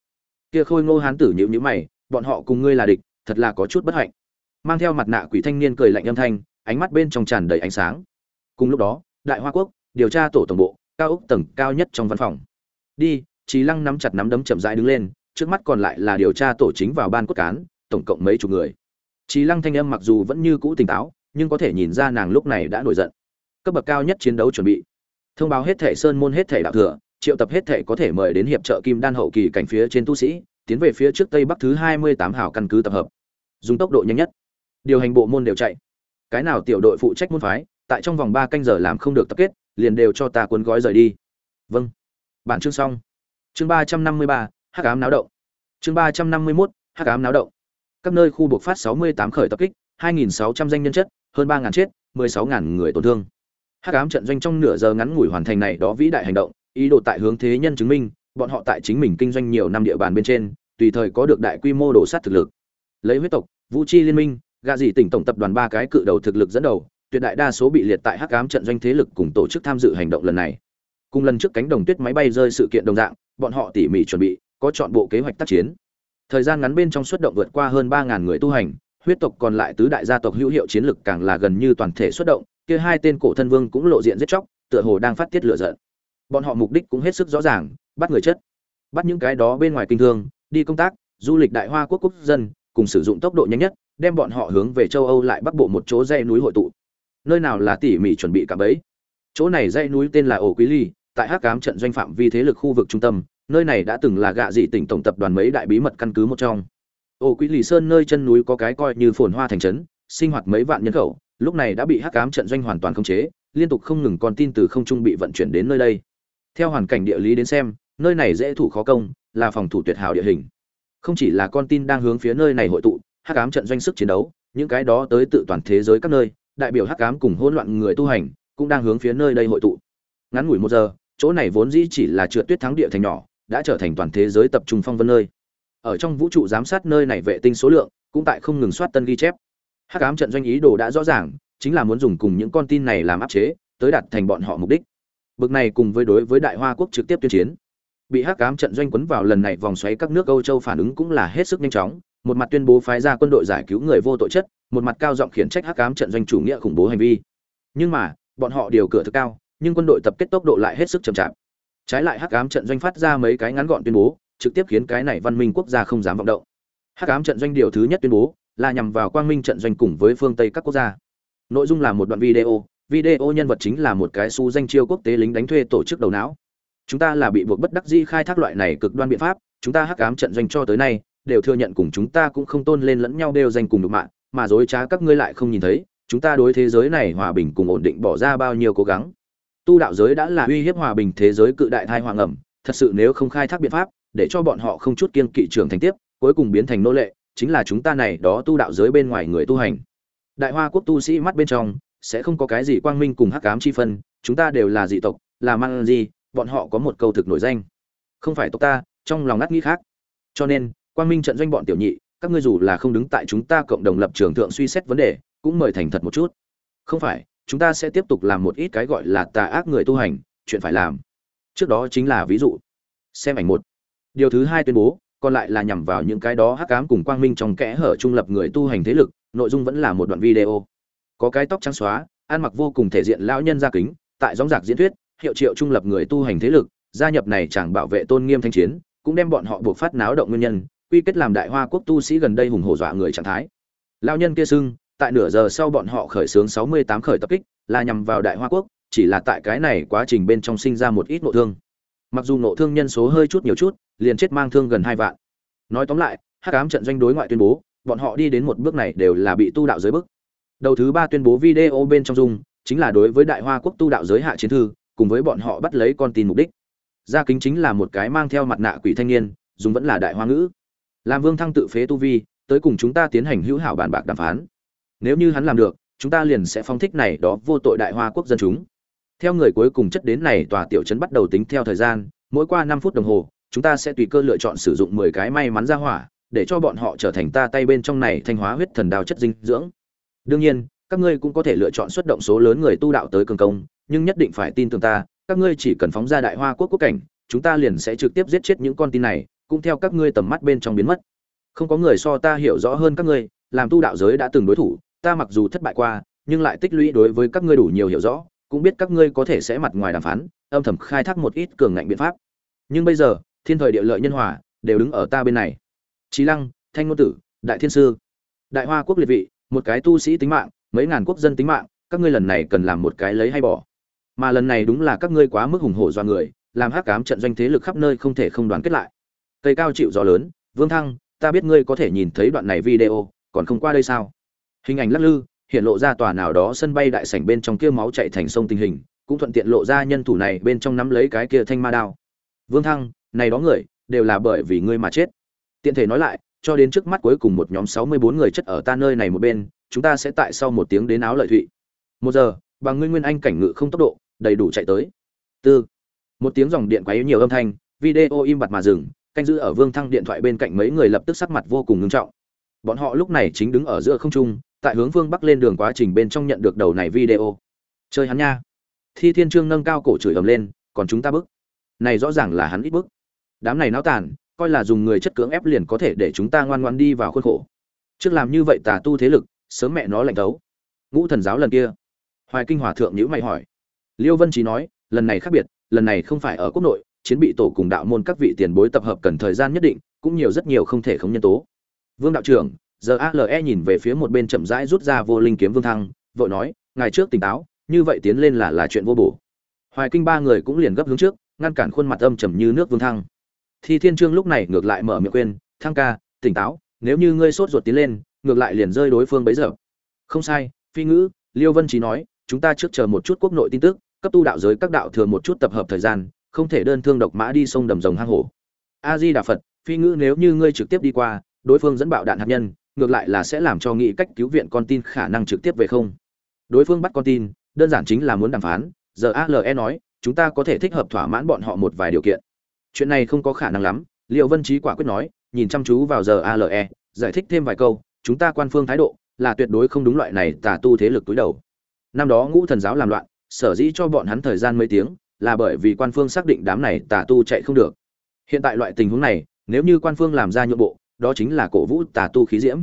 Kia khôi ngô hán tử nhịu nhữ mày, bọn họ cùng ngươi là địch thật là có chút bất hạnh. Mang theo mặt nạ quỷ thanh niên cười lạnh âm thanh, ánh mắt bên trong tràn đầy ánh sáng. Cùng lúc đó, đại hoa quốc, điều tra tổ tổng bộ, cao ốc tầng cao nhất trong văn phòng. Đi trí lăng nắm chặt nắm đấm chậm rãi đứng lên, trước mắt còn lại là điều tra tổ chính vào ban cốt cán, tổng cộng mấy chục người. Trí lăng thanh âm mặc dù vẫn như cũ tỉnh táo, nhưng có thể nhìn ra nàng lúc này đã nổi giận. Cấp bậc cao nhất chiến đấu chuẩn bị. Thông báo hết thể sơn môn hết thể đạo thừa, triệu tập hết thể có thể mời đến hiệp trợ kim đan hậu kỳ cảnh phía trên tu sĩ, tiến về phía trước tây bắc thứ hai mươi tám hào căn cứ tập hợp dùng tốc độ nhanh nhất. Điều hành bộ môn đều chạy. Cái nào tiểu đội phụ trách môn phái, tại trong vòng ba canh giờ làm không được tập kết, liền đều cho ta cuốn gói rời đi. Vâng. Bản chương xong. Chương ba trăm năm mươi ba, hắc ám náo động. Chương ba trăm năm mươi mốt, hắc ám náo động. Các nơi khu buộc phát sáu mươi tám khởi tập kích, hai nghìn sáu trăm danh nhân chất, hơn ba ngàn chết, mười sáu ngàn người tổn thương. Hắc ám trận doanh trong nửa giờ ngắn ngủi hoàn thành này đó vĩ đại hành động, ý đồ tại hướng thế nhân chứng minh, bọn họ tại chính mình kinh doanh nhiều năm địa bàn bên trên, tùy thời có được đại quy mô đổ sát thực lực. Lấy huyết tộc vũ chi liên minh, gạ dị tỉnh tổng tập đoàn ba cái cự đầu thực lực dẫn đầu, tuyệt đại đa số bị liệt tại hắc ám trận doanh thế lực cùng tổ chức tham dự hành động lần này. Cùng lần trước cánh đồng tuyết máy bay rơi sự kiện đồng dạng, bọn họ tỉ mỉ chuẩn bị, có chọn bộ kế hoạch tác chiến. Thời gian ngắn bên trong xuất động vượt qua hơn ba ngàn người tu hành, huyết tộc còn lại tứ đại gia tộc hữu hiệu chiến lực càng là gần như toàn thể xuất động, kia hai tên cổ thân vương cũng lộ diện giết chóc, tựa hồ đang phát tiết lửa giận. Bọn họ mục đích cũng hết sức rõ ràng, bắt người chất bắt những cái đó bên ngoài kinh thương, đi công tác, du lịch đại hoa quốc quốc dân cùng sử dụng tốc độ nhanh nhất, đem bọn họ hướng về châu âu lại bắc bộ một chỗ dãy núi hội tụ. Nơi nào là tỉ mỉ chuẩn bị cả bấy? Chỗ này dãy núi tên là ổ quý ly, tại hắc cám trận doanh phạm vi thế lực khu vực trung tâm, nơi này đã từng là gạ dị tỉnh tổng tập đoàn mấy đại bí mật căn cứ một trong. Ổ quý lì sơn nơi chân núi có cái coi như phồn hoa thành trấn, sinh hoạt mấy vạn nhân khẩu, lúc này đã bị hắc cám trận doanh hoàn toàn khống chế, liên tục không ngừng con tin từ không trung bị vận chuyển đến nơi đây. Theo hoàn cảnh địa lý đến xem, nơi này dễ thủ khó công, là phòng thủ tuyệt hảo địa hình không chỉ là con tin đang hướng phía nơi này hội tụ, hắc ám trận doanh sức chiến đấu, những cái đó tới tự toàn thế giới các nơi, đại biểu hắc ám cùng hỗn loạn người tu hành, cũng đang hướng phía nơi đây hội tụ. Ngắn ngủi một giờ, chỗ này vốn dĩ chỉ là trượt tuyết thắng địa thành nhỏ, đã trở thành toàn thế giới tập trung phong vân nơi. Ở trong vũ trụ giám sát nơi này vệ tinh số lượng, cũng tại không ngừng soát tân ghi chép. Hắc ám trận doanh ý đồ đã rõ ràng, chính là muốn dùng cùng những con tin này làm áp chế, tới đạt thành bọn họ mục đích. Bực này cùng với đối với đại hoa quốc trực tiếp tuyên chiến bị hắc ám trận doanh quấn vào lần này vòng xoáy các nước âu châu phản ứng cũng là hết sức nhanh chóng, một mặt tuyên bố phái ra quân đội giải cứu người vô tội chất, một mặt cao giọng khiển trách hắc ám trận doanh chủ nghĩa khủng bố hành vi. Nhưng mà, bọn họ điều cửa thực cao, nhưng quân đội tập kết tốc độ lại hết sức chậm chạp. Trái lại hắc ám trận doanh phát ra mấy cái ngắn gọn tuyên bố, trực tiếp khiến cái này văn minh quốc gia không dám vọng động. Hắc ám trận doanh điều thứ nhất tuyên bố, là nhằm vào quang minh trận doanh cùng với phương tây các quốc gia. Nội dung là một đoạn video video nhân vật chính là một cái su danh chiêu quốc tế lính đánh thuê tổ chức đầu não chúng ta là bị buộc bất đắc dĩ khai thác loại này cực đoan biện pháp, chúng ta hắc ám trận doanh cho tới nay, đều thừa nhận cùng chúng ta cũng không tôn lên lẫn nhau đều danh cùng đục mạng mà dối trá các ngươi lại không nhìn thấy, chúng ta đối thế giới này hòa bình cùng ổn định bỏ ra bao nhiêu cố gắng. Tu đạo giới đã là uy hiếp hòa bình thế giới cự đại thai hoàng ẩm, thật sự nếu không khai thác biện pháp, để cho bọn họ không chút kiên kỵ trưởng thành tiếp, cuối cùng biến thành nô lệ, chính là chúng ta này đó tu đạo giới bên ngoài người tu hành. Đại hoa quốc tu sĩ mắt bên trong, sẽ không có cái gì quang minh cùng hắc ám chi phân, chúng ta đều là dị tộc, là mang gì bọn họ có một câu thực nổi danh. Không phải tộc ta, trong lòng ngắt nghĩ khác. Cho nên, quang minh trận doanh bọn tiểu nhị, các ngươi dù là không đứng tại chúng ta cộng đồng lập trường thượng suy xét vấn đề, cũng mời thành thật một chút. Không phải, chúng ta sẽ tiếp tục làm một ít cái gọi là tà ác người tu hành, chuyện phải làm. Trước đó chính là ví dụ. Xem ảnh một. Điều thứ hai tuyên bố, còn lại là nhằm vào những cái đó hắc ám cùng quang minh trong kẽ hở trung lập người tu hành thế lực, nội dung vẫn là một đoạn video. Có cái tóc trắng xóa, ăn mặc vô cùng thể diện lão nhân ra kính, tại gióng giạc diễn thuyết hiệu triệu trung lập người tu hành thế lực, gia nhập này chẳng bảo vệ tôn nghiêm thanh chiến, cũng đem bọn họ buộc phát náo động nguyên nhân, quy kết làm đại hoa quốc tu sĩ gần đây hùng hổ dọa người trạng thái. Lão nhân kia xưng, tại nửa giờ sau bọn họ khởi xướng 68 khởi tập kích, là nhằm vào đại hoa quốc, chỉ là tại cái này quá trình bên trong sinh ra một ít nội thương. Mặc dù nội thương nhân số hơi chút nhiều chút, liền chết mang thương gần hai vạn. Nói tóm lại, hắc ám trận doanh đối ngoại tuyên bố, bọn họ đi đến một bước này đều là bị tu đạo giới bức. Đầu thứ ba tuyên bố video bên trong dung, chính là đối với đại hoa quốc tu đạo giới hạ chiến thư cùng với bọn họ bắt lấy con tin mục đích. Gia kính chính là một cái mang theo mặt nạ quỷ thanh niên, dùng vẫn là đại hoa ngữ. Làm vương thăng tự phế tu vi, tới cùng chúng ta tiến hành hữu hảo bàn bạc đàm phán. Nếu như hắn làm được, chúng ta liền sẽ phong thích này đó vô tội đại hoa quốc dân chúng. Theo người cuối cùng chất đến này tòa tiểu trấn bắt đầu tính theo thời gian, mỗi qua năm phút đồng hồ, chúng ta sẽ tùy cơ lựa chọn sử dụng mười cái may mắn ra hỏa, để cho bọn họ trở thành ta tay bên trong này thanh hóa huyết thần đào chất dinh dưỡng. Đương nhiên, các ngươi cũng có thể lựa chọn xuất động số lớn người tu đạo tới cường công nhưng nhất định phải tin tưởng ta, các ngươi chỉ cần phóng ra đại hoa quốc quốc cảnh, chúng ta liền sẽ trực tiếp giết chết những con tin này, cũng theo các ngươi tầm mắt bên trong biến mất. Không có người so ta hiểu rõ hơn các ngươi, làm tu đạo giới đã từng đối thủ, ta mặc dù thất bại qua, nhưng lại tích lũy đối với các ngươi đủ nhiều hiểu rõ, cũng biết các ngươi có thể sẽ mặt ngoài đàm phán, âm thầm khai thác một ít cường ngạnh biện pháp. Nhưng bây giờ, thiên thời địa lợi nhân hòa, đều đứng ở ta bên này. Trí lăng, thanh ngôn tử, đại thiên sư. Đại hoa quốc liệt vị, một cái tu sĩ tính mạng, mấy ngàn quốc dân tính mạng, các ngươi lần này cần làm một cái lấy hay bỏ? Mà lần này đúng là các ngươi quá mức hùng hổ do người, làm hắc cám trận doanh thế lực khắp nơi không thể không đoàn kết lại. Cây cao chịu gió lớn, vương thăng, ta biết ngươi có thể nhìn thấy đoạn này video, còn không qua đây sao? Hình ảnh lắc lư, hiện lộ ra tòa nào đó sân bay đại sảnh bên trong kia máu chạy thành sông tình hình, cũng thuận tiện lộ ra nhân thủ này bên trong nắm lấy cái kia thanh ma đao. Vương thăng, này đó người, đều là bởi vì ngươi mà chết. Tiện thể nói lại, cho đến trước mắt cuối cùng một nhóm sáu mươi bốn người chất ở ta nơi này một bên, chúng ta sẽ tại sau một tiếng đến áo lợi thụy. Một giờ, bằng ngươi nguyên anh cảnh ngự không tốc độ đầy đủ chạy tới. Tư. Một tiếng dòng điện quấy nhiều âm thanh, video im bặt mà dừng, canh giữ ở vương thăng điện thoại bên cạnh mấy người lập tức sắc mặt vô cùng ngưng trọng. Bọn họ lúc này chính đứng ở giữa không trung, tại hướng phương bắc lên đường quá trình bên trong nhận được đầu này video. Chơi hắn nha. Thi thiên trương nâng cao cổ chửi ầm lên, còn chúng ta bức. Này rõ ràng là hắn ít bức. Đám này náo tàn, coi là dùng người chất cưỡng ép liền có thể để chúng ta ngoan ngoan đi vào khuôn khổ. Trước làm như vậy tà tu thế lực, sớm mẹ nó lạnh thấu. Ngũ thần giáo lần kia. Hoài kinh hòa thượng nhữ mày hỏi liêu vân trí nói, lần này khác biệt, lần này không phải ở quốc nội, chiến bị tổ cùng đạo môn các vị tiền bối tập hợp cần thời gian nhất định, cũng nhiều rất nhiều không thể không nhân tố. Vương đạo trưởng, giờ ale nhìn về phía một bên chậm rãi rút ra vô linh kiếm vương thăng, vội nói ngày trước tỉnh táo, như vậy tiến lên là là chuyện vô bổ. Hoài kinh ba người cũng liền gấp hướng trước, ngăn cản khuôn mặt âm trầm như nước vương thăng. Thi thiên trương lúc này ngược lại mở miệng quên thăng ca, tỉnh táo, nếu như ngươi sốt ruột tiến lên, ngược lại liền rơi đối phương bấy giờ. Không sai, phi ngữ, liêu vân trí nói, chúng ta trước chờ một chút quốc nội tin tức cấp tu đạo giới các đạo thừa một chút tập hợp thời gian, không thể đơn thương độc mã đi sông đầm rồng hang hổ. A di đà phật phi ngữ nếu như ngươi trực tiếp đi qua, đối phương dẫn bạo đạn hạt nhân, ngược lại là sẽ làm cho nghị cách cứu viện con tin khả năng trực tiếp về không. Đối phương bắt con tin, đơn giản chính là muốn đàm phán giờ ale nói, chúng ta có thể thích hợp thỏa mãn bọn họ một vài điều kiện. Chuyện này không có khả năng lắm liệu vân trí quả quyết nói, nhìn chăm chú vào giờ ale giải thích thêm vài câu, chúng ta quan phương thái độ là tuyệt đối không đúng loại này tà tu thế lực túi đầu. Năm đó ngũ thần giáo làm loạn sở dĩ cho bọn hắn thời gian mấy tiếng, là bởi vì quan phương xác định đám này tà tu chạy không được. Hiện tại loại tình huống này, nếu như quan phương làm ra nhượng bộ, đó chính là cổ vũ tà tu khí diễm.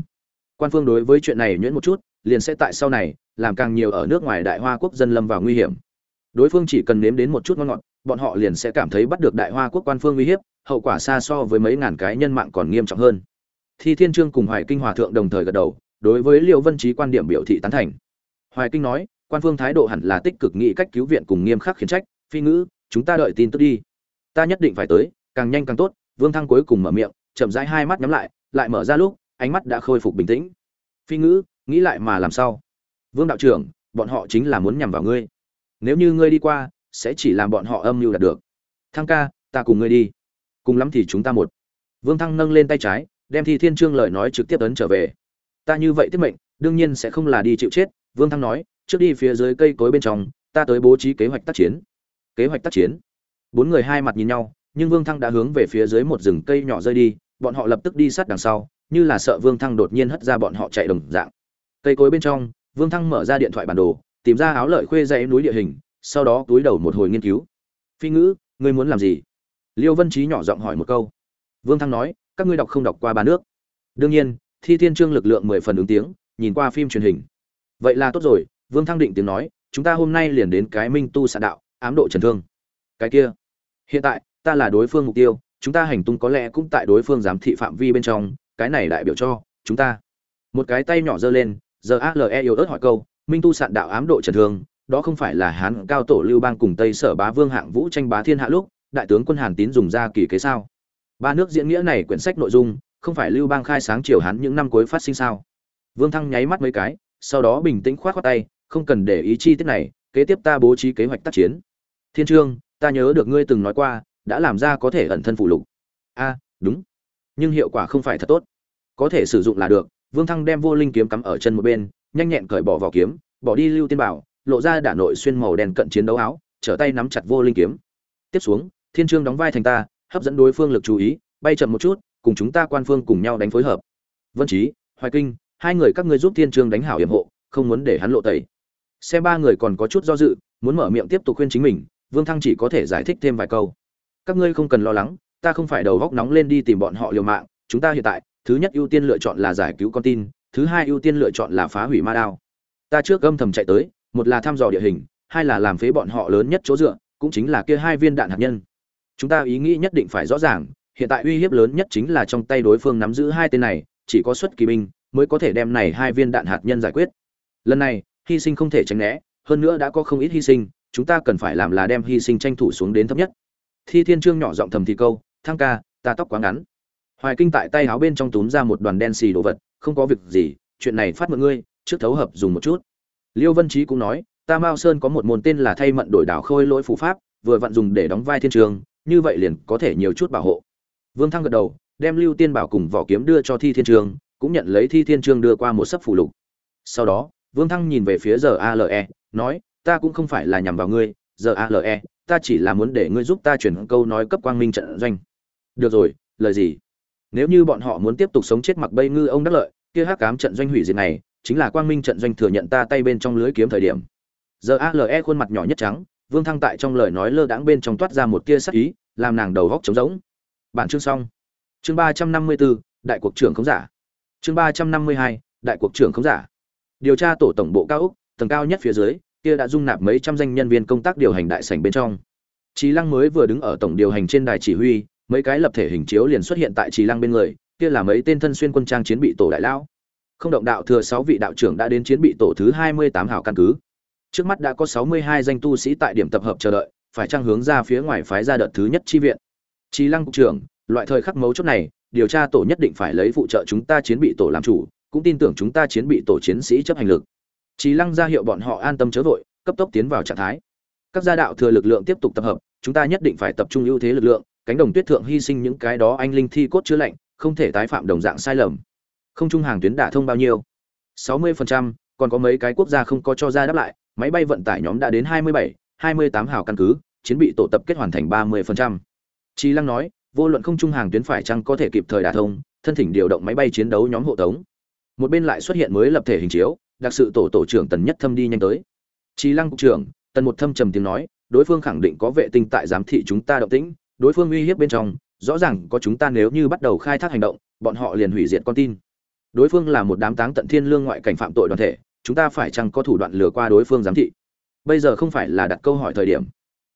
Quan phương đối với chuyện này nhuyễn một chút, liền sẽ tại sau này, làm càng nhiều ở nước ngoài đại hoa quốc dân lâm vào nguy hiểm. Đối phương chỉ cần nếm đến một chút ngon ngọt, bọn họ liền sẽ cảm thấy bắt được đại hoa quốc quan phương uy hiếp, hậu quả xa so với mấy ngàn cái nhân mạng còn nghiêm trọng hơn. Thi thiên trương cùng hoài kinh hòa thượng đồng thời gật đầu, đối với liệu vân trí quan điểm biểu thị tán thành. Hoài kinh nói quan phương thái độ hẳn là tích cực nghĩ cách cứu viện cùng nghiêm khắc khiển trách, phi ngữ, chúng ta đợi tin tức đi. Ta nhất định phải tới, càng nhanh càng tốt. Vương thăng cuối cùng mở miệng, chậm rãi hai mắt nhắm lại lại mở ra lúc, ánh mắt đã khôi phục bình tĩnh. Phi ngữ, nghĩ lại mà làm sao? Vương đạo trưởng, bọn họ chính là muốn nhằm vào ngươi. Nếu như ngươi đi qua, sẽ chỉ làm bọn họ âm mưu đạt được. Thăng ca, ta cùng ngươi đi. Cùng lắm thì chúng ta một. Vương thăng nâng lên tay trái, đem thi thiên trương lời nói trực tiếp ấn trở về. Ta như vậy tiết mệnh, đương nhiên sẽ không là đi chịu chết. Vương thăng nói trước đi phía dưới cây cối bên trong, ta tới bố trí kế hoạch tác chiến. Kế hoạch tác chiến. Bốn người hai mặt nhìn nhau, nhưng vương thăng đã hướng về phía dưới một rừng cây nhỏ rơi đi, bọn họ lập tức đi sát đằng sau, như là sợ vương thăng đột nhiên hất ra bọn họ chạy đồng dạng. Cây cối bên trong, vương thăng mở ra điện thoại bản đồ, tìm ra áo lợi khuê dãy núi địa hình, sau đó túi đầu một hồi nghiên cứu. Phi ngữ, ngươi muốn làm gì? Liêu vân trí nhỏ giọng hỏi một câu. Vương thăng nói, các ngươi đọc không đọc qua ba nước. Đương nhiên, thi thiên trương lực lượng mười phần ứng tiếng, nhìn qua phim truyền hình. Vậy là tốt rồi vương thăng định tiếng nói, chúng ta hôm nay liền đến cái minh tu xạ đạo, ám độ trần thương. Cái kia, hiện tại, ta là đối phương mục tiêu, chúng ta hành tung có lẽ cũng tại đối phương giám thị phạm vi bên trong, cái này đại biểu cho chúng ta. Một cái tay nhỏ giơ lên giờ ale yếu ớt hỏi câu, minh tu sạn đạo ám độ trần thương, đó không phải là hán cao tổ lưu bang cùng tây sở bá vương hạng vũ tranh bá thiên hạ lúc, đại tướng quân hàn tín dùng ra kỳ kế sao? Ba nước diễn nghĩa này quyển sách nội dung, không phải lưu bang khai sáng triều hán những năm cuối phát sinh sao? Vương thăng nháy mắt mấy cái, sau đó bình tĩnh khoát khoát tay không cần để ý chi tiết này, kế tiếp ta bố trí kế hoạch tác chiến. Thiên trương, ta nhớ được ngươi từng nói qua, đã làm ra có thể ẩn thân phụ lục. A, đúng. Nhưng hiệu quả không phải thật tốt. Có thể sử dụng là được, vương thăng đem vô linh kiếm cắm ở chân một bên, nhanh nhẹn cởi bỏ vỏ kiếm, bỏ đi lưu tiên bảo, lộ ra đả nội xuyên màu đen cận chiến đấu áo, trở tay nắm chặt vô linh kiếm. Tiếp xuống, thiên trương đóng vai thành ta, hấp dẫn đối phương lực chú ý, bay chậm một chút, cùng chúng ta quan phương cùng nhau đánh phối hợp. Vân trí hoài kinh, hai người các ngươi giúp thiên trương đánh hảo hiểm hộ, không muốn để hắn lộ tẩy xem ba người còn có chút do dự, muốn mở miệng tiếp tục khuyên chính mình, vương thăng chỉ có thể giải thích thêm vài câu. Các ngươi không cần lo lắng, ta không phải đầu góc nóng lên đi tìm bọn họ liều mạng, chúng ta hiện tại, thứ nhất ưu tiên lựa chọn là giải cứu con tin, thứ hai ưu tiên lựa chọn là phá hủy ma đao. Ta trước âm thầm chạy tới, một là thăm dò địa hình, hai là làm phế bọn họ lớn nhất chỗ dựa, cũng chính là kia hai viên đạn hạt nhân. Chúng ta ý nghĩ nhất định phải rõ ràng, hiện tại uy hiếp lớn nhất chính là trong tay đối phương nắm giữ hai tên này, chỉ có xuất kỳ binh, mới có thể đem này hai viên đạn hạt nhân giải quyết. Lần này hy sinh không thể tránh né, hơn nữa đã có không ít hy sinh, chúng ta cần phải làm là đem hy sinh tranh thủ xuống đến thấp nhất. Thi thiên trương nhỏ giọng thầm thì câu, thăng ca, ta tóc quá ngắn. Hoài kinh tại tay áo bên trong túm ra một đoàn đen xì đồ vật, không có việc gì, chuyện này phát mượn ngươi, trước thấu hợp dùng một chút. Liêu vân trí cũng nói, ta mao sơn có một môn tên là thay mận đổi đảo khôi lỗi phù pháp, vừa vặn dùng để đóng vai thiên trường, như vậy liền có thể nhiều chút bảo hộ. Vương thăng gật đầu, đem lưu tiên bảo cùng vỏ kiếm đưa cho thi thiên trường cũng nhận lấy thi thiên trường đưa qua một sấp phù lục. Sau đó vương thăng nhìn về phía giờ ale nói, ta cũng không phải là nhằm vào ngươi, giờ ale ta chỉ là muốn để ngươi giúp ta chuyển câu nói cấp quang minh trận doanh. Được rồi, lời gì? Nếu như bọn họ muốn tiếp tục sống chết mặc bây ngư ông đắc lợi, kia hắc cám trận doanh hủy diệt này, chính là quang minh trận doanh thừa nhận ta tay bên trong lưới kiếm thời điểm. Giờ ale khuôn mặt nhỏ nhất trắng, vương thăng tại trong lời nói lơ đãng bên trong toát ra một tia sắc ý, làm nàng đầu góc trống rỗng. Bản chương xong. Chương ba trăm năm mươi bốn, đại cuộc trưởng không giả. Chương ba trăm năm mươi hai, đại cuộc trưởng không giả điều tra tổ tổng bộ cao úc tầng cao nhất phía dưới kia đã dung nạp mấy trăm danh nhân viên công tác điều hành đại sảnh bên trong Trí Lăng mới vừa đứng ở tổng điều hành trên đài chỉ huy, mấy cái lập thể hình chiếu liền xuất hiện tại Trí Lăng bên người, kia là mấy tên thân xuyên quân trang chiến bị tổ đại lão. Không động đạo thừa sáu vị đạo trưởng đã đến chiến bị tổ thứ 28 hảo căn cứ. Trước mắt đã có 62 danh tu sĩ tại điểm tập hợp chờ đợi, phải trang hướng ra phía ngoài phái ra đợt thứ nhất chi viện. Trí Lăng cục trưởng, loại thời khắc mấu chốt này, điều tra tổ nhất định phải lấy phụ trợ chúng ta chiến bị tổ làm chủ, cũng tin tưởng chúng ta chiến bị tổ chiến sĩ chấp hành lực. Trí Lăng ra hiệu bọn họ an tâm chớ vội, cấp tốc tiến vào trạng thái. các gia đạo thừa lực lượng tiếp tục tập hợp chúng ta nhất định phải tập trung ưu thế lực lượng cánh đồng tuyết thượng hy sinh những cái đó anh linh thi cốt chứa lạnh không thể tái phạm đồng dạng sai lầm không trung hàng tuyến đả thông bao nhiêu 60%, còn có mấy cái quốc gia không có cho ra đáp lại máy bay vận tải nhóm đã đến 27, 28 hào căn cứ chiến bị tổ tập kết hoàn thành 30%. Chi Lăng nói, vô luận không trung hàng tuyến phải chăng có thể kịp thời đả thông, thân thỉnh điều động máy bay chiến đấu nhóm hộ tống. Một bên lại xuất hiện mới lập thể hình chiếu, đặc sự tổ tổ trưởng Tần Nhất Thâm đi nhanh tới. Chi Lăng cục trưởng, Tần Một Thâm trầm tiếng nói, đối phương khẳng định có vệ tinh tại giám thị chúng ta động tĩnh, đối phương uy hiếp bên trong, rõ ràng có chúng ta nếu như bắt đầu khai thác hành động, bọn họ liền hủy diệt con tin. Đối phương là một đám táng tận thiên lương ngoại cảnh phạm tội đoàn thể, chúng ta phải chăng có thủ đoạn lừa qua đối phương giám thị? Bây giờ không phải là đặt câu hỏi thời điểm.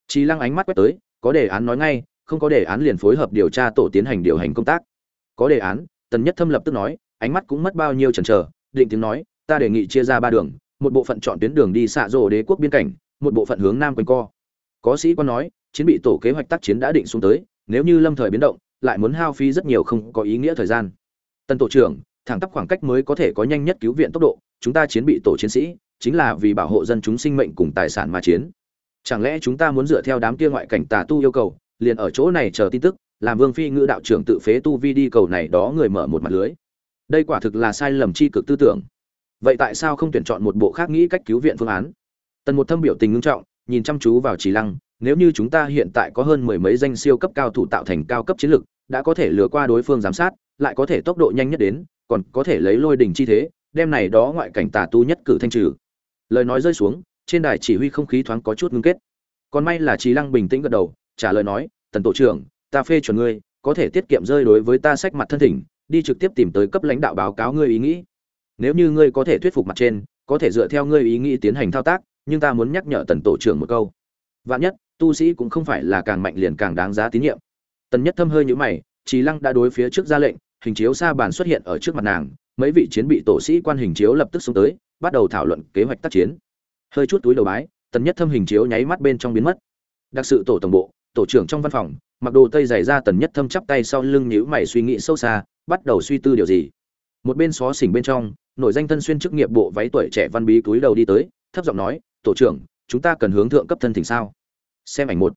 trí Lăng ánh mắt quét tới, có đề án nói ngay, không có đề án liền phối hợp điều tra tổ tiến hành điều hành công tác. Có đề án, Tần Nhất Thâm lập tức nói, ánh mắt cũng mất bao nhiêu chần chờ, định tiếng nói, ta đề nghị chia ra ba đường, một bộ phận chọn tuyến đường đi xạ rồ đế quốc biên cảnh, một bộ phận hướng nam quanh co. Có sĩ quan nói, chiến bị tổ kế hoạch tác chiến đã định xuống tới, nếu như lâm thời biến động, lại muốn hao phí rất nhiều không có ý nghĩa thời gian. Tân tổ trưởng, thẳng tắp khoảng cách mới có thể có nhanh nhất cứu viện tốc độ, chúng ta chiến bị tổ chiến sĩ, chính là vì bảo hộ dân chúng sinh mệnh cùng tài sản mà chiến chẳng lẽ chúng ta muốn dựa theo đám kia ngoại cảnh tà tu yêu cầu liền ở chỗ này chờ tin tức làm vương phi ngữ đạo trưởng tự phế tu vi đi cầu này đó người mở một mặt lưới đây quả thực là sai lầm tri cực tư tưởng. Vậy tại sao không tuyển chọn một bộ khác nghĩ cách cứu viện phương án? Tần một thâm biểu tình ngưng trọng, nhìn chăm chú vào trí lăng, nếu như chúng ta hiện tại có hơn mười mấy danh siêu cấp cao thủ tạo thành cao cấp chiến lực, đã có thể lừa qua đối phương giám sát, lại có thể tốc độ nhanh nhất đến, còn có thể lấy lôi đỉnh chi thế, đem này đó ngoại cảnh tà tu nhất cử thanh trừ. Lời nói rơi xuống, trên đài chỉ huy không khí thoáng có chút ngưng kết. Còn may là trí lăng bình tĩnh gật đầu, trả lời nói, tần tổ trưởng, ta phê chuẩn ngươi, có thể tiết kiệm rơi đối với ta sách mặt thân thỉnh đi trực tiếp tìm tới cấp lãnh đạo báo cáo ngươi ý nghĩ. Nếu như ngươi có thể thuyết phục mặt trên, có thể dựa theo ngươi ý nghĩ tiến hành thao tác, nhưng ta muốn nhắc nhở tần tổ trưởng một câu. Vạn nhất, tu sĩ cũng không phải là càng mạnh liền càng đáng giá tín nhiệm. Tần nhất thâm hơi nhũ mày trí lăng đã đối phía trước ra lệnh, hình chiếu xa bàn xuất hiện ở trước mặt nàng, mấy vị chiến bị tổ sĩ quan hình chiếu lập tức xuống tới, bắt đầu thảo luận kế hoạch tác chiến. Hơi chút túi đầu bái, tần nhất thâm hình chiếu nháy mắt bên trong biến mất. Đặc sự tổ tổng bộ, tổ trưởng trong văn phòng, mặc đồ tây dày ra tần nhất thâm chắp tay sau lưng nhíu mày suy nghĩ sâu xa bắt đầu suy tư điều gì. Một bên xó xỉnh bên trong, nổi danh thân xuyên chức nghiệp bộ váy tuổi trẻ văn bí túi đầu đi tới, thấp giọng nói, tổ trưởng, chúng ta cần hướng thượng cấp thân thỉnh sao? Xem ảnh một.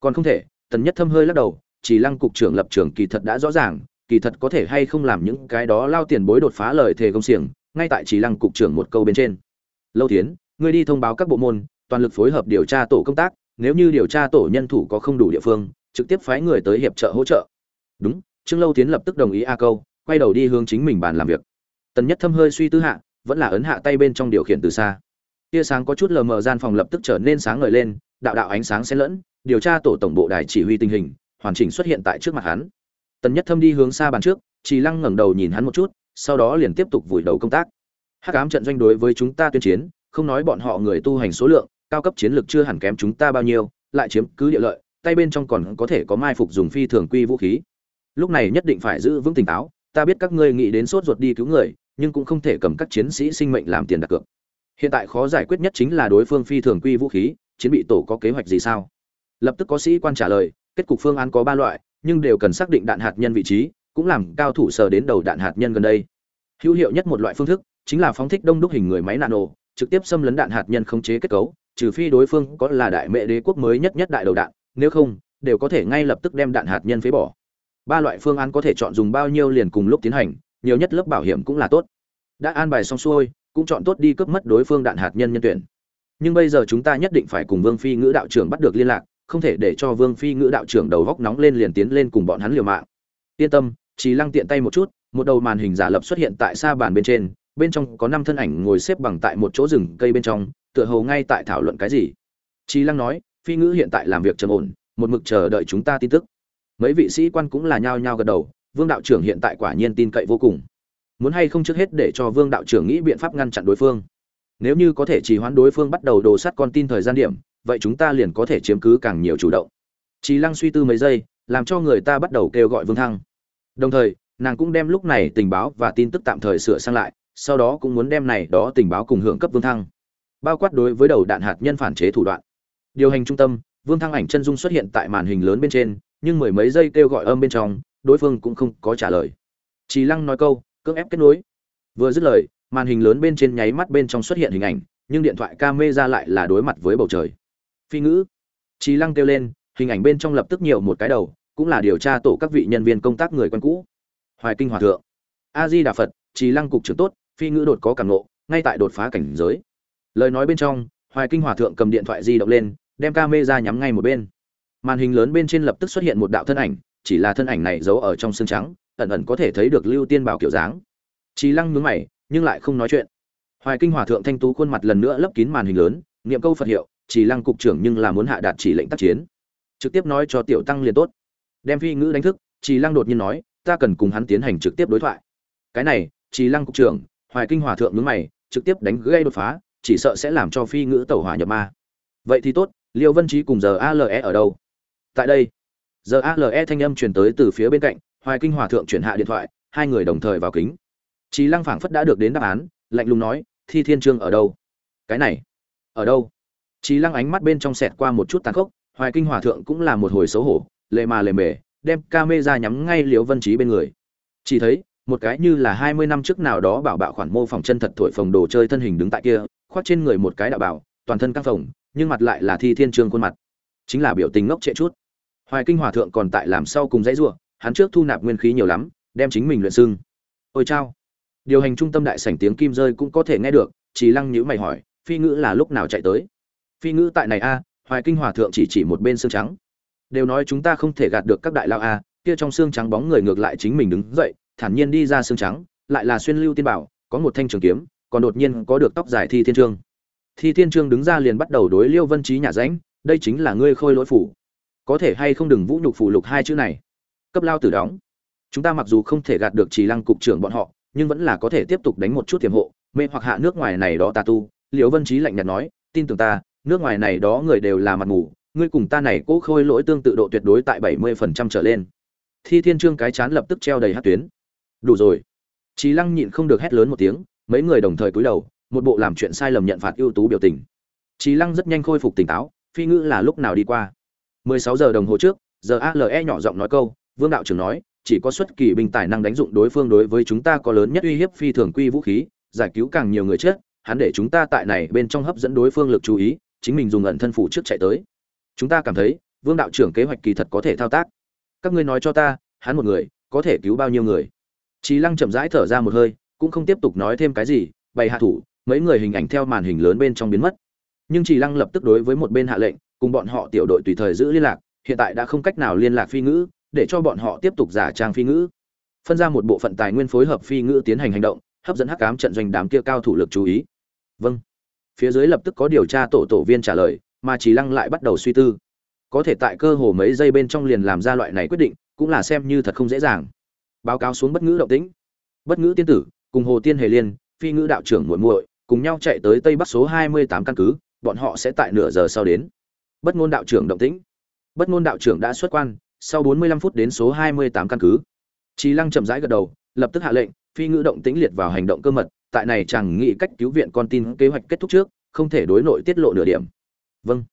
Còn không thể, tần nhất thâm hơi lắc đầu, chỉ lăng cục trưởng lập trường kỳ thật đã rõ ràng, kỳ thật có thể hay không làm những cái đó lao tiền bối đột phá lời thề công xiềng, ngay tại chỉ lăng cục trưởng một câu bên trên. Lâu tiến ngươi đi thông báo các bộ môn, toàn lực phối hợp điều tra tổ công tác, nếu như điều tra tổ nhân thủ có không đủ địa phương, trực tiếp phái người tới hiệp trợ hỗ trợ. Đúng trương lâu tiến lập tức đồng ý a câu quay đầu đi hướng chính mình bàn làm việc. Tần nhất thâm hơi suy tư hạ vẫn là ấn hạ tay bên trong điều khiển từ xa. Tia sáng có chút lờ mờ gian phòng lập tức trở nên sáng ngời lên đạo đạo ánh sáng xen lẫn điều tra tổ tổng bộ đài chỉ huy tình hình hoàn chỉnh xuất hiện tại trước mặt hắn. Tần nhất thâm đi hướng xa bàn trước chỉ lăng ngẩng đầu nhìn hắn một chút sau đó liền tiếp tục vùi đầu công tác. Hắc ám trận doanh đối với chúng ta tuyên chiến không nói bọn họ người tu hành số lượng, cao cấp chiến lược chưa hẳn kém chúng ta bao nhiêu, lại chiếm cứ địa lợi, tay bên trong còn có thể có mai phục dùng phi thường quy vũ khí. Lúc này nhất định phải giữ vững tỉnh táo, ta biết các ngươi nghĩ đến sốt ruột đi cứu người, nhưng cũng không thể cầm các chiến sĩ sinh mệnh làm tiền đặt cược. Hiện tại khó giải quyết nhất chính là đối phương phi thường quy vũ khí, chiến bị tổ có kế hoạch gì sao? Lập tức có sĩ quan trả lời, kết cục phương án có ba loại, nhưng đều cần xác định đạn hạt nhân vị trí, cũng làm cao thủ sờ đến đầu đạn hạt nhân gần đây. Hữu hiệu nhất một loại phương thức chính là phóng thích đông đúc hình người máy nano, trực tiếp xâm lấn đạn hạt nhân khống chế kết cấu, trừ phi đối phương có là đại mẹ đế quốc mới nhất nhất đại đầu đạn, nếu không, đều có thể ngay lập tức đem đạn hạt nhân phế bỏ. Ba loại phương án có thể chọn dùng bao nhiêu liền cùng lúc tiến hành, nhiều nhất lớp bảo hiểm cũng là tốt. Đã an bài xong xuôi, cũng chọn tốt đi cướp mất đối phương đạn hạt nhân nhân tuyển. Nhưng bây giờ chúng ta nhất định phải cùng Vương Phi Ngữ đạo trưởng bắt được liên lạc, không thể để cho Vương Phi Ngữ đạo trưởng đầu góc nóng lên liền tiến lên cùng bọn hắn liều mạng. Yên tâm, chỉ lăng tiện tay một chút, một đầu màn hình giả lập xuất hiện tại xa bàn bên trên, bên trong có năm thân ảnh ngồi xếp bằng tại một chỗ rừng cây bên trong tựa hồ ngay tại thảo luận cái gì chi lăng nói phi ngữ hiện tại làm việc trầm ổn một mực chờ đợi chúng ta tin tức mấy vị sĩ quan cũng là nhao nhao gật đầu vương đạo trưởng hiện tại quả nhiên tin cậy vô cùng muốn hay không trước hết để cho vương đạo trưởng nghĩ biện pháp ngăn chặn đối phương nếu như có thể trì hoãn đối phương bắt đầu đồ sắt con tin thời gian điểm vậy chúng ta liền có thể chiếm cứ càng nhiều chủ động trí lăng suy tư mấy giây làm cho người ta bắt đầu kêu gọi vương thăng đồng thời nàng cũng đem lúc này tình báo và tin tức tạm thời sửa sang lại sau đó cũng muốn đem này đó tình báo cùng hưởng cấp Vương Thăng. Bao quát đối với đầu đạn hạt nhân phản chế thủ đoạn. Điều hành trung tâm, Vương Thăng ảnh chân dung xuất hiện tại màn hình lớn bên trên, nhưng mười mấy giây kêu gọi âm bên trong, đối phương cũng không có trả lời. Chỉ Lăng nói câu, cưỡng ép kết nối. Vừa dứt lời, màn hình lớn bên trên nháy mắt bên trong xuất hiện hình ảnh, nhưng điện thoại camera lại là đối mặt với bầu trời. phi ngữ trí lăng kêu lên hình ảnh bên trong lập tức nhiều một cái đầu cũng là điều tra tổ các vị nhân viên công tác người quen cũ hoài kinh hòa thượng a di đà phật trí lăng cục trưởng tốt phi ngữ đột có cảm nộ ngay tại đột phá cảnh giới lời nói bên trong hoài kinh hòa thượng cầm điện thoại di động lên đem ca mê ra nhắm ngay một bên màn hình lớn bên trên lập tức xuất hiện một đạo thân ảnh, chỉ là thân ảnh này giấu ở trong xương trắng, ẩn ẩn có thể thấy được lưu tiên bảo kiểu dáng. Trí lăng nhướng mày, nhưng lại không nói chuyện. Hoài kinh hòa thượng thanh tú khuôn mặt lần nữa lấp kín màn hình lớn, niệm câu phật hiệu chỉ lăng cục trưởng nhưng là muốn hạ đạt chỉ lệnh tác chiến. Trực tiếp nói cho tiểu tăng liền tốt. Đem phi ngữ đánh thức chỉ lăng đột nhiên nói, ta cần cùng hắn tiến hành trực tiếp đối thoại. Cái này chỉ lăng cục trưởng, hoài kinh hòa thượng nhướng mày, trực tiếp đánh gây đột phá, chỉ sợ sẽ làm cho phi ngữ tẩu hỏa nhập ma. Vậy thì tốt, liêu vân trí cùng giờ ale ở đâu? Tại đây giờ ale thanh âm truyền tới từ phía bên cạnh hoài kinh hòa thượng chuyển hạ điện thoại hai người đồng thời vào kính Chí Lăng phảng phất đã được đến đáp án, lạnh lùng nói, "Thi Thiên Trương ở đâu?" "Cái này, ở đâu?" Chí Lăng ánh mắt bên trong sẹt qua một chút tàn khốc, Hoài Kinh Hòa thượng cũng là một hồi xấu hổ, lệ mà lề mề, đem camera nhắm ngay Liễu Vân trí bên người. Chỉ thấy, một cái như là 20 năm trước nào đó bảo bạo khoản mô phỏng chân thật thổi phồng đồ chơi thân hình đứng tại kia, khoác trên người một cái đạo bảo, toàn thân căng phồng, nhưng mặt lại là Thi Thiên Trương khuôn mặt. Chính là biểu tình ngốc trệ chút. Hoài Kinh Hòa thượng còn tại làm sau cùng dãy rủa, hắn trước thu nạp nguyên khí nhiều lắm, đem chính mình luyện xương. Ôi chao. Điều hành trung tâm đại sảnh tiếng kim rơi cũng có thể nghe được chỉ lăng nhữ mày hỏi phi ngữ là lúc nào chạy tới? Phi ngữ tại này a hoài kinh hòa thượng chỉ chỉ một bên xương trắng. Đều nói chúng ta không thể gạt được các đại lao a kia trong xương trắng bóng người ngược lại chính mình đứng dậy thản nhiên đi ra xương trắng lại là xuyên lưu tiên bảo có một thanh trường kiếm còn đột nhiên có được tóc dài thi thiên trương. Thi thiên trương đứng ra liền bắt đầu đối liêu vân trí nhà ránh đây chính là ngươi khôi lỗi phủ có thể hay không đừng vũ nhục phụ lục hai chữ này. Cấp lao tử đóng. Chúng ta mặc dù không thể gạt được chỉ lăng cục trưởng bọn họ, nhưng vẫn là có thể tiếp tục đánh một chút tiềm hộ. Mê hoặc hạ nước ngoài này đó ta tu, liễu vân trí lạnh nhạt nói, tin tưởng ta, nước ngoài này đó người đều là mặt mù, ngươi cùng ta này cố khôi lỗi tương tự độ tuyệt đối tại bảy mươi phần trăm trở lên. Thi thiên trương cái chán lập tức treo đầy hát tuyến. Đủ rồi. Trí lăng nhịn không được hét lớn một tiếng, mấy người đồng thời cúi đầu, một bộ làm chuyện sai lầm nhận phạt ưu tú biểu tình. Trí lăng rất nhanh khôi phục tỉnh táo, phi ngữ là lúc nào đi qua mười sáu giờ đồng hồ trước, giờ ale nhỏ giọng nói câu, vương đạo trưởng nói, chỉ có xuất kỳ binh tài năng đánh dụng đối phương đối với chúng ta có lớn nhất uy hiếp phi thường quy vũ khí, giải cứu càng nhiều người chết, hắn để chúng ta tại này bên trong hấp dẫn đối phương lực chú ý, chính mình dùng ẩn thân phủ trước chạy tới. Chúng ta cảm thấy, vương đạo trưởng kế hoạch kỳ thật có thể thao tác. Các ngươi nói cho ta, hắn một người, có thể cứu bao nhiêu người? Trí lăng chậm rãi thở ra một hơi, cũng không tiếp tục nói thêm cái gì, bày hạ thủ, mấy người hình ảnh theo màn hình lớn bên trong biến mất. Nhưng trí lăng lập tức đối với một bên hạ lệnh cùng bọn họ tiểu đội tùy thời giữ liên lạc, hiện tại đã không cách nào liên lạc phi ngữ, để cho bọn họ tiếp tục giả trang phi ngữ. Phân ra một bộ phận tài nguyên phối hợp phi ngữ tiến hành hành động, hấp dẫn hắc ám trận doanh đám kia cao thủ lực chú ý. Vâng. Phía dưới lập tức có điều tra tổ tổ viên trả lời, mà chỉ lăng lại bắt đầu suy tư. Có thể tại cơ hồ mấy giây bên trong liền làm ra loại này quyết định, cũng là xem như thật không dễ dàng. Báo cáo xuống bất ngữ động tĩnh. Bất ngữ tiên tử, cùng hồ tiên hề liên, phi ngữ đạo trưởng muội muội, cùng nhau chạy tới tây bắc số 28 căn cứ, bọn họ sẽ tại nửa giờ sau đến bất ngôn đạo trưởng động tĩnh bất ngôn đạo trưởng đã xuất quan sau 45 phút đến số 28 căn cứ. Trí Lăng chậm rãi gật đầu, lập tức hạ lệnh, phi ngữ động tĩnh liệt vào hành động cơ mật, tại này chẳng nghĩ cách cứu viện con tin kế hoạch kết thúc trước, không thể đối nội tiết lộ nửa điểm. Vâng.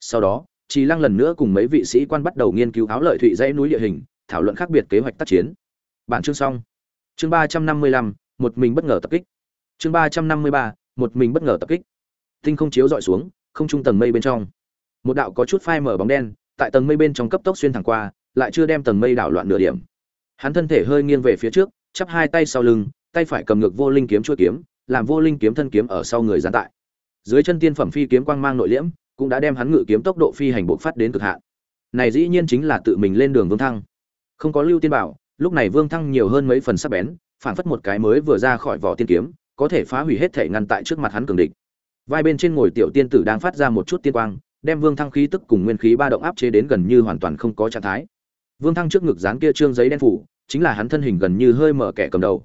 Sau đó, Trí Lăng lần nữa cùng mấy vị sĩ quan bắt đầu nghiên cứu áo lợi thụy dãy núi địa hình, thảo luận khác biệt kế hoạch tác chiến. Bản chương xong. Chương 355, một mình bất ngờ tập kích. Chương 353, một mình bất ngờ tập kích. Tinh không chiếu dọi xuống, không trung tầng mây bên trong. Một đạo có chút phai mở bóng đen, tại tầng mây bên trong cấp tốc xuyên thẳng qua, lại chưa đem tầng mây đảo loạn nửa điểm. Hắn thân thể hơi nghiêng về phía trước, chắp hai tay sau lưng, tay phải cầm ngược vô linh kiếm chuôi kiếm, làm vô linh kiếm thân kiếm ở sau người gián tại. Dưới chân tiên phẩm phi kiếm quang mang nội liễm, cũng đã đem hắn ngự kiếm tốc độ phi hành bộc phát đến cực hạn. Này dĩ nhiên chính là tự mình lên đường Vương Thăng. Không có Lưu Tiên Bảo, lúc này Vương Thăng nhiều hơn mấy phần sắc bén, phản phất một cái mới vừa ra khỏi vỏ tiên kiếm, có thể phá hủy hết thể ngăn tại trước mặt hắn cường địch. Vai bên trên ngồi tiểu tiên tử đang phát ra một chút tiên quang, đem Vương Thăng khí tức cùng nguyên khí ba động áp chế đến gần như hoàn toàn không có trạng thái. Vương Thăng trước ngực dán kia trương giấy đen phủ, chính là hắn thân hình gần như hơi mở kẻ cầm đầu.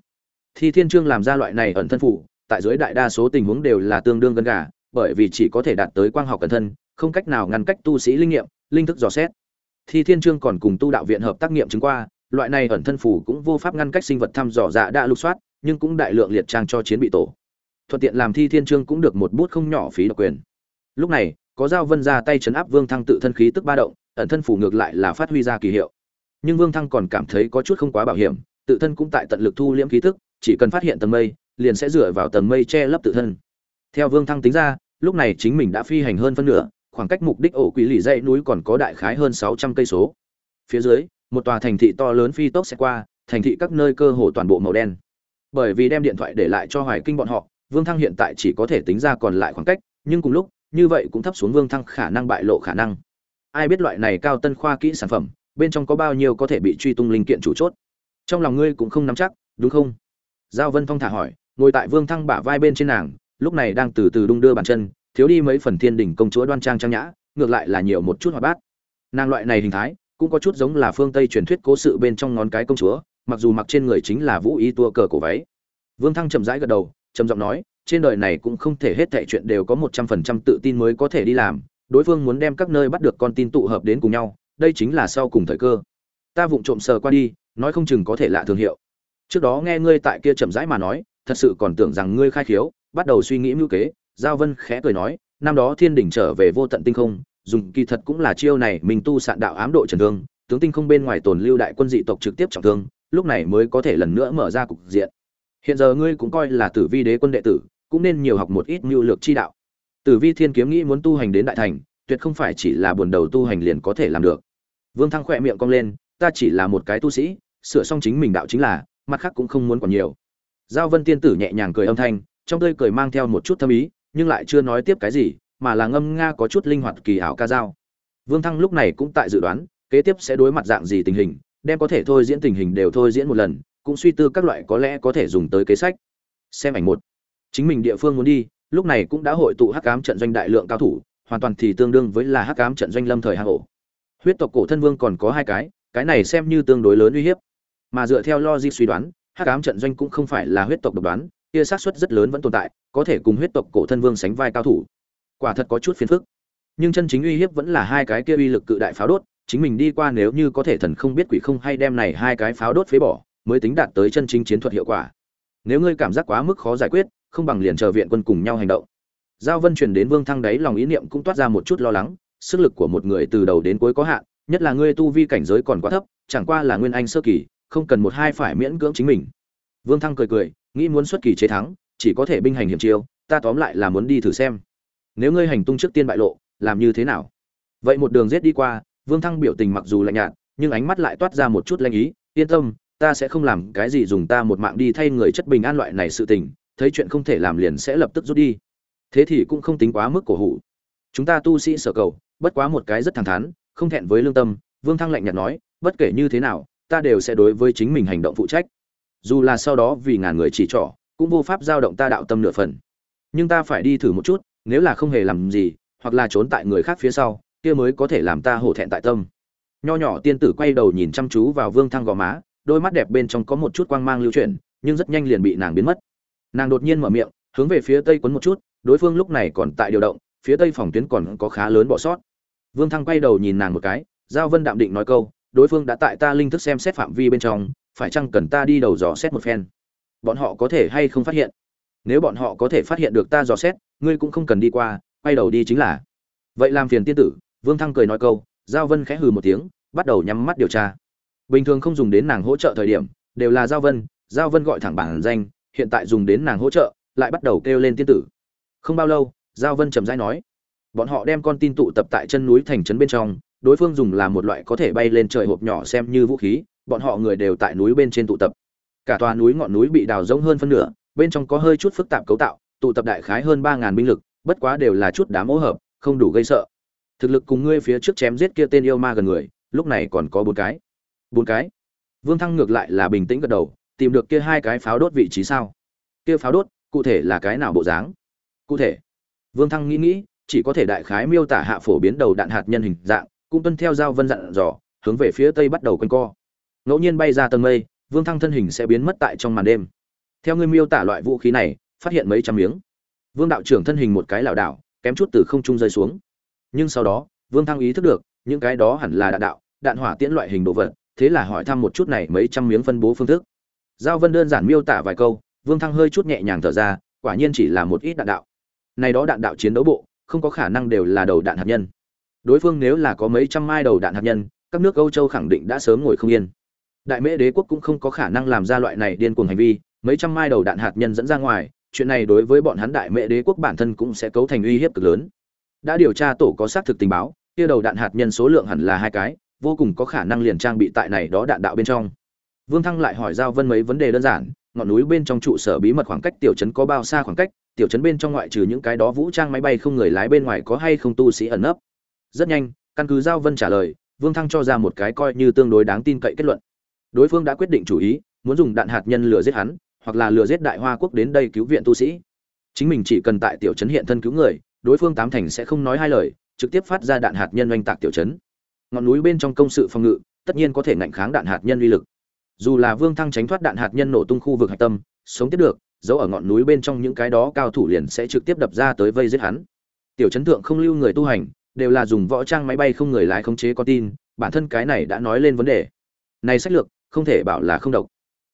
Thi Thiên Trương làm ra loại này ẩn thân phủ, tại dưới đại đa số tình huống đều là tương đương gần gà, bởi vì chỉ có thể đạt tới quang học cẩn thân, không cách nào ngăn cách tu sĩ linh nghiệm, linh thức dò xét. Thi Thiên Trương còn cùng tu đạo viện hợp tác nghiệm chứng qua, loại này ẩn thân phủ cũng vô pháp ngăn cách sinh vật thăm dò dạ đã lục soát, nhưng cũng đại lượng liệt trang cho chiến bị tổ. Thuận tiện làm Thi Thiên Trương cũng được một bút không nhỏ phí độc quyền. Lúc này, có giao vân ra tay chấn áp vương thăng tự thân khí tức ba động ẩn thân phủ ngược lại là phát huy ra kỳ hiệu nhưng vương thăng còn cảm thấy có chút không quá bảo hiểm tự thân cũng tại tận lực thu liễm khí tức chỉ cần phát hiện tầng mây liền sẽ dựa vào tầng mây che lấp tự thân theo vương thăng tính ra lúc này chính mình đã phi hành hơn phân nửa khoảng cách mục đích ổ quỷ lì dãy núi còn có đại khái hơn 600 cây số. Phía dưới, một tòa thành thị to lớn phi tốc sẽ qua, thành thị các nơi cơ hồ toàn bộ màu đen. Bởi vì đem điện thoại để lại cho Hoài Kinh bọn họ, Vương Thăng hiện tại chỉ có thể tính ra còn lại khoảng cách, nhưng cùng lúc, như vậy cũng thấp xuống Vương Thăng khả năng bại lộ khả năng. Ai biết loại này cao tân khoa kỹ sản phẩm, bên trong có bao nhiêu có thể bị truy tung linh kiện chủ chốt. Trong lòng ngươi cũng không nắm chắc, đúng không? Giao Vân Phong thả hỏi, ngồi tại Vương Thăng bả vai bên trên nàng, lúc này đang từ từ đung đưa bàn chân, thiếu đi mấy phần thiên đỉnh công chúa đoan trang trang nhã, ngược lại là nhiều một chút hoạt bát. Nàng loại này hình thái, cũng có chút giống là phương Tây truyền thuyết cố sự bên trong ngón cái công chúa, mặc dù mặc trên người chính là vũ y tua cờ cổ váy. Vương Thăng chậm rãi gật đầu, trầm giọng nói, trên đời này cũng không thể hết thảy chuyện đều có một trăm phần trăm tự tin mới có thể đi làm, đối phương muốn đem các nơi bắt được con tin tụ hợp đến cùng nhau, đây chính là sau cùng thời cơ. Ta vụng trộm sờ qua đi, nói không chừng có thể lạ thương hiệu. Trước đó nghe ngươi tại kia chậm rãi mà nói, thật sự còn tưởng rằng ngươi khai khiếu, bắt đầu suy nghĩ mưu kế, Giao Vân khẽ cười nói, năm đó Thiên đỉnh trở về vô tận tinh không, dùng kỳ thật cũng là chiêu này, mình tu sạn đạo ám độ trần thương, tướng tinh không bên ngoài tồn lưu đại quân dị tộc trực tiếp trọng thương, lúc này mới có thể lần nữa mở ra cục diện. Hiện giờ ngươi cũng coi là Tử Vi Đế quân đệ tử, cũng nên nhiều học một ít mưu lược chi đạo. Tử Vi Thiên kiếm nghĩ muốn tu hành đến đại thành, tuyệt không phải chỉ là buồn đầu tu hành liền có thể làm được. Vương Thăng khỏe miệng cong lên, ta chỉ là một cái tu sĩ, sửa xong chính mình đạo chính là, mặt khác cũng không muốn còn nhiều. Giao Vân tiên tử nhẹ nhàng cười âm thanh, trong tươi cười mang theo một chút thâm ý, nhưng lại chưa nói tiếp cái gì, mà là ngâm nga có chút linh hoạt kỳ ảo ca dao. Vương Thăng lúc này cũng tại dự đoán, kế tiếp sẽ đối mặt dạng gì tình hình, đem có thể thôi diễn tình hình đều thôi diễn một lần, cũng suy tư các loại có lẽ có thể dùng tới kế sách. Xem ảnh một. Chính mình địa phương muốn đi, lúc này cũng đã hội tụ Hắc Ám trận doanh đại lượng cao thủ, hoàn toàn thì tương đương với là Hắc Ám trận doanh lâm thời hang ổ. Huyết tộc cổ thân vương còn có hai cái, cái này xem như tương đối lớn uy hiếp. Mà dựa theo logic suy đoán, Hắc Ám trận doanh cũng không phải là huyết tộc độc đoán, kia xác suất rất lớn vẫn tồn tại, có thể cùng huyết tộc cổ thân vương sánh vai cao thủ. Quả thật có chút phiền phức. Nhưng chân chính uy hiếp vẫn là hai cái kia uy lực cự đại pháo đốt, chính mình đi qua nếu như có thể thần không biết quỷ không hay đem này hai cái pháo đốt phế bỏ, mới tính đạt tới chân chính chiến thuật hiệu quả. Nếu ngươi cảm giác quá mức khó giải quyết, không bằng liền chờ viện quân cùng nhau hành động. Giao Vân truyền đến Vương Thăng đấy lòng ý niệm cũng toát ra một chút lo lắng, sức lực của một người từ đầu đến cuối có hạn, nhất là ngươi tu vi cảnh giới còn quá thấp, chẳng qua là nguyên anh sơ kỳ, không cần một hai phải miễn cưỡng chính mình. Vương Thăng cười cười, nghĩ muốn xuất kỳ chế thắng, chỉ có thể binh hành hiểm chiêu, ta tóm lại là muốn đi thử xem. Nếu ngươi hành tung trước tiên bại lộ, làm như thế nào? Vậy một đường giết đi qua, Vương Thăng biểu tình mặc dù lạnh nhạt, nhưng ánh mắt lại toát ra một chút lanh ý, yên tâm, ta sẽ không làm cái gì dùng ta một mạng đi thay người chất bình an loại này sự tình, thấy chuyện không thể làm liền sẽ lập tức rút đi. Thế thì cũng không tính quá mức cổ hủ. Chúng ta tu sĩ sở cầu, bất quá một cái rất thẳng thắn, không thẹn với lương tâm, Vương Thăng lạnh nhạt nói, bất kể như thế nào, ta đều sẽ đối với chính mình hành động phụ trách. Dù là sau đó vì ngàn người chỉ trỏ, cũng vô pháp giao động ta đạo tâm nửa phần. Nhưng ta phải đi thử một chút, nếu là không hề làm gì, hoặc là trốn tại người khác phía sau, kia mới có thể làm ta hổ thẹn tại tâm nho nhỏ tiên tử quay đầu nhìn chăm chú vào vương thăng gò má đôi mắt đẹp bên trong có một chút quang mang lưu chuyển nhưng rất nhanh liền bị nàng biến mất nàng đột nhiên mở miệng hướng về phía tây quấn một chút đối phương lúc này còn tại điều động phía tây phòng tuyến còn có khá lớn bỏ sót. Vương thăng quay đầu nhìn nàng một cái giao vân đạm định nói câu đối phương đã tại ta linh thức xem xét phạm vi bên trong phải chăng cần ta đi đầu dò xét một phen? Bọn họ có thể hay không phát hiện? Nếu bọn họ có thể phát hiện được ta dò xét ngươi cũng không cần đi qua quay đầu đi chính là. Vậy làm phiền tiên tử Vương Thăng cười nói câu, Giao Vân khẽ hừ một tiếng, bắt đầu nhắm mắt điều tra. Bình thường không dùng đến nàng hỗ trợ thời điểm, đều là Giao Vân, Giao Vân gọi thẳng bản danh, hiện tại dùng đến nàng hỗ trợ, lại bắt đầu kêu lên tiên tử. Không bao lâu, Giao Vân trầm rãi nói, bọn họ đem con tin tụ tập tại chân núi thành trấn bên trong, đối phương dùng là một loại có thể bay lên trời hộp nhỏ xem như vũ khí, bọn họ người đều tại núi bên trên tụ tập. Cả tòa núi ngọn núi bị đào rỗng hơn phân nửa, bên trong có hơi chút phức tạp cấu tạo, tụ tập đại khái hơn 3000 binh lực, bất quá đều là chút đám mỗ hợp, không đủ gây sợ thực lực cùng ngươi phía trước chém giết kia tên yêu ma gần người lúc này còn có bốn cái bốn cái vương thăng ngược lại là bình tĩnh gật đầu tìm được kia hai cái pháo đốt vị trí sao? Kia pháo đốt, cụ thể là cái nào bộ dáng? Cụ thể. Vương thăng nghĩ nghĩ, chỉ có thể đại khái miêu tả hạ phổ biến đầu đạn hạt nhân hình dạng, cũng tuân theo giao vân dặn dò, hướng về phía tây bắt đầu quanh co. Ngẫu nhiên bay ra tầng mây, vương thăng thân hình sẽ biến mất tại trong màn đêm. Theo ngươi miêu tả loại vũ khí này, phát hiện mấy trăm miếng. Vương đạo trưởng thân hình một cái lảo đảo, kém chút từ không trung rơi xuống. Nhưng sau đó, vương thăng ý thức được, những cái đó hẳn là đạn đạo, đạn hỏa tiễn loại hình đồ vật, thế là hỏi thăm một chút này mấy trăm miếng phân bố phương thức giao vân đơn giản miêu tả vài câu, vương thăng hơi chút nhẹ nhàng thở ra, quả nhiên chỉ là một ít đạn đạo. Này đó đạn đạo chiến đấu bộ, không có khả năng đều là đầu đạn hạt nhân. Đối phương nếu là có mấy trăm mai đầu đạn hạt nhân, các nước âu châu khẳng định đã sớm ngồi không yên. Đại mễ đế quốc cũng không có khả năng làm ra loại này điên cuồng hành vi, mấy trăm mai đầu đạn hạt nhân dẫn ra ngoài, chuyện này đối với bọn hắn đại mễ đế quốc bản thân cũng sẽ cấu thành uy hiếp cực lớn. Đã điều tra tổ có xác thực tình báo, kia đầu đạn hạt nhân số lượng hẳn là hai cái, vô cùng có khả năng liền trang bị tại này đó đạn đạo bên trong vương thăng lại hỏi giao vân mấy vấn đề đơn giản, ngọn núi bên trong trụ sở bí mật khoảng cách tiểu trấn có bao xa khoảng cách, tiểu trấn bên trong ngoại trừ những cái đó vũ trang máy bay không người lái bên ngoài có hay không tu sĩ ẩn nấp. Rất nhanh, căn cứ giao vân trả lời, vương thăng cho ra một cái coi như tương đối đáng tin cậy kết luận. Đối phương đã quyết định chủ ý, muốn dùng đạn hạt nhân lừa giết hắn, hoặc là lừa giết đại hoa quốc đến đây cứu viện tu sĩ. Chính mình chỉ cần tại tiểu trấn hiện thân cứu người, đối phương tám thành sẽ không nói hai lời, trực tiếp phát ra đạn hạt nhân oanh tạc tiểu trấn. Ngọn núi bên trong công sự phòng ngự, tất nhiên có thể ngăn kháng đạn hạt nhân uy lực dù là vương thăng tránh thoát đạn hạt nhân nổ tung khu vực hạch tâm, sống tiếp được giấu ở ngọn núi bên trong những cái đó cao thủ liền sẽ trực tiếp đập ra tới vây giết hắn. Tiểu chấn thượng không lưu người tu hành, đều là dùng võ trang máy bay không người lái khống chế con tin, bản thân cái này đã nói lên vấn đề. Này sách lược, không thể bảo là không độc.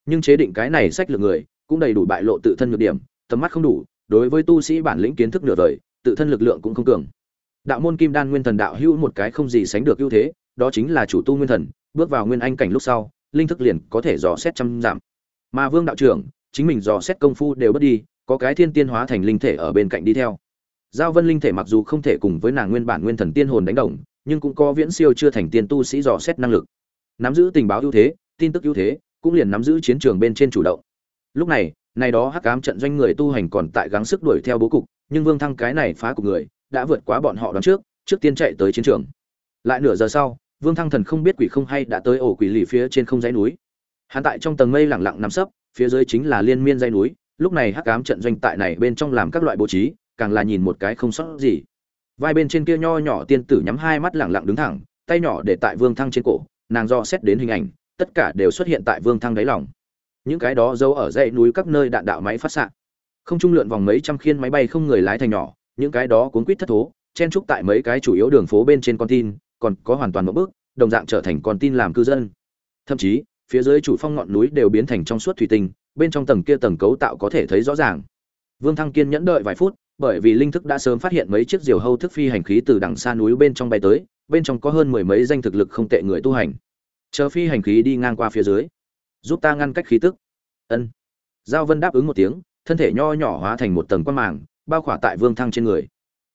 Nhưng chế định cái này sách lược người, cũng đầy đủ bại lộ tự thân nhược điểm, tầm mắt không đủ, đối với tu sĩ bản lĩnh kiến thức nửa đời, tự thân lực lượng cũng không cường. Đạo môn kim đan nguyên thần đạo hữu một cái không gì sánh được ưu thế, đó chính là chủ tu nguyên thần, bước vào nguyên anh cảnh lúc sau linh thức liền có thể dò xét trăm giảm mà vương đạo trưởng, chính mình dò xét công phu đều bất đi, có cái thiên tiên hóa thành linh thể ở bên cạnh đi theo. Giao vân linh thể mặc dù không thể cùng với nàng nguyên bản nguyên thần tiên hồn đánh đồng, nhưng cũng có viễn siêu chưa thành tiên tu sĩ dò xét năng lực. Nắm giữ tình báo ưu thế, tin tức ưu thế, cũng liền nắm giữ chiến trường bên trên chủ động. Lúc này này đó hắc ám trận doanh người tu hành còn tại gắng sức đuổi theo bố cục, nhưng vương thăng cái này phá cục người, đã vượt quá bọn họ đón trước trước tiên chạy tới chiến trường. Lại nửa giờ sau vương thăng thần không biết quỷ không hay đã tới ổ quỷ lì phía trên không dãy núi. Hắn tại trong tầng mây lẳng lặng nằm sấp, phía dưới chính là liên miên dãy núi, lúc này hắc ám trận doanh tại này bên trong làm các loại bố trí, càng là nhìn một cái không sót gì. Vai bên trên kia nho nhỏ tiên tử nhắm hai mắt lẳng lặng đứng thẳng, tay nhỏ để tại vương thăng trên cổ, nàng do xét đến hình ảnh, tất cả đều xuất hiện tại vương thăng đáy lòng. Những cái đó giấu ở dãy núi các nơi đạn đạo máy phát xạ. Không trung lượn vòng mấy trăm khiên máy bay không người lái thành nhỏ, những cái đó cuốn quýt thất thố, chen trúc tại mấy cái chủ yếu đường phố bên trên con tin còn có hoàn toàn một bước, đồng dạng trở thành con tin làm cư dân. Thậm chí, phía dưới chủ phong ngọn núi đều biến thành trong suốt thủy tinh, bên trong tầng kia tầng cấu tạo có thể thấy rõ ràng. Vương thăng kiên nhẫn đợi vài phút, bởi vì linh thức đã sớm phát hiện mấy chiếc diều hâu thức phi hành khí từ đằng xa núi bên trong bay tới, bên trong có hơn mười mấy danh thực lực không tệ người tu hành. Chờ phi hành khí đi ngang qua phía dưới, giúp ta ngăn cách khí tức. Ân. Giao vân đáp ứng một tiếng, thân thể nho nhỏ hóa thành một tầng quan màng, bao khỏa tại vương thăng trên người.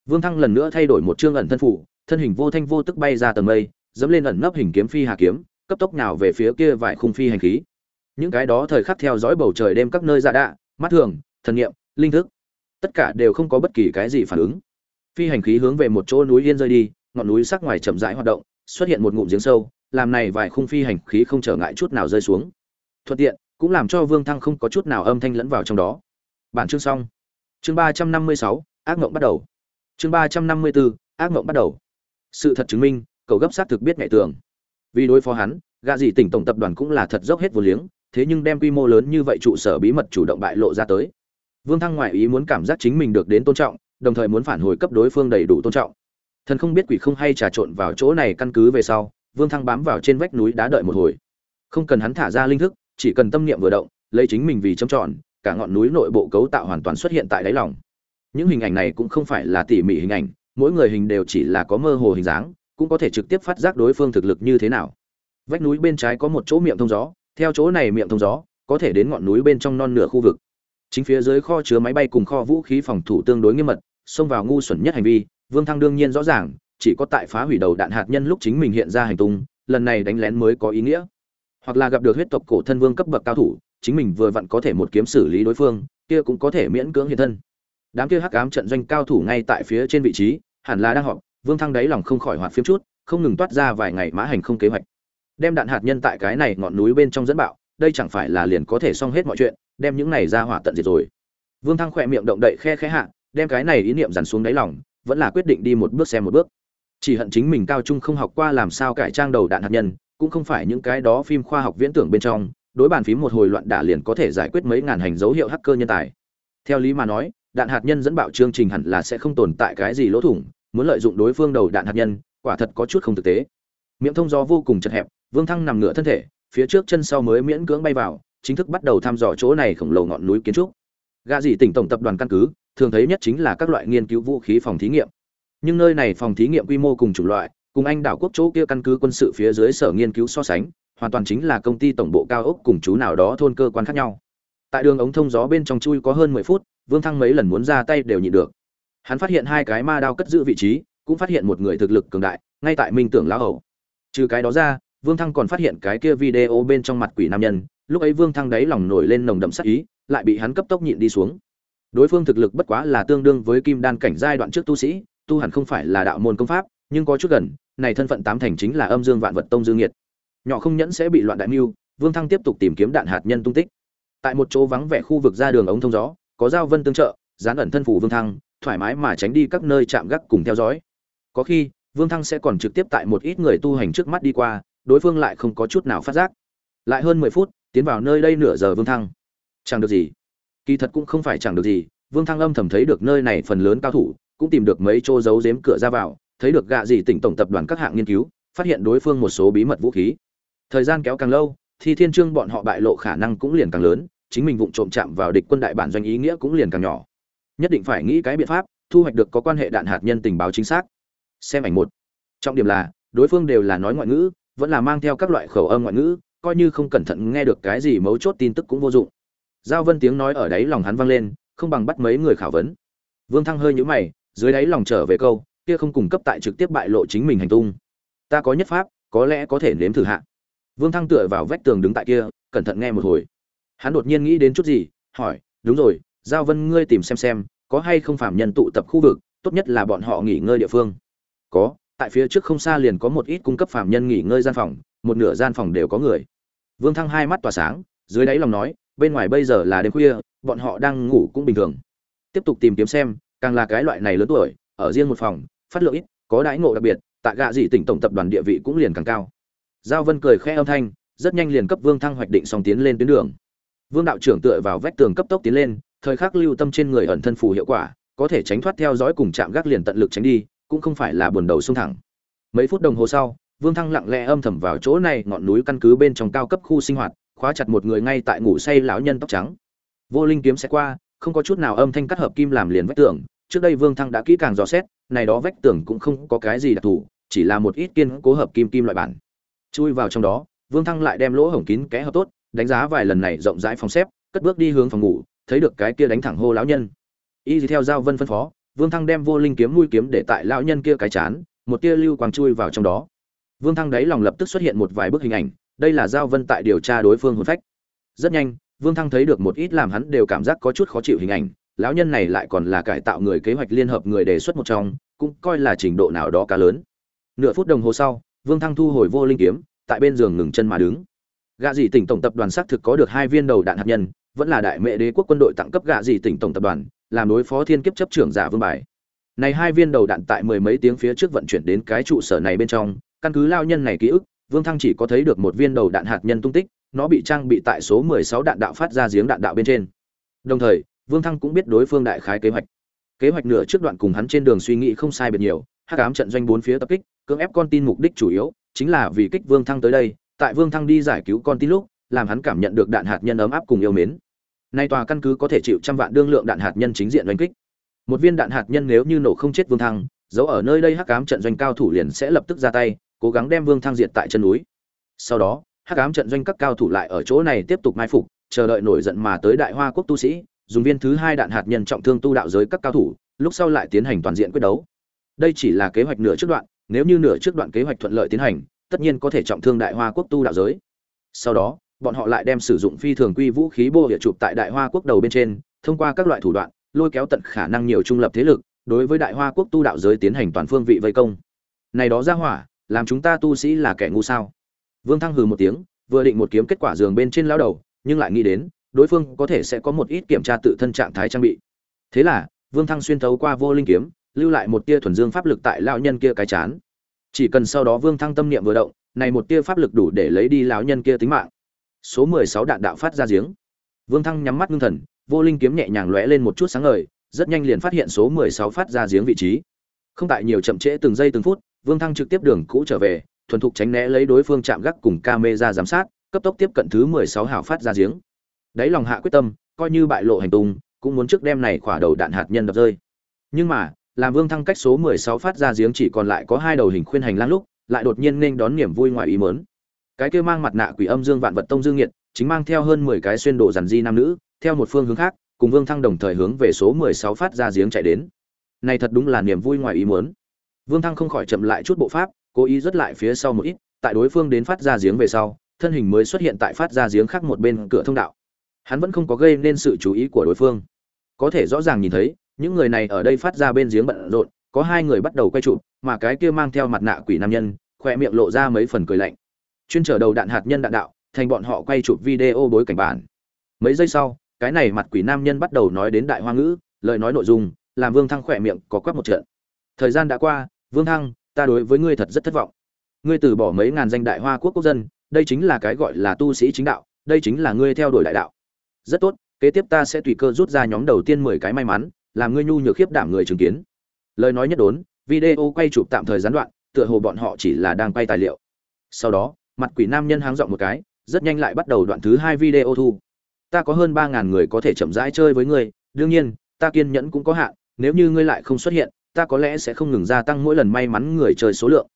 Vương thăng lần nữa thay đổi một chương ẩn thân phủ thân hình vô thanh vô tức bay ra tầng mây, dẫm lên ẩn nấp hình kiếm phi hà kiếm, cấp tốc nào về phía kia vài khung phi hành khí. Những cái đó thời khắc theo dõi bầu trời đêm các nơi dạ đạ, mắt thường, thần nghiệm linh thức, tất cả đều không có bất kỳ cái gì phản ứng. Phi hành khí hướng về một chỗ núi yên rơi đi, ngọn núi sắc ngoài chậm rãi hoạt động, xuất hiện một ngụm giếng sâu, làm này vài khung phi hành khí không trở ngại chút nào rơi xuống. Thuận tiện, cũng làm cho vương thăng không có chút nào âm thanh lẫn vào trong đó. Bản chương xong. Chương ba trăm năm mươi sáu, ác mộng bắt đầu. Chương ba trăm năm mươi bốn ác mộng bắt đầu sự thật chứng minh, cậu gấp sát thực biết nhạy tường vì đối phó hắn, gạ dị tỉnh tổng tập đoàn cũng là thật dốc hết vô liếng, thế nhưng đem quy mô lớn như vậy trụ sở bí mật chủ động bại lộ ra tới. Vương thăng ngoại ý muốn cảm giác chính mình được đến tôn trọng, đồng thời muốn phản hồi cấp đối phương đầy đủ tôn trọng. Thần không biết quỷ không hay trà trộn vào chỗ này căn cứ về sau, vương thăng bám vào trên vách núi đá đợi một hồi. Không cần hắn thả ra linh thức, chỉ cần tâm niệm vừa động, lấy chính mình vì trông trọn, cả ngọn núi nội bộ cấu tạo hoàn toàn xuất hiện tại đáy lòng. Những hình ảnh này cũng không phải là tỉ mỉ hình ảnh mỗi người hình đều chỉ là có mơ hồ hình dáng, cũng có thể trực tiếp phát giác đối phương thực lực như thế nào. Vách núi bên trái có một chỗ miệng thông gió, theo chỗ này miệng thông gió, có thể đến ngọn núi bên trong non nửa khu vực. Chính phía dưới kho chứa máy bay cùng kho vũ khí phòng thủ tương đối nghiêm mật, xông vào ngu xuẩn nhất hành vi, vương thăng đương nhiên rõ ràng, chỉ có tại phá hủy đầu đạn hạt nhân lúc chính mình hiện ra hành tung, lần này đánh lén mới có ý nghĩa. Hoặc là gặp được huyết tộc cổ thân vương cấp bậc cao thủ, chính mình vừa vặn có thể một kiếm xử lý đối phương, kia cũng có thể miễn cưỡng hiện thân đám kia hắc ám trận doanh cao thủ ngay tại phía trên vị trí, hẳn là đang họp, vương thăng đáy lòng không khỏi hoạt phiếm chút, không ngừng toát ra vài ngày mã hành không kế hoạch. Đem đạn hạt nhân tại cái này ngọn núi bên trong dẫn bạo, đây chẳng phải là liền có thể xong hết mọi chuyện, đem những này ra hỏa tận diệt rồi. Vương thăng khỏe miệng động đậy khe khẽ hạ, đem cái này ý niệm dằn xuống đáy lòng, vẫn là quyết định đi một bước xem một bước. Chỉ hận chính mình cao trung không học qua làm sao cải trang đầu đạn hạt nhân, cũng không phải những cái đó phim khoa học viễn tưởng bên trong, đối bàn phím một hồi loạn đả liền có thể giải quyết mấy ngàn hành dấu hiệu hacker nhân tài. Theo lý mà nói đạn hạt nhân dẫn bạo chương trình hẳn là sẽ không tồn tại cái gì lỗ thủng, muốn lợi dụng đối phương đầu đạn hạt nhân, quả thật có chút không thực tế. Miệng thông gió vô cùng chật hẹp, vương thăng nằm ngửa thân thể, phía trước chân sau mới miễn cưỡng bay vào, chính thức bắt đầu thăm dò chỗ này khổng lồ ngọn núi kiến trúc. Gà dị tỉnh tổng tập đoàn căn cứ, thường thấy nhất chính là các loại nghiên cứu vũ khí phòng thí nghiệm. Nhưng nơi này phòng thí nghiệm quy mô cùng chủng loại, cùng anh đảo quốc chỗ kia căn cứ quân sự phía dưới sở nghiên cứu so sánh, hoàn toàn chính là công ty tổng bộ cao ốc cùng chú nào đó thôn cơ quan khác nhau. Tại đường ống thông gió bên trong chui có hơn mười phút vương thăng mấy lần muốn ra tay đều nhịn được. Hắn phát hiện hai cái ma đao cất giữ vị trí, cũng phát hiện một người thực lực cường đại, ngay tại minh tưởng lão hậu trừ cái đó ra, vương thăng còn phát hiện cái kia video bên trong mặt quỷ nam nhân, lúc ấy vương thăng đáy lòng nổi lên nồng đậm sắc ý, lại bị hắn cấp tốc nhịn đi xuống. Đối phương thực lực bất quá là tương đương với kim đan cảnh giai đoạn trước tu sĩ, tu hẳn không phải là đạo môn công pháp, nhưng có chút gần, này thân phận tám thành chính là âm dương vạn vật tông dương nhiệt. Nhỏ không nhẫn sẽ bị loạn đại mưu, vương thăng tiếp tục tìm kiếm đạn hạt nhân tung tích. Tại một chỗ vắng vẻ khu vực ra đường ống thông gió có giao vân tương trợ, dán ẩn thân phủ vương thăng, thoải mái mà tránh đi các nơi chạm gác cùng theo dõi. Có khi, vương thăng sẽ còn trực tiếp tại một ít người tu hành trước mắt đi qua, đối phương lại không có chút nào phát giác. Lại hơn mười phút, tiến vào nơi đây nửa giờ vương thăng. Chẳng được gì. Kỳ thật cũng không phải chẳng được gì, vương thăng âm thầm thấy được nơi này phần lớn cao thủ, cũng tìm được mấy chỗ giấu giếm cửa ra vào, thấy được gạ gì tỉnh tổng tập đoàn các hạng nghiên cứu, phát hiện đối phương một số bí mật vũ khí. Thời gian kéo càng lâu thì thiên trương bọn họ bại lộ khả năng cũng liền càng lớn chính mình vụng trộm chạm vào địch quân đại bản doanh ý nghĩa cũng liền càng nhỏ. Nhất định phải nghĩ cái biện pháp, thu hoạch được có quan hệ đạn hạt nhân tình báo chính xác. Xem ảnh một. Trọng điểm là, đối phương đều là nói ngoại ngữ, vẫn là mang theo các loại khẩu âm ngoại ngữ, coi như không cẩn thận nghe được cái gì mấu chốt tin tức cũng vô dụng. Giao vân tiếng nói ở đấy lòng hắn vang lên, không bằng bắt mấy người khảo vấn. Vương thăng hơi nhũ mày, dưới đáy lòng trở về câu, kia không cung cấp tại trực tiếp bại lộ chính mình hành tung. Ta có nhất pháp, có lẽ có thể nếm thử hạ. Vương thăng tựa vào vách tường đứng tại kia, cẩn thận nghe một hồi hắn đột nhiên nghĩ đến chút gì, hỏi, đúng rồi, giao vân ngươi tìm xem xem, có hay không phạm nhân tụ tập khu vực, tốt nhất là bọn họ nghỉ ngơi địa phương. Có, tại phía trước không xa liền có một ít cung cấp phạm nhân nghỉ ngơi gian phòng, một nửa gian phòng đều có người. Vương thăng hai mắt tỏa sáng, dưới đáy lòng nói, bên ngoài bây giờ là đêm khuya, bọn họ đang ngủ cũng bình thường. Tiếp tục tìm kiếm xem, càng là cái loại này lớn tuổi, ở riêng một phòng, phát lượng ít, có đãi ngộ đặc biệt, tại gạ dị tỉnh tổng tập đoàn địa vị cũng liền càng cao. Giao vân cười khẽ âm thanh, rất nhanh liền cấp vương thăng hoạch định xong tiến lên tuyến đường vương đạo trưởng tựa vào vách tường cấp tốc tiến lên, thời khắc lưu tâm trên người ẩn thân phù hiệu quả, có thể tránh thoát theo dõi cùng chạm gác liền tận lực tránh đi, cũng không phải là buồn đầu xung thẳng. Mấy phút đồng hồ sau, vương thăng lặng lẽ âm thầm vào chỗ này, ngọn núi căn cứ bên trong cao cấp khu sinh hoạt, khóa chặt một người ngay tại ngủ say lão nhân tóc trắng. Vô linh kiếm sẽ qua, không có chút nào âm thanh cắt hợp kim làm liền vách tường, trước đây vương thăng đã kỹ càng dò xét, này đó vách tường cũng không có cái gì đặc thù, chỉ là một ít kiên cố hợp kim kim loại bản. Chui vào trong đó, vương thăng lại đem lỗ hổng kín kẽ hợp tốt đánh giá vài lần này rộng rãi phòng xếp, cất bước đi hướng phòng ngủ, thấy được cái kia đánh thẳng hô lão nhân. Y theo giao vân phân phó, vương thăng đem vô linh kiếm mũi kiếm để tại lão nhân kia cái chán, một tia lưu quang chui vào trong đó. Vương thăng đấy lòng lập tức xuất hiện một vài bức hình ảnh, đây là giao vân tại điều tra đối phương hồn phách. Rất nhanh, vương thăng thấy được một ít làm hắn đều cảm giác có chút khó chịu hình ảnh, lão nhân này lại còn là cải tạo người kế hoạch liên hợp người đề xuất một trong, cũng coi là trình độ nào đó cá lớn. Nửa phút đồng hồ sau, vương thăng thu hồi vô linh kiếm, tại bên giường ngừng chân mà đứng gạ dị tỉnh tổng tập đoàn xác thực có được hai viên đầu đạn hạt nhân, vẫn là đại mệ đế quốc quân đội tặng cấp gạ dị tỉnh tổng tập đoàn, làm đối phó thiên kiếp chấp trưởng giả vương bài. Này hai viên đầu đạn tại mười mấy tiếng phía trước vận chuyển đến cái trụ sở này bên trong, căn cứ lao nhân này ký ức, vương thăng chỉ có thấy được một viên đầu đạn hạt nhân tung tích, nó bị trang bị tại số 16 đạn đạo phát ra giếng đạn đạo bên trên. Đồng thời, vương thăng cũng biết đối phương đại khái kế hoạch. Kế hoạch nửa trước đoạn cùng hắn trên đường suy nghĩ không sai biệt nhiều, hắc ám trận doanh bốn phía tập kích, cưỡng ép con tin mục đích chủ yếu, chính là vì kích vương thăng tới đây tại vương thăng đi giải cứu con tin lúc, làm hắn cảm nhận được đạn hạt nhân ấm áp cùng yêu mến. Nay tòa căn cứ có thể chịu trăm vạn đương lượng đạn hạt nhân chính diện đánh kích. Một viên đạn hạt nhân nếu như nổ không chết vương thăng giấu ở nơi đây hắc ám trận doanh cao thủ liền sẽ lập tức ra tay, cố gắng đem vương thăng diệt tại chân núi. Sau đó, hắc ám trận doanh các cao thủ lại ở chỗ này tiếp tục mai phục, chờ đợi nổi giận mà tới đại hoa quốc tu sĩ, dùng viên thứ hai đạn hạt nhân trọng thương tu đạo giới các cao thủ, lúc sau lại tiến hành toàn diện quyết đấu. Đây chỉ là kế hoạch nửa trước đoạn, nếu như nửa trước đoạn kế hoạch thuận lợi tiến hành tất nhiên có thể trọng thương đại hoa quốc tu đạo giới. Sau đó, bọn họ lại đem sử dụng phi thường quy vũ khí bô địa chụp tại đại hoa quốc đầu bên trên, thông qua các loại thủ đoạn, lôi kéo tận khả năng nhiều trung lập thế lực, đối với đại hoa quốc tu đạo giới tiến hành toàn phương vị vây công. Này đó ra hỏa, làm chúng ta tu sĩ là kẻ ngu sao? Vương thăng hừ một tiếng, vừa định một kiếm kết quả giường bên trên lao đầu, nhưng lại nghĩ đến, đối phương có thể sẽ có một ít kiểm tra tự thân trạng thái trang bị. Thế là, vương thăng xuyên thấu qua vô linh kiếm, lưu lại một tia thuần dương pháp lực tại lão nhân kia cái chán chỉ cần sau đó vương thăng tâm niệm vừa động, này một tia pháp lực đủ để lấy đi lão nhân kia tính mạng. Số mười sáu đạn đạo phát ra giếng. Vương thăng nhắm mắt ngưng thần, vô linh kiếm nhẹ nhàng lóe lên một chút sáng ngời, rất nhanh liền phát hiện số mười sáu phát ra giếng vị trí. Không tại nhiều chậm trễ từng giây từng phút, vương thăng trực tiếp đường cũ trở về, thuần thục tránh né lấy đối phương chạm gác cùng camera giám sát, cấp tốc tiếp cận thứ mười sáu hào phát ra giếng. Đáy lòng hạ quyết tâm, coi như bại lộ hành tung, cũng muốn trước đem này khỏa đầu đạn hạt nhân đập rơi. Nhưng mà làm vương thăng cách số 16 phát ra giếng chỉ còn lại có hai đầu hình khuyên hành lang lúc, lại đột nhiên nên đón niềm vui ngoài ý mớn. Cái kia mang mặt nạ quỷ âm dương vạn vật tông dương nhiệt chính mang theo hơn 10 cái xuyên đồ dàn di nam nữ, theo một phương hướng khác, cùng vương thăng đồng thời hướng về số 16 phát ra giếng chạy đến. Này thật đúng là niềm vui ngoài ý muốn vương thăng không khỏi chậm lại chút bộ pháp, cố ý rút lại phía sau một ít, tại đối phương đến phát ra giếng về sau, thân hình mới xuất hiện tại phát ra giếng khác một bên cửa thông đạo. Hắn vẫn không có gây nên sự chú ý của đối phương. Có thể rõ ràng nhìn thấy những người này ở đây phát ra bên giếng bận rộn, có hai người bắt đầu quay chụp mà cái kia mang theo mặt nạ quỷ nam nhân khoe miệng lộ ra mấy phần cười lạnh. Chuyên trở đầu đạn hạt nhân đạn đạo, thành bọn họ quay chụp video bối cảnh bản. Mấy giây sau, cái này mặt quỷ nam nhân bắt đầu nói đến đại hoa ngữ, lời nói nội dung, làm vương thăng khỏe miệng có quắc một trận. Thời gian đã qua, vương thăng, ta đối với ngươi thật rất thất vọng. Ngươi từ bỏ mấy ngàn danh đại hoa quốc quốc dân, đây chính là cái gọi là tu sĩ chính đạo, đây chính là ngươi theo đuổi đại đạo. Rất tốt, kế tiếp ta sẽ tùy cơ rút ra nhóm đầu tiên mười cái may mắn làm ngươi nhu nhược khiếp đảm người chứng kiến. Lời nói nhất đốn, video quay chụp tạm thời gián đoạn, tựa hồ bọn họ chỉ là đang quay tài liệu. Sau đó, mặt quỷ nam nhân háng dọn một cái, rất nhanh lại bắt đầu đoạn thứ hai video thu. Ta có hơn ba ngàn người có thể chậm rãi chơi với ngươi, đương nhiên, ta kiên nhẫn cũng có hạn, nếu như ngươi lại không xuất hiện, ta có lẽ sẽ không ngừng gia tăng mỗi lần may mắn người chơi số lượng.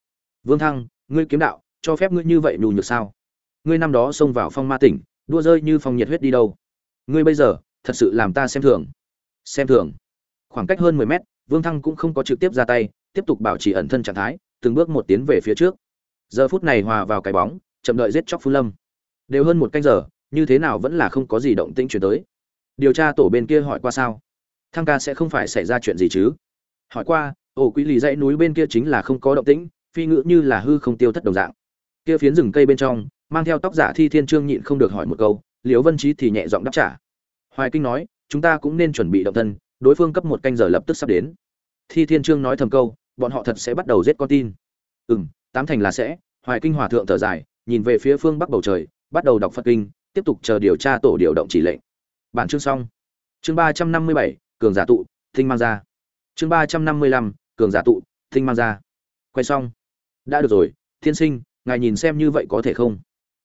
Vương thăng, ngươi kiếm đạo, cho phép ngươi như vậy nhu nhược sao? Ngươi năm đó xông vào phong ma tỉnh, đua rơi như phong nhiệt huyết đi đâu? Ngươi bây giờ, thật sự làm ta xem thường. Xem thường khoảng cách hơn mười mét, vương thăng cũng không có trực tiếp ra tay, tiếp tục bảo trì ẩn thân trạng thái, từng bước một tiến về phía trước. Giờ phút này hòa vào cái bóng, chậm đợi giết chóc phú lâm. Đều hơn một canh giờ, như thế nào vẫn là không có gì động tĩnh chuyển tới. Điều tra tổ bên kia hỏi qua sao? Thăng ca sẽ không phải xảy ra chuyện gì chứ? Hỏi qua, ổ quỹ lì dãy núi bên kia chính là không có động tĩnh, phi ngữ như là hư không tiêu thất đồng dạng. Kia phiến rừng cây bên trong, mang theo tóc giả thi thiên trương nhịn không được hỏi một câu, liễu vân trí thì nhẹ giọng đáp trả. Hoài kinh nói, chúng ta cũng nên chuẩn bị động thân đối phương cấp một canh giờ lập tức sắp đến. Thi thiên trương nói thầm câu, bọn họ thật sẽ bắt đầu giết con tin. Ừ m tám thành là sẽ, hoài kinh hòa thượng thở dài, nhìn về phía phương bắc bầu trời, bắt đầu đọc phật kinh, tiếp tục chờ điều tra tổ điều động chỉ lệnh. Bản chương xong. Chương ba trăm năm mươi bảy, cường giả tụ, thinh mang ra chương ba trăm năm mươi lăm, cường giả tụ, thinh mang ra quay xong. Đã được rồi, thiên sinh, ngài nhìn xem như vậy có thể không?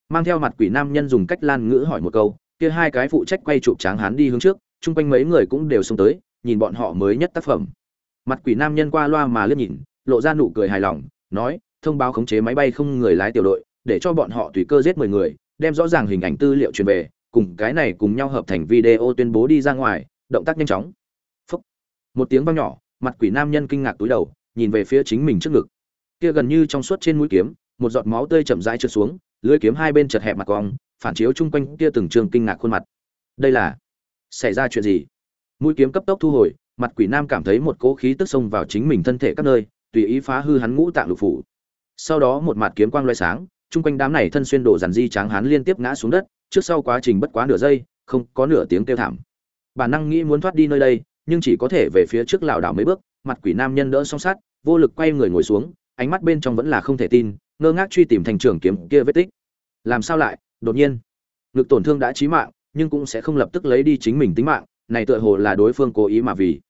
Mang theo mặt quỷ nam nhân dùng cách lan ngữ hỏi một câu, kia hai cái phụ trách quay chụp tráng hán đi hướng trước chung quanh mấy người cũng đều xông tới, nhìn bọn họ mới nhất tác phẩm. Mặt quỷ nam nhân qua loa mà liếc nhìn, lộ ra nụ cười hài lòng, nói, thông báo khống chế máy bay không người lái tiểu đội, để cho bọn họ tùy cơ giết mười người, đem rõ ràng hình ảnh tư liệu truyền về, cùng cái này cùng nhau hợp thành video tuyên bố đi ra ngoài, động tác nhanh chóng. Phúc. một tiếng vang nhỏ, mặt quỷ nam nhân kinh ngạc túi đầu, nhìn về phía chính mình trước ngực. Kia gần như trong suốt trên mũi kiếm, một giọt máu tươi chậm rãi trượt xuống lưỡi kiếm hai bên chật hẹp mặt cong, phản chiếu chung quanh kia từng trường kinh ngạc khuôn mặt. Đây là xảy ra chuyện gì? Mũi kiếm cấp tốc thu hồi, mặt quỷ nam cảm thấy một cỗ khí tức xông vào chính mình thân thể các nơi, tùy ý phá hư hắn ngũ tạng lục phủ. Sau đó một mặt kiếm quang loại sáng, chung quanh đám này thân xuyên đổ dàn di tráng hắn liên tiếp ngã xuống đất, trước sau quá trình bất quá nửa giây, không có nửa tiếng kêu thảm. Bản năng nghĩ muốn thoát đi nơi đây, nhưng chỉ có thể về phía trước lảo đảo mấy bước, mặt quỷ nam nhân đỡ song sát, vô lực quay người ngồi xuống, ánh mắt bên trong vẫn là không thể tin, ngơ ngác truy tìm thành trưởng kiếm kia vết tích. Làm sao lại? Đột nhiên, ngực tổn thương đã chí mạng nhưng cũng sẽ không lập tức lấy đi chính mình tính mạng, này tựa hồ là đối phương cố ý mà vì.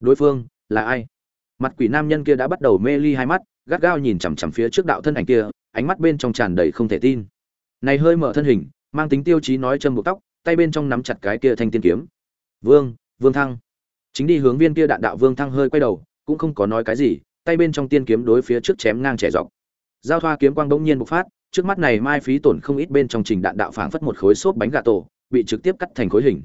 Đối phương, là ai? Mặt quỷ nam nhân kia đã bắt đầu mê ly hai mắt, gắt gao nhìn chằm chằm phía trước đạo thân ảnh kia, ánh mắt bên trong tràn đầy không thể tin. Này hơi mở thân hình, mang tính tiêu chí nói châm buộc tóc, tay bên trong nắm chặt cái kia thanh tiên kiếm. Vương vương thăng. Chính đi hướng viên kia đạn đạo vương thăng hơi quay đầu, cũng không có nói cái gì, tay bên trong tiên kiếm đối phía trước chém ngang trẻ dọc. Giao thoa kiếm quang bỗng nhiên bộc phát, trước mắt này mai phí tổn không ít bên trong trình đạn đạo phảng phất một khối xốp bánh gà tổ bị trực tiếp cắt thành khối hình.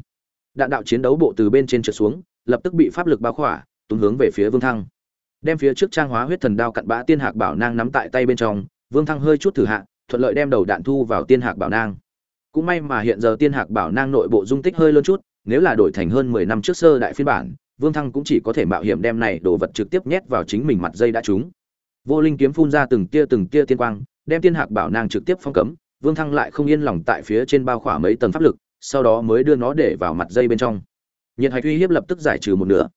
Đạn đạo chiến đấu bộ từ bên trên trượt xuống, lập tức bị pháp lực bao khỏa túng hướng về phía vương thăng. Đem phía trước trang hóa huyết thần đao cặn bã tiên hạc bảo nang nắm tại tay bên trong, vương thăng hơi chút thử hạ, thuận lợi đem đầu đạn thu vào tiên hạc bảo nang. Cũng may mà hiện giờ tiên hạc bảo nang nội bộ dung tích hơi lớn chút, nếu là đổi thành hơn mười năm trước sơ đại phiên bản, vương thăng cũng chỉ có thể mạo hiểm đem này đồ vật trực tiếp nhét vào chính mình mặt dây đã trúng. Vô linh kiếm phun ra từng tia từng tia tiên quang, đem tiên hạc bảo nang trực tiếp phong cấm, vương thăng lại không yên lòng tại phía trên bao khỏa mấy tầng pháp lực sau đó mới đưa nó để vào mặt dây bên trong. Nhiệt hạch uy hiếp lập tức giải trừ một nửa.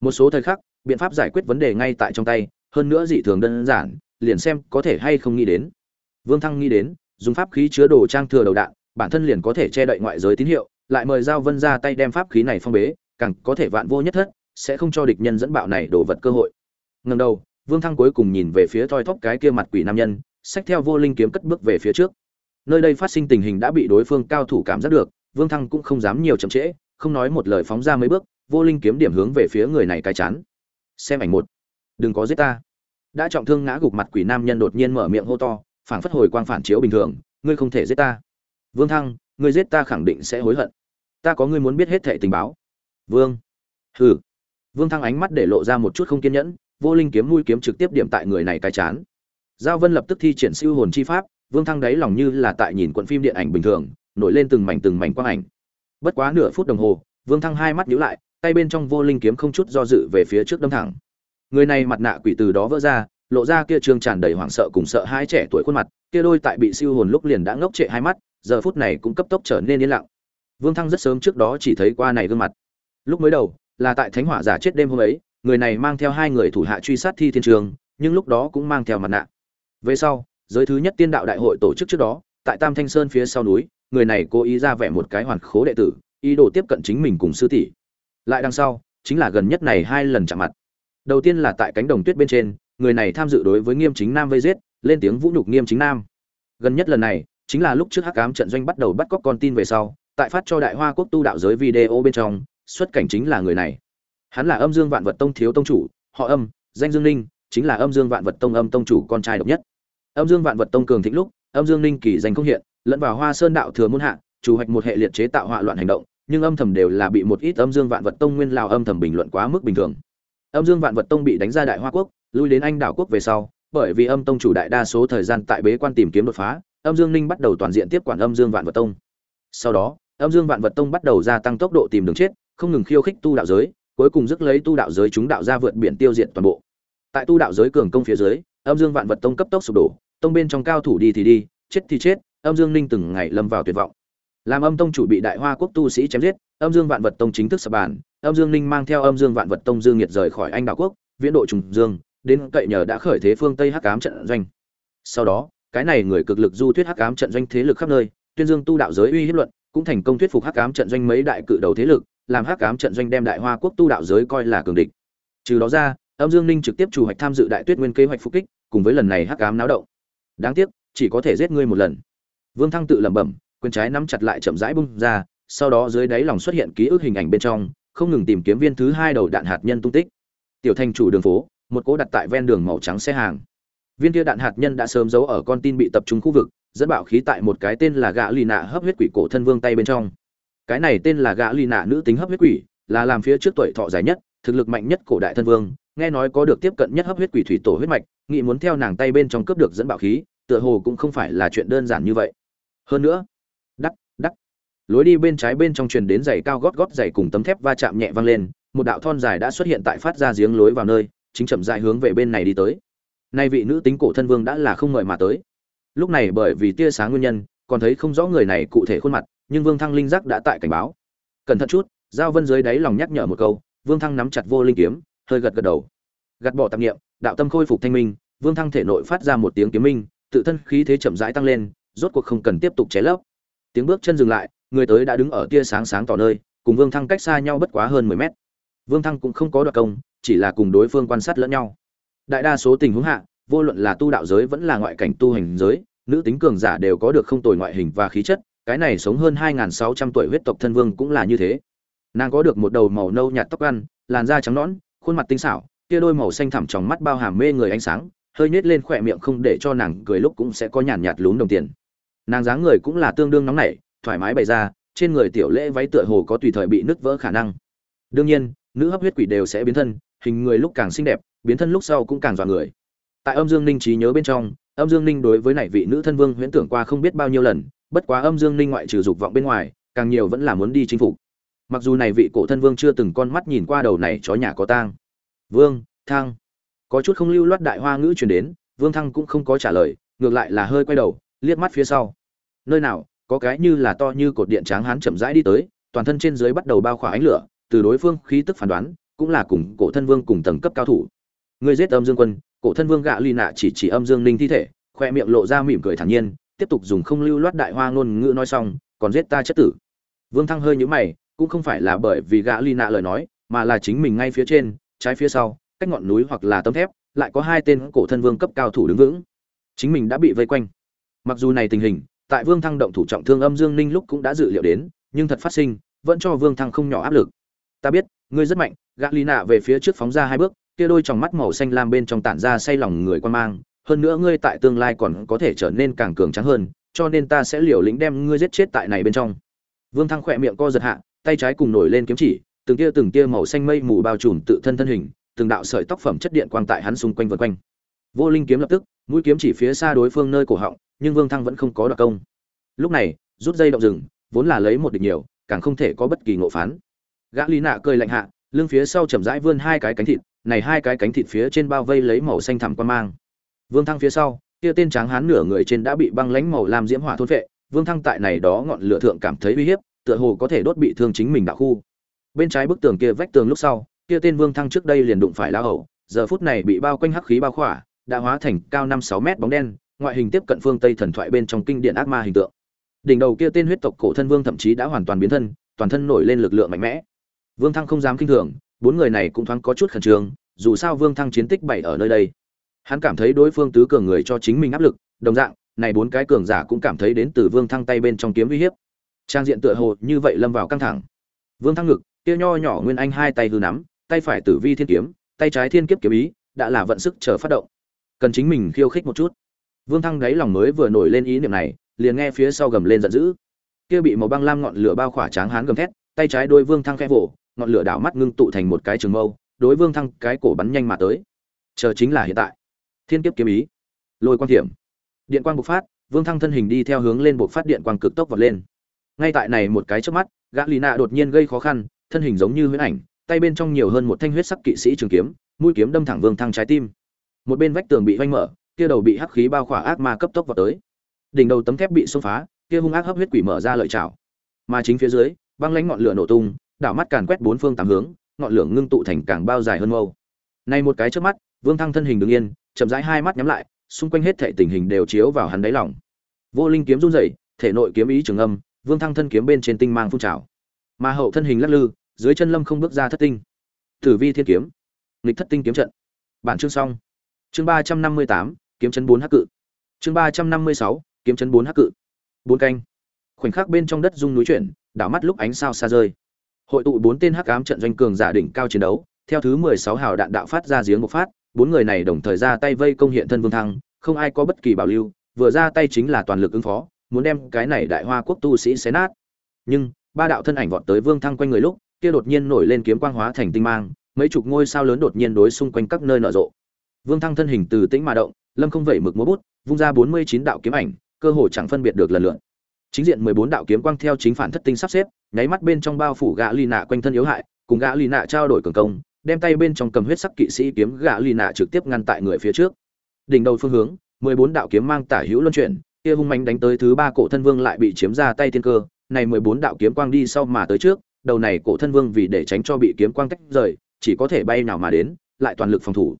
Một số thời khắc, biện pháp giải quyết vấn đề ngay tại trong tay, hơn nữa dị thường đơn giản, liền xem có thể hay không nghĩ đến. Vương thăng nghĩ đến, dùng pháp khí chứa đồ trang thừa đầu đạn, bản thân liền có thể che đậy ngoại giới tín hiệu, lại mời giao vân ra tay đem pháp khí này phong bế, càng có thể vạn vô nhất thất, sẽ không cho địch nhân dẫn bạo này đổ vật cơ hội. Ngần đầu, vương thăng cuối cùng nhìn về phía thoi thóp cái kia mặt quỷ nam nhân, xách theo vô linh kiếm cất bước về phía trước. Nơi đây phát sinh tình hình đã bị đối phương cao thủ cảm giác được vương thăng cũng không dám nhiều chậm trễ, không nói một lời phóng ra mấy bước, vô linh kiếm điểm hướng về phía người này cái chán. Xem ảnh một. Đừng có giết ta. Đã trọng thương ngã gục mặt quỷ nam nhân đột nhiên mở miệng hô to, phảng phất hồi quang phản chiếu bình thường, ngươi không thể giết ta. Vương thăng, ngươi giết ta khẳng định sẽ hối hận. Ta có ngươi muốn biết hết thệ tình báo. Vương. Hừ. Vương thăng ánh mắt để lộ ra một chút không kiên nhẫn, vô linh kiếm mũi kiếm trực tiếp điểm tại người này cái chán. Giao vân lập tức thi triển siêu hồn chi pháp, vương thăng đáy lòng như là tại nhìn cuộn phim điện ảnh bình thường nổi lên từng mảnh từng mảnh quang ảnh. Bất quá nửa phút đồng hồ, vương thăng hai mắt nhíu lại, tay bên trong vô linh kiếm không chút do dự về phía trước đâm thẳng. Người này mặt nạ quỷ từ đó vỡ ra, lộ ra kia trương tràn đầy hoảng sợ cùng sợ hai trẻ tuổi khuôn mặt, kia đôi tại bị siêu hồn lúc liền đã ngốc trệ hai mắt, giờ phút này cũng cấp tốc trở nên yên lặng. Vương thăng rất sớm trước đó chỉ thấy qua này gương mặt. Lúc mới đầu, là tại thánh hỏa giả chết đêm hôm ấy, người này mang theo hai người thủ hạ truy sát thi thiên trường, nhưng lúc đó cũng mang theo mặt nạ. Về sau, giới thứ nhất tiên đạo đại hội tổ chức trước đó, tại tam thanh sơn phía sau núi người này cố ý ra vẻ một cái hoàn khố đệ tử, ý đồ tiếp cận chính mình cùng sư tỷ. Lại đằng sau, chính là gần nhất này hai lần chạm mặt. Đầu tiên là tại cánh đồng tuyết bên trên, người này tham dự đối với nghiêm chính nam vây giết, lên tiếng vũ nhục nghiêm chính nam. Gần nhất lần này, chính là lúc trước hắc ám trận doanh bắt đầu bắt cóc con tin về sau, tại phát cho đại hoa quốc tu đạo giới video bên trong, xuất cảnh chính là người này. Hắn là âm dương vạn vật tông thiếu tông chủ, họ âm, danh dương ninh, chính là âm dương vạn vật tông âm tông chủ con trai độc nhất. Âm dương vạn vật tông cường thịnh lúc, âm dương ninh kỳ danh không hiện lẫn vào hoa sơn đạo thừa môn hạ, chủ hoạch một hệ liệt chế tạo họa loạn hành động, nhưng âm thầm đều là bị một ít âm dương vạn vật tông nguyên lào âm thầm bình luận quá mức bình thường. Âm dương vạn vật tông bị đánh ra đại hoa quốc, lui đến anh đảo quốc về sau, bởi vì âm tông chủ đại đa số thời gian tại bế quan tìm kiếm đột phá, âm dương ninh bắt đầu toàn diện tiếp quản âm dương vạn vật tông. Sau đó, âm dương vạn vật tông bắt đầu gia tăng tốc độ tìm đường chết, không ngừng khiêu khích tu đạo giới, cuối cùng dứt lấy tu đạo giới chúng đạo ra vượt biển tiêu diệt toàn bộ. Tại tu đạo giới cường công phía dưới, âm dương vạn vật tông cấp tốc sụp đổ, tông bên trong cao thủ đi thì đi, chết thì chết âm dương ninh từng ngày lâm vào tuyệt vọng. Làm âm tông chủ bị đại hoa quốc tu sĩ chém giết, âm dương vạn vật tông chính thức sập bàn, âm dương ninh mang theo âm dương vạn vật tông dương nhiệt rời khỏi anh đạo quốc, viễn độ trùng dương, đến cậy nhờ đã khởi thế phương tây hắc ám trận doanh. Sau đó, cái này người cực lực du thuyết hắc ám trận doanh thế lực khắp nơi, tuyên dương tu đạo giới uy hiếp luận, cũng thành công thuyết phục hắc ám trận doanh mấy đại cự đầu thế lực, làm hắc ám trận doanh đem đại hoa quốc tu đạo giới coi là cường địch. Trừ đó ra, âm dương ninh trực tiếp chủ hoạch tham dự đại tuyết nguyên kế hoạch phục kích, cùng với lần này hắc ám náo động. Đáng tiếc, chỉ có thể giết ngươi một lần vương thăng tự lẩm bẩm, quyền trái nắm chặt lại chậm rãi bung ra, sau đó dưới đáy lòng xuất hiện ký ức hình ảnh bên trong, không ngừng tìm kiếm viên thứ hai đầu đạn hạt nhân tung tích. Tiểu thành chủ đường phố, một cố đặt tại ven đường màu trắng xe hàng. Viên kia đạn hạt nhân đã sớm giấu ở con tin bị tập trung khu vực, dẫn bạo khí tại một cái tên là gã lì nạ hấp huyết quỷ cổ thân vương tay bên trong. Cái này tên là gã lì nạ nữ tính hấp huyết quỷ, là làm phía trước tuổi thọ dài nhất, thực lực mạnh nhất cổ đại thân vương, nghe nói có được tiếp cận nhất hấp huyết quỷ thủy tổ huyết mạch nghĩ muốn theo nàng tay bên trong cướp được dẫn bạo khí, tựa hồ cũng không phải là chuyện đơn giản như vậy hơn nữa đắc đắc lối đi bên trái bên trong truyền đến giày cao gót gót giày cùng tấm thép va chạm nhẹ vang lên, một đạo thon dài đã xuất hiện tại phát ra giếng lối vào nơi, chính chậm dại hướng về bên này đi tới. Nay vị nữ tính cổ thân vương đã là không mời mà tới. Lúc này bởi vì tia sáng nguyên nhân, còn thấy không rõ người này cụ thể khuôn mặt, nhưng vương thăng linh giác đã tại cảnh báo. Cẩn thận chút, giao vân dưới đáy lòng nhắc nhở một câu, vương thăng nắm chặt vô linh kiếm, hơi gật gật đầu. Gạt bỏ tạp nghiệm đạo tâm khôi phục thanh minh, vương thăng thể nội phát ra một tiếng kiếm minh, tự thân khí thế chậm rãi tăng lên rốt cuộc không cần tiếp tục chế lấp. Tiếng bước chân dừng lại, người tới đã đứng ở tia sáng sáng tỏ nơi, cùng vương thăng cách xa nhau bất quá hơn mười mét. Vương thăng cũng không có đoạt công, chỉ là cùng đối phương quan sát lẫn nhau. Đại đa số tình huống hạ, vô luận là tu đạo giới vẫn là ngoại cảnh tu hành giới, nữ tính cường giả đều có được không tồi ngoại hình và khí chất, cái này sống hơn 2.600 tuổi huyết tộc thân vương cũng là như thế. Nàng có được một đầu màu nâu nhạt tóc ăn, làn da trắng nõn, khuôn mặt tinh xảo, kia đôi màu xanh thẳm trong mắt bao hàm mê người ánh sáng, hơi nhếch lên khỏe miệng không để cho nàng cười lúc cũng sẽ có nhàn nhạt lún đồng tiền nàng dáng người cũng là tương đương nóng nảy, thoải mái bày ra, trên người tiểu lễ váy tựa hồ có tùy thời bị nứt vỡ khả năng. Đương nhiên, nữ hấp huyết quỷ đều sẽ biến thân, hình người lúc càng xinh đẹp, biến thân lúc sau cũng càng dọa người. Tại âm dương ninh trí nhớ bên trong, âm dương ninh đối với nảy vị nữ thân vương huyễn tưởng qua không biết bao nhiêu lần, bất quá âm dương ninh ngoại trừ dục vọng bên ngoài, càng nhiều vẫn là muốn đi chinh phục. Mặc dù này vị cổ thân vương chưa từng con mắt nhìn qua đầu này chó nhà có tang. Vương, thăng. Có chút không lưu loát đại hoa ngữ truyền đến, vương thăng cũng không có trả lời, ngược lại là hơi quay đầu liếc mắt phía sau. Nơi nào, có cái như là to như cột điện tráng hán chậm rãi đi tới, toàn thân trên dưới bắt đầu bao khỏa ánh lửa, từ đối phương khí tức phán đoán, cũng là cùng cổ thân vương cùng tầng cấp cao thủ. Người giết âm dương quân, cổ thân vương gạ ly nạ chỉ chỉ âm dương ninh thi thể, khoe miệng lộ ra mỉm cười thản nhiên, tiếp tục dùng không lưu loát đại hoa ngôn ngữ nói xong, còn giết ta chất tử. Vương thăng hơi nhũ mày, cũng không phải là bởi vì gạ ly nạ lời nói, mà là chính mình ngay phía trên, trái phía sau, cách ngọn núi hoặc là tấm thép, lại có hai tên cổ thân vương cấp cao thủ đứng vững. Chính mình đã bị vây quanh mặc dù này tình hình, tại vương thăng động thủ trọng thương âm dương ninh lúc cũng đã dự liệu đến, nhưng thật phát sinh, vẫn cho vương thăng không nhỏ áp lực. Ta biết, ngươi rất mạnh, gã lì nạ về phía trước phóng ra hai bước, kia đôi tròng mắt màu xanh lam bên trong tản ra say lòng người quan mang, hơn nữa ngươi tại tương lai còn có thể trở nên càng cường trắng hơn, cho nên ta sẽ liều lĩnh đem ngươi giết chết tại này bên trong. Vương thăng khỏe miệng co giật hạ, tay trái cùng nổi lên kiếm chỉ, từng tia từng tia màu xanh mây mù bao trùm tự thân thân hình, từng đạo sợi tóc phẩm chất điện quang tại hắn xung quanh vân quanh. Vô linh kiếm lập tức mũi kiếm chỉ phía xa đối phương nơi cổ họng, nhưng vương thăng vẫn không có đặc công. Lúc này, rút dây động rừng, vốn là lấy một địch nhiều, càng không thể có bất kỳ ngộ phán. Gã lý nạ cười lạnh hạ, lưng phía sau chậm rãi vươn hai cái cánh thịt, này hai cái cánh thịt phía trên bao vây lấy màu xanh thẳm quan mang. Vương thăng phía sau, kia tên tráng hán nửa người trên đã bị băng lánh màu lam diễm hỏa thôn vệ vương thăng tại này đó ngọn lửa thượng cảm thấy uy hiếp, tựa hồ có thể đốt bị thương chính mình đạo khu. Bên trái bức tường kia vách tường lúc sau, kia tên vương thăng trước đây liền đụng phải lá hậu giờ phút này bị bao quanh hắc khí bao khỏa đã hóa thành cao năm sáu mét bóng đen, ngoại hình tiếp cận phương tây thần thoại bên trong kinh điển ác ma hình tượng. Đỉnh đầu kia tên huyết tộc cổ thân vương thậm chí đã hoàn toàn biến thân, toàn thân nổi lên lực lượng mạnh mẽ. Vương thăng không dám kinh thường, bốn người này cũng thoáng có chút khẩn trương, dù sao vương thăng chiến tích bảy ở nơi đây. Hắn cảm thấy đối phương tứ cường người cho chính mình áp lực, đồng dạng, này bốn cái cường giả cũng cảm thấy đến từ vương thăng tay bên trong kiếm uy hiếp. Trang diện tựa hồ như vậy lâm vào căng thẳng. Vương thăng ngực, kia nho nhỏ nguyên anh hai tay hư nắm, tay phải tử vi thiên kiếm, tay trái thiên kiếp kiếm ý, đã là vận sức chờ phát động cần chính mình khiêu khích một chút. Vương thăng đáy lòng mới vừa nổi lên ý niệm này, liền nghe phía sau gầm lên giận dữ. Kia bị màu băng lam ngọn lửa bao khỏa tráng hán gầm thét, tay trái đôi vương thăng khẽ vỗ, ngọn lửa đảo mắt ngưng tụ thành một cái trường mâu, đối vương thăng cái cổ bắn nhanh mà tới. Chờ chính là hiện tại. Thiên kiếp kiếm ý. Lôi quan thiểm. Điện quang bộc phát, vương thăng thân hình đi theo hướng lên bộc phát điện quang cực tốc vọt lên. Ngay tại này một cái trước mắt gã lì nạ đột nhiên gây khó khăn, thân hình giống như huyễn ảnh, tay bên trong nhiều hơn một thanh huyết sắc kỵ sĩ trường kiếm, mũi kiếm đâm thẳng vương thăng trái tim một bên vách tường bị vanh mở, kia đầu bị hắc khí bao khỏa ác ma cấp tốc vào tới. Đỉnh đầu tấm thép bị xông phá, kia hung ác hấp huyết quỷ mở ra lợi chảo mà chính phía dưới, băng lãnh ngọn lửa nổ tung, đảo mắt càn quét bốn phương tám hướng, ngọn lửa ngưng tụ thành càng bao dài hơn mâu. Nay một cái trước mắt, vương thăng thân hình đứng yên, chậm rãi hai mắt nhắm lại, xung quanh hết thảy tình hình đều chiếu vào hắn đáy lòng. Vô linh kiếm run rẩy, thể nội kiếm ý trường âm, vương thăng thân kiếm bên trên tinh mang phun trào. Mà hậu thân hình lắc lư, dưới chân lâm không bước ra thất tinh. Tử vi thiên kiếm. Nghịch thất tinh kiếm trận. Bản chương xong chương ba trăm năm mươi tám, kiếm chân bốn hắc cự. Chương ba trăm năm mươi sáu, kiếm chân bốn hắc cự. Bốn canh. Khoảnh khắc bên trong đất rung núi chuyển, đảo mắt lúc ánh sao xa rơi. Hội tụ bốn tên hắc ám trận doanh cường giả đỉnh cao chiến đấu, theo thứ mười sáu hào đạn đạo phát ra giếng một phát, bốn người này đồng thời ra tay vây công hiện thân vương thăng, không ai có bất kỳ bảo lưu, vừa ra tay chính là toàn lực ứng phó, muốn đem cái này đại hoa quốc tu sĩ xé nát. Nhưng, ba đạo thân ảnh vọt tới vương thăng quanh người lúc, kia đột nhiên nổi lên kiếm quang hóa thành tinh mang, mấy chục ngôi sao lớn đột nhiên đối xung quanh các nơi nở rộ vương thăng thân hình từ tĩnh mà động, lâm không vẩy mực múa bút, vung ra bốn mươi chín đạo kiếm ảnh, cơ hồ chẳng phân biệt được lần lượt. Chính diện mười bốn đạo kiếm quang theo chính phản thất tinh sắp xếp, nháy mắt bên trong bao phủ gã ly nạ quanh thân yếu hại, cùng gã ly nạ trao đổi cường công, đem tay bên trong cầm huyết sắc kỵ sĩ kiếm gã ly nạ trực tiếp ngăn tại người phía trước. Đỉnh đầu phương hướng, mười bốn đạo kiếm mang tả hữu luân chuyển, kia hung mãnh đánh tới thứ ba cổ thân vương lại bị chiếm ra tay tiên cơ. Này mười bốn đạo kiếm quang đi sau mà tới trước, đầu này cổ thân vương vì để tránh cho bị kiếm quang tách rời, chỉ có thể bay nào mà đến, lại toàn lực phòng thủ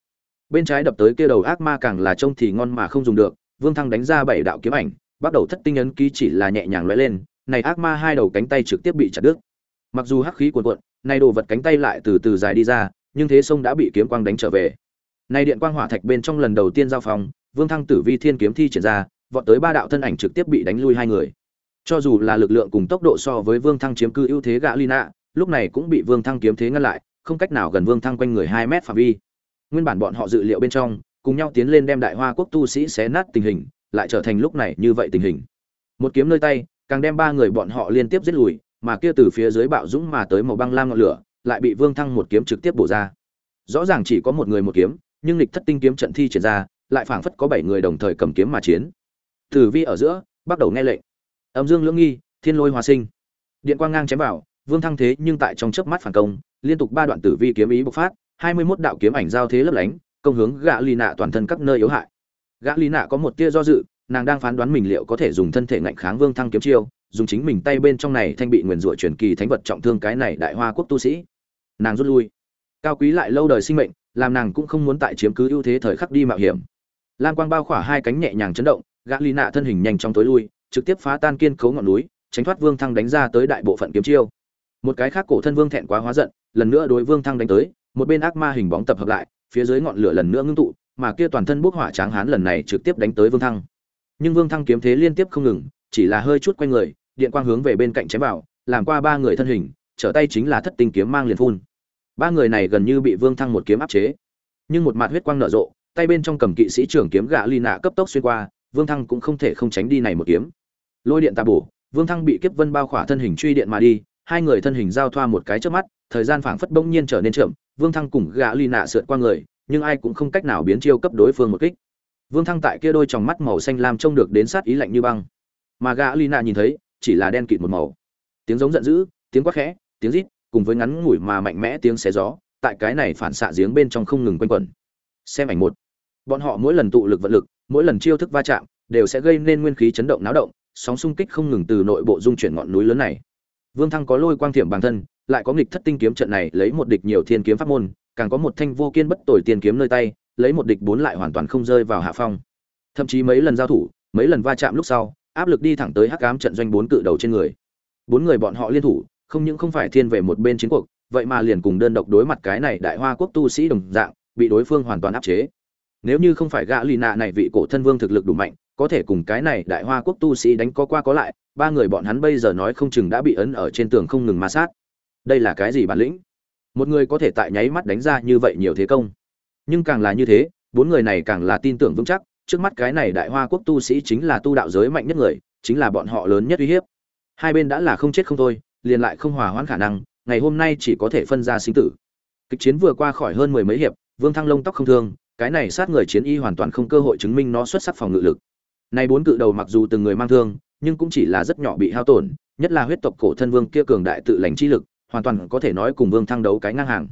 bên trái đập tới kia đầu ác ma càng là trông thì ngon mà không dùng được, vương thăng đánh ra bảy đạo kiếm ảnh, bắt đầu thất tinh ấn ký chỉ là nhẹ nhàng lóe lên, này ác ma hai đầu cánh tay trực tiếp bị chặt đứt. Mặc dù hắc khí cuồn cuộn, này đồ vật cánh tay lại từ từ dài đi ra, nhưng thế sông đã bị kiếm quang đánh trở về. Này điện quang hỏa thạch bên trong lần đầu tiên giao phòng, vương thăng tử vi thiên kiếm thi triển ra, vọt tới ba đạo thân ảnh trực tiếp bị đánh lui hai người. Cho dù là lực lượng cùng tốc độ so với vương thăng chiếm cư ưu thế gã lina lúc này cũng bị vương thăng kiếm thế ngăn lại, không cách nào gần vương thăng quanh người hai mét phạm vi nguyên bản bọn họ dự liệu bên trong, cùng nhau tiến lên đem đại hoa quốc tu sĩ xé nát tình hình, lại trở thành lúc này như vậy tình hình. Một kiếm nơi tay, càng đem ba người bọn họ liên tiếp giết lùi, mà kia từ phía dưới bạo dũng mà tới màu băng lam ngọn lửa, lại bị vương thăng một kiếm trực tiếp bổ ra. Rõ ràng chỉ có một người một kiếm, nhưng lịch thất tinh kiếm trận thi triển ra, lại phảng phất có bảy người đồng thời cầm kiếm mà chiến. Tử vi ở giữa, bắt đầu nghe lệnh. Âm dương lưỡng nghi, thiên lôi hòa sinh. Điện quang ngang chém vào vương thăng thế nhưng tại trong chớp mắt phản công, liên tục ba đoạn tử vi kiếm ý bộc phát, hai mươi 21 đạo kiếm ảnh giao thế lấp lánh, công hướng gã ly nạ toàn thân các nơi yếu hại. Gã ly nạ có một tia do dự, nàng đang phán đoán mình liệu có thể dùng thân thể ngạnh kháng vương thăng kiếm chiêu, dùng chính mình tay bên trong này thanh bị nguyền rủa truyền kỳ thánh vật trọng thương cái này đại hoa quốc tu sĩ. Nàng rút lui. Cao quý lại lâu đời sinh mệnh, làm nàng cũng không muốn tại chiếm cứ ưu thế thời khắc đi mạo hiểm. Lam quang bao khỏa hai cánh nhẹ nhàng chấn động, gã ly nạ thân hình nhanh trong tối lui, trực tiếp phá tan kiên cấu ngọn núi, tránh thoát vương thăng đánh ra tới đại bộ phận kiếm chiêu một cái khác cổ thân vương thẹn quá hóa giận, lần nữa đối vương thăng đánh tới, một bên ác ma hình bóng tập hợp lại, phía dưới ngọn lửa lần nữa ngưng tụ, mà kia toàn thân bốc hỏa tráng hán lần này trực tiếp đánh tới vương thăng. Nhưng vương thăng kiếm thế liên tiếp không ngừng, chỉ là hơi chút quay người, điện quang hướng về bên cạnh chém vào, làm qua ba người thân hình, trở tay chính là thất tinh kiếm mang liền phun. Ba người này gần như bị vương thăng một kiếm áp chế. Nhưng một mặt huyết quang nở rộ, tay bên trong cầm kỵ sĩ trưởng kiếm gạ ly nạ cấp tốc xuyên qua, vương thăng cũng không thể không tránh đi này một kiếm. Lôi điện tà bổ, vương thăng bị kiếp vân bao khỏa thân hình truy điện mà đi hai người thân hình giao thoa một cái trước mắt, thời gian phảng phất bỗng nhiên trở nên chậm, vương thăng cùng gã ly nạ sượt qua người, nhưng ai cũng không cách nào biến chiêu cấp đối phương một kích. Vương thăng tại kia đôi tròng mắt màu xanh lam trông được đến sát ý lạnh như băng. Mà gã ly nạ nhìn thấy, chỉ là đen kịt một màu. Tiếng giống giận dữ, tiếng quát khẽ, tiếng rít, cùng với ngắn ngủi mà mạnh mẽ tiếng xé gió, tại cái này phản xạ giếng bên trong không ngừng quanh quẩn. Xem ảnh một. Bọn họ mỗi lần tụ lực vận lực, mỗi lần chiêu thức va chạm, đều sẽ gây nên nguyên khí chấn động náo động, sóng xung kích không ngừng từ nội bộ dung chuyển ngọn núi lớn này vương thăng có lôi quang thiểm bản thân, lại có nghịch thất tinh kiếm trận này, lấy một địch nhiều thiên kiếm pháp môn, càng có một thanh vô kiên bất tồi tiên kiếm nơi tay, lấy một địch bốn lại hoàn toàn không rơi vào hạ phong. Thậm chí mấy lần giao thủ, mấy lần va chạm lúc sau, áp lực đi thẳng tới hắc ám trận doanh bốn cự đầu trên người. Bốn người bọn họ liên thủ, không những không phải thiên về một bên chiến cuộc, vậy mà liền cùng đơn độc đối mặt cái này đại hoa quốc tu sĩ đồng dạng, bị đối phương hoàn toàn áp chế. Nếu như không phải gã lì nạ này vị cổ thân vương thực lực đủ mạnh có thể cùng cái này đại hoa quốc tu sĩ đánh có qua có lại, ba người bọn hắn bây giờ nói không chừng đã bị ấn ở trên tường không ngừng ma sát. Đây là cái gì bản lĩnh? Một người có thể tại nháy mắt đánh ra như vậy nhiều thế công. Nhưng càng là như thế, bốn người này càng là tin tưởng vững chắc, trước mắt cái này đại hoa quốc tu sĩ chính là tu đạo giới mạnh nhất người, chính là bọn họ lớn nhất uy hiếp. Hai bên đã là không chết không thôi, liền lại không hòa hoãn khả năng, ngày hôm nay chỉ có thể phân ra sinh tử. Kịch chiến vừa qua khỏi hơn mười mấy hiệp, vương thăng lông tóc không thương, cái này sát người chiến y hoàn toàn không cơ hội chứng minh nó xuất sắc phòng ngự lực nay bốn cự đầu mặc dù từng người mang thương nhưng cũng chỉ là rất nhỏ bị hao tổn nhất là huyết tộc cổ thân vương kia cường đại tự lãnh chi lực hoàn toàn có thể nói cùng vương thăng đấu cái ngang hàng.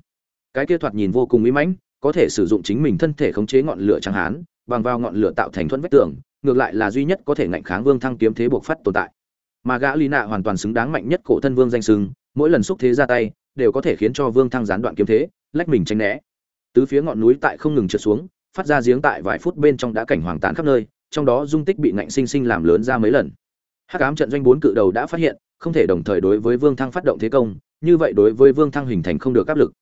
Cái kia thoạt nhìn vô cùng mỹ mãnh có thể sử dụng chính mình thân thể khống chế ngọn lửa trắng hán bằng vào ngọn lửa tạo thành thuẫn vách tường ngược lại là duy nhất có thể ngạnh kháng vương thăng kiếm thế buộc phát tồn tại. Mà gã lý nạ hoàn toàn xứng đáng mạnh nhất cổ thân vương danh xưng, mỗi lần xúc thế ra tay đều có thể khiến cho vương thăng gián đoạn kiếm thế lách mình tránh né. Tứ phía ngọn núi tại không ngừng trượt xuống phát ra giếng tại vài phút bên trong đã cảnh hoàng tàn khắp nơi trong đó dung tích bị ngạnh sinh sinh làm lớn ra mấy lần. Hắc ám trận doanh bốn cự đầu đã phát hiện, không thể đồng thời đối với vương thăng phát động thế công, như vậy đối với vương thăng hình thành không được áp lực.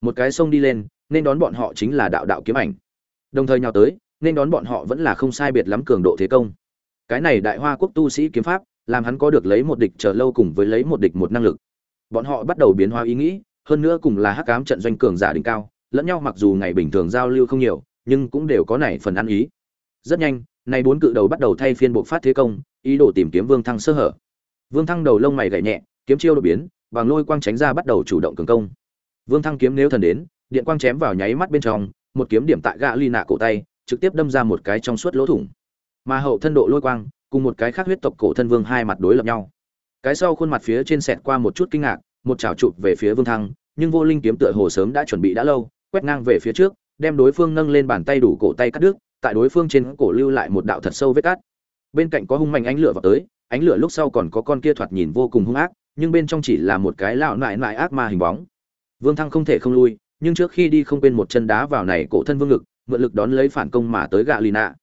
Một cái sông đi lên, nên đón bọn họ chính là đạo đạo kiếm ảnh. Đồng thời nhào tới, nên đón bọn họ vẫn là không sai biệt lắm cường độ thế công. Cái này đại hoa quốc tu sĩ kiếm pháp, làm hắn có được lấy một địch chờ lâu cùng với lấy một địch một năng lực. Bọn họ bắt đầu biến hóa ý nghĩ, hơn nữa cùng là hắc ám trận doanh cường giả đỉnh cao, lẫn nhau mặc dù ngày bình thường giao lưu không nhiều, nhưng cũng đều có này phần ăn ý. Rất nhanh nay bốn cự đầu bắt đầu thay phiên bộ phát thế công, ý đồ tìm kiếm vương thăng sơ hở. Vương thăng đầu lông mày gậy nhẹ, kiếm chiêu đột biến, bằng lôi quang tránh ra bắt đầu chủ động cường công. Vương thăng kiếm nếu thần đến, điện quang chém vào nháy mắt bên trong, một kiếm điểm tại gã ly nạ cổ tay, trực tiếp đâm ra một cái trong suốt lỗ thủng. Mà hậu thân độ lôi quang, cùng một cái khác huyết tộc cổ thân vương hai mặt đối lập nhau. Cái sau khuôn mặt phía trên sẹt qua một chút kinh ngạc, một chảo chụp về phía vương thăng, nhưng vô linh kiếm tựa hồ sớm đã chuẩn bị đã lâu, quét ngang về phía trước, đem đối phương nâng lên bàn tay đủ cổ tay cắt đứt tại đối phương trên cổ lưu lại một đạo thật sâu vết cắt bên cạnh có hung mạnh ánh lửa vào tới, ánh lửa lúc sau còn có con kia thoạt nhìn vô cùng hung ác, nhưng bên trong chỉ là một cái lão nại nại ác ma hình bóng. Vương thăng không thể không lui, nhưng trước khi đi không quên một chân đá vào này cổ thân vương lực mượn lực đón lấy phản công mà tới gạ lì nạ.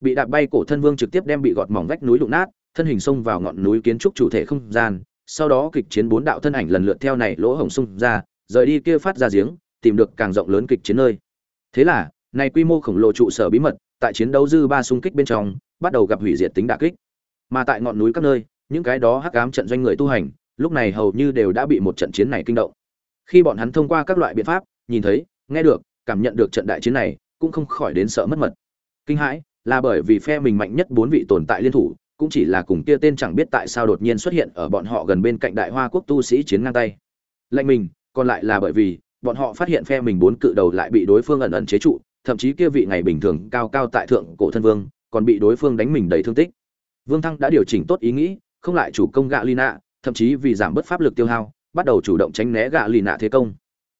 Bị đạp bay cổ thân vương trực tiếp đem bị gọt mỏng vách núi đụng nát, thân hình xông vào ngọn núi kiến trúc chủ thể không gian, sau đó kịch chiến bốn đạo thân ảnh lần lượt theo này lỗ hổng xung ra, rời đi kia phát ra giếng, tìm được càng rộng lớn kịch chiến nơi. Thế là này quy mô khổng lồ trụ sở bí mật, tại chiến đấu dư ba xung kích bên trong, bắt đầu gặp hủy diệt tính đả kích. Mà tại ngọn núi các nơi, những cái đó hắc ám trận doanh người tu hành, lúc này hầu như đều đã bị một trận chiến này kinh động. Khi bọn hắn thông qua các loại biện pháp, nhìn thấy, nghe được, cảm nhận được trận đại chiến này, cũng không khỏi đến sợ mất mật. Kinh hãi, là bởi vì phe mình mạnh nhất bốn vị tồn tại liên thủ, cũng chỉ là cùng kia tên chẳng biết tại sao đột nhiên xuất hiện ở bọn họ gần bên cạnh đại hoa quốc tu sĩ chiến ngang tay. Lệnh mình, còn lại là bởi vì, bọn họ phát hiện phe mình bốn cự đầu lại bị đối phương ẩn ẩn chế trụ thậm chí kia vị ngày bình thường cao cao tại thượng cổ thân vương, còn bị đối phương đánh mình đầy thương tích. Vương thăng đã điều chỉnh tốt ý nghĩ, không lại chủ công gạ lina thậm chí vì giảm bớt pháp lực tiêu hao, bắt đầu chủ động tránh né gạ lina thế công.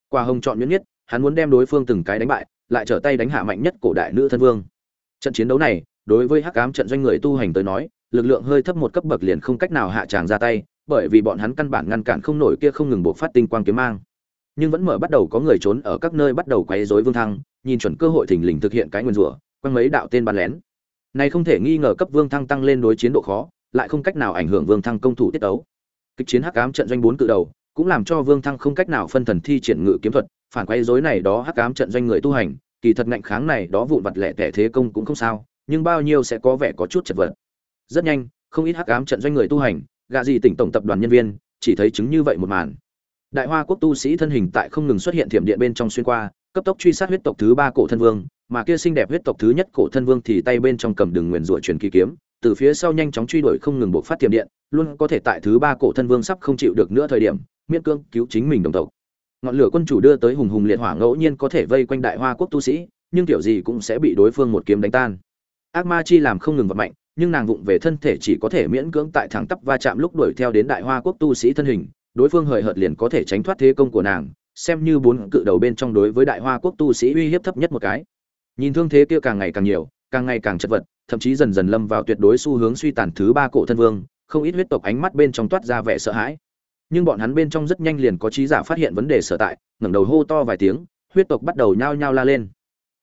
Qua hồng chọn nhuyễn nhất, hắn muốn đem đối phương từng cái đánh bại, lại trở tay đánh hạ mạnh nhất cổ đại nữ thân vương. Trận chiến đấu này, đối với hắc ám trận doanh người tu hành tới nói, lực lượng hơi thấp một cấp bậc liền không cách nào hạ tràng ra tay, bởi vì bọn hắn căn bản ngăn cản không nổi kia không ngừng buộc phát tinh quang kiếm mang nhưng vẫn mở bắt đầu có người trốn ở các nơi bắt đầu quấy rối vương thăng, nhìn chuẩn cơ hội thình lình thực hiện cái nguyên rủa, quăng mấy đạo tên bắn lén. Này không thể nghi ngờ cấp vương thăng tăng lên đối chiến độ khó, lại không cách nào ảnh hưởng vương thăng công thủ tiết đấu kịch chiến hắc ám trận doanh bốn cự đầu, cũng làm cho vương thăng không cách nào phân thần thi triển ngự kiếm thuật, phản quấy rối này đó hắc ám trận doanh người tu hành, kỳ thật ngạnh kháng này đó vụn vặt lẻ tẻ thế công cũng không sao, nhưng bao nhiêu sẽ có vẻ có chút chật vật. Rất nhanh, không ít hắc ám trận doanh người tu hành, gạ gì tỉnh tổng tập đoàn nhân viên, chỉ thấy chứng như vậy một màn đại hoa quốc tu sĩ thân hình tại không ngừng xuất hiện thiểm điện bên trong xuyên qua, cấp tốc truy sát huyết tộc thứ ba cổ thân vương, mà kia xinh đẹp huyết tộc thứ nhất cổ thân vương thì tay bên trong cầm đường nguyền rủa truyền kỳ kiếm, từ phía sau nhanh chóng truy đuổi không ngừng buộc phát thiểm điện, luôn có thể tại thứ ba cổ thân vương sắp không chịu được nữa thời điểm, miễn cưỡng cứu chính mình đồng tộc. Ngọn lửa quân chủ đưa tới hùng hùng liệt hỏa ngẫu nhiên có thể vây quanh đại hoa quốc tu sĩ, nhưng kiểu gì cũng sẽ bị đối phương một kiếm đánh tan. Ác ma chi làm không ngừng vật mạnh, nhưng nàng vụng về thân thể chỉ có thể miễn cưỡng tại thẳng tắp va chạm lúc đuổi theo đến đại hoa quốc tu sĩ thân hình đối phương hời hợt liền có thể tránh thoát thế công của nàng, xem như bốn cự đầu bên trong đối với đại hoa quốc tu sĩ uy hiếp thấp nhất một cái. Nhìn thương thế kia càng ngày càng nhiều, càng ngày càng chật vật, thậm chí dần dần lâm vào tuyệt đối xu hướng suy tàn thứ ba cổ thân vương, không ít huyết tộc ánh mắt bên trong toát ra vẻ sợ hãi. Nhưng bọn hắn bên trong rất nhanh liền có trí giả phát hiện vấn đề sở tại, ngẩng đầu hô to vài tiếng, huyết tộc bắt đầu nhao nhao la lên.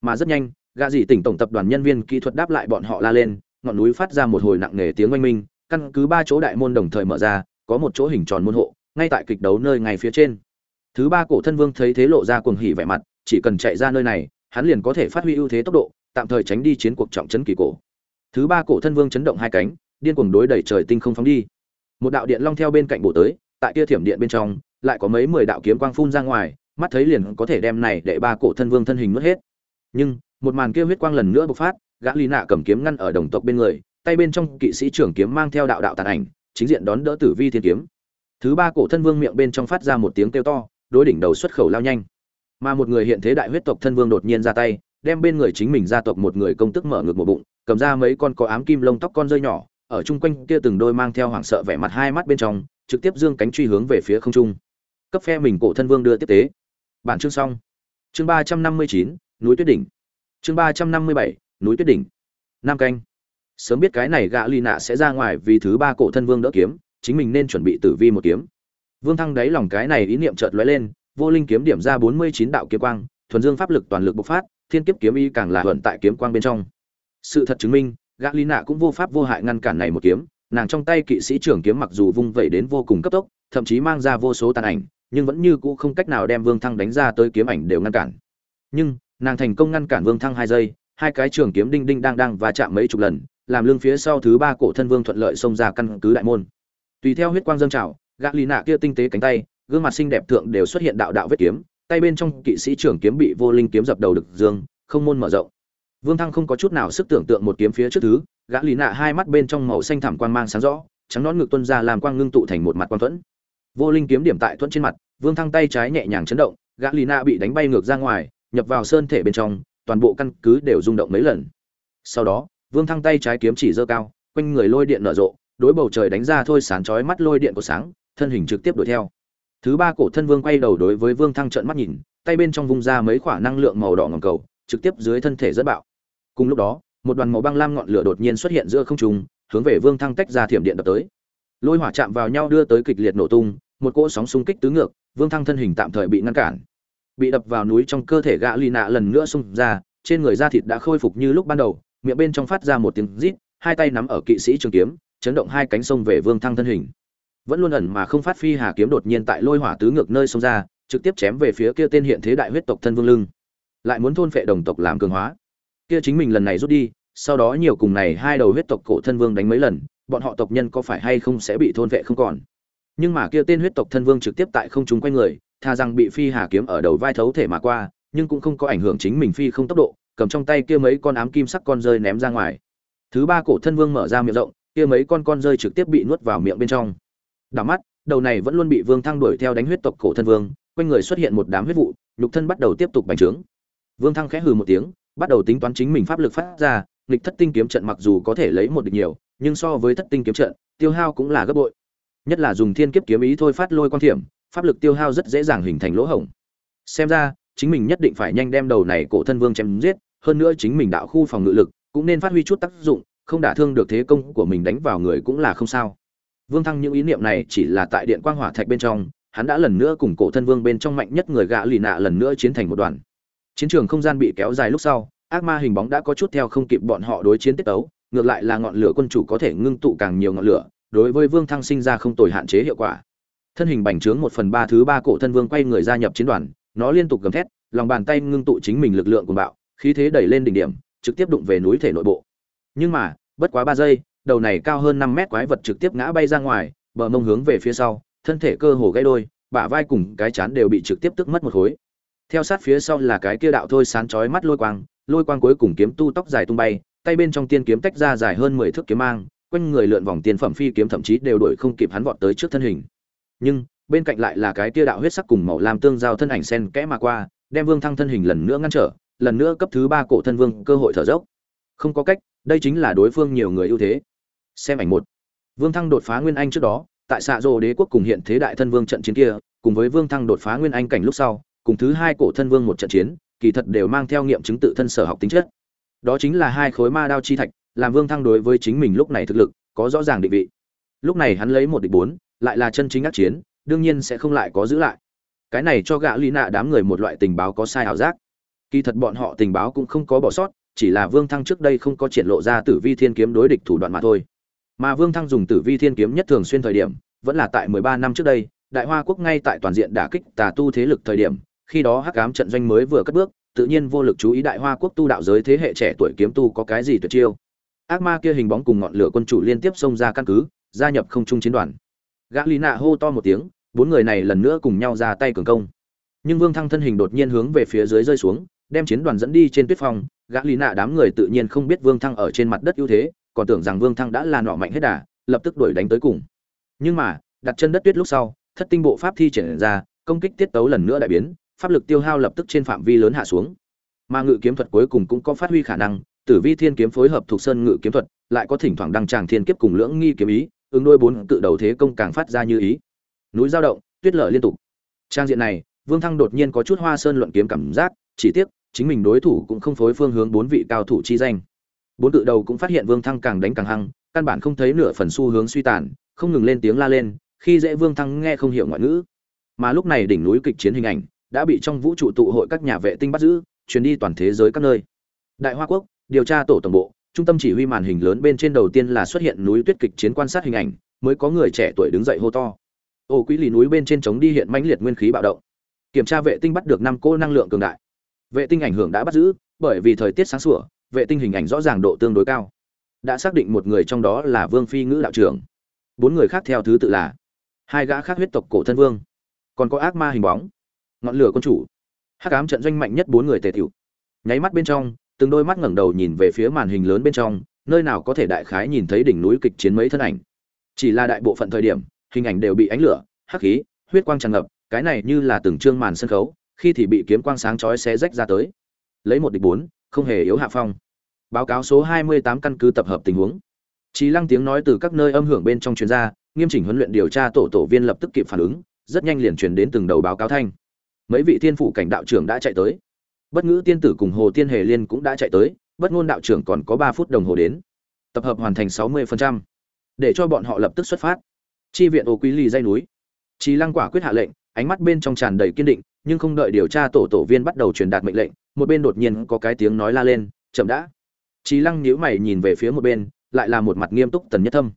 Mà rất nhanh gạ dì tỉnh tổng tập đoàn nhân viên kỹ thuật đáp lại bọn họ la lên, ngọn núi phát ra một hồi nặng nề tiếng oanh minh, căn cứ ba chỗ đại môn đồng thời mở ra, có một chỗ hình tròn môn hộ ngay tại kịch đấu nơi ngay phía trên. Thứ ba cổ thân vương thấy thế lộ ra cuồng hỉ vẻ mặt, chỉ cần chạy ra nơi này, hắn liền có thể phát huy ưu thế tốc độ, tạm thời tránh đi chiến cuộc trọng chấn kỳ cổ. Thứ ba cổ thân vương chấn động hai cánh, điên cuồng đối đẩy trời tinh không phóng đi. Một đạo điện long theo bên cạnh bổ tới, tại kia thiểm điện bên trong, lại có mấy mười đạo kiếm quang phun ra ngoài, mắt thấy liền có thể đem này để ba cổ thân vương thân hình nuốt hết. Nhưng, một màn kia huyết quang lần nữa bộc phát, gã ly nạ cầm kiếm ngăn ở đồng tộc bên người, tay bên trong kỵ sĩ trưởng kiếm mang theo đạo đạo tàn ảnh, chính diện đón đỡ tử vi thiên kiếm thứ ba cổ thân vương miệng bên trong phát ra một tiếng kêu to, đối đỉnh đầu xuất khẩu lao nhanh. Mà một người hiện thế đại huyết tộc thân vương đột nhiên ra tay, đem bên người chính mình gia tộc một người công tức mở ngược một bụng, cầm ra mấy con có ám kim lông tóc con rơi nhỏ, ở chung quanh kia từng đôi mang theo hoảng sợ vẻ mặt hai mắt bên trong, trực tiếp dương cánh truy hướng về phía không trung. Cấp phe mình cổ thân vương đưa tiếp tế. Bản chương xong. Chương ba trăm năm mươi chín, núi tuyết đỉnh. Chương ba trăm năm mươi bảy, núi tuyết đỉnh. Nam canh. Sớm biết cái này gã ly nạ sẽ ra ngoài vì thứ ba cổ thân vương đỡ kiếm chính mình nên chuẩn bị tử vi một kiếm. Vương thăng đáy lòng cái này ý niệm chợt lóe lên, vô linh kiếm điểm ra bốn mươi chín đạo kiếm quang, thuần dương pháp lực toàn lực bộc phát, thiên kiếp kiếm y càng là thuận tại kiếm quang bên trong. Sự thật chứng minh, gã lý nạ cũng vô pháp vô hại ngăn cản này một kiếm, nàng trong tay kỵ sĩ trưởng kiếm mặc dù vung vẩy đến vô cùng cấp tốc, thậm chí mang ra vô số tàn ảnh, nhưng vẫn như cũ không cách nào đem vương thăng đánh ra tới kiếm ảnh đều ngăn cản. Nhưng, nàng thành công ngăn cản vương thăng hai giây, hai cái trường kiếm đinh đinh đang đang và chạm mấy chục lần, làm lưng phía sau thứ ba cổ thân vương thuận lợi xông ra căn cứ đại môn tùy theo huyết quang dâng trào, gã lì nạ kia tinh tế cánh tay, gương mặt xinh đẹp thượng đều xuất hiện đạo đạo vết kiếm, tay bên trong kỵ sĩ trưởng kiếm bị vô linh kiếm dập đầu được dương, không môn mở rộng. Vương thăng không có chút nào sức tưởng tượng một kiếm phía trước thứ, gã lì nạ hai mắt bên trong màu xanh thẳm quang mang sáng rõ, trắng nón ngực tuân ra làm quang ngưng tụ thành một mặt quang thuẫn. Vô linh kiếm điểm tại thuẫn trên mặt, vương thăng tay trái nhẹ nhàng chấn động, gã lì nạ bị đánh bay ngược ra ngoài, nhập vào sơn thể bên trong, toàn bộ căn cứ đều rung động mấy lần. Sau đó, vương thăng tay trái kiếm chỉ giơ cao, quanh người lôi điện nở rộ đối bầu trời đánh ra thôi sán chói mắt lôi điện của sáng, thân hình trực tiếp đuổi theo. Thứ ba cổ thân vương quay đầu đối với vương thăng trợn mắt nhìn, tay bên trong vung ra mấy quả năng lượng màu đỏ ngầm cầu, trực tiếp dưới thân thể rất bạo. Cùng lúc đó, một đoàn màu băng lam ngọn lửa đột nhiên xuất hiện giữa không trung, hướng về vương thăng tách ra thiểm điện đập tới. Lôi hỏa chạm vào nhau đưa tới kịch liệt nổ tung, một cỗ sóng xung kích tứ ngược, vương thăng thân hình tạm thời bị ngăn cản. Bị đập vào núi trong cơ thể gã Ly nạ lần nữa xung ra, trên người da thịt đã khôi phục như lúc ban đầu, miệng bên trong phát ra một tiếng rít, hai tay nắm ở kỵ sĩ trường kiếm chấn động hai cánh sông về vương thăng thân hình. Vẫn luôn ẩn mà không phát phi hà kiếm đột nhiên tại lôi hỏa tứ ngược nơi xông ra, trực tiếp chém về phía kia tên hiện thế đại huyết tộc thân vương lưng. Lại muốn thôn phệ đồng tộc làm cường hóa. Kia chính mình lần này rút đi, sau đó nhiều cùng này hai đầu huyết tộc cổ thân vương đánh mấy lần, bọn họ tộc nhân có phải hay không sẽ bị thôn vệ không còn? Nhưng mà kia tên huyết tộc thân vương trực tiếp tại không chúng quanh người, tha rằng bị phi hà kiếm ở đầu vai thấu thể mà qua, nhưng cũng không có ảnh hưởng chính mình phi không tốc độ, cầm trong tay kia mấy con ám kim sắc con rơi ném ra ngoài. Thứ ba cổ thân vương mở ra miệng rộng kia mấy con con rơi trực tiếp bị nuốt vào miệng bên trong. Đảo mắt, đầu này vẫn luôn bị vương thăng đuổi theo đánh huyết tộc cổ thân vương, quanh người xuất hiện một đám huyết vụ, nhục thân bắt đầu tiếp tục bành trướng. Vương thăng khẽ hừ một tiếng, bắt đầu tính toán chính mình pháp lực phát ra, nghịch thất tinh kiếm trận mặc dù có thể lấy một địch nhiều, nhưng so với thất tinh kiếm trận, tiêu hao cũng là gấp bội. Nhất là dùng thiên kiếp kiếm ý thôi phát lôi quan thiểm, pháp lực tiêu hao rất dễ dàng hình thành lỗ hổng. Xem ra, chính mình nhất định phải nhanh đem đầu này cổ thân vương chém giết, hơn nữa chính mình đạo khu phòng ngự lực cũng nên phát huy chút tác dụng không đả thương được thế công của mình đánh vào người cũng là không sao. Vương thăng những ý niệm này chỉ là tại điện quang hỏa thạch bên trong, hắn đã lần nữa cùng cổ thân vương bên trong mạnh nhất người gã lì nạ lần nữa chiến thành một đoàn. Chiến trường không gian bị kéo dài lúc sau, ác ma hình bóng đã có chút theo không kịp bọn họ đối chiến tiết tấu, ngược lại là ngọn lửa quân chủ có thể ngưng tụ càng nhiều ngọn lửa, đối với vương thăng sinh ra không tồi hạn chế hiệu quả. Thân hình bành trướng một phần ba thứ ba cổ thân vương quay người gia nhập chiến đoàn, nó liên tục gầm thét, lòng bàn tay ngưng tụ chính mình lực lượng cuồng bạo, khí thế đẩy lên đỉnh điểm, trực tiếp đụng về núi thể nội bộ nhưng mà, bất quá ba giây, đầu này cao hơn năm mét quái vật trực tiếp ngã bay ra ngoài, bờ mông hướng về phía sau, thân thể cơ hồ gãy đôi, bả vai cùng cái chán đều bị trực tiếp tức mất một khối. Theo sát phía sau là cái kia đạo thôi sán chói mắt lôi quang lôi quang cuối cùng kiếm tu tóc dài tung bay, tay bên trong tiên kiếm tách ra dài hơn mười thước kiếm mang, quanh người lượn vòng tiên phẩm phi kiếm thậm chí đều đuổi không kịp hắn vọt tới trước thân hình. Nhưng, bên cạnh lại là cái kia đạo huyết sắc cùng màu lam tương giao thân ảnh sen kẽ mà qua, đem vương thăng thân hình lần nữa ngăn trở, lần nữa cấp thứ ba cổ thân vương cơ hội thở dốc. Không có cách đây chính là đối phương nhiều người ưu thế. Xem ảnh một. Vương thăng đột phá nguyên anh trước đó, tại xạ rồ đế quốc cùng hiện thế đại thân vương trận chiến kia, cùng với vương thăng đột phá nguyên anh cảnh lúc sau, cùng thứ hai cổ thân vương một trận chiến, kỳ thật đều mang theo nghiệm chứng tự thân sở học tính chất. Đó chính là hai khối ma đao chi thạch, làm vương thăng đối với chính mình lúc này thực lực, có rõ ràng định vị. Lúc này hắn lấy một địch bốn, lại là chân chính ác chiến, đương nhiên sẽ không lại có giữ lại. Cái này cho gã lý nạ đám người một loại tình báo có sai ảo giác. Kỳ thật bọn họ tình báo cũng không có bỏ sót chỉ là vương thăng trước đây không có triển lộ ra tử vi thiên kiếm đối địch thủ đoạn mà thôi. Mà vương thăng dùng tử vi thiên kiếm nhất thường xuyên thời điểm, vẫn là tại mười ba năm trước đây, đại hoa quốc ngay tại toàn diện đả kích tà tu thế lực thời điểm, khi đó hắc ám trận doanh mới vừa cất bước, tự nhiên vô lực chú ý đại hoa quốc tu đạo giới thế hệ trẻ tuổi kiếm tu có cái gì tuyệt chiêu. Ác ma kia hình bóng cùng ngọn lửa quân chủ liên tiếp xông ra căn cứ, gia nhập không trung chiến đoàn. Gã lý nạ hô to một tiếng, bốn người này lần nữa cùng nhau ra tay cường công. Nhưng vương thăng thân hình đột nhiên hướng về phía dưới rơi xuống, đem chiến đoàn dẫn đi trên tuyết phong gã lý nạ đám người tự nhiên không biết vương thăng ở trên mặt đất ưu thế, còn tưởng rằng vương thăng đã là nọ mạnh hết đà, lập tức đuổi đánh tới cùng. Nhưng mà, đặt chân đất tuyết lúc sau, thất tinh bộ pháp thi triển ra, công kích tiết tấu lần nữa đại biến, pháp lực tiêu hao lập tức trên phạm vi lớn hạ xuống. Mà ngự kiếm thuật cuối cùng cũng có phát huy khả năng, tử vi thiên kiếm phối hợp thuộc sơn ngự kiếm thuật, lại có thỉnh thoảng đăng tràng thiên kiếp cùng lưỡng nghi kiếm ý, ứng đôi bốn tự đầu thế công càng phát ra như ý. Núi giao động, tuyết lở liên tục. Trang diện này, vương thăng đột nhiên có chút hoa sơn luận kiếm cảm giác, chỉ tiếc chính mình đối thủ cũng không phối phương hướng bốn vị cao thủ chi danh. Bốn tự đầu cũng phát hiện vương thăng càng đánh càng hăng, căn bản không thấy nửa phần xu hướng suy tàn, không ngừng lên tiếng la lên, khi dễ vương thăng nghe không hiểu ngoại ngữ. Mà lúc này đỉnh núi kịch chiến hình ảnh đã bị trong vũ trụ tụ hội các nhà vệ tinh bắt giữ chuyến đi toàn thế giới các nơi. Đại hoa quốc, điều tra tổ tổng bộ, trung tâm chỉ huy màn hình lớn bên trên đầu tiên là xuất hiện núi tuyết kịch chiến quan sát hình ảnh, mới có người trẻ tuổi đứng dậy hô to. Ô quý lì núi bên trên chống đi hiện mãnh liệt nguyên khí bạo động. Kiểm tra vệ tinh bắt được năm cô năng lượng cường đại vệ tinh ảnh hưởng đã bắt giữ, bởi vì thời tiết sáng sủa, vệ tinh hình ảnh rõ ràng độ tương đối cao. Đã xác định một người trong đó là vương phi ngữ đạo trưởng. Bốn người khác theo thứ tự là hai gã khác huyết tộc cổ thân vương, còn có ác ma hình bóng, ngọn lửa quân chủ. Hắc ám trận doanh mạnh nhất bốn người tề tiểu. Nháy mắt bên trong, từng đôi mắt ngẩng đầu nhìn về phía màn hình lớn bên trong, nơi nào có thể đại khái nhìn thấy đỉnh núi kịch chiến mấy thân ảnh. Chỉ là đại bộ phận thời điểm, hình ảnh đều bị ánh lửa, hắc khí, huyết quang tràn ngập, cái này như là từng trương màn sân khấu khi thì bị kiếm quang sáng chói xé rách ra tới lấy một địch bốn không hề yếu hạ phong báo cáo số 28 căn cứ tập hợp tình huống trí Lăng tiếng nói từ các nơi âm hưởng bên trong truyền ra, nghiêm chỉnh huấn luyện điều tra tổ tổ viên lập tức kịp phản ứng, rất nhanh liền truyền đến từng đầu báo cáo thanh. Mấy vị thiên phủ cảnh đạo trưởng đã chạy tới. Bất Ngữ tiên tử cùng Hồ Tiên Hề Liên cũng đã chạy tới, Bất Ngôn đạo trưởng còn có 3 phút đồng hồ đến. Tập hợp hoàn thành 60%, để cho bọn họ lập tức xuất phát. Chi viện Ô Quý lì dây núi. trí Lăng quả quyết hạ lệnh, ánh mắt bên trong tràn đầy kiên định, nhưng không đợi điều tra tổ tổ viên bắt đầu truyền đạt mệnh lệnh, một bên đột nhiên có cái tiếng nói la lên, "Chậm đã." trí Lăng nhíu mày nhìn về phía một bên, lại là một mặt nghiêm túc Tần Nhất Thâm.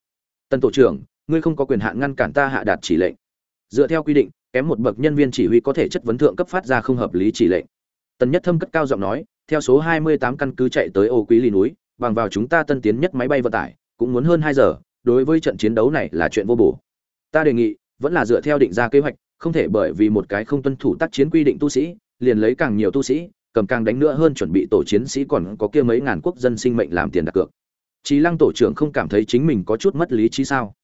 "Tần tổ trưởng, ngươi không có quyền hạn ngăn cản ta hạ đạt chỉ lệnh. Dựa theo quy định, kém một bậc nhân viên chỉ huy có thể chất vấn thượng cấp phát ra không hợp lý chỉ lệnh." Tần Nhất Thâm cất cao giọng nói, "Theo số 28 căn cứ chạy tới Ô Quý Ly núi, bằng vào chúng ta tân tiến nhất máy bay vận tải, cũng muốn hơn 2 giờ, đối với trận chiến đấu này là chuyện vô bổ. Ta đề nghị, vẫn là dựa theo định ra kế hoạch, không thể bởi vì một cái không tuân thủ tác chiến quy định tu sĩ, liền lấy càng nhiều tu sĩ, cầm càng đánh nữa hơn chuẩn bị tổ chiến sĩ còn có kia mấy ngàn quốc dân sinh mệnh làm tiền đặt cược. Chí Lăng tổ trưởng không cảm thấy chính mình có chút mất lý trí sao?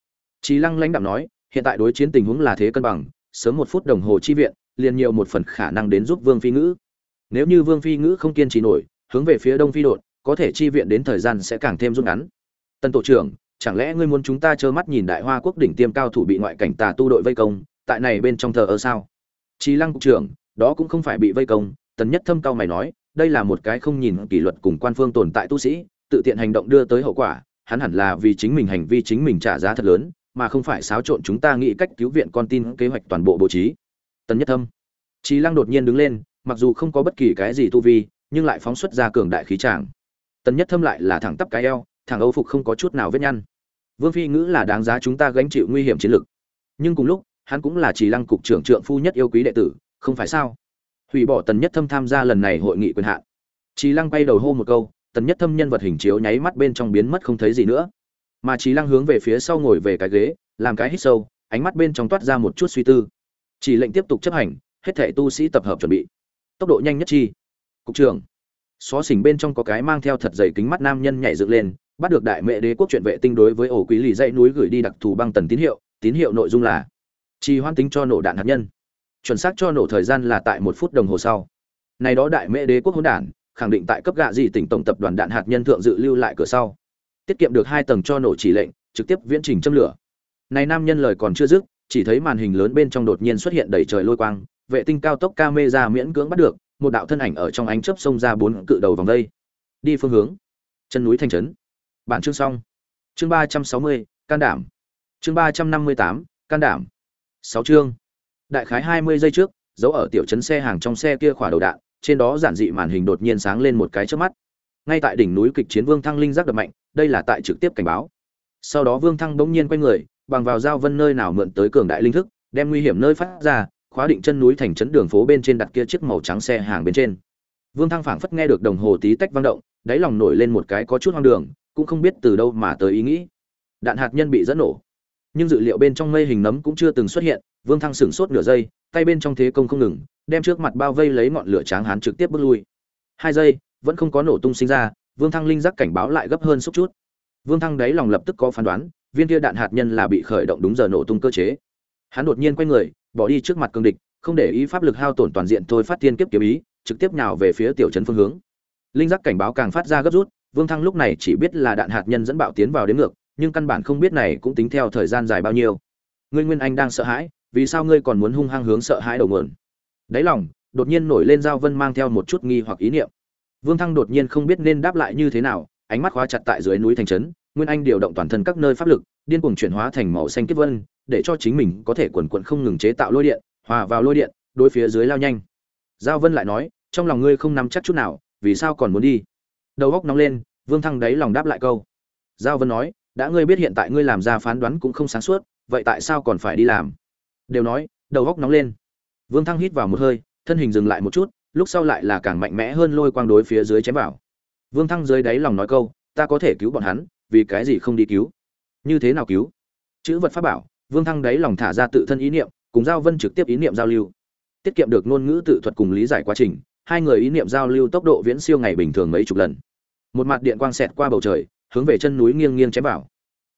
Chí Lăng lãnh đạm nói, hiện tại đối chiến tình huống là thế cân bằng, sớm một phút đồng hồ chi viện, liền nhiều một phần khả năng đến giúp Vương Phi Ngữ. Nếu như Vương Phi Ngữ không kiên trì nổi, hướng về phía Đông Phi đột, có thể chi viện đến thời gian sẽ càng thêm rút ngắn. Tân tổ trưởng, chẳng lẽ ngươi muốn chúng ta trơ mắt nhìn Đại Hoa quốc đỉnh tiêm cao thủ bị ngoại cảnh tà tu đội vây công, tại này bên trong thờ ở sao? Chí Lăng cục trưởng, đó cũng không phải bị vây công, Tần Nhất Thâm cao mày nói, đây là một cái không nhìn kỷ luật cùng quan phương tồn tại tu sĩ, tự tiện hành động đưa tới hậu quả, hắn hẳn là vì chính mình hành vi chính mình trả giá thật lớn, mà không phải xáo trộn chúng ta nghĩ cách cứu viện con tin kế hoạch toàn bộ bố trí. Tần Nhất Thâm. Chí Lăng đột nhiên đứng lên, mặc dù không có bất kỳ cái gì tu vi, nhưng lại phóng xuất ra cường đại khí tràng. Tần Nhất Thâm lại là thẳng tắp cái eo, thẳng Âu phục không có chút nào vết nhăn. Vương Phi ngữ là đáng giá chúng ta gánh chịu nguy hiểm chiến lược. Nhưng cùng lúc, hắn cũng là Chỉ Lăng cục trưởng trưởng phu nhất yêu quý đệ tử, không phải sao? Hủy bỏ Tần Nhất Thâm tham gia lần này hội nghị quyền hạn. Chỉ Lăng bay đầu hô một câu, tần nhất thâm nhân vật hình chiếu nháy mắt bên trong biến mất không thấy gì nữa. Mà trí lăng hướng về phía sau ngồi về cái ghế làm cái hít sâu ánh mắt bên trong toát ra một chút suy tư. Chỉ lệnh tiếp tục chấp hành hết thể tu sĩ tập hợp chuẩn bị. Tốc độ nhanh nhất chi? Cục trưởng. Xó xỉnh bên trong có cái mang theo thật dày kính mắt nam nhân nhảy dựng lên bắt được đại mẹ đế quốc chuyện vệ tinh đối với ổ quý lì dãy núi gửi đi đặc thù băng tần tín hiệu tín hiệu nội dung là trì hoãn tính cho nổ đạn hạt nhân. Chuẩn xác cho nổ thời gian là tại một phút đồng hồ sau. Này đó đại mễ đế quốc hỗn đản, khẳng định tại cấp gạ gì tỉnh tổng tập đoàn đạn hạt nhân thượng dự lưu lại cửa sau. Tiết kiệm được hai tầng cho nổ chỉ lệnh, trực tiếp viễn trình châm lửa. Này nam nhân lời còn chưa dứt, chỉ thấy màn hình lớn bên trong đột nhiên xuất hiện đầy trời lôi quang, vệ tinh cao tốc camera miễn cưỡng bắt được, một đạo thân ảnh ở trong ánh chớp xông ra bốn cự đầu vòng đây. Đi phương hướng. Chân núi thanh trấn. Bản chương xong. Chương ba trăm sáu mươi, can đảm. Chương ba trăm năm mươi tám, can đảm sáu chương. Đại khái hai mươi giây trước giấu ở tiểu trấn xe hàng trong xe kia khỏa đầu đạn, trên đó giản dị màn hình đột nhiên sáng lên một cái trước mắt. Ngay tại đỉnh núi kịch chiến vương thăng linh giác đập mạnh, đây là tại trực tiếp cảnh báo. Sau đó vương thăng bỗng nhiên quay người, bằng vào giao vân nơi nào mượn tới cường đại linh thức, đem nguy hiểm nơi phát ra, khóa định chân núi thành trấn đường phố bên trên đặt kia chiếc màu trắng xe hàng bên trên. Vương thăng phảng phất nghe được đồng hồ tí tách vang động, đáy lòng nổi lên một cái có chút hoang đường, cũng không biết từ đâu mà tới ý nghĩ. Đạn hạt nhân bị dẫn nổ nhưng dự liệu bên trong mây hình nấm cũng chưa từng xuất hiện, vương thăng sửng sốt nửa giây, tay bên trong thế công không ngừng, đem trước mặt bao vây lấy ngọn lửa tráng hán trực tiếp bước lui. Hai giây, vẫn không có nổ tung sinh ra, vương thăng linh giác cảnh báo lại gấp hơn xúc chút. Vương thăng đáy lòng lập tức có phán đoán, viên kia đạn hạt nhân là bị khởi động đúng giờ nổ tung cơ chế. Hắn đột nhiên quay người, bỏ đi trước mặt cương địch, không để ý pháp lực hao tổn toàn diện thôi phát tiên kiếp kiếm ý, trực tiếp nhào về phía tiểu trấn phương hướng. Linh giác cảnh báo càng phát ra gấp rút, vương thăng lúc này chỉ biết là đạn hạt nhân dẫn bạo tiến vào đến ngược nhưng căn bản không biết này cũng tính theo thời gian dài bao nhiêu. Ngươi nguyên anh đang sợ hãi, vì sao ngươi còn muốn hung hăng hướng sợ hãi đầu nguồn? Đáy lòng, đột nhiên nổi lên giao vân mang theo một chút nghi hoặc ý niệm. Vương thăng đột nhiên không biết nên đáp lại như thế nào, ánh mắt khóa chặt tại dưới núi thành trấn, nguyên anh điều động toàn thân các nơi pháp lực, điên cuồng chuyển hóa thành màu xanh kiếp vân, để cho chính mình có thể quần quận không ngừng chế tạo lôi điện, hòa vào lôi điện, đối phía dưới lao nhanh. Giao vân lại nói, trong lòng ngươi không nắm chắc chút nào, vì sao còn muốn đi? Đầu góc nóng lên, vương thăng đáy lòng đáp lại câu. Giao vân nói đã ngươi biết hiện tại ngươi làm ra phán đoán cũng không sáng suốt, vậy tại sao còn phải đi làm? Đều nói, đầu góc nóng lên. Vương thăng hít vào một hơi, thân hình dừng lại một chút, lúc sau lại là càng mạnh mẽ hơn lôi quang đối phía dưới chém vào. Vương thăng dưới đáy lòng nói câu, ta có thể cứu bọn hắn, vì cái gì không đi cứu? Như thế nào cứu? Chữ vật pháp bảo, vương thăng đáy lòng thả ra tự thân ý niệm, cùng giao vân trực tiếp ý niệm giao lưu. Tiết kiệm được ngôn ngữ tự thuật cùng lý giải quá trình, hai người ý niệm giao lưu tốc độ viễn siêu ngày bình thường mấy chục lần. Một mặt điện quang xẹt qua bầu trời hướng về chân núi nghiêng nghiêng chém vào.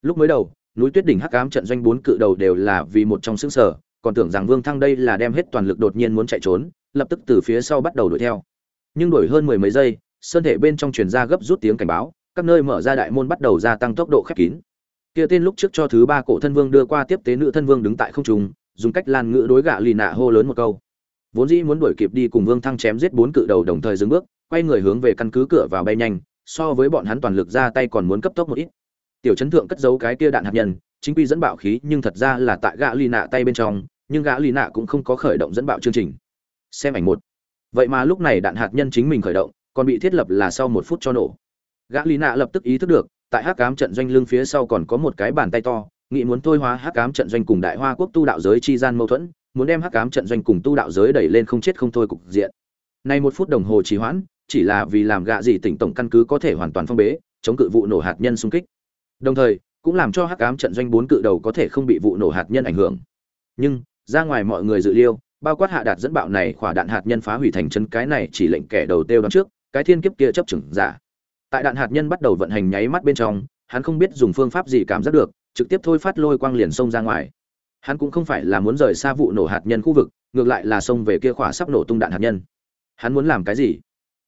Lúc mới đầu, núi tuyết đỉnh hắc ám trận doanh bốn cự đầu đều là vì một trong xương sở, còn tưởng rằng vương thăng đây là đem hết toàn lực đột nhiên muốn chạy trốn, lập tức từ phía sau bắt đầu đuổi theo. Nhưng đuổi hơn mười mấy giây, sơn thể bên trong truyền ra gấp rút tiếng cảnh báo, các nơi mở ra đại môn bắt đầu gia tăng tốc độ khép kín. Kia tên lúc trước cho thứ ba cổ thân vương đưa qua tiếp tế nữ thân vương đứng tại không trung, dùng cách lan ngữ đối gạ lì nạ hô lớn một câu. Vốn dĩ muốn đuổi kịp đi cùng vương thăng chém giết bốn cự đầu đồng thời dừng bước, quay người hướng về căn cứ cửa vào bay nhanh so với bọn hắn toàn lực ra tay còn muốn cấp tốc một ít. Tiểu chấn thượng cất giấu cái kia đạn hạt nhân, chính quy dẫn bạo khí nhưng thật ra là tại gã lì nạ tay bên trong, nhưng gã lì nạ cũng không có khởi động dẫn bạo chương trình. Xem ảnh một. Vậy mà lúc này đạn hạt nhân chính mình khởi động, còn bị thiết lập là sau một phút cho nổ. Gã lì nạ lập tức ý thức được, tại hắc cám trận doanh lưng phía sau còn có một cái bàn tay to, nghĩ muốn thôi hóa hắc cám trận doanh cùng đại hoa quốc tu đạo giới chi gian mâu thuẫn, muốn đem hắc cám trận doanh cùng tu đạo giới đẩy lên không chết không thôi cục diện. Nay một phút đồng hồ trì hoãn chỉ là vì làm gạ gì tỉnh tổng căn cứ có thể hoàn toàn phong bế, chống cự vụ nổ hạt nhân xung kích. Đồng thời, cũng làm cho hắc ám trận doanh bốn cự đầu có thể không bị vụ nổ hạt nhân ảnh hưởng. Nhưng, ra ngoài mọi người dự liêu bao quát hạ đạt dẫn bạo này khỏa đạn hạt nhân phá hủy thành chân cái này chỉ lệnh kẻ đầu tiêu đón trước, cái thiên kiếp kia chấp chừng giả. Tại đạn hạt nhân bắt đầu vận hành nháy mắt bên trong, hắn không biết dùng phương pháp gì cảm giác được, trực tiếp thôi phát lôi quang liền xông ra ngoài. Hắn cũng không phải là muốn rời xa vụ nổ hạt nhân khu vực, ngược lại là xông về kia khỏa sắp nổ tung đạn hạt nhân. Hắn muốn làm cái gì?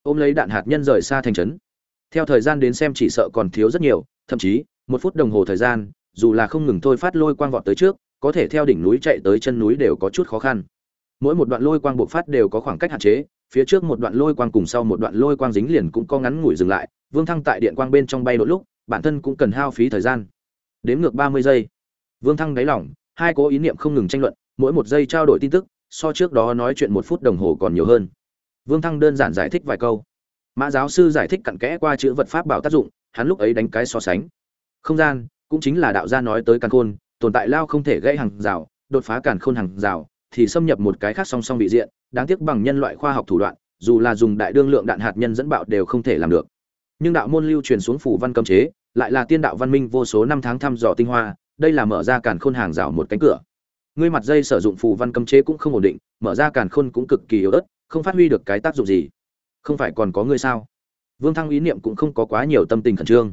Ôm lấy đạn hạt nhân rời xa thành trấn. Theo thời gian đến xem chỉ sợ còn thiếu rất nhiều, thậm chí, một phút đồng hồ thời gian, dù là không ngừng thôi phát lôi quang vọt tới trước, có thể theo đỉnh núi chạy tới chân núi đều có chút khó khăn. Mỗi một đoạn lôi quang bộc phát đều có khoảng cách hạn chế, phía trước một đoạn lôi quang cùng sau một đoạn lôi quang dính liền cũng có ngắn ngủi dừng lại, vương thăng tại điện quang bên trong bay đôi lúc, bản thân cũng cần hao phí thời gian. Đếm ngược ba mươi giây, vương thăng đáy lỏng hai cố ý niệm không ngừng tranh luận, mỗi một giây trao đổi tin tức, so trước đó nói chuyện một phút đồng hồ còn nhiều hơn vương thăng đơn giản giải thích vài câu. Mã giáo sư giải thích cặn kẽ qua chữ vật pháp bảo tác dụng, hắn lúc ấy đánh cái so sánh. Không gian, cũng chính là đạo gia nói tới càn khôn, tồn tại lao không thể gây hàng rào, đột phá càn khôn hàng rào, thì xâm nhập một cái khác song song bị diện, đáng tiếc bằng nhân loại khoa học thủ đoạn, dù là dùng đại đương lượng đạn hạt nhân dẫn bạo đều không thể làm được. Nhưng đạo môn lưu truyền xuống phủ văn cấm chế, lại là tiên đạo văn minh vô số năm tháng thăm dò tinh hoa, đây là mở ra càn khôn hàng rào một cánh cửa. Ngươi mặt dây sử dụng phù văn cấm chế cũng không ổn định, mở ra càn khôn cũng cực kỳ yếu ớt không phát huy được cái tác dụng gì. Không phải còn có ngươi sao? Vương thăng ý niệm cũng không có quá nhiều tâm tình khẩn trương.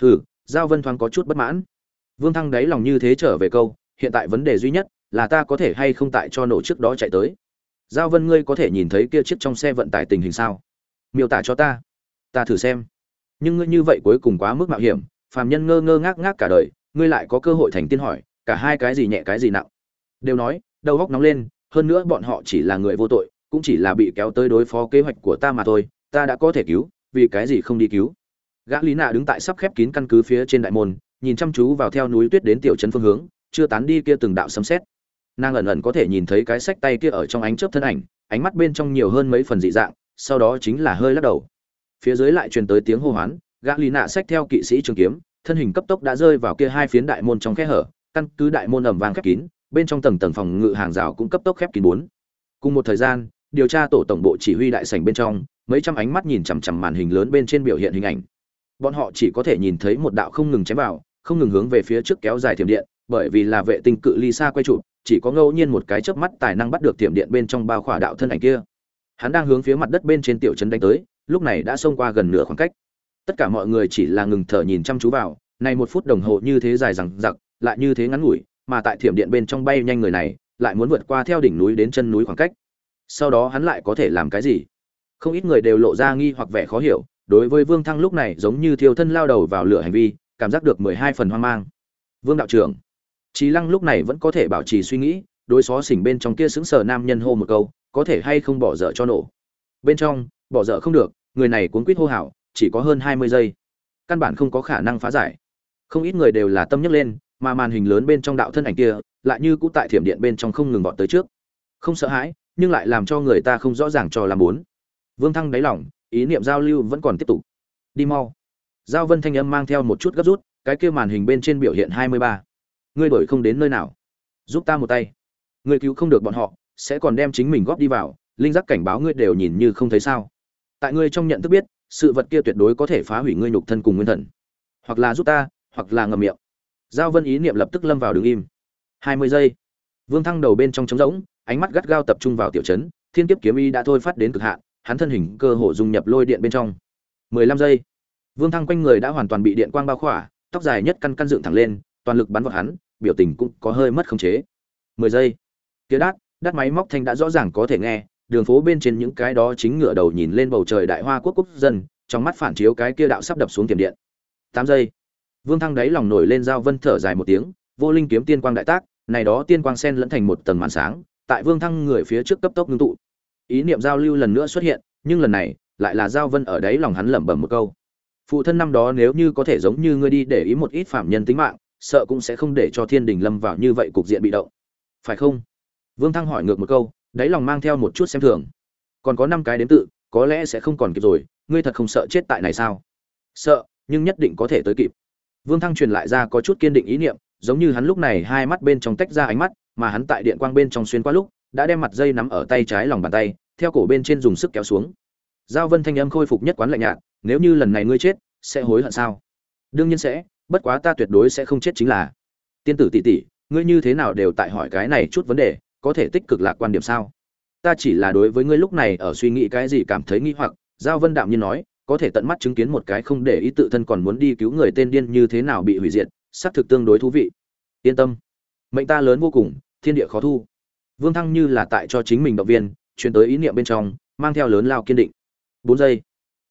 Hừ, giao vân thoáng có chút bất mãn. Vương thăng đáy lòng như thế trở về câu, hiện tại vấn đề duy nhất là ta có thể hay không tại cho nổ trước đó chạy tới. Giao vân ngươi có thể nhìn thấy kia chiếc trong xe vận tải tình hình sao? Miêu tả cho ta. Ta thử xem. Nhưng ngươi như vậy cuối cùng quá mức mạo hiểm, phàm nhân ngơ ngơ ngác ngác cả đời, ngươi lại có cơ hội thành tiên hỏi, cả hai cái gì nhẹ cái gì nặng. Đều nói, đầu góc nóng lên, hơn nữa bọn họ chỉ là người vô tội cũng chỉ là bị kéo tới đối phó kế hoạch của ta mà thôi, ta đã có thể cứu, vì cái gì không đi cứu? Gã lý nạ đứng tại sắp khép kín căn cứ phía trên đại môn, nhìn chăm chú vào theo núi tuyết đến tiểu trấn phương hướng, chưa tán đi kia từng đạo sấm xét nàng ẩn ẩn có thể nhìn thấy cái sách tay kia ở trong ánh chớp thân ảnh, ánh mắt bên trong nhiều hơn mấy phần dị dạng, sau đó chính là hơi lắc đầu. Phía dưới lại truyền tới tiếng hô hoán, gã lý nạ sách theo kỵ sĩ trường kiếm, thân hình cấp tốc đã rơi vào kia hai phiến đại môn trong khe hở, căn cứ đại môn ẩm vàng khép kín, bên trong tầng tầng phòng ngự hàng rào cũng cấp tốc khép kín bốn. Cùng một thời gian điều tra tổ tổng bộ chỉ huy đại sảnh bên trong, mấy trăm ánh mắt nhìn chằm chằm màn hình lớn bên trên biểu hiện hình ảnh. Bọn họ chỉ có thể nhìn thấy một đạo không ngừng chém vào, không ngừng hướng về phía trước kéo dài thiểm điện, bởi vì là vệ tinh cự ly xa quay chụp chỉ có ngẫu nhiên một cái chớp mắt tài năng bắt được thiểm điện bên trong bao khỏa đạo thân ảnh kia. Hắn đang hướng phía mặt đất bên trên tiểu trấn đánh tới, lúc này đã xông qua gần nửa khoảng cách. Tất cả mọi người chỉ là ngừng thở nhìn chăm chú vào, này một phút đồng hồ như thế dài rằng giặc lại như thế ngắn ngủi, mà tại thiểm điện bên trong bay nhanh người này, lại muốn vượt qua theo đỉnh núi đến chân núi khoảng cách sau đó hắn lại có thể làm cái gì? Không ít người đều lộ ra nghi hoặc vẻ khó hiểu, đối với vương thăng lúc này giống như thiêu thân lao đầu vào lửa hành vi, cảm giác được mười hai phần hoang mang. Vương đạo trưởng trí lăng lúc này vẫn có thể bảo trì suy nghĩ, đối xó xỉnh bên trong kia xứng sờ nam nhân hô một câu, có thể hay không bỏ dở cho nổ? Bên trong, bỏ dở không được, người này cuốn quýt hô hào, chỉ có hơn hai mươi giây. Căn bản không có khả năng phá giải. Không ít người đều là tâm nhấc lên, mà màn hình lớn bên trong đạo thân ảnh kia, lại như cũ tại thiểm điện bên trong không ngừng vọt tới trước. Không sợ hãi nhưng lại làm cho người ta không rõ ràng cho làm muốn vương thăng đáy lòng, ý niệm giao lưu vẫn còn tiếp tục. Đi mau. Giao vân thanh âm mang theo một chút gấp rút, cái kia màn hình bên trên biểu hiện hai mươi ba. Ngươi đổi không đến nơi nào. Giúp ta một tay. Ngươi cứu không được bọn họ, sẽ còn đem chính mình góp đi vào, linh giác cảnh báo ngươi đều nhìn như không thấy sao. Tại ngươi trong nhận thức biết, sự vật kia tuyệt đối có thể phá hủy ngươi nhục thân cùng nguyên thần. Hoặc là giúp ta, hoặc là ngầm miệng. Giao vân ý niệm lập tức lâm vào đứng im. hai mươi giây. Vương thăng đầu bên trong trống rỗng ánh mắt gắt gao tập trung vào tiểu chấn thiên kiếp kiếm y đã thôi phát đến cực hạn, hắn thân hình cơ hồ dung nhập lôi điện bên trong. Mười lăm giây, vương thăng quanh người đã hoàn toàn bị điện quang bao khỏa, tóc dài nhất căn căn dựng thẳng lên, toàn lực bắn vào hắn, biểu tình cũng có hơi mất khống chế. Mười giây, kia đát đát máy móc thanh đã rõ ràng có thể nghe, đường phố bên trên những cái đó chính ngựa đầu nhìn lên bầu trời đại hoa quốc quốc dân, trong mắt phản chiếu cái kia đạo sắp đập xuống tiềm điện. Tám giây, vương thăng đáy lòng nổi lên giao vân thở dài một tiếng, vô linh kiếm tiên quang đại tác, này đó tiên quang sen lẫn thành một tầng màn sáng tại vương thăng người phía trước cấp tốc ngưng tụ. Ý niệm giao lưu lần nữa xuất hiện, nhưng lần này, lại là giao vân ở đấy lòng hắn lẩm bẩm một câu. Phụ thân năm đó nếu như có thể giống như ngươi đi để ý một ít phạm nhân tính mạng, sợ cũng sẽ không để cho thiên đình lâm vào như vậy cục diện bị động. Phải không? Vương thăng hỏi ngược một câu, đáy lòng mang theo một chút xem thường. Còn có năm cái đến tự, có lẽ sẽ không còn kịp rồi, ngươi thật không sợ chết tại này sao? Sợ, nhưng nhất định có thể tới kịp. Vương thăng truyền lại ra có chút kiên định ý niệm, giống như hắn lúc này hai mắt bên trong tách ra ánh mắt mà hắn tại điện quang bên trong xuyên qua lúc, đã đem mặt dây nắm ở tay trái lòng bàn tay, theo cổ bên trên dùng sức kéo xuống. Giao vân thanh âm khôi phục nhất quán lạnh nhạt, nếu như lần này ngươi chết, sẽ hối hận sao? Đương nhiên sẽ, bất quá ta tuyệt đối sẽ không chết chính là. Tiên tử tỷ tỷ, ngươi như thế nào đều tại hỏi cái này chút vấn đề, có thể tích cực lạc quan điểm sao? Ta chỉ là đối với ngươi lúc này ở suy nghĩ cái gì cảm thấy nghi hoặc, giao vân đạm nhiên nói, có thể tận mắt chứng kiến một cái không để ý tự thân còn muốn đi cứu người tên điên như thế nào bị hủy diệt, xác thực tương đối thú vị. Yên tâm, mệnh ta lớn vô cùng thiên địa khó thu. Vương thăng như là tại cho chính mình động viên, truyền tới ý niệm bên trong, mang theo lớn lao kiên định. Bốn giây,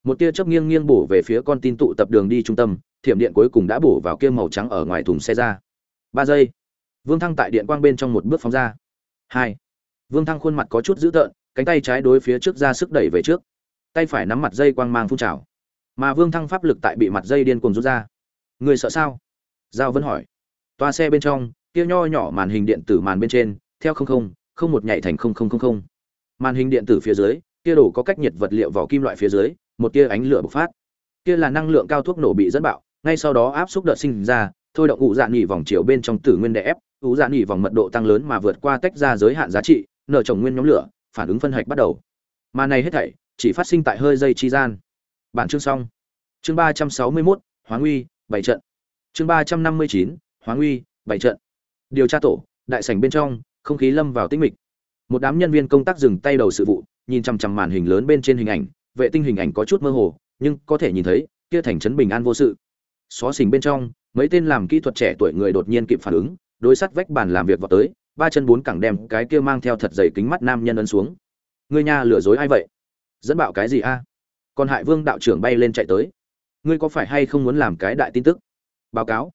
một tia chớp nghiêng nghiêng bổ về phía con tin tụ tập đường đi trung tâm, thiểm điện cuối cùng đã bổ vào kia màu trắng ở ngoài thùng xe ra. Ba giây, vương thăng tại điện quang bên trong một bước phóng ra. Hai, vương thăng khuôn mặt có chút dữ tợn, cánh tay trái đối phía trước ra sức đẩy về trước. Tay phải nắm mặt dây quang mang phun trào. Mà vương thăng pháp lực tại bị mặt dây điên cuồng rút ra. Người sợ sao? Giao vẫn hỏi. Toa xe bên trong kia nho nhỏ màn hình điện tử màn bên trên theo không không không một nhảy thành không không không không. Màn hình điện tử phía dưới kia đổ có cách nhiệt vật liệu vỏ kim loại phía dưới một tia ánh lửa bộc phát. Kia là năng lượng cao thuốc nổ bị dẫn bạo ngay sau đó áp xúc đợt sinh ra thôi động ụ dạn nhị vòng chiều bên trong tử nguyên đè ép ụ dạn nhị vòng mật độ tăng lớn mà vượt qua tách ra giới hạn giá trị nở trồng nguyên nhóm lửa phản ứng phân hạch bắt đầu. Mà này hết thảy chỉ phát sinh tại hơi dây chi gian. Bản chương xong. Chương ba trăm sáu mươi 361, hóa uy bảy trận. Chương ba trăm năm mươi chín hóa bảy trận điều tra tổ, đại sảnh bên trong, không khí lâm vào tĩnh mịch. Một đám nhân viên công tác dừng tay đầu sự vụ, nhìn chằm chằm màn hình lớn bên trên hình ảnh, vệ tinh hình ảnh có chút mơ hồ, nhưng có thể nhìn thấy, kia thành trấn bình an vô sự. Xó xỉnh bên trong, mấy tên làm kỹ thuật trẻ tuổi người đột nhiên kịp phản ứng, đối sắt vách bàn làm việc vào tới, ba chân bốn cẳng đem cái kia mang theo thật dày kính mắt nam nhân ấn xuống. Ngươi nha lừa dối ai vậy? Dẫn bạo cái gì a? Còn hại vương đạo trưởng bay lên chạy tới. Ngươi có phải hay không muốn làm cái đại tin tức? Báo cáo.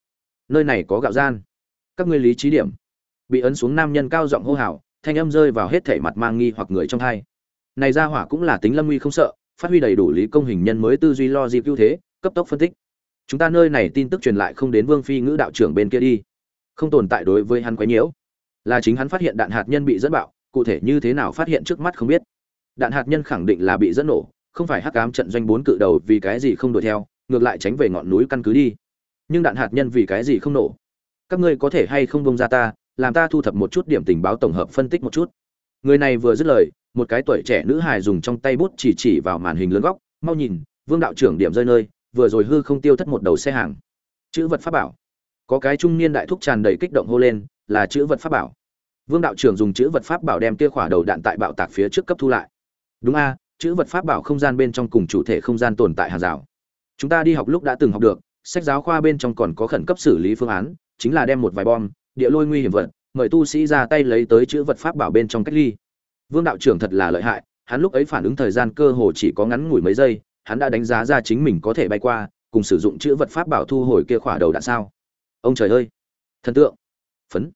Nơi này có gạo gian các ngươi lý trí điểm. Bị ấn xuống nam nhân cao giọng hô hào, thanh âm rơi vào hết thể mặt mang nghi hoặc người trong hai. Này ra hỏa cũng là tính lâm nguy không sợ, phát huy đầy đủ lý công hình nhân mới tư duy lo dịp ưu thế, cấp tốc phân tích. Chúng ta nơi này tin tức truyền lại không đến vương phi ngữ đạo trưởng bên kia đi. Không tồn tại đối với hắn quấy nhiễu. Là chính hắn phát hiện đạn hạt nhân bị dẫn bạo, cụ thể như thế nào phát hiện trước mắt không biết. Đạn hạt nhân khẳng định là bị dẫn nổ, không phải hắc ám trận doanh bốn cự đầu vì cái gì không đuổi theo, ngược lại tránh về ngọn núi căn cứ đi. Nhưng đạn hạt nhân vì cái gì không nổ? Các ngươi có thể hay không bông ra ta, làm ta thu thập một chút điểm tình báo tổng hợp phân tích một chút. Người này vừa dứt lời, một cái tuổi trẻ nữ hài dùng trong tay bút chỉ chỉ vào màn hình lớn góc, mau nhìn, vương đạo trưởng điểm rơi nơi, vừa rồi hư không tiêu thất một đầu xe hàng. Chữ vật pháp bảo. Có cái trung niên đại thúc tràn đầy kích động hô lên, là chữ vật pháp bảo. Vương đạo trưởng dùng chữ vật pháp bảo đem kia khỏa đầu đạn tại bạo tạc phía trước cấp thu lại. Đúng a, chữ vật pháp bảo không gian bên trong cùng chủ thể không gian tồn tại hàng rào. Chúng ta đi học lúc đã từng học được, sách giáo khoa bên trong còn có khẩn cấp xử lý phương án chính là đem một vài bom, địa lôi nguy hiểm vật, mời tu sĩ ra tay lấy tới chữ vật pháp bảo bên trong cách ly. Vương đạo trưởng thật là lợi hại, hắn lúc ấy phản ứng thời gian cơ hồ chỉ có ngắn ngủi mấy giây, hắn đã đánh giá ra chính mình có thể bay qua, cùng sử dụng chữ vật pháp bảo thu hồi kia khỏa đầu đạn sao. Ông trời ơi! Thần tượng! Phấn!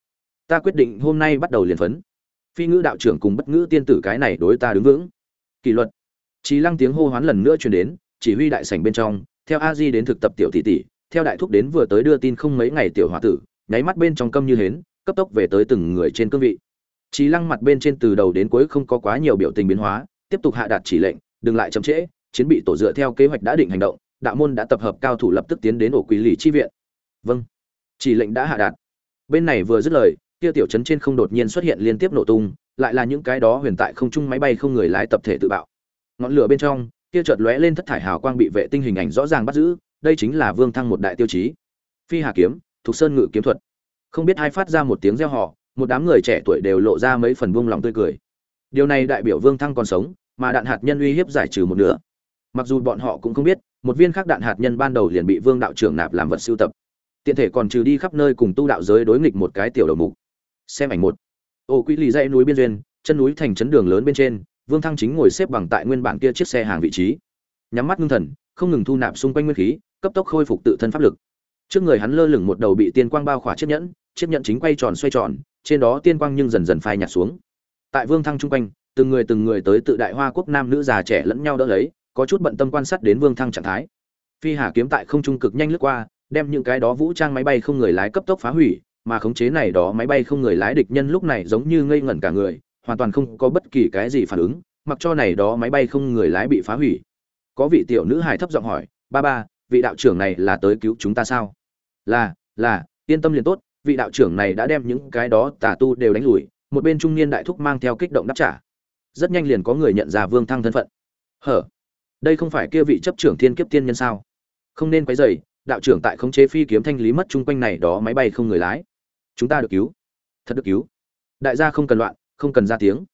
Ta quyết định hôm nay bắt đầu liền phấn. Phi ngữ đạo trưởng cùng bất ngữ tiên tử cái này đối ta đứng vững. Kỷ luật. Trí lăng tiếng hô hoán lần nữa truyền đến, chỉ huy đại sảnh bên trong, theo a di đến thực tập tiểu tỷ tỷ theo đại thúc đến vừa tới đưa tin không mấy ngày tiểu hòa tử, nháy mắt bên trong câm như hến, cấp tốc về tới từng người trên cương vị. Trí lăng mặt bên trên từ đầu đến cuối không có quá nhiều biểu tình biến hóa, tiếp tục hạ đạt chỉ lệnh, đừng lại chậm trễ, chiến bị tổ dựa theo kế hoạch đã định hành động, đạo môn đã tập hợp cao thủ lập tức tiến đến ổ quỷ lì chi viện. Vâng. Chỉ lệnh đã hạ đạt. Bên này vừa dứt lời, kia tiểu trấn trên không đột nhiên xuất hiện liên tiếp nổ tung, lại là những cái đó huyền tại không trung máy bay không người lái tập thể tự bạo. Ngọn lửa bên trong, kia chợt lóe lên thất thải hào quang bị vệ tinh hình ảnh rõ ràng bắt giữ đây chính là vương thăng một đại tiêu chí. Phi hà kiếm, thuộc sơn ngự kiếm thuật. Không biết ai phát ra một tiếng reo hò, một đám người trẻ tuổi đều lộ ra mấy phần buông lòng tươi cười. Điều này đại biểu vương thăng còn sống, mà đạn hạt nhân uy hiếp giải trừ một nửa. Mặc dù bọn họ cũng không biết, một viên khác đạn hạt nhân ban đầu liền bị vương đạo trưởng nạp làm vật sưu tập. Tiện thể còn trừ đi khắp nơi cùng tu đạo giới đối nghịch một cái tiểu đầu mục. Xem ảnh một. Ô quỹ lì dãy núi biên duyên, chân núi thành trấn đường lớn bên trên, vương thăng chính ngồi xếp bằng tại nguyên bản kia chiếc xe hàng vị trí. Nhắm mắt ngưng thần, không ngừng thu nạp xung quanh nguyên khí cấp tốc khôi phục tự thân pháp lực. Trước người hắn lơ lửng một đầu bị tiên quang bao khỏa chiếc nhẫn chiếc nhẫn chính quay tròn xoay tròn, trên đó tiên quang nhưng dần dần phai nhạt xuống. Tại vương thăng chung quanh, từng người từng người tới tự đại hoa quốc nam nữ già trẻ lẫn nhau đỡ lấy, có chút bận tâm quan sát đến vương thăng trạng thái. Phi hà kiếm tại không trung cực nhanh lướt qua, đem những cái đó vũ trang máy bay không người lái cấp tốc phá hủy, mà khống chế này đó máy bay không người lái địch nhân lúc này giống như ngây ngẩn cả người, hoàn toàn không có bất kỳ cái gì phản ứng, mặc cho này đó máy bay không người lái bị phá hủy. Có vị tiểu nữ hài thấp giọng hỏi, ba ba vị đạo trưởng này là tới cứu chúng ta sao? Là là, yên tâm liền tốt, vị đạo trưởng này đã đem những cái đó tà tu đều đánh lùi, một bên trung niên đại thúc mang theo kích động đáp trả. Rất nhanh liền có người nhận ra vương thăng thân phận. Hở? Đây không phải kia vị chấp trưởng thiên kiếp tiên nhân sao? Không nên quấy dày đạo trưởng tại khống chế phi kiếm thanh lý mất chung quanh này đó máy bay không người lái. Chúng ta được cứu. Thật được cứu. Đại gia không cần loạn, không cần ra tiếng.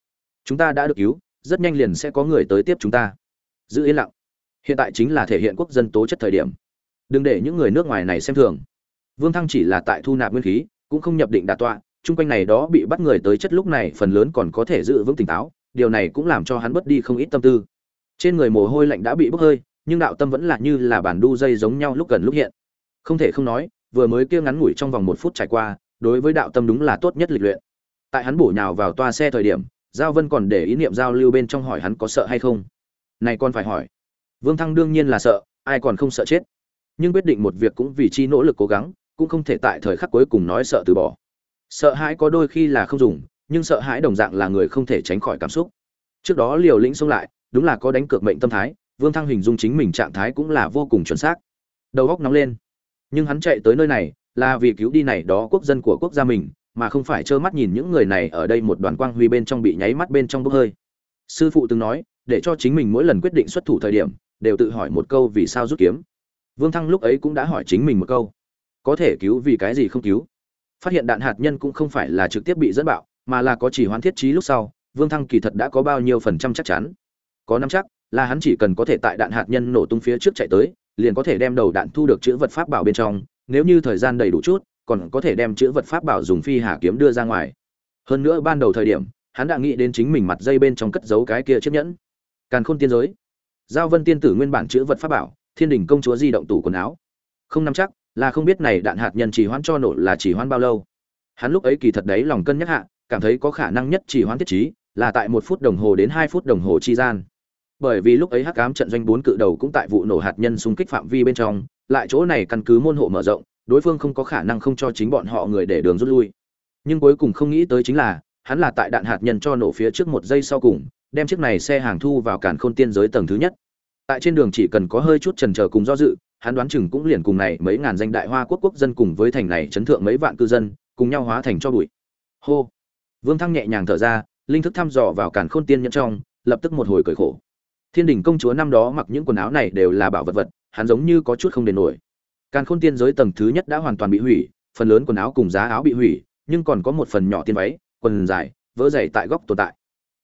Chúng ta đã được cứu, rất nhanh liền sẽ có người tới tiếp chúng ta. Giữ yên lặng hiện tại chính là thể hiện quốc dân tố chất thời điểm. Đừng để những người nước ngoài này xem thường. Vương thăng chỉ là tại thu nạp nguyên khí, cũng không nhập định đà tọa, chung quanh này đó bị bắt người tới chất lúc này phần lớn còn có thể giữ vững tỉnh táo, điều này cũng làm cho hắn bớt đi không ít tâm tư. Trên người mồ hôi lạnh đã bị bốc hơi, nhưng đạo tâm vẫn là như là bản đu dây giống nhau lúc gần lúc hiện. Không thể không nói, vừa mới kia ngắn ngủi trong vòng một phút trải qua, đối với đạo tâm đúng là tốt nhất lịch luyện. Tại hắn bổ nhào vào toa xe thời điểm, giao vân còn để ý niệm giao lưu bên trong hỏi hắn có sợ hay không. Này con phải hỏi vương thăng đương nhiên là sợ, ai còn không sợ chết. Nhưng quyết định một việc cũng vì chi nỗ lực cố gắng, cũng không thể tại thời khắc cuối cùng nói sợ từ bỏ. Sợ hãi có đôi khi là không dùng, nhưng sợ hãi đồng dạng là người không thể tránh khỏi cảm xúc. Trước đó liều lĩnh xông lại, đúng là có đánh cược mệnh tâm thái, vương thăng hình dung chính mình trạng thái cũng là vô cùng chuẩn xác. Đầu óc nóng lên. Nhưng hắn chạy tới nơi này, là vì cứu đi này đó quốc dân của quốc gia mình, mà không phải trơ mắt nhìn những người này ở đây một đoàn quang huy bên trong bị nháy mắt bên trong bốc hơi. Sư phụ từng nói, để cho chính mình mỗi lần quyết định xuất thủ thời điểm đều tự hỏi một câu vì sao rút kiếm. Vương thăng lúc ấy cũng đã hỏi chính mình một câu. Có thể cứu vì cái gì không cứu? Phát hiện đạn hạt nhân cũng không phải là trực tiếp bị dẫn bạo, mà là có chỉ hoán thiết trí lúc sau, vương thăng kỳ thật đã có bao nhiêu phần trăm chắc chắn. Có năm chắc, là hắn chỉ cần có thể tại đạn hạt nhân nổ tung phía trước chạy tới, liền có thể đem đầu đạn thu được chữ vật pháp bảo bên trong, nếu như thời gian đầy đủ chút, còn có thể đem chữ vật pháp bảo dùng phi hà kiếm đưa ra ngoài. Hơn nữa ban đầu thời điểm, hắn đã nghĩ đến chính mình mặt dây bên trong cất giấu cái kia chiếc nhẫn. Càn khôn tiên giới giao vân tiên tử nguyên bản chữ vật pháp bảo, thiên đình công chúa di động tủ quần áo. Không nắm chắc, là không biết này đạn hạt nhân chỉ hoãn cho nổ là chỉ hoãn bao lâu. Hắn lúc ấy kỳ thật đấy lòng cân nhắc hạ, cảm thấy có khả năng nhất chỉ hoãn thiết trí, là tại một phút đồng hồ đến hai phút đồng hồ chi gian. Bởi vì lúc ấy hắc ám trận doanh bốn cự đầu cũng tại vụ nổ hạt nhân xung kích phạm vi bên trong, lại chỗ này căn cứ môn hộ mở rộng, đối phương không có khả năng không cho chính bọn họ người để đường rút lui. Nhưng cuối cùng không nghĩ tới chính là, hắn là tại đạn hạt nhân cho nổ phía trước một giây sau cùng đem chiếc này xe hàng thu vào cản khôn tiên giới tầng thứ nhất. Tại trên đường chỉ cần có hơi chút trần chờ cùng do dự, hắn đoán chừng cũng liền cùng này mấy ngàn danh đại hoa quốc quốc dân cùng với thành này chấn thượng mấy vạn cư dân, cùng nhau hóa thành cho bụi. Hô! Vương thăng nhẹ nhàng thở ra, linh thức thăm dò vào cản khôn tiên nhân trong, lập tức một hồi cởi khổ. Thiên đình công chúa năm đó mặc những quần áo này đều là bảo vật vật, hắn giống như có chút không đền nổi. Càn khôn tiên giới tầng thứ nhất đã hoàn toàn bị hủy, phần lớn quần áo cùng giá áo bị hủy, nhưng còn có một phần nhỏ tiên váy, quần dài vỡ dày tại góc tồn tại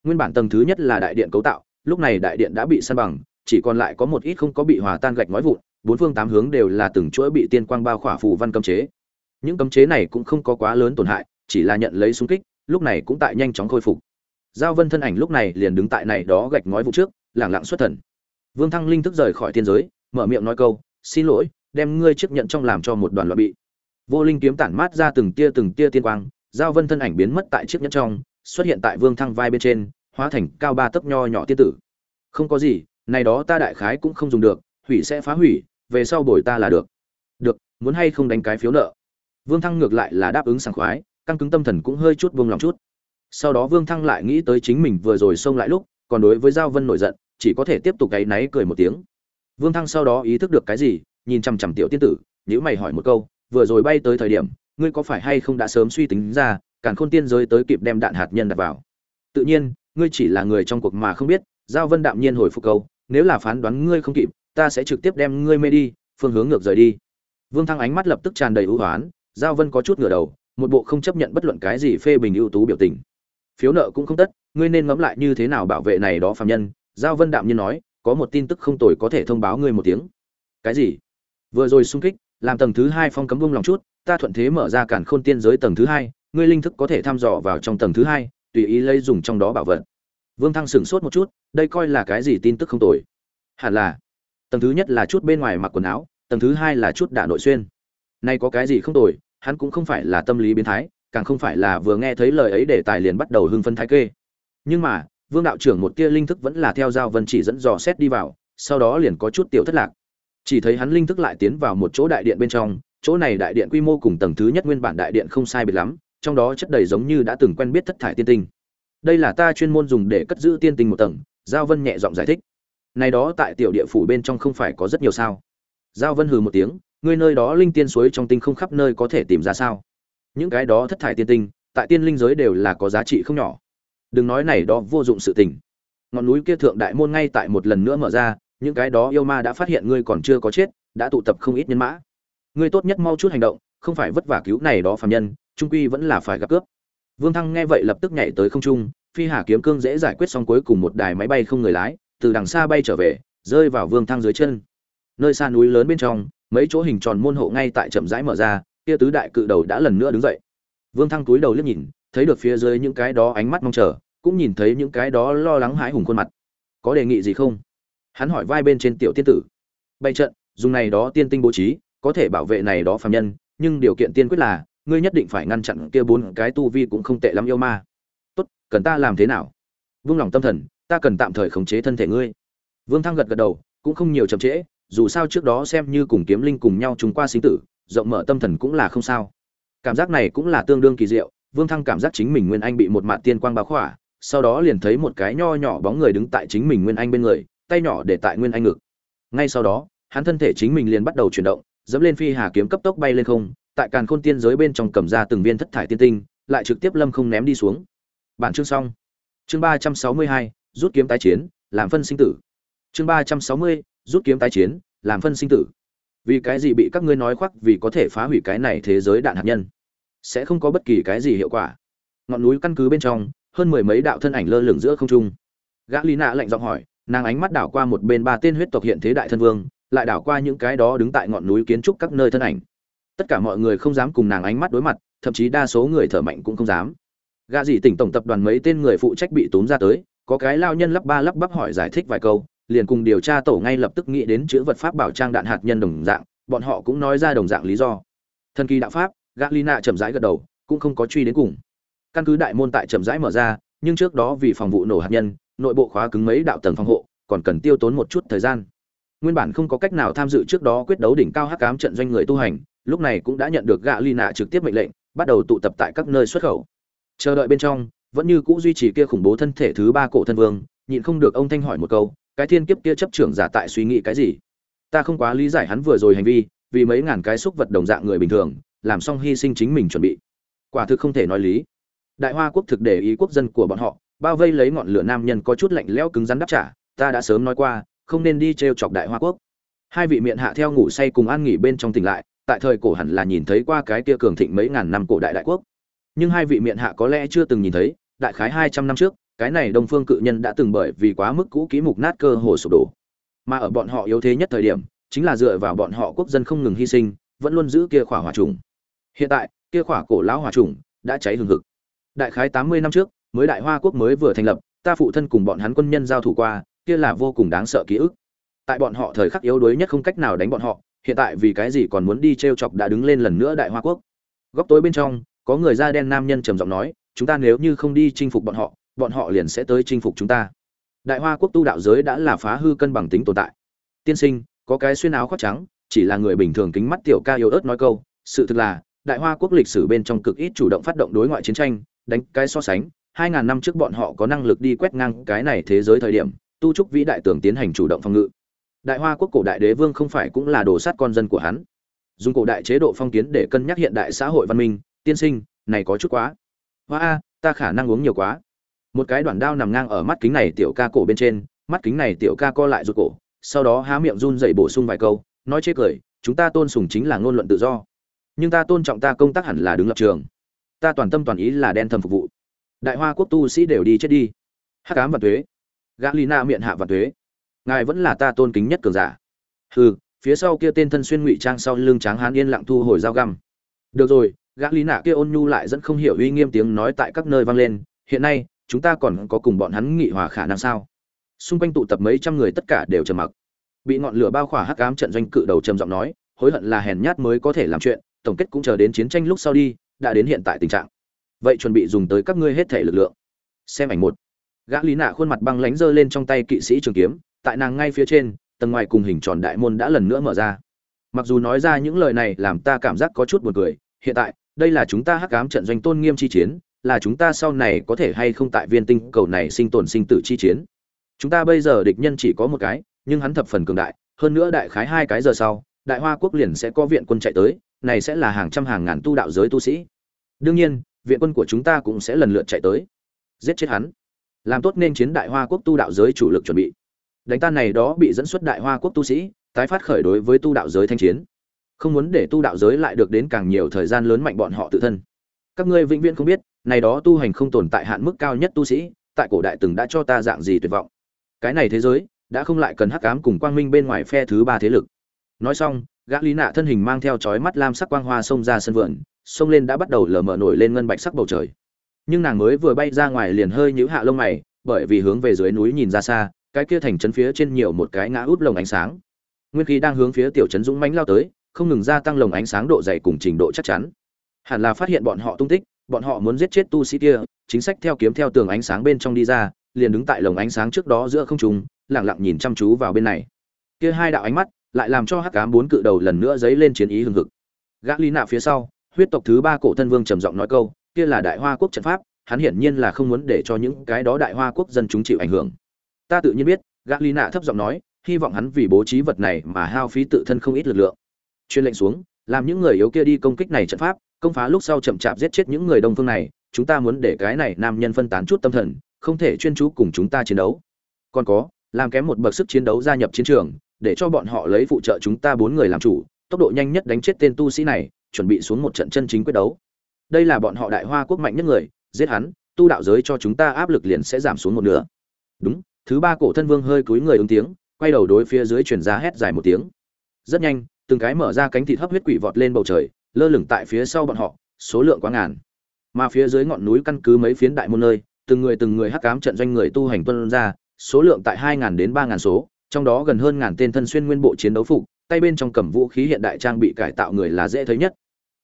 nguyên bản tầng thứ nhất là đại điện cấu tạo, lúc này đại điện đã bị san bằng, chỉ còn lại có một ít không có bị hòa tan gạch nói vụn, bốn phương tám hướng đều là từng chuỗi bị tiên quang bao khỏa phù văn cấm chế. Những cấm chế này cũng không có quá lớn tổn hại, chỉ là nhận lấy xung kích, lúc này cũng tại nhanh chóng khôi phục. Giao vân thân ảnh lúc này liền đứng tại này đó gạch nói vụ trước lẳng lặng xuất thần. Vương thăng linh thức rời khỏi thiên giới, mở miệng nói câu, xin lỗi, đem ngươi chấp nhận trong làm cho một đoàn loạn bị. Vô linh kiếm tản mát ra từng tia từng tia tiên quang, giao vân thân ảnh biến mất tại chiếc nhẫn trong, xuất hiện tại vương thăng vai bên trên hóa thành cao ba tấc nho nhỏ tiên tử. Không có gì, này đó ta đại khái cũng không dùng được, hủy sẽ phá hủy, về sau bồi ta là được. Được, muốn hay không đánh cái phiếu nợ? Vương thăng ngược lại là đáp ứng sảng khoái, căng cứng tâm thần cũng hơi chút buông lòng chút. Sau đó vương thăng lại nghĩ tới chính mình vừa rồi xông lại lúc, còn đối với giao vân nổi giận, chỉ có thể tiếp tục gáy náy cười một tiếng. Vương thăng sau đó ý thức được cái gì, nhìn chằm chằm tiểu tiên tử nếu mày hỏi một câu, vừa rồi bay tới thời điểm, ngươi có phải hay không đã sớm suy tính ra, càn khôn tiên giới tới kịp đem đạn hạt nhân đặt vào? Tự nhiên ngươi chỉ là người trong cuộc mà không biết, giao vân đạm nhiên hồi phục câu, nếu là phán đoán ngươi không kịp, ta sẽ trực tiếp đem ngươi mê đi, phương hướng ngược rời đi. Vương thăng ánh mắt lập tức tràn đầy ưu hoán, giao vân có chút ngửa đầu, một bộ không chấp nhận bất luận cái gì phê bình ưu tú biểu tình. Phiếu nợ cũng không tất, ngươi nên ngẫm lại như thế nào bảo vệ này đó phạm nhân, giao vân đạm nhiên nói, có một tin tức không tồi có thể thông báo ngươi một tiếng. Cái gì? Vừa rồi xung kích, làm tầng thứ hai phong cấm vung lòng chút, ta thuận thế mở ra cản khôn tiên giới tầng thứ hai, ngươi linh thức có thể thăm dò vào trong tầng thứ hai tùy ý lấy dùng trong đó bảo vật. Vương thăng sửng sốt một chút, đây coi là cái gì tin tức không tồi. Hẳn là, tầng thứ nhất là chút bên ngoài mặc quần áo, tầng thứ hai là chút đả nội xuyên. Nay có cái gì không tồi, hắn cũng không phải là tâm lý biến thái, càng không phải là vừa nghe thấy lời ấy để tài liền bắt đầu hưng phân thái kê. Nhưng mà, vương đạo trưởng một tia linh thức vẫn là theo giao vân chỉ dẫn dò xét đi vào, sau đó liền có chút tiểu thất lạc. Chỉ thấy hắn linh thức lại tiến vào một chỗ đại điện bên trong, chỗ này đại điện quy mô cùng tầng thứ nhất nguyên bản đại điện không sai biệt lắm trong đó chất đầy giống như đã từng quen biết thất thải tiên tinh. Đây là ta chuyên môn dùng để cất giữ tiên tinh một tầng, giao vân nhẹ giọng giải thích. Này đó tại tiểu địa phủ bên trong không phải có rất nhiều sao? Giao vân hừ một tiếng, ngươi nơi đó linh tiên suối trong tinh không khắp nơi có thể tìm ra sao? Những cái đó thất thải tiên tinh, tại tiên linh giới đều là có giá trị không nhỏ. Đừng nói này đó vô dụng sự tình. Ngọn núi kia thượng đại môn ngay tại một lần nữa mở ra, những cái đó yêu ma đã phát hiện ngươi còn chưa có chết, đã tụ tập không ít nhân mã. Ngươi tốt nhất mau chút hành động, không phải vất vả cứu này đó phàm nhân trung quy vẫn là phải gặp cướp. Vương thăng nghe vậy lập tức nhảy tới không trung, phi hà kiếm cương dễ giải quyết xong cuối cùng một đài máy bay không người lái, từ đằng xa bay trở về, rơi vào vương thăng dưới chân. Nơi xa núi lớn bên trong, mấy chỗ hình tròn môn hộ ngay tại chậm rãi mở ra, kia tứ đại cự đầu đã lần nữa đứng dậy. Vương thăng túi đầu liếc nhìn, thấy được phía dưới những cái đó ánh mắt mong chờ, cũng nhìn thấy những cái đó lo lắng hãi hùng khuôn mặt. Có đề nghị gì không? Hắn hỏi vai bên trên tiểu tiên tử. Bay trận, dùng này đó tiên tinh bố trí, có thể bảo vệ này đó phàm nhân, nhưng điều kiện tiên quyết là ngươi nhất định phải ngăn chặn kia bốn cái tu vi cũng không tệ lắm yêu ma. Tốt, cần ta làm thế nào? Vương lòng tâm thần, ta cần tạm thời khống chế thân thể ngươi. Vương thăng gật gật đầu, cũng không nhiều chậm trễ, dù sao trước đó xem như cùng kiếm linh cùng nhau trùng qua sinh tử, rộng mở tâm thần cũng là không sao. Cảm giác này cũng là tương đương kỳ diệu, vương thăng cảm giác chính mình nguyên anh bị một mạn tiên quang báo khỏa, sau đó liền thấy một cái nho nhỏ bóng người đứng tại chính mình nguyên anh bên người, tay nhỏ để tại nguyên anh ngực. Ngay sau đó, hắn thân thể chính mình liền bắt đầu chuyển động, dẫm lên phi hà kiếm cấp tốc bay lên không tại càn khôn tiên giới bên trong cầm ra từng viên thất thải tiên tinh, lại trực tiếp lâm không ném đi xuống. Bản chương xong. Chương ba trăm sáu mươi hai, rút kiếm tái chiến, làm phân sinh tử. Chương ba trăm sáu mươi, rút kiếm tái chiến, làm phân sinh tử. Vì cái gì bị các ngươi nói khoác vì có thể phá hủy cái này thế giới đạn hạt nhân? Sẽ không có bất kỳ cái gì hiệu quả. Ngọn núi căn cứ bên trong, hơn mười mấy đạo thân ảnh lơ lửng giữa không trung. Gã lý nạ lạnh giọng hỏi, nàng ánh mắt đảo qua một bên ba tên huyết tộc hiện thế đại thân vương, lại đảo qua những cái đó đứng tại ngọn núi kiến trúc các nơi thân ảnh tất cả mọi người không dám cùng nàng ánh mắt đối mặt, thậm chí đa số người thở mạnh cũng không dám. Gạ dị tỉnh tổng tập đoàn mấy tên người phụ trách bị tốn ra tới, có cái lao nhân lắp ba lắp bắp hỏi giải thích vài câu, liền cùng điều tra tổ ngay lập tức nghĩ đến chữ vật pháp bảo trang đạn hạt nhân đồng dạng, bọn họ cũng nói ra đồng dạng lý do. Thần kỳ đạo pháp, gã lina chậm rãi gật đầu, cũng không có truy đến cùng. Căn cứ đại môn tại chậm rãi mở ra, nhưng trước đó vì phòng vụ nổ hạt nhân, nội bộ khóa cứng mấy đạo tầng phòng hộ, còn cần tiêu tốn một chút thời gian. Nguyên bản không có cách nào tham dự trước đó quyết đấu đỉnh cao hắc ám trận doanh người tu hành lúc này cũng đã nhận được gạ gã nạ trực tiếp mệnh lệnh, bắt đầu tụ tập tại các nơi xuất khẩu. Chờ đợi bên trong, vẫn như cũ duy trì kia khủng bố thân thể thứ ba cổ thân vương, nhịn không được ông thanh hỏi một câu, cái thiên kiếp kia chấp trưởng giả tại suy nghĩ cái gì? Ta không quá lý giải hắn vừa rồi hành vi, vì mấy ngàn cái xúc vật đồng dạng người bình thường, làm xong hy sinh chính mình chuẩn bị. Quả thực không thể nói lý. Đại hoa quốc thực để ý quốc dân của bọn họ, bao vây lấy ngọn lửa nam nhân có chút lạnh lẽo cứng rắn đáp trả, ta đã sớm nói qua, không nên đi t chọc đại hoa quốc. Hai vị miệng hạ theo ngủ say cùng an nghỉ bên trong tỉnh lại tại thời cổ hẳn là nhìn thấy qua cái kia cường thịnh mấy ngàn năm cổ đại đại quốc. Nhưng hai vị miệng hạ có lẽ chưa từng nhìn thấy, đại khái hai trăm năm trước, cái này đông phương cự nhân đã từng bởi vì quá mức cũ kỹ mục nát cơ hồ sụp đổ. Mà ở bọn họ yếu thế nhất thời điểm, chính là dựa vào bọn họ quốc dân không ngừng hy sinh, vẫn luôn giữ kia khỏa hỏa trùng. Hiện tại, kia khỏa cổ lão hỏa trùng đã cháy hừng hực. Đại khái tám mươi năm trước, mới đại hoa quốc mới vừa thành lập, ta phụ thân cùng bọn hắn quân nhân giao thủ qua, kia là vô cùng đáng sợ ký ức. Tại bọn họ thời khắc yếu đuối nhất không cách nào đánh bọn họ hiện tại vì cái gì còn muốn đi t e chọc đã đứng lên lần nữa đại hoa quốc. Góc tối bên trong, có người da đen nam nhân trầm giọng nói, chúng ta nếu như không đi chinh phục bọn họ bọn họ liền sẽ tới chinh phục chúng ta. Đại hoa quốc tu đạo giới đã là phá hư cân bằng tính tồn tại. Tiên sinh, có cái xuyên áo khoác trắng, chỉ là người bình thường kính mắt tiểu ca yếu ớt nói câu, sự thực là, đại hoa quốc lịch sử bên trong cực ít chủ động phát động đối ngoại chiến tranh, đánh cái so sánh, hai ngàn năm trước bọn họ có năng lực đi quét ngang cái này thế giới thời điểm, tu trúc vĩ đại tưởng tiến hành chủ động phòng ngự đại hoa quốc cổ đại đế vương không phải cũng là đồ sát con dân của hắn. Dùng cổ đại chế độ phong kiến để cân nhắc hiện đại xã hội văn minh, tiên sinh, này có chút quá. Hoa a, ta khả năng uống nhiều quá. Một cái đoạn đao nằm ngang ở mắt kính này tiểu ca cổ bên trên, mắt kính này tiểu ca co lại rụt cổ, sau đó há miệng run dậy bổ sung vài câu, nói chê cười, chúng ta tôn sùng chính là ngôn luận tự do. Nhưng ta tôn trọng ta công tác hẳn là đứng lập trường. Ta toàn tâm toàn ý là đen thầm phục vụ. Đại hoa quốc tu sĩ đều đi chết đi. Hát cám và thuế. Gã lì na miệng hạ và thuế ngài vẫn là ta tôn kính nhất cường giả. Hừ, phía sau kia tên thân xuyên ngụy trang sau lưng tráng hán yên lặng thu hồi dao găm. Được rồi, gã lý nạ kia ôn nhu lại dẫn không hiểu uy nghiêm tiếng nói tại các nơi vang lên, hiện nay, chúng ta còn có cùng bọn hắn nghị hòa khả năng sao? Xung quanh tụ tập mấy trăm người tất cả đều trầm mặc. Bị ngọn lửa bao khỏa hắc ám trận doanh cự đầu trầm giọng nói, hối hận là hèn nhát mới có thể làm chuyện, tổng kết cũng chờ đến chiến tranh lúc sau đi, đã đến hiện tại tình trạng. Vậy chuẩn bị dùng tới các ngươi hết thể lực lượng. Xem ảnh một. Gã lý nạ khuôn mặt băng lánh giơ lên trong tay kỵ sĩ trường kiếm tại nàng ngay phía trên, tầng ngoài cùng hình tròn đại môn đã lần nữa mở ra. Mặc dù nói ra những lời này làm ta cảm giác có chút buồn cười, hiện tại, đây là chúng ta hắc ám trận doanh tôn nghiêm chi chiến, là chúng ta sau này có thể hay không tại viên tinh cầu này sinh tồn sinh tử chi chiến. Chúng ta bây giờ địch nhân chỉ có một cái, nhưng hắn thập phần cường đại, hơn nữa đại khái hai cái giờ sau, đại hoa quốc liền sẽ có viện quân chạy tới, này sẽ là hàng trăm hàng ngàn tu đạo giới tu sĩ. Đương nhiên, viện quân của chúng ta cũng sẽ lần lượt chạy tới. Giết chết hắn. Làm tốt nên chiến đại hoa quốc tu đạo giới chủ lực chuẩn bị đánh tan này đó bị dẫn xuất đại hoa quốc tu sĩ, tái phát khởi đối với tu đạo giới thanh chiến. Không muốn để tu đạo giới lại được đến càng nhiều thời gian lớn mạnh bọn họ tự thân. Các ngươi vĩnh viễn không biết, này đó tu hành không tồn tại hạn mức cao nhất tu sĩ, tại cổ đại từng đã cho ta dạng gì tuyệt vọng. Cái này thế giới, đã không lại cần hắc ám cùng quang minh bên ngoài phe thứ ba thế lực. Nói xong, gã lý nạ thân hình mang theo chói mắt lam sắc quang hoa xông ra sân vườn, xông lên đã bắt đầu lờ mờ nổi lên ngân bạch sắc bầu trời. Nhưng nàng mới vừa bay ra ngoài liền hơi nhũ hạ lông mày, bởi vì hướng về dưới núi nhìn ra xa cái kia thành trấn phía trên nhiều một cái ngã út lồng ánh sáng. Nguyên khí đang hướng phía tiểu trấn dũng mãnh lao tới, không ngừng gia tăng lồng ánh sáng độ dày cùng trình độ chắc chắn. Hẳn là phát hiện bọn họ tung tích, bọn họ muốn giết chết tu sĩ kia, chính sách theo kiếm theo tường ánh sáng bên trong đi ra, liền đứng tại lồng ánh sáng trước đó giữa không trung lẳng lặng nhìn chăm chú vào bên này. Kia hai đạo ánh mắt, lại làm cho hắc ám bốn cự đầu lần nữa dấy lên chiến ý hừng hực. Gã lý nạ phía sau, huyết tộc thứ ba cổ thân vương trầm giọng nói câu, kia là đại hoa quốc trận pháp, hắn hiển nhiên là không muốn để cho những cái đó đại hoa quốc dân chúng chịu ảnh hưởng ta tự nhiên biết gã lý nạ thấp giọng nói, hy vọng hắn vì bố trí vật này mà hao phí tự thân không ít lực lượng. Chuyên lệnh xuống, làm những người yếu kia đi công kích này trận pháp, công phá lúc sau chậm chạp giết chết những người đông phương này, chúng ta muốn để cái này nam nhân phân tán chút tâm thần, không thể chuyên chú cùng chúng ta chiến đấu. Còn có, làm kém một bậc sức chiến đấu gia nhập chiến trường, để cho bọn họ lấy phụ trợ chúng ta bốn người làm chủ, tốc độ nhanh nhất đánh chết tên tu sĩ này, chuẩn bị xuống một trận chân chính quyết đấu. Đây là bọn họ đại hoa quốc mạnh nhất người, giết hắn, tu đạo giới cho chúng ta áp lực liền sẽ giảm xuống một nửa. Đúng thứ ba cổ thân vương hơi cúi người ứng tiếng, quay đầu đối phía dưới truyền ra hét dài một tiếng. Rất nhanh, từng cái mở ra cánh thịt hấp huyết quỷ vọt lên bầu trời, lơ lửng tại phía sau bọn họ, số lượng quá ngàn. Mà phía dưới ngọn núi căn cứ mấy phiến đại môn nơi, từng người từng người hắc cám trận doanh người tu hành tuân ra, số lượng tại hai ngàn đến ba ngàn số, trong đó gần hơn ngàn tên thân xuyên nguyên bộ chiến đấu phục, tay bên trong cầm vũ khí hiện đại trang bị cải tạo người là dễ thấy nhất.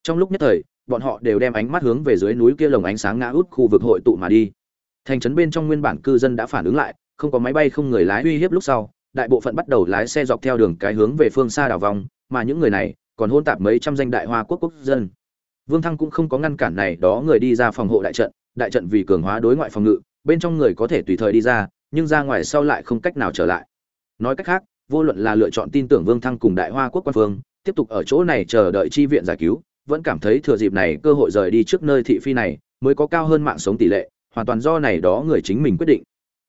Trong lúc nhất thời, bọn họ đều đem ánh mắt hướng về dưới núi kia lồng ánh sáng ngã út khu vực hội tụ mà đi. Thành trấn bên trong nguyên bản cư dân đã phản ứng lại không có máy bay không người lái uy hiếp lúc sau, đại bộ phận bắt đầu lái xe dọc theo đường cái hướng về phương xa đảo vòng, mà những người này còn hôn tạp mấy trăm danh đại hoa quốc quốc dân. Vương thăng cũng không có ngăn cản này, đó người đi ra phòng hộ đại trận đại trận vì cường hóa đối ngoại phòng ngự, bên trong người có thể tùy thời đi ra, nhưng ra ngoài sau lại không cách nào trở lại. Nói cách khác, vô luận là lựa chọn tin tưởng vương thăng cùng đại hoa quốc quan phương, tiếp tục ở chỗ này chờ đợi chi viện giải cứu, vẫn cảm thấy thừa dịp này cơ hội rời đi trước nơi thị phi này, mới có cao hơn mạng sống tỷ lệ, hoàn toàn do này đó người chính mình quyết định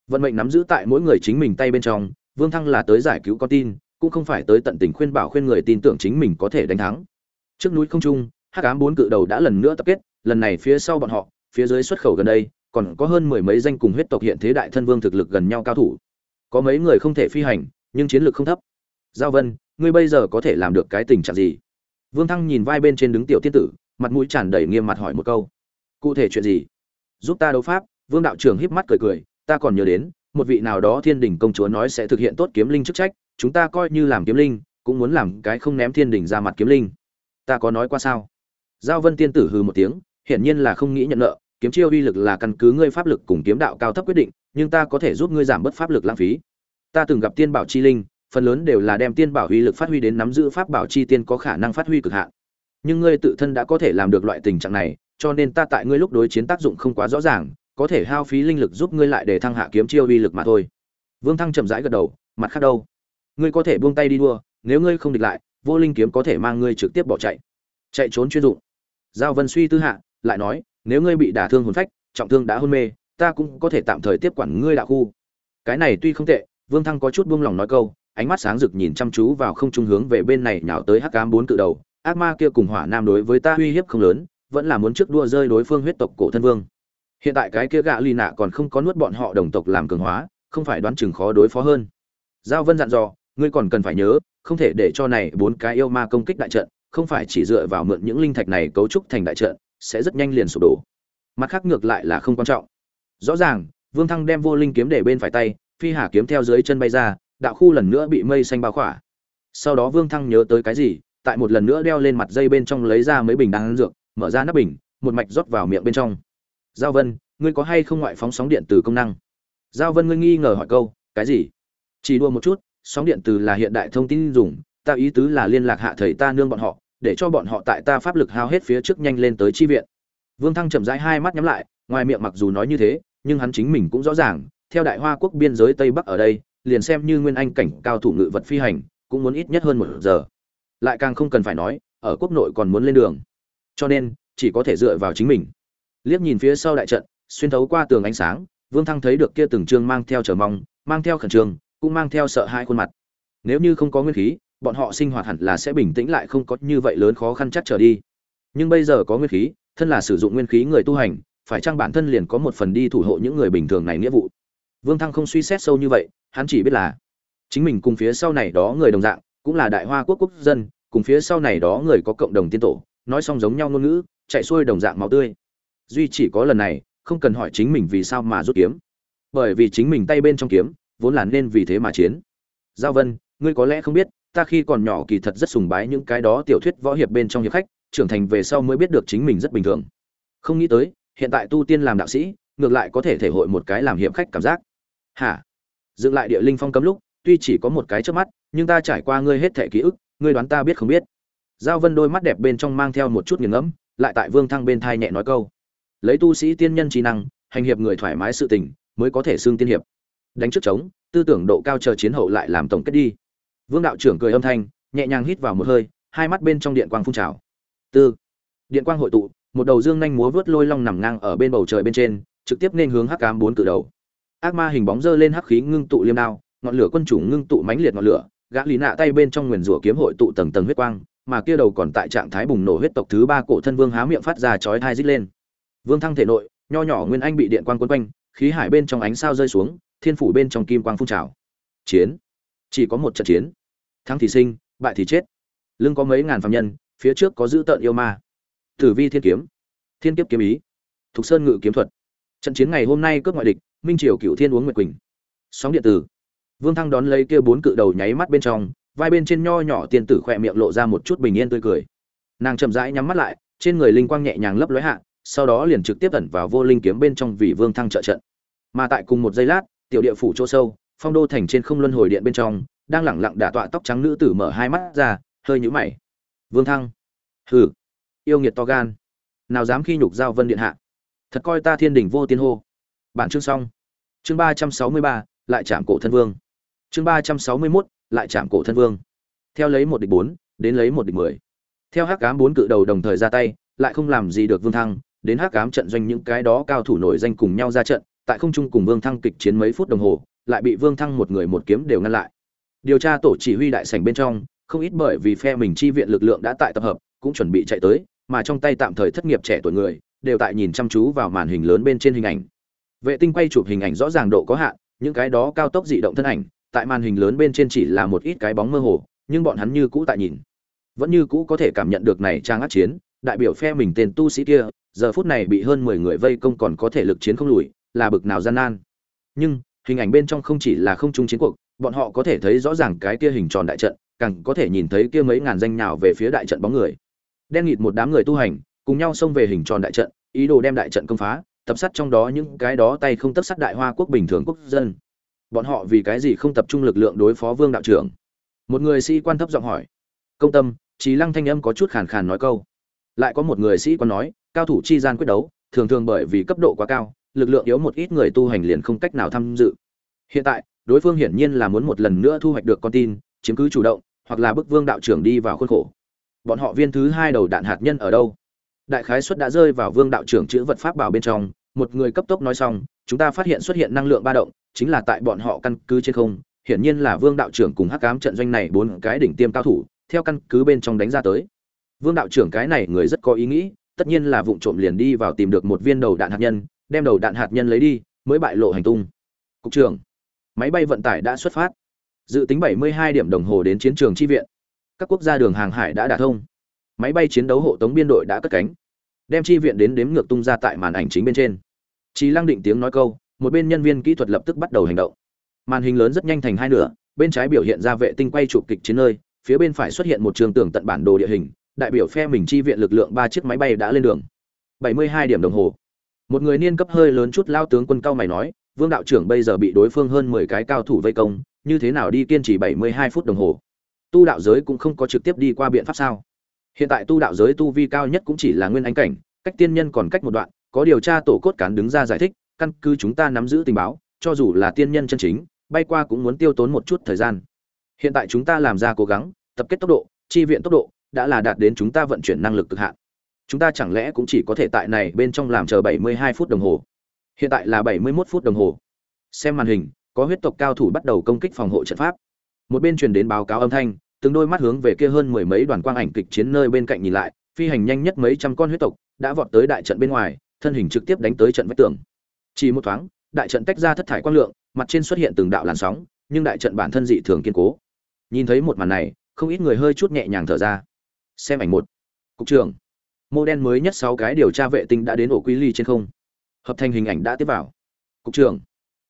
vận mệnh nắm giữ tại mỗi người chính mình tay bên trong, vương thăng là tới giải cứu con tin, cũng không phải tới tận tình khuyên bảo khuyên người tin tưởng chính mình có thể đánh thắng. Trước núi không trung, hắc ám bốn cự đầu đã lần nữa tập kết, lần này phía sau bọn họ, phía dưới xuất khẩu gần đây, còn có hơn mười mấy danh cùng huyết tộc hiện thế đại thân vương thực lực gần nhau cao thủ. Có mấy người không thể phi hành, nhưng chiến lược không thấp. Giao vân, ngươi bây giờ có thể làm được cái tình trạng gì? Vương thăng nhìn vai bên trên đứng tiểu tiên tử, mặt mũi tràn đầy nghiêm mặt hỏi một câu. Cụ thể chuyện gì? Giúp ta đấu pháp, vương đạo trưởng híp mắt cười cười ta còn nhớ đến, một vị nào đó thiên đình công chúa nói sẽ thực hiện tốt kiếm linh chức trách, chúng ta coi như làm kiếm linh, cũng muốn làm cái không ném thiên đình ra mặt kiếm linh. Ta có nói qua sao? Giao vân tiên tử hừ một tiếng, hiển nhiên là không nghĩ nhận nợ, kiếm chiêu uy lực là căn cứ ngươi pháp lực cùng kiếm đạo cao thấp quyết định, nhưng ta có thể giúp ngươi giảm bớt pháp lực lãng phí. Ta từng gặp tiên bảo chi linh, phần lớn đều là đem tiên bảo uy lực phát huy đến nắm giữ pháp bảo chi tiên có khả năng phát huy cực hạn. Nhưng ngươi tự thân đã có thể làm được loại tình trạng này, cho nên ta tại ngươi lúc đối chiến tác dụng không quá rõ ràng có thể hao phí linh lực giúp ngươi lại để thăng hạ kiếm chiêu uy lực mà thôi. Vương thăng chậm rãi gật đầu, mặt khác đâu? Ngươi có thể buông tay đi đua, nếu ngươi không địch lại, vô linh kiếm có thể mang ngươi trực tiếp bỏ chạy. Chạy trốn chuyên dụng. Giao vân suy tư hạ, lại nói, nếu ngươi bị đả thương hồn phách, trọng thương đã hôn mê, ta cũng có thể tạm thời tiếp quản ngươi đạo khu. Cái này tuy không tệ, vương thăng có chút buông lòng nói câu, ánh mắt sáng rực nhìn chăm chú vào không trung hướng về bên này nhào tới hắc ám bốn cự đầu. Ác ma kia cùng hỏa nam đối với ta uy hiếp không lớn, vẫn là muốn trước đua rơi đối phương huyết tộc cổ thân vương hiện tại cái kia gạ lì nạ còn không có nuốt bọn họ đồng tộc làm cường hóa, không phải đoán chừng khó đối phó hơn. Giao vân dặn dò, ngươi còn cần phải nhớ, không thể để cho này bốn cái yêu ma công kích đại trận, không phải chỉ dựa vào mượn những linh thạch này cấu trúc thành đại trận, sẽ rất nhanh liền sụp đổ. Mặt khác ngược lại là không quan trọng. Rõ ràng, vương thăng đem vô linh kiếm để bên phải tay, phi hà kiếm theo dưới chân bay ra, đạo khu lần nữa bị mây xanh bao khỏa. Sau đó vương thăng nhớ tới cái gì, tại một lần nữa đeo lên mặt dây bên trong lấy ra mấy bình đan dược, mở ra nắp bình, một mạch rót vào miệng bên trong giao vân, ngươi có hay không ngoại phóng sóng điện từ công năng? Giao vân ngươi nghi ngờ hỏi câu, cái gì? Chỉ đua một chút, sóng điện từ là hiện đại thông tin dùng, ta ý tứ là liên lạc hạ thầy ta nương bọn họ, để cho bọn họ tại ta pháp lực hao hết phía trước nhanh lên tới chi viện. Vương thăng chậm rãi hai mắt nhắm lại, ngoài miệng mặc dù nói như thế, nhưng hắn chính mình cũng rõ ràng, theo đại hoa quốc biên giới tây bắc ở đây, liền xem như nguyên anh cảnh cao thủ ngự vật phi hành, cũng muốn ít nhất hơn một giờ. Lại càng không cần phải nói, ở quốc nội còn muốn lên đường. Cho nên, chỉ có thể dựa vào chính mình liếc nhìn phía sau đại trận, xuyên thấu qua tường ánh sáng, vương thăng thấy được kia từng trương mang theo chờ mong, mang theo khẩn trương, cũng mang theo sợ hãi khuôn mặt. Nếu như không có nguyên khí, bọn họ sinh hoạt hẳn là sẽ bình tĩnh lại không có như vậy lớn khó khăn chắc trở đi. Nhưng bây giờ có nguyên khí, thân là sử dụng nguyên khí người tu hành, phải chăng bản thân liền có một phần đi thủ hộ những người bình thường này nghĩa vụ? Vương thăng không suy xét sâu như vậy, hắn chỉ biết là chính mình cùng phía sau này đó người đồng dạng, cũng là đại hoa quốc quốc dân, cùng phía sau này đó người có cộng đồng tiên tổ, nói xong giống nhau ngôn ngữ, chạy xuôi đồng dạng máu tươi duy chỉ có lần này, không cần hỏi chính mình vì sao mà rút kiếm. Bởi vì chính mình tay bên trong kiếm, vốn là nên vì thế mà chiến. Giao vân, ngươi có lẽ không biết, ta khi còn nhỏ kỳ thật rất sùng bái những cái đó tiểu thuyết võ hiệp bên trong hiệp khách, trưởng thành về sau mới biết được chính mình rất bình thường. Không nghĩ tới, hiện tại tu tiên làm đạo sĩ, ngược lại có thể thể hội một cái làm hiệp khách cảm giác. Hả? Dựng lại địa linh phong cấm lúc, tuy chỉ có một cái trước mắt, nhưng ta trải qua ngươi hết thẻ ký ức, ngươi đoán ta biết không biết. Giao vân đôi mắt đẹp bên trong mang theo một chút nghiền ngẫm, lại tại vương thăng bên thai nhẹ nói câu lấy tu sĩ tiên nhân trí năng, hành hiệp người thoải mái sự tình, mới có thể xương tiên hiệp. Đánh trước trống, tư tưởng độ cao chờ chiến hậu lại làm tổng kết đi. Vương đạo trưởng cười âm thanh, nhẹ nhàng hít vào một hơi, hai mắt bên trong điện quang phun trào. Tư. Điện quang hội tụ, một đầu dương nhanh múa vớt lôi long nằm ngang ở bên bầu trời bên trên, trực tiếp nên hướng hắc cám bốn cự đầu. Ác ma hình bóng dơ lên hắc khí ngưng tụ liêm đao, ngọn lửa quân chủ ngưng tụ mãnh liệt ngọn lửa, gã lý nạ tay bên trong nguyền rủa kiếm hội tụ tầng tầng huyết quang, mà kia đầu còn tại trạng thái bùng nổ huyết tộc thứ ba cổ thân vương há miệng phát ra chói thai rít lên vương thăng thể nội, nho nhỏ nguyên anh bị điện quang cuốn quanh, khí hải bên trong ánh sao rơi xuống, thiên phủ bên trong kim quang phun trào. Chiến. Chỉ có một trận chiến. Thắng thì sinh, bại thì chết. Lưng có mấy ngàn phàm nhân, phía trước có giữ tợn yêu ma. Tử vi thiên kiếm. Thiên kiếp kiếm ý. Thục sơn ngự kiếm thuật. Trận chiến ngày hôm nay cướp ngoại địch, minh triều cửu thiên uống nguyệt quỳnh. Sóng điện tử. Vương thăng đón lấy kia bốn cự đầu nháy mắt bên trong, vai bên trên nho nhỏ tiên tử khỏe miệng lộ ra một chút bình yên tươi cười. Nàng chậm rãi nhắm mắt lại, trên người linh quang nhẹ nhàng lấp lóe hạ sau đó liền trực tiếp ẩn vào vô linh kiếm bên trong vì vương thăng trợ trận. Mà tại cùng một giây lát, tiểu địa phủ chỗ sâu, phong đô thành trên không luân hồi điện bên trong, đang lẳng lặng đả tọa tóc trắng nữ tử mở hai mắt ra, hơi nhũ mày. Vương thăng. Hừ. Yêu nghiệt to gan. Nào dám khi nhục giao vân điện hạ. Thật coi ta thiên đình vô tiên hô. Bản chương xong. Chương ba trăm sáu mươi ba, lại chạm cổ thân vương. Chương ba trăm sáu mươi mốt, lại chạm cổ thân vương. Theo lấy một địch bốn, đến lấy một địch mười. Theo hắc cám bốn cự đầu đồng thời ra tay, lại không làm gì được vương thăng đến hắc ám trận doanh những cái đó cao thủ nổi danh cùng nhau ra trận, tại không trung cùng vương thăng kịch chiến mấy phút đồng hồ, lại bị vương thăng một người một kiếm đều ngăn lại. Điều tra tổ chỉ huy đại sảnh bên trong, không ít bởi vì phe mình chi viện lực lượng đã tại tập hợp, cũng chuẩn bị chạy tới, mà trong tay tạm thời thất nghiệp trẻ tuổi người, đều tại nhìn chăm chú vào màn hình lớn bên trên hình ảnh. Vệ tinh quay chụp hình ảnh rõ ràng độ có hạn, những cái đó cao tốc dị động thân ảnh, tại màn hình lớn bên trên chỉ là một ít cái bóng mơ hồ, nhưng bọn hắn như cũ tại nhìn. Vẫn như cũ có thể cảm nhận được này trang ác chiến, đại biểu phe mình tên tu sĩ kia giờ phút này bị hơn mười người vây công còn có thể lực chiến không lùi, là bực nào gian nan. Nhưng, hình ảnh bên trong không chỉ là không trung chiến cuộc, bọn họ có thể thấy rõ ràng cái kia hình tròn đại trận, càng có thể nhìn thấy kia mấy ngàn danh nhào về phía đại trận bóng người. Đen nghịt một đám người tu hành, cùng nhau xông về hình tròn đại trận, ý đồ đem đại trận công phá, tập sát trong đó những cái đó tay không tất sát đại hoa quốc bình thường quốc dân. Bọn họ vì cái gì không tập trung lực lượng đối phó vương đạo trưởng? Một người sĩ quan thấp giọng hỏi. Công tâm trí lăng thanh âm có chút khàn khàn nói câu. Lại có một người sĩ quan nói cao thủ chi gian quyết đấu, thường thường bởi vì cấp độ quá cao, lực lượng yếu một ít người tu hành liền không cách nào tham dự. Hiện tại, đối phương hiển nhiên là muốn một lần nữa thu hoạch được con tin, chiếm cứ chủ động, hoặc là bức vương đạo trưởng đi vào khuôn khổ. Bọn họ viên thứ hai đầu đạn hạt nhân ở đâu? Đại khái suất đã rơi vào vương đạo trưởng chữ vật pháp bảo bên trong, một người cấp tốc nói xong, chúng ta phát hiện xuất hiện năng lượng ba động, chính là tại bọn họ căn cứ trên không, hiển nhiên là vương đạo trưởng cùng hắc cám trận doanh này bốn cái đỉnh tiêm cao thủ, theo căn cứ bên trong đánh ra tới. Vương đạo trưởng cái này người rất có ý nghĩ tất nhiên là vụng trộm liền đi vào tìm được một viên đầu đạn hạt nhân đem đầu đạn hạt nhân lấy đi mới bại lộ hành tung. Cục trưởng máy bay vận tải đã xuất phát. Dự tính 72 điểm đồng hồ đến chiến trường chi viện. Các quốc gia đường hàng hải đã đả thông. Máy bay chiến đấu hộ tống biên đội đã cất cánh. Đem chi viện đến đếm ngược tung ra tại màn ảnh chính bên trên. Chỉ Lăng định tiếng nói câu, một bên nhân viên kỹ thuật lập tức bắt đầu hành động. Màn hình lớn rất nhanh thành hai nửa, bên trái biểu hiện ra vệ tinh quay chụp kịch chiến nơi, phía bên phải xuất hiện một trường tưởng tận bản đồ địa hình, đại biểu phe mình chi viện lực lượng ba chiếc máy bay đã lên đường. 72 điểm đồng hồ. Một người niên cấp hơi lớn chút lao tướng quân cao mày nói, Vương đạo trưởng bây giờ bị đối phương hơn 10 cái cao thủ vây công, như thế nào đi kiên trì 72 phút đồng hồ. Tu đạo giới cũng không có trực tiếp đi qua biện pháp sao? Hiện tại tu đạo giới tu vi cao nhất cũng chỉ là nguyên Anh cảnh, cách tiên nhân còn cách một đoạn, có điều tra tổ cốt cán đứng ra giải thích căn cứ chúng ta nắm giữ tình báo cho dù là tiên nhân chân chính bay qua cũng muốn tiêu tốn một chút thời gian hiện tại chúng ta làm ra cố gắng tập kết tốc độ chi viện tốc độ đã là đạt đến chúng ta vận chuyển năng lực cực hạn. Chúng ta chẳng lẽ cũng chỉ có thể tại này bên trong làm chờ 72 phút đồng hồ? Hiện tại là 71 phút đồng hồ. Xem màn hình, có huyết tộc cao thủ bắt đầu công kích phòng hộ trận pháp. Một bên truyền đến báo cáo âm thanh, từng đôi mắt hướng về kia hơn mười mấy đoàn quang ảnh kịch chiến nơi bên cạnh nhìn lại, phi hành nhanh nhất mấy trăm con huyết tộc đã vọt tới đại trận bên ngoài, thân hình trực tiếp đánh tới trận vách tường. Chỉ một thoáng, đại trận tách ra thất thải quang lượng, mặt trên xuất hiện từng đạo làn sóng, nhưng đại trận bản thân dị thường kiên cố. Nhìn thấy một màn này, không ít người hơi chút nhẹ nhàng thở ra xem ảnh một. Cục trưởng. Mô đen mới nhất sáu cái điều tra vệ tinh đã đến ổ quy ly trên không. Hợp thành hình ảnh đã tiếp vào. Cục trưởng.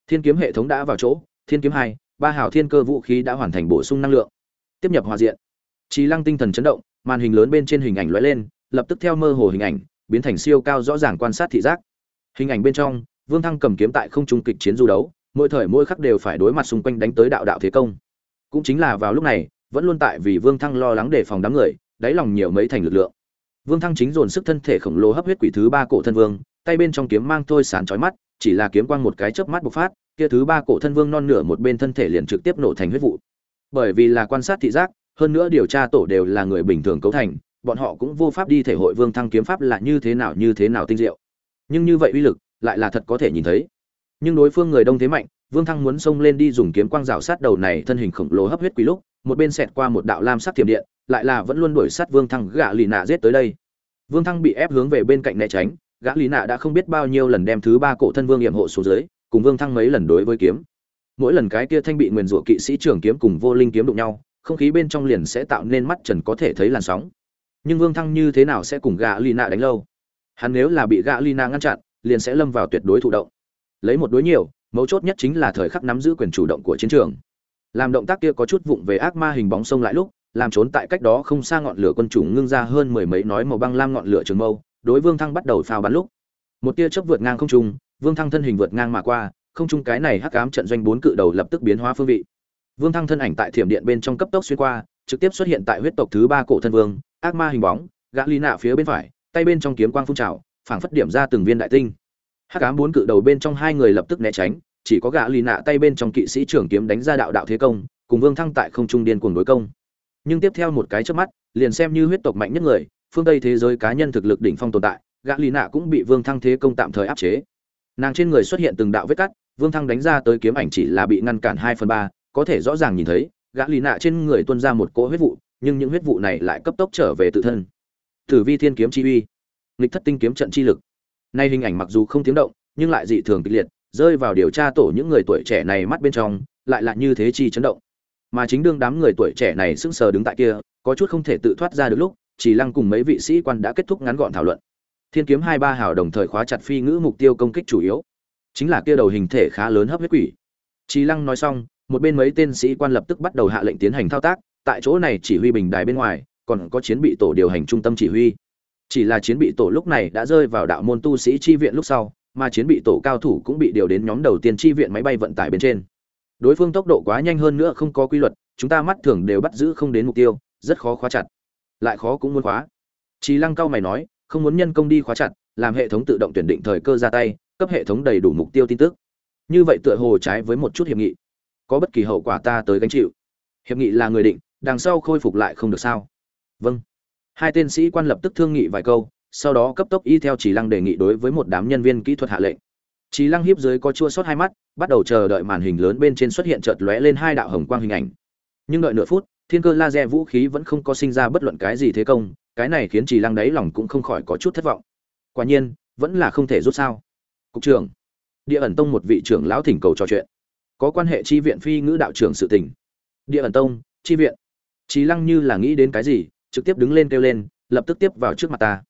Thiên kiếm hệ thống đã vào chỗ. Thiên kiếm hai, ba hào thiên cơ vũ khí đã hoàn thành bổ sung năng lượng. Tiếp nhập hòa diện. Trí lăng tinh thần chấn động, màn hình lớn bên trên hình ảnh lóe lên, lập tức theo mơ hồ hình ảnh, biến thành siêu cao rõ ràng quan sát thị giác. Hình ảnh bên trong, vương thăng cầm kiếm tại không trung kịch chiến du đấu, mỗi thời mỗi khắc đều phải đối mặt xung quanh đánh tới đạo đạo thế công. Cũng chính là vào lúc này, vẫn luôn tại vì vương thăng lo lắng đề phòng đám người đáy lòng nhiều mấy thành lực lượng vương thăng chính dồn sức thân thể khổng lồ hấp huyết quỷ thứ ba cổ thân vương tay bên trong kiếm mang thôi sán chói mắt chỉ là kiếm quang một cái chớp mắt bộc phát kia thứ ba cổ thân vương non nửa một bên thân thể liền trực tiếp nổ thành huyết vụ bởi vì là quan sát thị giác hơn nữa điều tra tổ đều là người bình thường cấu thành bọn họ cũng vô pháp đi thể hội Vương Thăng kiếm pháp là như thế nào như thế nào tinh diệu. Nhưng như vậy uy lực lại là thật có thể nhìn thấy. Nhưng đối phương người đông thế mạnh, Vương Thăng muốn xông lên đi dùng kiếm quang rào sát đầu này thân hình khổng lồ hấp huyết quỷ lúc, một bên xẹt qua một đạo lam sắc tiềm điện, lại là vẫn luôn đuổi sát Vương Thăng gã lì nạ giết tới đây. Vương Thăng bị ép hướng về bên cạnh né tránh, gã lì nạ đã không biết bao nhiêu lần đem thứ ba cổ thân Vương Nghiệm hộ xuống dưới, cùng Vương Thăng mấy lần đối với kiếm. Mỗi lần cái kia thanh bị nguyên rủa kỵ sĩ trưởng kiếm cùng vô linh kiếm đụng nhau, không khí bên trong liền sẽ tạo nên mắt trần có thể thấy làn sóng nhưng vương thăng như thế nào sẽ cùng gã lì nạ đánh lâu hắn nếu là bị gã lì nạ ngăn chặn liền sẽ lâm vào tuyệt đối thụ động lấy một đối nhiều mấu chốt nhất chính là thời khắc nắm giữ quyền chủ động của chiến trường làm động tác kia có chút vụng về ác ma hình bóng sông lại lúc, làm trốn tại cách đó không xa ngọn lửa quân chủ ngưng ra hơn mười mấy nói màu băng lam ngọn lửa trường mâu, đối vương thăng bắt đầu phao bắn lúc. Một tia chớp vượt ngang không trung, vương thăng thân hình vượt ngang mà qua, không trung cái này hắc ám trận doanh bốn cự đầu lập tức biến hóa phương vị. Vương thăng thân ảnh tại thiểm điện bên trong cấp tốc xuyên qua, trực tiếp xuất hiện tại huyết tộc thứ ba cổ thân vương, ác ma hình bóng, gã ly nạ phía bên phải, tay bên trong kiếm quang phun trào, phảng phất điểm ra từng viên đại tinh. Hắc ám bốn cự đầu bên trong hai người lập tức né tránh chỉ có gã lì nạ tay bên trong kỵ sĩ trưởng kiếm đánh ra đạo đạo thế công, cùng vương thăng tại không trung điên cuồng đối công. Nhưng tiếp theo một cái trước mắt, liền xem như huyết tộc mạnh nhất người, phương tây thế giới cá nhân thực lực đỉnh phong tồn tại, gã lì nạ cũng bị vương thăng thế công tạm thời áp chế. Nàng trên người xuất hiện từng đạo vết cắt, vương thăng đánh ra tới kiếm ảnh chỉ là bị ngăn cản hai phần ba, có thể rõ ràng nhìn thấy, gã lì nạ trên người tuôn ra một cỗ huyết vụ, nhưng những huyết vụ này lại cấp tốc trở về tự thân. Tử vi thiên kiếm chi uy, nghịch thất tinh kiếm trận chi lực. Nay hình ảnh mặc dù không tiếng động, nhưng lại dị thường kịch liệt rơi vào điều tra tổ những người tuổi trẻ này mắt bên trong, lại là như thế chi chấn động. Mà chính đương đám người tuổi trẻ này sững sờ đứng tại kia, có chút không thể tự thoát ra được lúc, chỉ lăng cùng mấy vị sĩ quan đã kết thúc ngắn gọn thảo luận. Thiên kiếm hai ba hào đồng thời khóa chặt phi ngữ mục tiêu công kích chủ yếu. Chính là kia đầu hình thể khá lớn hấp huyết quỷ. Chỉ lăng nói xong, một bên mấy tên sĩ quan lập tức bắt đầu hạ lệnh tiến hành thao tác, tại chỗ này chỉ huy bình đài bên ngoài, còn có chiến bị tổ điều hành trung tâm chỉ huy. Chỉ là chiến bị tổ lúc này đã rơi vào đạo môn tu sĩ chi viện lúc sau mà chiến bị tổ cao thủ cũng bị điều đến nhóm đầu tiên chi viện máy bay vận tải bên trên đối phương tốc độ quá nhanh hơn nữa không có quy luật chúng ta mắt thường đều bắt giữ không đến mục tiêu rất khó khóa chặt lại khó cũng muốn khóa trí Lăng cao mày nói, không muốn nhân công đi khóa chặt, làm hệ thống tự động tuyển định thời cơ ra tay, cấp hệ thống đầy đủ mục tiêu tin tức. Như vậy tựa hồ trái với một chút hiệp nghị. Có bất kỳ hậu quả ta tới gánh chịu. Hiệp nghị là người định, đằng sau khôi phục lại không được sao? Vâng. Hai tên sĩ quan lập tức thương nghị vài câu, sau đó cấp tốc y theo Chỉ Lăng đề nghị đối với một đám nhân viên kỹ thuật hạ lệnh. Chỉ Lăng hiếp dưới có chua sót hai mắt, bắt đầu chờ đợi màn hình lớn bên trên xuất hiện chợt lóe lên hai đạo hồng quang hình ảnh. Nhưng đợi nửa phút, thiên cơ laser vũ khí vẫn không có sinh ra bất luận cái gì thế công, cái này khiến Chỉ Lăng đáy lòng cũng không khỏi có chút thất vọng. Quả nhiên, vẫn là không thể rút sao. Cục trưởng, Địa ẩn tông một vị trưởng lão thỉnh cầu trò chuyện, có quan hệ chi viện phi ngữ đạo trưởng sự tình. Địa ẩn tông, chi viện. Trì Lăng như là nghĩ đến cái gì, trực tiếp đứng lên kêu lên, lập tức tiếp vào trước mặt ta.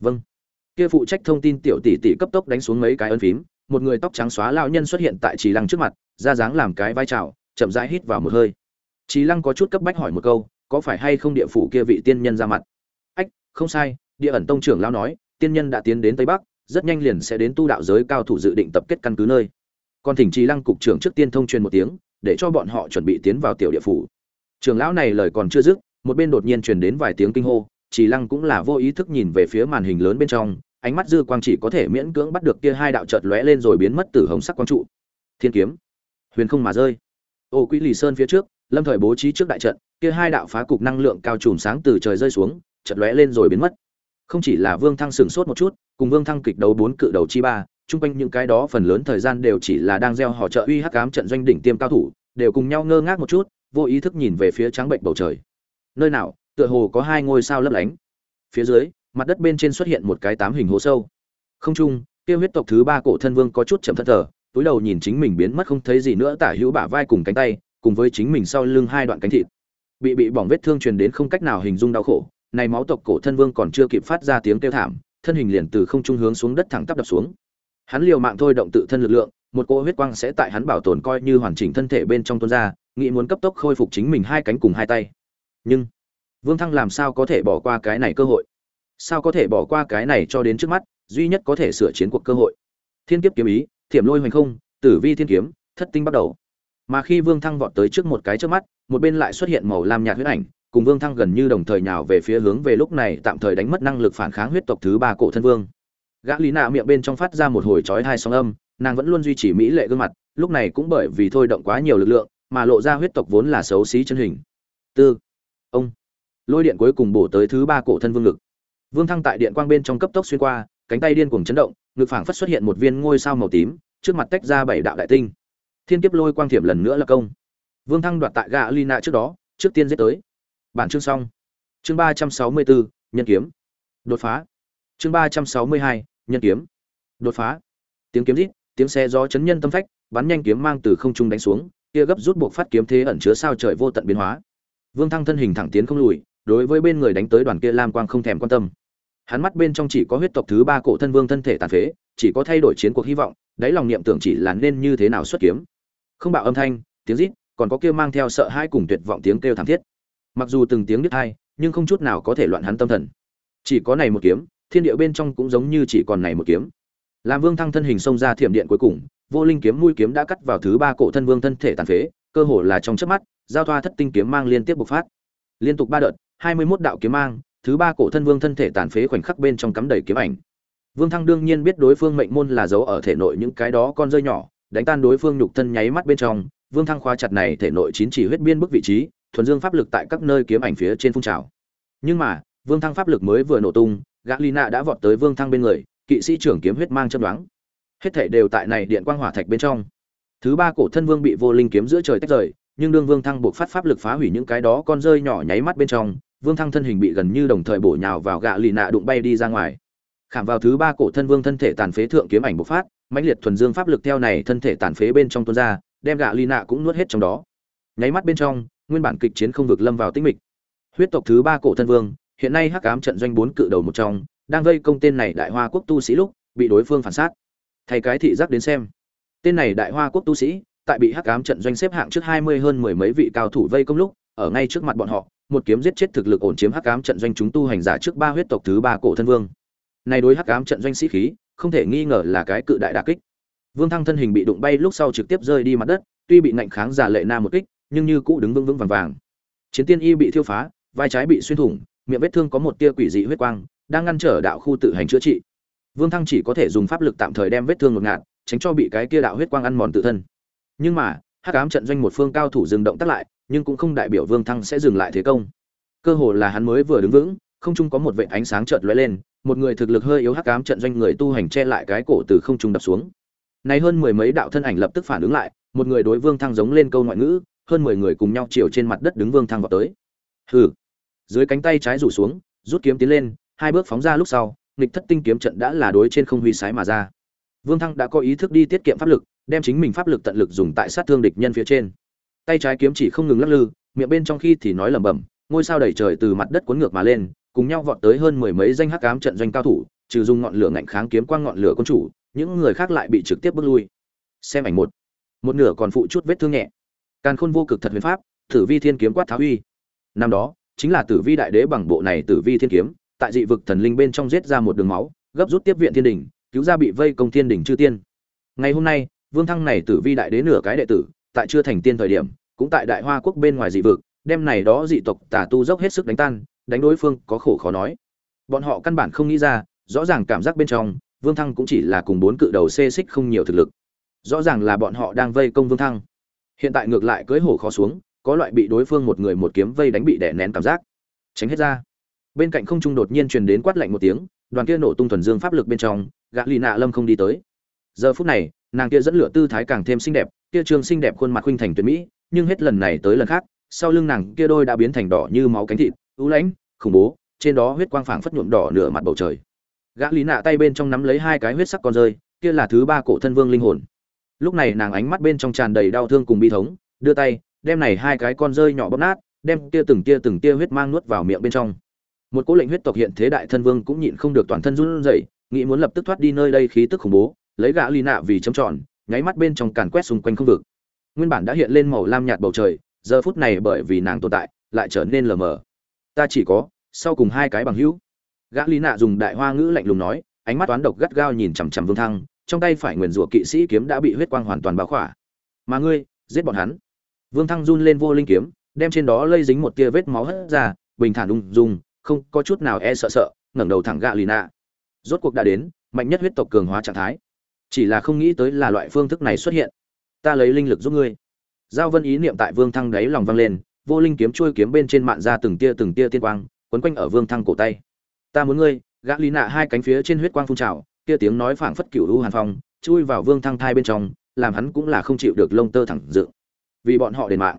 Vâng. Kia phụ trách thông tin tiểu tỷ tỷ cấp tốc đánh xuống mấy cái ấn phím, một người tóc trắng xóa lão nhân xuất hiện tại Trì Lăng trước mặt, ra dáng làm cái vai chào, chậm rãi hít vào một hơi. Trì Lăng có chút cấp bách hỏi một câu, có phải hay không địa phủ kia vị tiên nhân ra mặt? ách không sai địa ẩn tông trưởng lão nói tiên nhân đã tiến đến tây bắc rất nhanh liền sẽ đến tu đạo giới cao thủ dự định tập kết căn cứ nơi còn thỉnh trì lăng cục trưởng trước tiên thông truyền một tiếng để cho bọn họ chuẩn bị tiến vào tiểu địa phủ trưởng lão này lời còn chưa dứt một bên đột nhiên truyền đến vài tiếng kinh hô trì lăng cũng là vô ý thức nhìn về phía màn hình lớn bên trong ánh mắt dư quang chỉ có thể miễn cưỡng bắt được kia hai đạo chợt lóe lên rồi biến mất từ hồng sắc quang trụ thiên kiếm huyền không mà rơi ô Quý lì sơn phía trước lâm thời bố trí trước đại trận kia hai đạo phá cục năng lượng cao trùm sáng từ trời rơi xuống chợt lóe lên rồi biến mất. Không chỉ là Vương Thăng sửng sốt một chút, cùng Vương Thăng kịch đấu bốn cự đầu chi ba, chung quanh những cái đó phần lớn thời gian đều chỉ là đang gieo họ trợ uy hắc ám trận doanh đỉnh tiêm cao thủ, đều cùng nhau ngơ ngác một chút, vô ý thức nhìn về phía trắng bệnh bầu trời. Nơi nào, tựa hồ có hai ngôi sao lấp lánh. Phía dưới, mặt đất bên trên xuất hiện một cái tám hình hố sâu. Không trung, kia huyết tộc thứ ba cổ thân vương có chút chậm thất thở, túi đầu nhìn chính mình biến mất không thấy gì nữa tả hữu bả vai cùng cánh tay, cùng với chính mình sau lưng hai đoạn cánh thịt. Bị bị bỏng vết thương truyền đến không cách nào hình dung đau khổ, này máu tộc cổ thân vương còn chưa kịp phát ra tiếng kêu thảm, thân hình liền từ không trung hướng xuống đất thẳng tắp đập xuống. Hắn liều mạng thôi động tự thân lực lượng, một cỗ huyết quang sẽ tại hắn bảo tồn coi như hoàn chỉnh thân thể bên trong tuôn ra, nghĩ muốn cấp tốc khôi phục chính mình hai cánh cùng hai tay. Nhưng, Vương Thăng làm sao có thể bỏ qua cái này cơ hội? Sao có thể bỏ qua cái này cho đến trước mắt, duy nhất có thể sửa chiến cuộc cơ hội. Thiên kiếp kiếm ý, thiểm lôi hoành không, tử vi thiên kiếm, thất tinh bắt đầu. Mà khi Vương Thăng vọt tới trước một cái trước mắt, một bên lại xuất hiện màu lam nhạt huyết ảnh, cùng Vương Thăng gần như đồng thời nhào về phía hướng về lúc này tạm thời đánh mất năng lực phản kháng huyết tộc thứ ba cổ thân vương. Gã Lý Nạ miệng bên trong phát ra một hồi chói hai sóng âm, nàng vẫn luôn duy trì mỹ lệ gương mặt, lúc này cũng bởi vì thôi động quá nhiều lực lượng, mà lộ ra huyết tộc vốn là xấu xí chân hình. Tư, ông, lôi điện cuối cùng bổ tới thứ ba cổ thân vương lực. Vương Thăng tại điện quang bên trong cấp tốc xuyên qua, cánh tay điên cuồng chấn động, ngực phảng phất xuất hiện một viên ngôi sao màu tím, trước mặt tách ra bảy đạo đại tinh. Thiên kiếp lôi quang thiểm lần nữa là công. Vương Thăng đoạt tại gã Lina trước đó, trước tiên giết tới. Bản chương xong. Chương ba trăm sáu mươi bốn nhân kiếm. Đột phá. Chương ba trăm sáu mươi hai nhân kiếm. Đột phá. Tiếng kiếm rít tiếng xe gió chấn nhân tâm phách bắn nhanh kiếm mang từ không trung đánh xuống kia gấp rút buộc phát kiếm thế ẩn chứa sao trời vô tận biến hóa. Vương thăng thân hình thẳng tiến không lùi đối với bên người đánh tới đoàn kia lam quang không thèm quan tâm. Hắn mắt bên trong chỉ có huyết tộc thứ ba cổ thân vương thân thể tàn phế, chỉ có thay đổi chiến cuộc hy vọng, đáy lòng niệm tưởng chỉ là nên như thế nào xuất kiếm. Không bạo âm thanh, tiếng rít, còn có kia mang theo sợ hãi cùng tuyệt vọng tiếng kêu thảm thiết. Mặc dù từng tiếng đứt hai, nhưng không chút nào có thể loạn hắn tâm thần. Chỉ có này một kiếm, thiên địa bên trong cũng giống như chỉ còn này một kiếm. Làm vương thăng thân hình xông ra thiểm điện cuối cùng, vô linh kiếm mũi kiếm đã cắt vào thứ ba cổ thân vương thân thể tàn phế, cơ hồ là trong chớp mắt, giao thoa thất tinh kiếm mang liên tiếp bộc phát. Liên tục ba đợt hai mươi 21 đạo kiếm mang, thứ ba cổ thân vương thân thể tàn phế khoảnh khắc bên trong cắm đầy kiếm ảnh. Vương thăng đương nhiên biết đối phương mệnh môn là giấu ở thể nội những cái đó con rơi nhỏ, đánh tan đối phương nhục thân nháy mắt bên trong, vương thăng khóa chặt này thể nội chín chỉ huyết biên bức vị trí, thuần dương pháp lực tại các nơi kiếm ảnh phía trên phun trào. Nhưng mà, vương thăng pháp lực mới vừa nổ tung, gã lina đã vọt tới vương thăng bên người, kỵ sĩ trưởng kiếm huyết mang chân đoán hết thể đều tại này điện quang hỏa thạch bên trong. Thứ ba cổ thân vương bị vô linh kiếm giữa trời tách rời, nhưng đương vương thăng buộc phát pháp lực phá hủy những cái đó con rơi nhỏ nháy mắt bên trong vương thăng thân hình bị gần như đồng thời bổ nhào vào gạ lì nạ đụng bay đi ra ngoài. Khảm vào thứ ba cổ thân vương thân thể tàn phế thượng kiếm ảnh bộc phát, mãnh liệt thuần dương pháp lực theo này thân thể tàn phế bên trong tuôn ra, đem gạ lì nạ cũng nuốt hết trong đó. Nháy mắt bên trong, nguyên bản kịch chiến không vực lâm vào tĩnh mịch. Huyết tộc thứ ba cổ thân vương, hiện nay hắc ám trận doanh bốn cự đầu một trong, đang vây công tên này đại hoa quốc tu sĩ lúc, bị đối phương phản sát. Thay cái thị giác đến xem. Tên này đại hoa quốc tu sĩ, tại bị hắc ám trận doanh xếp hạng trước hai mươi hơn mười mấy vị cao thủ vây công lúc ở ngay trước mặt bọn họ, một kiếm giết chết thực lực ổn chiếm hắc ám trận doanh chúng tu hành giả trước ba huyết tộc thứ ba cổ thân vương. Này đối hắc ám trận doanh sĩ khí, không thể nghi ngờ là cái cự đại đả kích. Vương thăng thân hình bị đụng bay lúc sau trực tiếp rơi đi mặt đất, tuy bị ngạnh kháng giả lệ na một kích, nhưng như cũ đứng vững vững vàng vàng. Chiến tiên y bị thiêu phá, vai trái bị xuyên thủng, miệng vết thương có một tia quỷ dị huyết quang, đang ngăn trở đạo khu tự hành chữa trị. Vương thăng chỉ có thể dùng pháp lực tạm thời đem vết thương ngột ngạt, tránh cho bị cái kia đạo huyết quang ăn mòn tự thân. Nhưng mà, hắc ám trận doanh một phương cao thủ dừng động tác lại nhưng cũng không đại biểu vương thăng sẽ dừng lại thế công. Cơ hồ là hắn mới vừa đứng vững, không trung có một vệ ánh sáng chợt lóe lên, một người thực lực hơi yếu hắc ám trận doanh người tu hành che lại cái cổ từ không trung đập xuống. Này hơn mười mấy đạo thân ảnh lập tức phản ứng lại, một người đối vương thăng giống lên câu ngoại ngữ, hơn mười người cùng nhau chiều trên mặt đất đứng vương thăng vào tới. Hừ. Dưới cánh tay trái rủ xuống, rút kiếm tiến lên, hai bước phóng ra lúc sau, nghịch thất tinh kiếm trận đã là đối trên không huy sái mà ra. Vương thăng đã có ý thức đi tiết kiệm pháp lực, đem chính mình pháp lực tận lực dùng tại sát thương địch nhân phía trên tay trái kiếm chỉ không ngừng lắc lư, miệng bên trong khi thì nói lẩm bẩm, ngôi sao đầy trời từ mặt đất cuốn ngược mà lên, cùng nhau vọt tới hơn mười mấy danh hắc ám trận doanh cao thủ, trừ dùng ngọn lửa ngạnh kháng kiếm quang ngọn lửa quân chủ, những người khác lại bị trực tiếp bước lui. Xem ảnh một. Một nửa còn phụ chút vết thương nhẹ. Càn khôn vô cực thật huyền pháp, tử vi thiên kiếm quát tháo uy. Năm đó, chính là tử vi đại đế bằng bộ này tử vi thiên kiếm, tại dị vực thần linh bên trong giết ra một đường máu, gấp rút tiếp viện thiên đình, cứu ra bị vây công thiên đình chư tiên. Ngày hôm nay, vương thăng này tử vi đại đế nửa cái đệ tử tại chưa thành tiên thời điểm, cũng tại đại hoa quốc bên ngoài dị vực đem này đó dị tộc tà tu dốc hết sức đánh tan, đánh đối phương có khổ khó nói. Bọn họ căn bản không nghĩ ra, rõ ràng cảm giác bên trong, vương thăng cũng chỉ là cùng bốn cự đầu xê xích không nhiều thực lực. Rõ ràng là bọn họ đang vây công vương thăng. Hiện tại ngược lại cưới hổ khó xuống, có loại bị đối phương một người một kiếm vây đánh bị đè nén cảm giác. Tránh hết ra. Bên cạnh không trung đột nhiên truyền đến quát lạnh một tiếng, đoàn kia nổ tung thuần dương pháp lực bên trong, gã lì lâm không đi tới. Giờ phút này, nàng kia dẫn lửa tư thái càng thêm xinh đẹp kia trường xinh đẹp khuôn mặt khuynh thành tuyệt mỹ, nhưng hết lần này tới lần khác, sau lưng nàng kia đôi đã biến thành đỏ như máu cánh thịt, u lãnh, khủng bố, trên đó huyết quang phảng phất nhuộm đỏ nửa mặt bầu trời. Gã lý nạ tay bên trong nắm lấy hai cái huyết sắc con rơi, kia là thứ ba cổ thân vương linh hồn. Lúc này nàng ánh mắt bên trong tràn đầy đau thương cùng bi thống, đưa tay, đem này hai cái con rơi nhỏ bóp nát, đem kia từng tia từng tia huyết mang nuốt vào miệng bên trong. Một cố lệnh huyết tộc hiện thế đại thân vương cũng nhịn không được toàn thân run rẩy, nghĩ muốn lập tức thoát đi nơi đây khí tức khủng bố, lấy gã Lý nạ vì chấm tròn nháy mắt bên trong càn quét xung quanh không vực. Nguyên bản đã hiện lên màu lam nhạt bầu trời, giờ phút này bởi vì nàng tồn tại, lại trở nên lờ mờ. Ta chỉ có, sau cùng hai cái bằng hữu. Gã Lý nạ dùng đại hoa ngữ lạnh lùng nói, ánh mắt toán độc gắt gao nhìn chằm chằm vương thăng, trong tay phải nguyền rủa kỵ sĩ kiếm đã bị huyết quang hoàn toàn bao khỏa. Mà ngươi, giết bọn hắn. Vương thăng run lên vô linh kiếm, đem trên đó lây dính một tia vết máu hất ra, bình thản ung dung, không có chút nào e sợ sợ, ngẩng đầu thẳng gạ lì nạ. Rốt cuộc đã đến, mạnh nhất huyết tộc cường hóa trạng thái chỉ là không nghĩ tới là loại phương thức này xuất hiện. Ta lấy linh lực giúp ngươi. Giao vân ý niệm tại vương thăng đáy lòng vang lên, vô linh kiếm chui kiếm bên trên mạn ra từng tia từng tia tiên quang, quấn quanh ở vương thăng cổ tay. Ta muốn ngươi, gã lý nạ hai cánh phía trên huyết quang phun trào, kia tiếng nói phảng phất cửu u hàn phong, chui vào vương thăng thai bên trong, làm hắn cũng là không chịu được lông tơ thẳng dự. vì bọn họ đền mạng.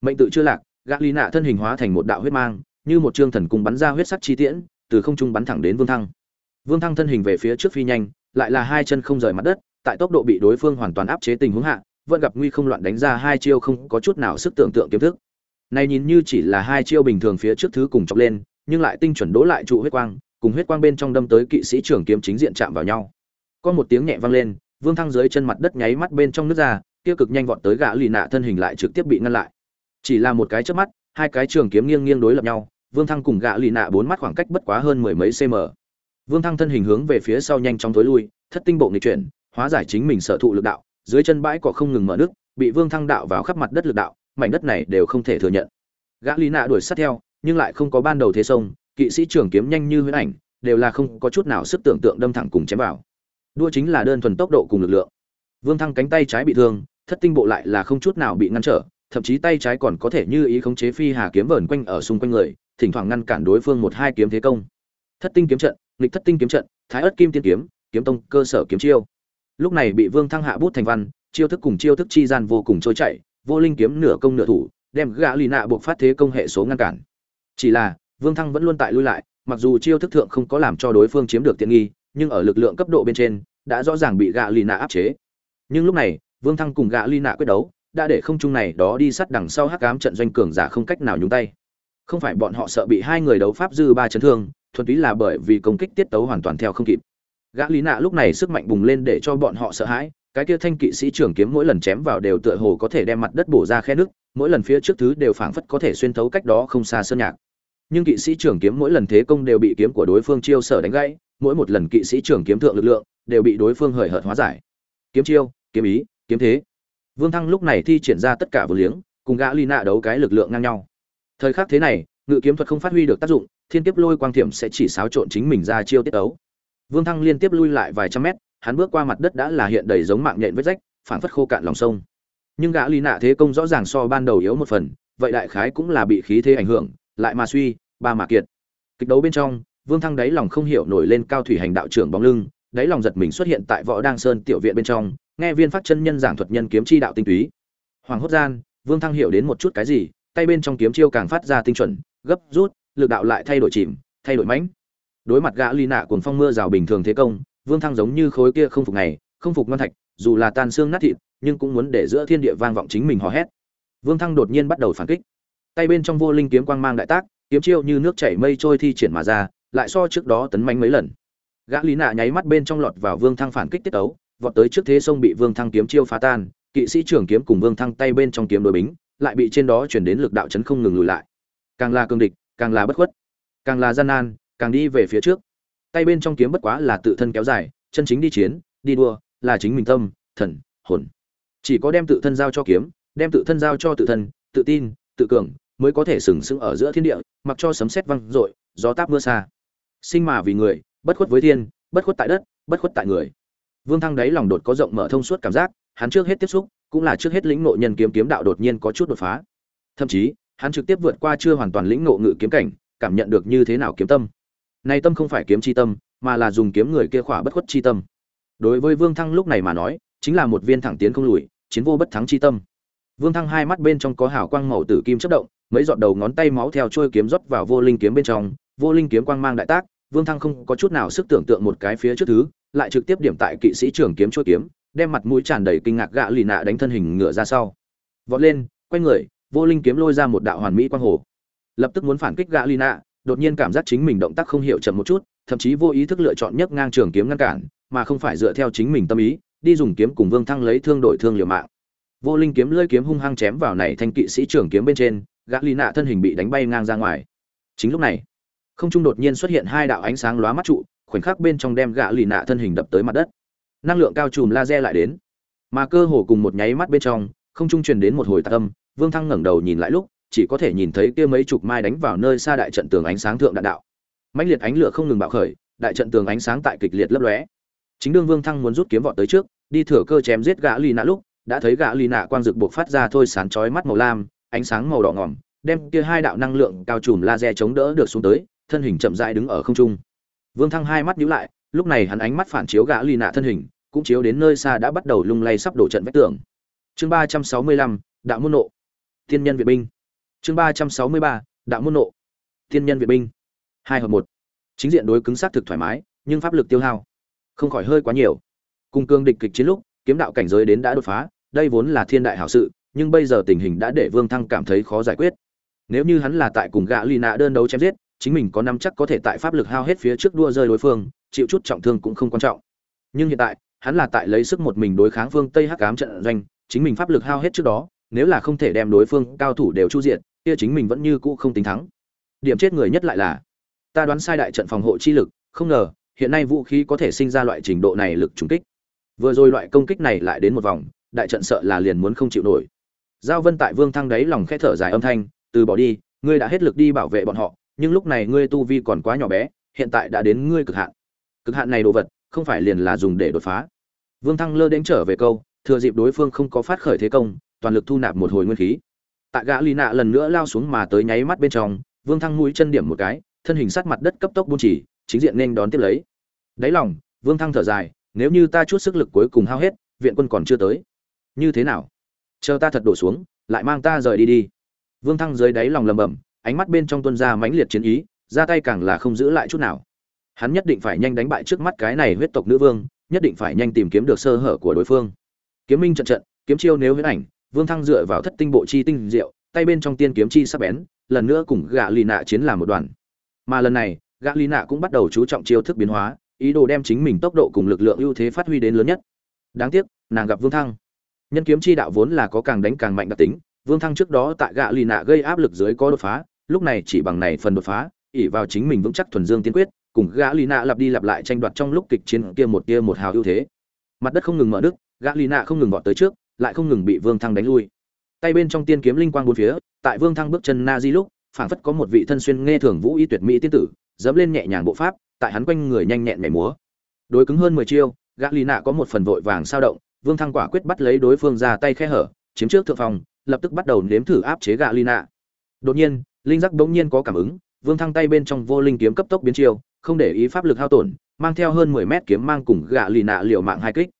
Mệnh tự chưa lạc, gã lý nạ thân hình hóa thành một đạo huyết mang, như một trương thần cung bắn ra huyết sắc chi tiễn, từ không trung bắn thẳng đến vương thăng. Vương thăng thân hình về phía trước phi nhanh lại là hai chân không rời mặt đất, tại tốc độ bị đối phương hoàn toàn áp chế tình huống hạ, vẫn gặp nguy không loạn đánh ra hai chiêu không có chút nào sức tưởng tượng kiếm thức. Này nhìn như chỉ là hai chiêu bình thường phía trước thứ cùng chọc lên, nhưng lại tinh chuẩn đỗ lại trụ huyết quang, cùng huyết quang bên trong đâm tới kỵ sĩ trưởng kiếm chính diện chạm vào nhau. Có một tiếng nhẹ vang lên, vương thăng dưới chân mặt đất nháy mắt bên trong nước ra, kia cực nhanh vọt tới gã lì nạ thân hình lại trực tiếp bị ngăn lại. Chỉ là một cái chớp mắt, hai cái trường kiếm nghiêng nghiêng đối lập nhau, vương thăng cùng gã lì nạ bốn mắt khoảng cách bất quá hơn mười mấy cm vương thăng thân hình hướng về phía sau nhanh chóng tối lui, thất tinh bộ nghịch chuyển, hóa giải chính mình sở thụ lực đạo, dưới chân bãi cỏ không ngừng mở nước bị vương thăng đạo vào khắp mặt đất lực đạo, mảnh đất này đều không thể thừa nhận. Gã Lý nạ đuổi sát theo, nhưng lại không có ban đầu thế sông, kỵ sĩ trường kiếm nhanh như huyễn ảnh, đều là không có chút nào sức tưởng tượng đâm thẳng cùng chém vào. Đua chính là đơn thuần tốc độ cùng lực lượng. Vương thăng cánh tay trái bị thương, thất tinh bộ lại là không chút nào bị ngăn trở, thậm chí tay trái còn có thể như ý khống chế phi hà kiếm vờn quanh ở xung quanh người, thỉnh thoảng ngăn cản đối phương một hai kiếm thế công. Thất tinh kiếm trận nghịch thất tinh kiếm trận, thái ớt kim tiên kiếm kiếm tông, cơ sở kiếm chiêu. Lúc này bị vương thăng hạ bút thành văn, chiêu thức cùng chiêu thức chi gian vô cùng trôi chảy, vô linh kiếm nửa công nửa thủ, đem gã lì nạ buộc phát thế công hệ số ngăn cản. Chỉ là, vương thăng vẫn luôn tại lui lại, mặc dù chiêu thức thượng không có làm cho đối phương chiếm được tiện nghi, nhưng ở lực lượng cấp độ bên trên, đã rõ ràng bị gã lì nạ áp chế. Nhưng lúc này, vương thăng cùng gã lì nạ quyết đấu, đã để không trung này đó đi sát đằng sau hắc ám trận doanh cường giả không cách nào nhúng tay. Không phải bọn họ sợ bị hai người đấu pháp dư ba chấn thương thuần túy là bởi vì công kích tiết tấu hoàn toàn theo không kịp. Gã lý nạ lúc này sức mạnh bùng lên để cho bọn họ sợ hãi, cái kia thanh kỵ sĩ trưởng kiếm mỗi lần chém vào đều tựa hồ có thể đem mặt đất bổ ra khe nước, mỗi lần phía trước thứ đều phảng phất có thể xuyên thấu cách đó không xa sơn nhạc. Nhưng kỵ sĩ trưởng kiếm mỗi lần thế công đều bị kiếm của đối phương chiêu sở đánh gãy, mỗi một lần kỵ sĩ trưởng kiếm thượng lực lượng đều bị đối phương hời hợt hóa giải. Kiếm chiêu, kiếm ý, kiếm thế. Vương thăng lúc này thi triển ra tất cả vô liếng, cùng gã ly nạ đấu cái lực lượng ngang nhau. Thời khắc thế này ngự kiếm thuật không phát huy được tác dụng, thiên kiếp lôi quang thiểm sẽ chỉ xáo trộn chính mình ra chiêu tiết ấu vương thăng liên tiếp lui lại vài trăm mét, hắn bước qua mặt đất đã là hiện đầy giống mạng nhện vết rách, phảng phất khô cạn lòng sông. Nhưng gã ly nạ thế công rõ ràng so ban đầu yếu một phần, vậy đại khái cũng là bị khí thế ảnh hưởng, lại mà suy, ba mà kiệt. Kịch đấu bên trong, vương thăng đáy lòng không hiểu nổi lên cao thủy hành đạo trưởng bóng lưng, đáy lòng giật mình xuất hiện tại võ đăng sơn tiểu viện bên trong, nghe viên phát chân nhân giảng thuật nhân kiếm chi đạo tinh túy. Hoàng hốt gian, vương thăng hiểu đến một chút cái gì, tay bên trong kiếm chiêu càng phát ra tinh chuẩn gấp rút, lực đạo lại thay đổi chìm, thay đổi mãnh. Đối mặt gã ly nạ cuồng phong mưa rào bình thường thế công, vương thăng giống như khối kia không phục này không phục ngon thạch, dù là tan xương nát thịt, nhưng cũng muốn để giữa thiên địa vang vọng chính mình hò hét. Vương thăng đột nhiên bắt đầu phản kích. Tay bên trong vô linh kiếm quang mang đại tác, kiếm chiêu như nước chảy mây trôi thi triển mà ra, lại so trước đó tấn mánh mấy lần. Gã lý nạ nháy mắt bên trong lọt vào vương thăng phản kích tiết ấu vọt tới trước thế sông bị vương thăng kiếm chiêu phá tan, kỵ sĩ trưởng kiếm cùng vương thăng tay bên trong kiếm đối bính, lại bị trên đó chuyển đến lực đạo chấn không ngừng lùi lại càng là cương địch, càng là bất khuất, càng là gian nan, càng đi về phía trước. Tay bên trong kiếm bất quá là tự thân kéo dài, chân chính đi chiến, đi đua, là chính mình tâm, thần, hồn. Chỉ có đem tự thân giao cho kiếm, đem tự thân giao cho tự thân, tự tin, tự cường, mới có thể sừng sững ở giữa thiên địa, mặc cho sấm sét văng rội gió táp mưa xa. Sinh mà vì người, bất khuất với thiên, bất khuất tại đất, bất khuất tại người. Vương thăng đáy lòng đột có rộng mở thông suốt cảm giác, hắn trước hết tiếp xúc, cũng là trước hết lĩnh ngộ nhân kiếm kiếm đạo đột nhiên có chút đột phá. Thậm chí hắn trực tiếp vượt qua chưa hoàn toàn lĩnh ngộ ngự kiếm cảnh, cảm nhận được như thế nào kiếm tâm. Này tâm không phải kiếm chi tâm, mà là dùng kiếm người kia khỏa bất khuất chi tâm. Đối với vương thăng lúc này mà nói, chính là một viên thẳng tiến không lùi, chiến vô bất thắng chi tâm. Vương thăng hai mắt bên trong có hào quang màu tử kim chớp động, mấy giọt đầu ngón tay máu theo trôi kiếm rót vào vô linh kiếm bên trong, vô linh kiếm quang mang đại tác, vương thăng không có chút nào sức tưởng tượng một cái phía trước thứ, lại trực tiếp điểm tại kỵ sĩ trưởng kiếm trôi kiếm, đem mặt mũi tràn đầy kinh ngạc gạ lì nạ đánh thân hình ngựa ra sau. Vọt lên, quay người vô linh kiếm lôi ra một đạo hoàn mỹ quang hồ. Lập tức muốn phản kích Gã Lina, đột nhiên cảm giác chính mình động tác không hiểu chậm một chút thậm chí vô ý thức lựa chọn nhấc ngang trường kiếm ngăn cản mà không phải dựa theo chính mình tâm ý đi dùng kiếm cùng vương thăng lấy thương đổi thương liều mạng. Vô linh kiếm lơi kiếm hung hăng chém vào này thanh kỵ sĩ trưởng kiếm bên trên gã lì nạ thân hình bị đánh bay ngang ra ngoài. Chính lúc này không trung đột nhiên xuất hiện hai đạo ánh sáng lóa mắt trụ khoảnh khắc bên trong đem gã lì nạ thân hình đập tới mặt đất. Năng lượng cao chùm laser lại đến. Mà cơ hồ cùng một nháy mắt bên trong không trung truyền đến một hồi tạc âm vương thăng ngẩng đầu nhìn lại lúc, chỉ có thể nhìn thấy kia mấy chục mai đánh vào nơi xa đại trận tường ánh sáng thượng đạn đạo. Mãnh liệt ánh lửa không ngừng bạo khởi, đại trận tường ánh sáng tại kịch liệt lấp lóe. Chính đương vương thăng muốn rút kiếm vọt tới trước, đi thừa cơ chém giết gã lì nạ lúc, đã thấy gã lì nạ quang dực buộc phát ra thôi sán chói mắt màu lam, ánh sáng màu đỏ ngỏm, đem kia hai đạo năng lượng cao trùm laser chống đỡ được xuống tới, thân hình chậm rãi đứng ở không trung. Vương thăng hai mắt nhíu lại, lúc này hắn ánh mắt phản chiếu gã lì nạ thân hình, cũng chiếu đến nơi xa đã bắt đầu lung lay sắp đổ trận vách tường. Chương ba trăm sáu mươi lăm, đạo môn nộ tiên nhân viện binh. Chương ba trăm sáu mươi ba, đạo môn nộ. Tiên nhân viện binh. Hai hợp một. Chính diện đối cứng sát thực thoải mái, nhưng pháp lực tiêu hao không khỏi hơi quá nhiều. Cùng cương địch kịch chiến lúc, kiếm đạo cảnh giới đến đã đột phá, đây vốn là thiên đại hảo sự, nhưng bây giờ tình hình đã để vương thăng cảm thấy khó giải quyết. Nếu như hắn là tại cùng gã Lina nạ đơn đấu chém giết, chính mình có nắm chắc có thể tại pháp lực hao hết phía trước đua rơi đối phương, chịu chút trọng thương cũng không quan trọng. Nhưng hiện tại, hắn là tại lấy sức một mình đối kháng phương tây hắc ám trận doanh, chính mình pháp lực hao hết trước đó nếu là không thể đem đối phương cao thủ đều chu diện kia chính mình vẫn như cũ không tính thắng. Điểm chết người nhất lại là, ta đoán sai đại trận phòng hộ chi lực, không ngờ, hiện nay vũ khí có thể sinh ra loại trình độ này lực trùng kích. Vừa rồi loại công kích này lại đến một vòng, đại trận sợ là liền muốn không chịu nổi. Giao vân tại vương thăng đáy lòng khẽ thở dài âm thanh, từ bỏ đi, ngươi đã hết lực đi bảo vệ bọn họ, nhưng lúc này ngươi tu vi còn quá nhỏ bé, hiện tại đã đến ngươi cực hạn. Cực hạn này đồ vật, không phải liền là dùng để đột phá. Vương thăng lơ đến trở về câu, thừa dịp đối phương không có phát khởi thế công toàn lực thu nạp một hồi nguyên khí. Tạ gã lì nạ lần nữa lao xuống mà tới nháy mắt bên trong, vương thăng mũi chân điểm một cái, thân hình sát mặt đất cấp tốc buôn chỉ, chính diện nên đón tiếp lấy. Đáy lòng, vương thăng thở dài, nếu như ta chút sức lực cuối cùng hao hết, viện quân còn chưa tới. Như thế nào? Chờ ta thật đổ xuống, lại mang ta rời đi đi. Vương thăng dưới đáy lòng lầm bầm ánh mắt bên trong tuân ra mãnh liệt chiến ý, ra tay càng là không giữ lại chút nào. Hắn nhất định phải nhanh đánh bại trước mắt cái này huyết tộc nữ vương, nhất định phải nhanh tìm kiếm được sơ hở của đối phương. Kiếm minh trận trận, kiếm chiêu nếu huyết ảnh vương thăng dựa vào thất tinh bộ chi tinh diệu, tay bên trong tiên kiếm chi sắp bén, lần nữa cùng gạ lì nạ chiến làm một đoàn. Mà lần này, gạ lì nạ cũng bắt đầu chú trọng chiêu thức biến hóa, ý đồ đem chính mình tốc độ cùng lực lượng ưu thế phát huy đến lớn nhất. Đáng tiếc, nàng gặp vương thăng. Nhân kiếm chi đạo vốn là có càng đánh càng mạnh đặc tính, vương thăng trước đó tại gạ lì nạ gây áp lực dưới có đột phá, lúc này chỉ bằng này phần đột phá ỉ vào chính mình vững chắc thuần dương tiên quyết, cùng gã lì nạ lặp đi lặp lại tranh đoạt trong lúc kịch chiến kia một kia một hào ưu thế. Mặt đất không ngừng mở đức gã lì nạ không ngừng vọt tới trước lại không ngừng bị vương thăng đánh lui. Tay bên trong tiên kiếm linh quang bốn phía, tại vương thăng bước chân na di lúc, phảng phất có một vị thân xuyên nghe thường vũ y tuyệt mỹ tiên tử, dẫm lên nhẹ nhàng bộ pháp, tại hắn quanh người nhanh nhẹn nhảy múa. Đối cứng hơn mười chiêu, gã lì nạ có một phần vội vàng sao động, vương thăng quả quyết bắt lấy đối phương ra tay khe hở, chiếm trước thượng phòng, lập tức bắt đầu nếm thử áp chế gã lì nạ. Đột nhiên, linh giác bỗng nhiên có cảm ứng, vương thăng tay bên trong vô linh kiếm cấp tốc biến chiêu, không để ý pháp lực hao tổn, mang theo hơn mười mét kiếm mang cùng gã lì nạ liều mạng hai kích.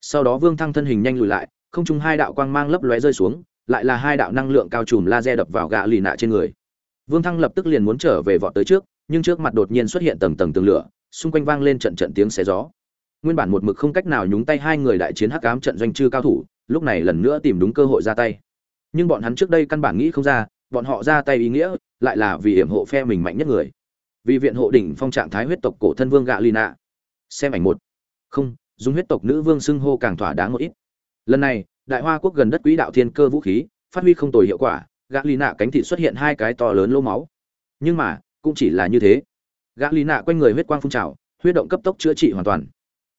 Sau đó vương thăng thân hình nhanh lùi lại không trung hai đạo quang mang lấp lóe rơi xuống, lại là hai đạo năng lượng cao trùm laser đập vào gã lì nạ trên người. Vương thăng lập tức liền muốn trở về vọt tới trước, nhưng trước mặt đột nhiên xuất hiện tầng tầng tường lửa, xung quanh vang lên trận trận tiếng xé gió. Nguyên bản một mực không cách nào nhúng tay hai người đại chiến hắc ám trận doanh chư cao thủ, lúc này lần nữa tìm đúng cơ hội ra tay. Nhưng bọn hắn trước đây căn bản nghĩ không ra, bọn họ ra tay ý nghĩa lại là vì hiểm hộ phe mình mạnh nhất người. Vì viện hộ đỉnh phong trạng thái huyết tộc cổ thân vương gạ lina xem ảnh một. Không, dùng huyết tộc nữ vương xưng hô càng thỏa đáng một ít lần này, đại hoa quốc gần đất quỹ đạo thiên cơ vũ khí, phát huy không tồi hiệu quả gã lì nạ cánh thị xuất hiện hai cái to lớn lô máu. Nhưng mà, cũng chỉ là như thế. Gã lì nạ quanh người huyết quang phun trào, huyết động cấp tốc chữa trị hoàn toàn.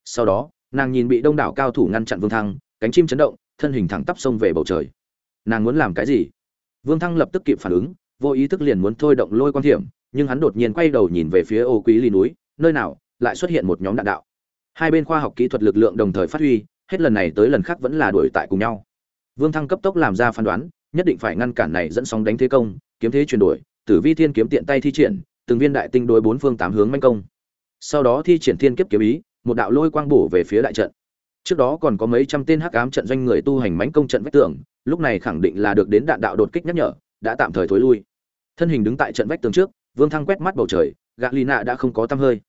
Sau đó, nàng nhìn bị đông đảo cao thủ ngăn chặn vương thăng, cánh chim chấn động, thân hình thẳng tắp sông về bầu trời. Nàng muốn làm cái gì? Vương thăng lập tức kịp phản ứng, vô ý thức liền muốn thôi động lôi quan thiểm, nhưng hắn đột nhiên quay đầu nhìn về phía ô quý ly núi, nơi nào lại xuất hiện một nhóm đạn đạo. Hai bên khoa học kỹ thuật lực lượng đồng thời phát huy hết lần này tới lần khác vẫn là đuổi tại cùng nhau. Vương thăng cấp tốc làm ra phán đoán, nhất định phải ngăn cản này dẫn sóng đánh thế công, kiếm thế chuyển đổi, tử vi thiên kiếm tiện tay thi triển, từng viên đại tinh đối bốn phương tám hướng manh công. Sau đó thi triển thiên kiếp kiếm ý, một đạo lôi quang bổ về phía đại trận. Trước đó còn có mấy trăm tên hắc ám trận doanh người tu hành mãnh công trận vách tường, lúc này khẳng định là được đến đạn đạo đột kích nhắc nhở, đã tạm thời thối lui. Thân hình đứng tại trận vách tường trước, vương thăng quét mắt bầu trời gạ lì nạ đã không có tăm hơi.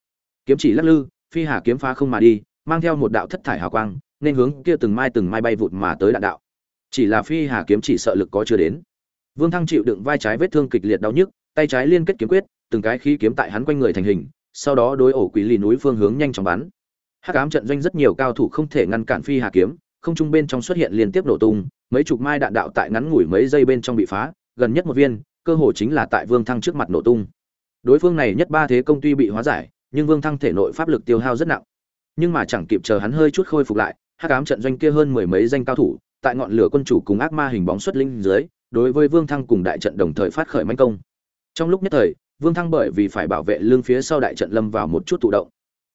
Kiếm chỉ lắc lư, phi hà kiếm phá không mà đi, mang theo một đạo thất thải hào quang nên hướng kia từng mai từng mai bay vụt mà tới đạn đạo. Chỉ là phi hà kiếm chỉ sợ lực có chưa đến. Vương thăng chịu đựng vai trái vết thương kịch liệt đau nhức, tay trái liên kết kiếm quyết, từng cái khí kiếm tại hắn quanh người thành hình, sau đó đối ổ quỷ lì núi phương hướng nhanh chóng bắn. Hắc ám trận doanh rất nhiều cao thủ không thể ngăn cản phi hà kiếm, không trung bên trong xuất hiện liên tiếp nổ tung, mấy chục mai đạn đạo tại ngắn ngủi mấy giây bên trong bị phá, gần nhất một viên, cơ hồ chính là tại vương thăng trước mặt nổ tung. Đối phương này nhất ba thế công tuy bị hóa giải, nhưng vương thăng thể nội pháp lực tiêu hao rất nặng. Nhưng mà chẳng kịp chờ hắn hơi chút khôi phục lại hắc ám trận doanh kia hơn mười mấy danh cao thủ, tại ngọn lửa quân chủ cùng ác ma hình bóng xuất linh dưới, đối với vương thăng cùng đại trận đồng thời phát khởi manh công. Trong lúc nhất thời, vương thăng bởi vì phải bảo vệ lương phía sau đại trận lâm vào một chút thụ động.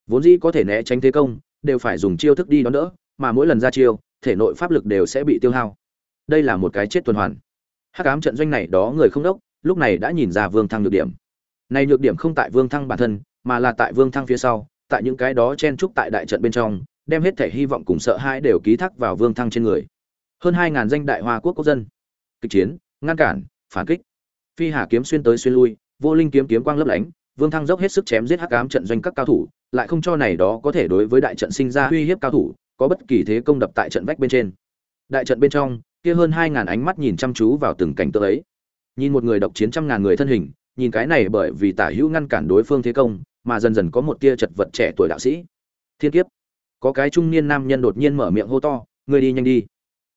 Vốn dĩ có thể né tránh thế công, đều phải dùng chiêu thức đi đón đỡ, mà mỗi lần ra chiêu, thể nội pháp lực đều sẽ bị tiêu hao. Đây là một cái chết tuần hoàn. Hắc ám trận doanh này đó người không đốc, lúc này đã nhìn ra vương thăng nhược điểm. Này nhược điểm không tại vương thăng bản thân, mà là tại vương thăng phía sau, tại những cái đó chen trúc tại đại trận bên trong đem hết thể hy vọng cùng sợ hãi đều ký thác vào vương thăng trên người. Hơn hai ngàn danh đại hoa quốc quốc dân. Kịch chiến, ngăn cản, phản kích. Phi hà kiếm xuyên tới xuyên lui, vô linh kiếm kiếm quang lấp lánh, vương thăng dốc hết sức chém giết hắc ám trận doanh các cao thủ, lại không cho này đó có thể đối với đại trận sinh ra uy hiếp cao thủ, có bất kỳ thế công đập tại trận vách bên trên. Đại trận bên trong, kia hơn hai ngàn ánh mắt nhìn chăm chú vào từng cảnh tượng ấy. Nhìn một người độc chiến trăm ngàn người thân hình, nhìn cái này bởi vì tả hữu ngăn cản đối phương thế công, mà dần dần có một tia chật vật trẻ tuổi đạo sĩ. Thiên kiếp có cái trung niên nam nhân đột nhiên mở miệng hô to, ngươi đi nhanh đi.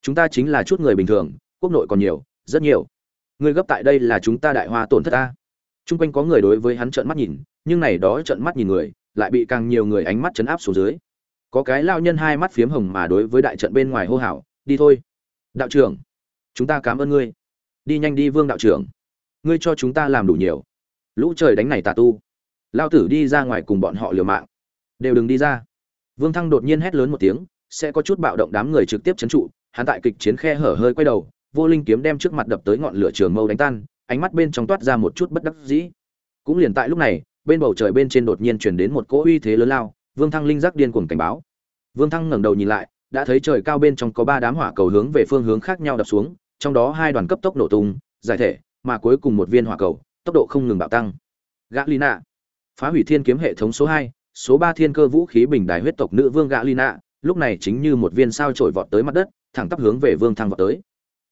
Chúng ta chính là chút người bình thường, quốc nội còn nhiều, rất nhiều. Ngươi gấp tại đây là chúng ta đại hoa tổn thất ta. Chung quanh có người đối với hắn trợn mắt nhìn, nhưng này đó trợn mắt nhìn người, lại bị càng nhiều người ánh mắt chấn áp xuống dưới. Có cái lao nhân hai mắt phiếm hồng mà đối với đại trận bên ngoài hô hào, đi thôi. Đạo trưởng, chúng ta cảm ơn ngươi. Đi nhanh đi vương đạo trưởng. Ngươi cho chúng ta làm đủ nhiều. Lũ trời đánh này tà tu. Lao tử đi ra ngoài cùng bọn họ liều mạng. Đều đừng đi ra vương thăng đột nhiên hét lớn một tiếng, sẽ có chút bạo động đám người trực tiếp chấn trụ, hắn tại kịch chiến khe hở hơi quay đầu, vô linh kiếm đem trước mặt đập tới ngọn lửa trường mâu đánh tan, ánh mắt bên trong toát ra một chút bất đắc dĩ. Cũng liền tại lúc này, bên bầu trời bên trên đột nhiên truyền đến một cỗ uy thế lớn lao, vương thăng linh giác điên cuồng cảnh báo. Vương thăng ngẩng đầu nhìn lại, đã thấy trời cao bên trong có ba đám hỏa cầu hướng về phương hướng khác nhau đập xuống, trong đó hai đoàn cấp tốc nổ tung, giải thể, mà cuối cùng một viên hỏa cầu, tốc độ không ngừng bạo tăng. Gã lina, phá hủy thiên kiếm hệ thống số hai số ba thiên cơ vũ khí bình đài huyết tộc nữ vương gã lina lúc này chính như một viên sao trổi vọt tới mặt đất thẳng tắp hướng về vương thăng vọt tới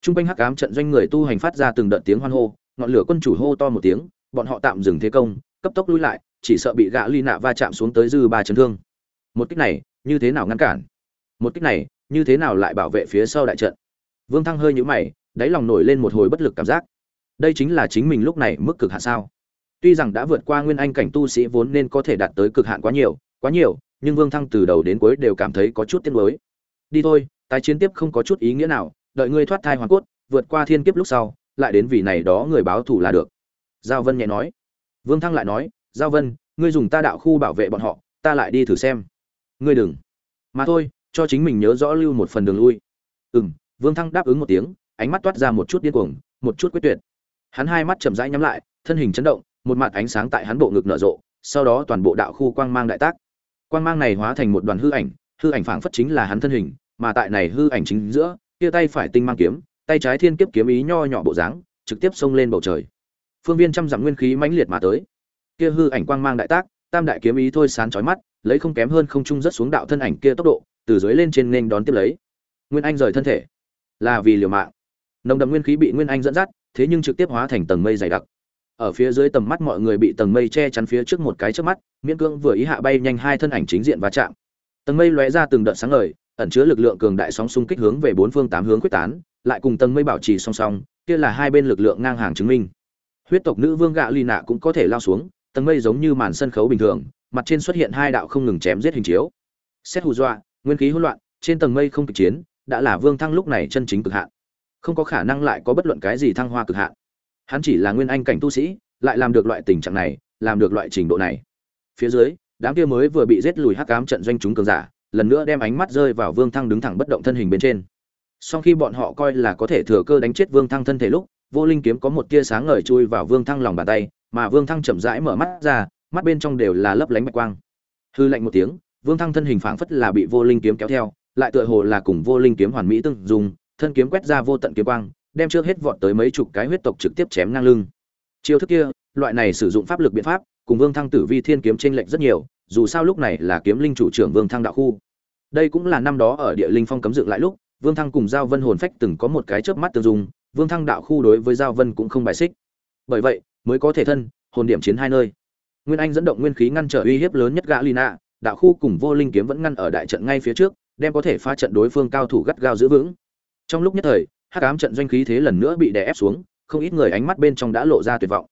Trung quanh hắc ám trận doanh người tu hành phát ra từng đợt tiếng hoan hô, ngọn lửa quân chủ hô to một tiếng, bọn họ tạm dừng thế công, cấp tốc lui lại, chỉ sợ bị gã ly nạ va chạm xuống tới dư ba chấn thương. Một kích này, như thế nào ngăn cản? Một kích này, như thế nào lại bảo vệ phía sau đại trận? Vương Thăng hơi nhíu mày, đáy lòng nổi lên một hồi bất lực cảm giác. Đây chính là chính mình lúc này mức cực hạ sao? Tuy rằng đã vượt qua nguyên anh cảnh tu sĩ vốn nên có thể đạt tới cực hạn quá nhiều, quá nhiều, nhưng Vương Thăng từ đầu đến cuối đều cảm thấy có chút tiếc nuối. Đi thôi, tái chiến tiếp không có chút ý nghĩa nào, đợi ngươi thoát thai hoàn cốt, vượt qua thiên kiếp lúc sau, lại đến vì này đó người báo thù là được. Giao Vân nhẹ nói. Vương Thăng lại nói, Giao Vân, ngươi dùng ta đạo khu bảo vệ bọn họ, ta lại đi thử xem. Ngươi đừng. Mà thôi, cho chính mình nhớ rõ lưu một phần đường lui. Ừm, Vương Thăng đáp ứng một tiếng, ánh mắt toát ra một chút điên cuồng, một chút quyết tuyệt. Hắn hai mắt chậm rãi nhắm lại, thân hình chấn động, một mặt ánh sáng tại hắn bộ ngực nở rộ, sau đó toàn bộ đạo khu quang mang đại tác. Quang mang này hóa thành một đoàn hư ảnh, hư ảnh phảng phất chính là hắn thân hình, mà tại này hư ảnh chính giữa, kia tay phải tinh mang kiếm, tay trái thiên kiếp kiếm ý nho nhỏ bộ dáng, trực tiếp xông lên bầu trời. Phương viên trăm dặm nguyên khí mãnh liệt mà tới. Kia hư ảnh quang mang đại tác, tam đại kiếm ý thôi sáng chói mắt, lấy không kém hơn không trung rất xuống đạo thân ảnh kia tốc độ, từ dưới lên trên nên đón tiếp lấy. Nguyên Anh rời thân thể, là vì liều mạng. Nồng đậm nguyên khí bị Nguyên Anh dẫn dắt, thế nhưng trực tiếp hóa thành tầng mây dày đặc. Ở phía dưới tầm mắt mọi người bị tầng mây che chắn phía trước một cái trước mắt, miễn cương vừa ý hạ bay nhanh hai thân ảnh chính diện va chạm. Tầng mây lóe ra từng đợt sáng ngời, ẩn chứa lực lượng cường đại sóng xung kích hướng về bốn phương tám hướng quyết tán, lại cùng tầng mây bảo trì song song, kia là hai bên lực lượng ngang hàng chứng minh. Huyết tộc nữ vương gạ ly nạ cũng có thể lao xuống, tầng mây giống như màn sân khấu bình thường, mặt trên xuất hiện hai đạo không ngừng chém giết hình chiếu. Xét hù dọa, nguyên khí hỗn loạn, trên tầng mây không kịch chiến, đã là vương thăng lúc này chân chính cực hạn. Không có khả năng lại có bất luận cái gì thăng hoa cực hạn. Hắn chỉ là nguyên anh cảnh tu sĩ, lại làm được loại tình trạng này, làm được loại trình độ này. Phía dưới, đám kia mới vừa bị giết lùi hắc ám trận doanh chúng cường giả, lần nữa đem ánh mắt rơi vào Vương Thăng đứng thẳng bất động thân hình bên trên. Sau khi bọn họ coi là có thể thừa cơ đánh chết Vương Thăng thân thể lúc, vô linh kiếm có một tia sáng ngời chui vào Vương Thăng lòng bàn tay, mà Vương Thăng chậm rãi mở mắt ra, mắt bên trong đều là lấp lánh bạch quang. Hư lạnh một tiếng, Vương Thăng thân hình phảng phất là bị vô linh kiếm kéo theo, lại tựa hồ là cùng vô linh kiếm hoàn mỹ tương dùng, thân kiếm quét ra vô tận kiếm quang, đem trước hết vọt tới mấy chục cái huyết tộc trực tiếp chém ngang lưng. Chiêu thức kia, loại này sử dụng pháp lực biện pháp, cùng Vương Thăng Tử Vi Thiên kiếm chênh lệch rất nhiều, dù sao lúc này là kiếm linh chủ trưởng Vương Thăng đạo khu. Đây cũng là năm đó ở địa linh phong cấm dựng lại lúc, Vương Thăng cùng Giao Vân hồn phách từng có một cái chớp mắt tương dung, Vương Thăng đạo khu đối với Giao Vân cũng không bài xích. Bởi vậy, mới có thể thân, hồn điểm chiến hai nơi. Nguyên Anh dẫn động nguyên khí ngăn trở uy hiếp lớn nhất gã Lina, đạo khu cùng vô linh kiếm vẫn ngăn ở đại trận ngay phía trước, đem có thể phá trận đối phương cao thủ gắt gao giữ vững. Trong lúc nhất thời, hắc ám trận doanh khí thế lần nữa bị đè ép xuống, không ít người ánh mắt bên trong đã lộ ra tuyệt vọng.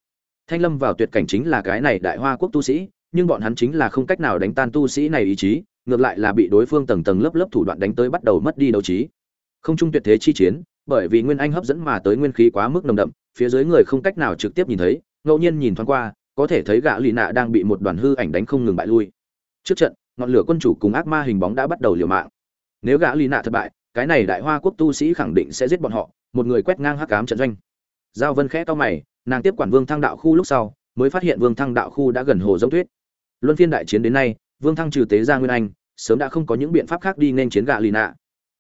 Thanh Lâm vào tuyệt cảnh chính là cái này đại hoa quốc tu sĩ, nhưng bọn hắn chính là không cách nào đánh tan tu sĩ này ý chí, ngược lại là bị đối phương tầng tầng lớp lớp thủ đoạn đánh tới bắt đầu mất đi đấu trí. Không trung tuyệt thế chi chiến, bởi vì nguyên anh hấp dẫn mà tới nguyên khí quá mức nồng đậm, phía dưới người không cách nào trực tiếp nhìn thấy, ngẫu nhiên nhìn thoáng qua, có thể thấy gã lì nạ đang bị một đoàn hư ảnh đánh không ngừng bại lui. Trước trận, ngọn lửa quân chủ cùng ác ma hình bóng đã bắt đầu liều mạng. Nếu gã lì nạ thất bại, cái này đại hoa quốc tu sĩ khẳng định sẽ giết bọn họ, một người quét ngang hắc ám trận doanh. Giao Vân khẽ to mày, nàng tiếp quản Vương Thăng đạo khu lúc sau, mới phát hiện Vương Thăng đạo khu đã gần hồ giống tuyết. Luân phiên đại chiến đến nay, Vương Thăng trừ tế ra Nguyên Anh, sớm đã không có những biện pháp khác đi nên chiến gạ lì nạ.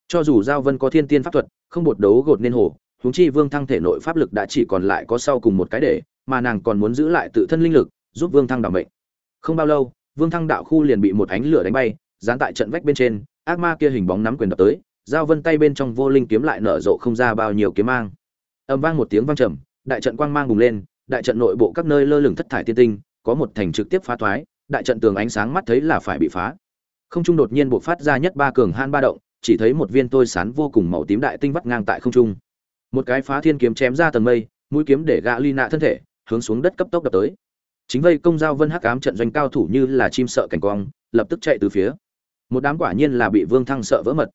Cho dù Giao Vân có thiên tiên pháp thuật, không bột đấu gột nên hồ, huống chi Vương Thăng thể nội pháp lực đã chỉ còn lại có sau cùng một cái để, mà nàng còn muốn giữ lại tự thân linh lực, giúp Vương Thăng đảm mệnh. Không bao lâu, Vương Thăng đạo khu liền bị một ánh lửa đánh bay, dán tại trận vách bên trên, ác ma kia hình bóng nắm quyền đập tới, Giao Vân tay bên trong vô linh kiếm lại nở rộ không ra bao nhiêu kiếm mang. Âm vang một tiếng vang trầm, đại trận quang mang bùng lên, đại trận nội bộ các nơi lơ lửng thất thải tiên tinh có một thành trực tiếp phá thoái đại trận tường ánh sáng mắt thấy là phải bị phá. Không trung đột nhiên buộc phát ra nhất ba cường han ba động chỉ thấy một viên tôi sán vô cùng màu tím đại tinh vắt ngang tại không trung. Một cái phá thiên kiếm chém ra tầng mây mũi kiếm để gã ly nạ thân thể hướng xuống đất cấp tốc đập tới. Chính vây công giao vân hắc ám trận doanh cao thủ như là chim sợ cảnh quang lập tức chạy từ phía. Một đám quả nhiên là bị vương thăng sợ vỡ mật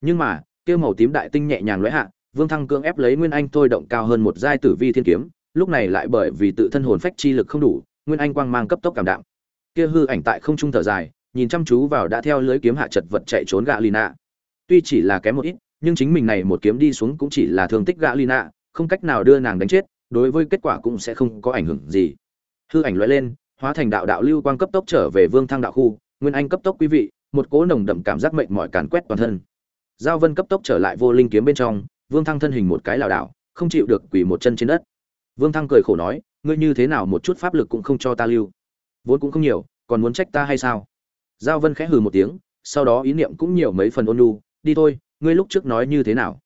nhưng mà, kia màu tím đại tinh nhẹ nhàng lóe hạ, vương thăng cưỡng ép lấy nguyên anh thôi động cao hơn một giai tử vi thiên kiếm, lúc này lại bởi vì tự thân hồn phách chi lực không đủ, nguyên anh quang mang cấp tốc cảm đạm. Kia hư ảnh tại không trung thở dài, nhìn chăm chú vào đã theo lưới kiếm hạ chật vật chạy trốn gạ lina. Tuy chỉ là kém một ít, nhưng chính mình này một kiếm đi xuống cũng chỉ là thương tích gạ lina, không cách nào đưa nàng đánh chết, đối với kết quả cũng sẽ không có ảnh hưởng gì. Hư ảnh lóe lên, hóa thành đạo đạo lưu quang cấp tốc trở về vương thăng đạo khu, nguyên anh cấp tốc quý vị, một cố nồng đậm cảm giác mệnh mỏi càn quét toàn thân giao vân cấp tốc trở lại vô linh kiếm bên trong, vương thăng thân hình một cái lảo đảo, không chịu được quỳ một chân trên đất. Vương thăng cười khổ nói, ngươi như thế nào một chút pháp lực cũng không cho ta lưu? Vốn cũng không nhiều, còn muốn trách ta hay sao? Giao vân khẽ hừ một tiếng, sau đó ý niệm cũng nhiều mấy phần ôn nhu, đi thôi, ngươi lúc trước nói như thế nào?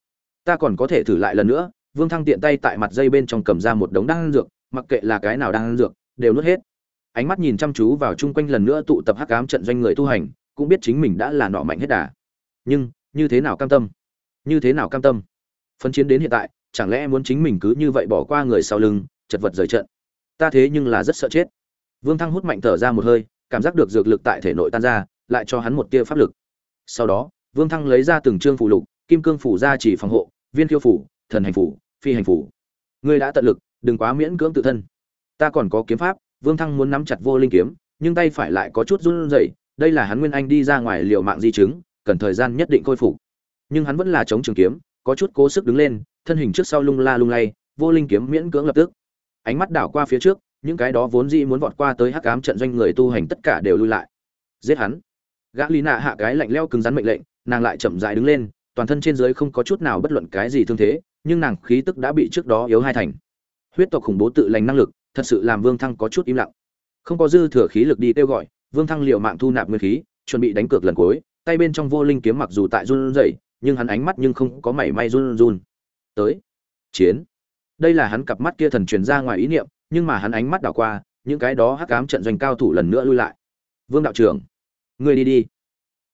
Ta còn có thể thử lại lần nữa. Vương thăng tiện tay tại mặt dây bên trong cầm ra một đống đan dược, mặc kệ là cái nào đang ăn dược, đều nuốt hết. Ánh mắt nhìn chăm chú vào chung quanh lần nữa tụ tập hắc ám trận doanh người tu hành, cũng biết chính mình đã là nọ mạnh hết đà. Nhưng như thế nào cam tâm? Như thế nào cam tâm? Phân chiến đến hiện tại, chẳng lẽ muốn chính mình cứ như vậy bỏ qua người sau lưng, chật vật rời trận? Ta thế nhưng là rất sợ chết. Vương thăng hút mạnh thở ra một hơi, cảm giác được dược lực tại thể nội tan ra, lại cho hắn một tia pháp lực. Sau đó, vương thăng lấy ra từng trương phụ lục, kim cương phủ ra chỉ phòng hộ, viên khiêu phủ, thần hành phủ, phi hành phủ. Ngươi đã tận lực, đừng quá miễn cưỡng tự thân. Ta còn có kiếm pháp, vương thăng muốn nắm chặt vô linh kiếm, nhưng tay phải lại có chút run rẩy, đây là hắn nguyên anh đi ra ngoài liều mạng di chứng cần thời gian nhất định khôi phục. Nhưng hắn vẫn là chống trường kiếm, có chút cố sức đứng lên, thân hình trước sau lung la lung lay, vô linh kiếm miễn cưỡng lập tức. Ánh mắt đảo qua phía trước, những cái đó vốn dĩ muốn vọt qua tới hắc ám trận doanh người tu hành tất cả đều lui lại. Giết hắn. Gã lý nạ hạ cái lạnh leo cứng rắn mệnh lệnh, nàng lại chậm rãi đứng lên, toàn thân trên dưới không có chút nào bất luận cái gì thương thế, nhưng nàng khí tức đã bị trước đó yếu hai thành. Huyết tộc khủng bố tự lành năng lực, thật sự làm vương thăng có chút im lặng. Không có dư thừa khí lực đi kêu gọi, vương thăng liệu mạng thu nạp nguyên khí, chuẩn bị đánh cược lần cuối tay bên trong vô linh kiếm mặc dù tại run rẩy, nhưng hắn ánh mắt nhưng không có mảy may run run. Tới, chiến. Đây là hắn cặp mắt kia thần truyền ra ngoài ý niệm, nhưng mà hắn ánh mắt đảo qua, những cái đó hắc ám trận doanh cao thủ lần nữa lui lại. Vương đạo trưởng, ngươi đi đi.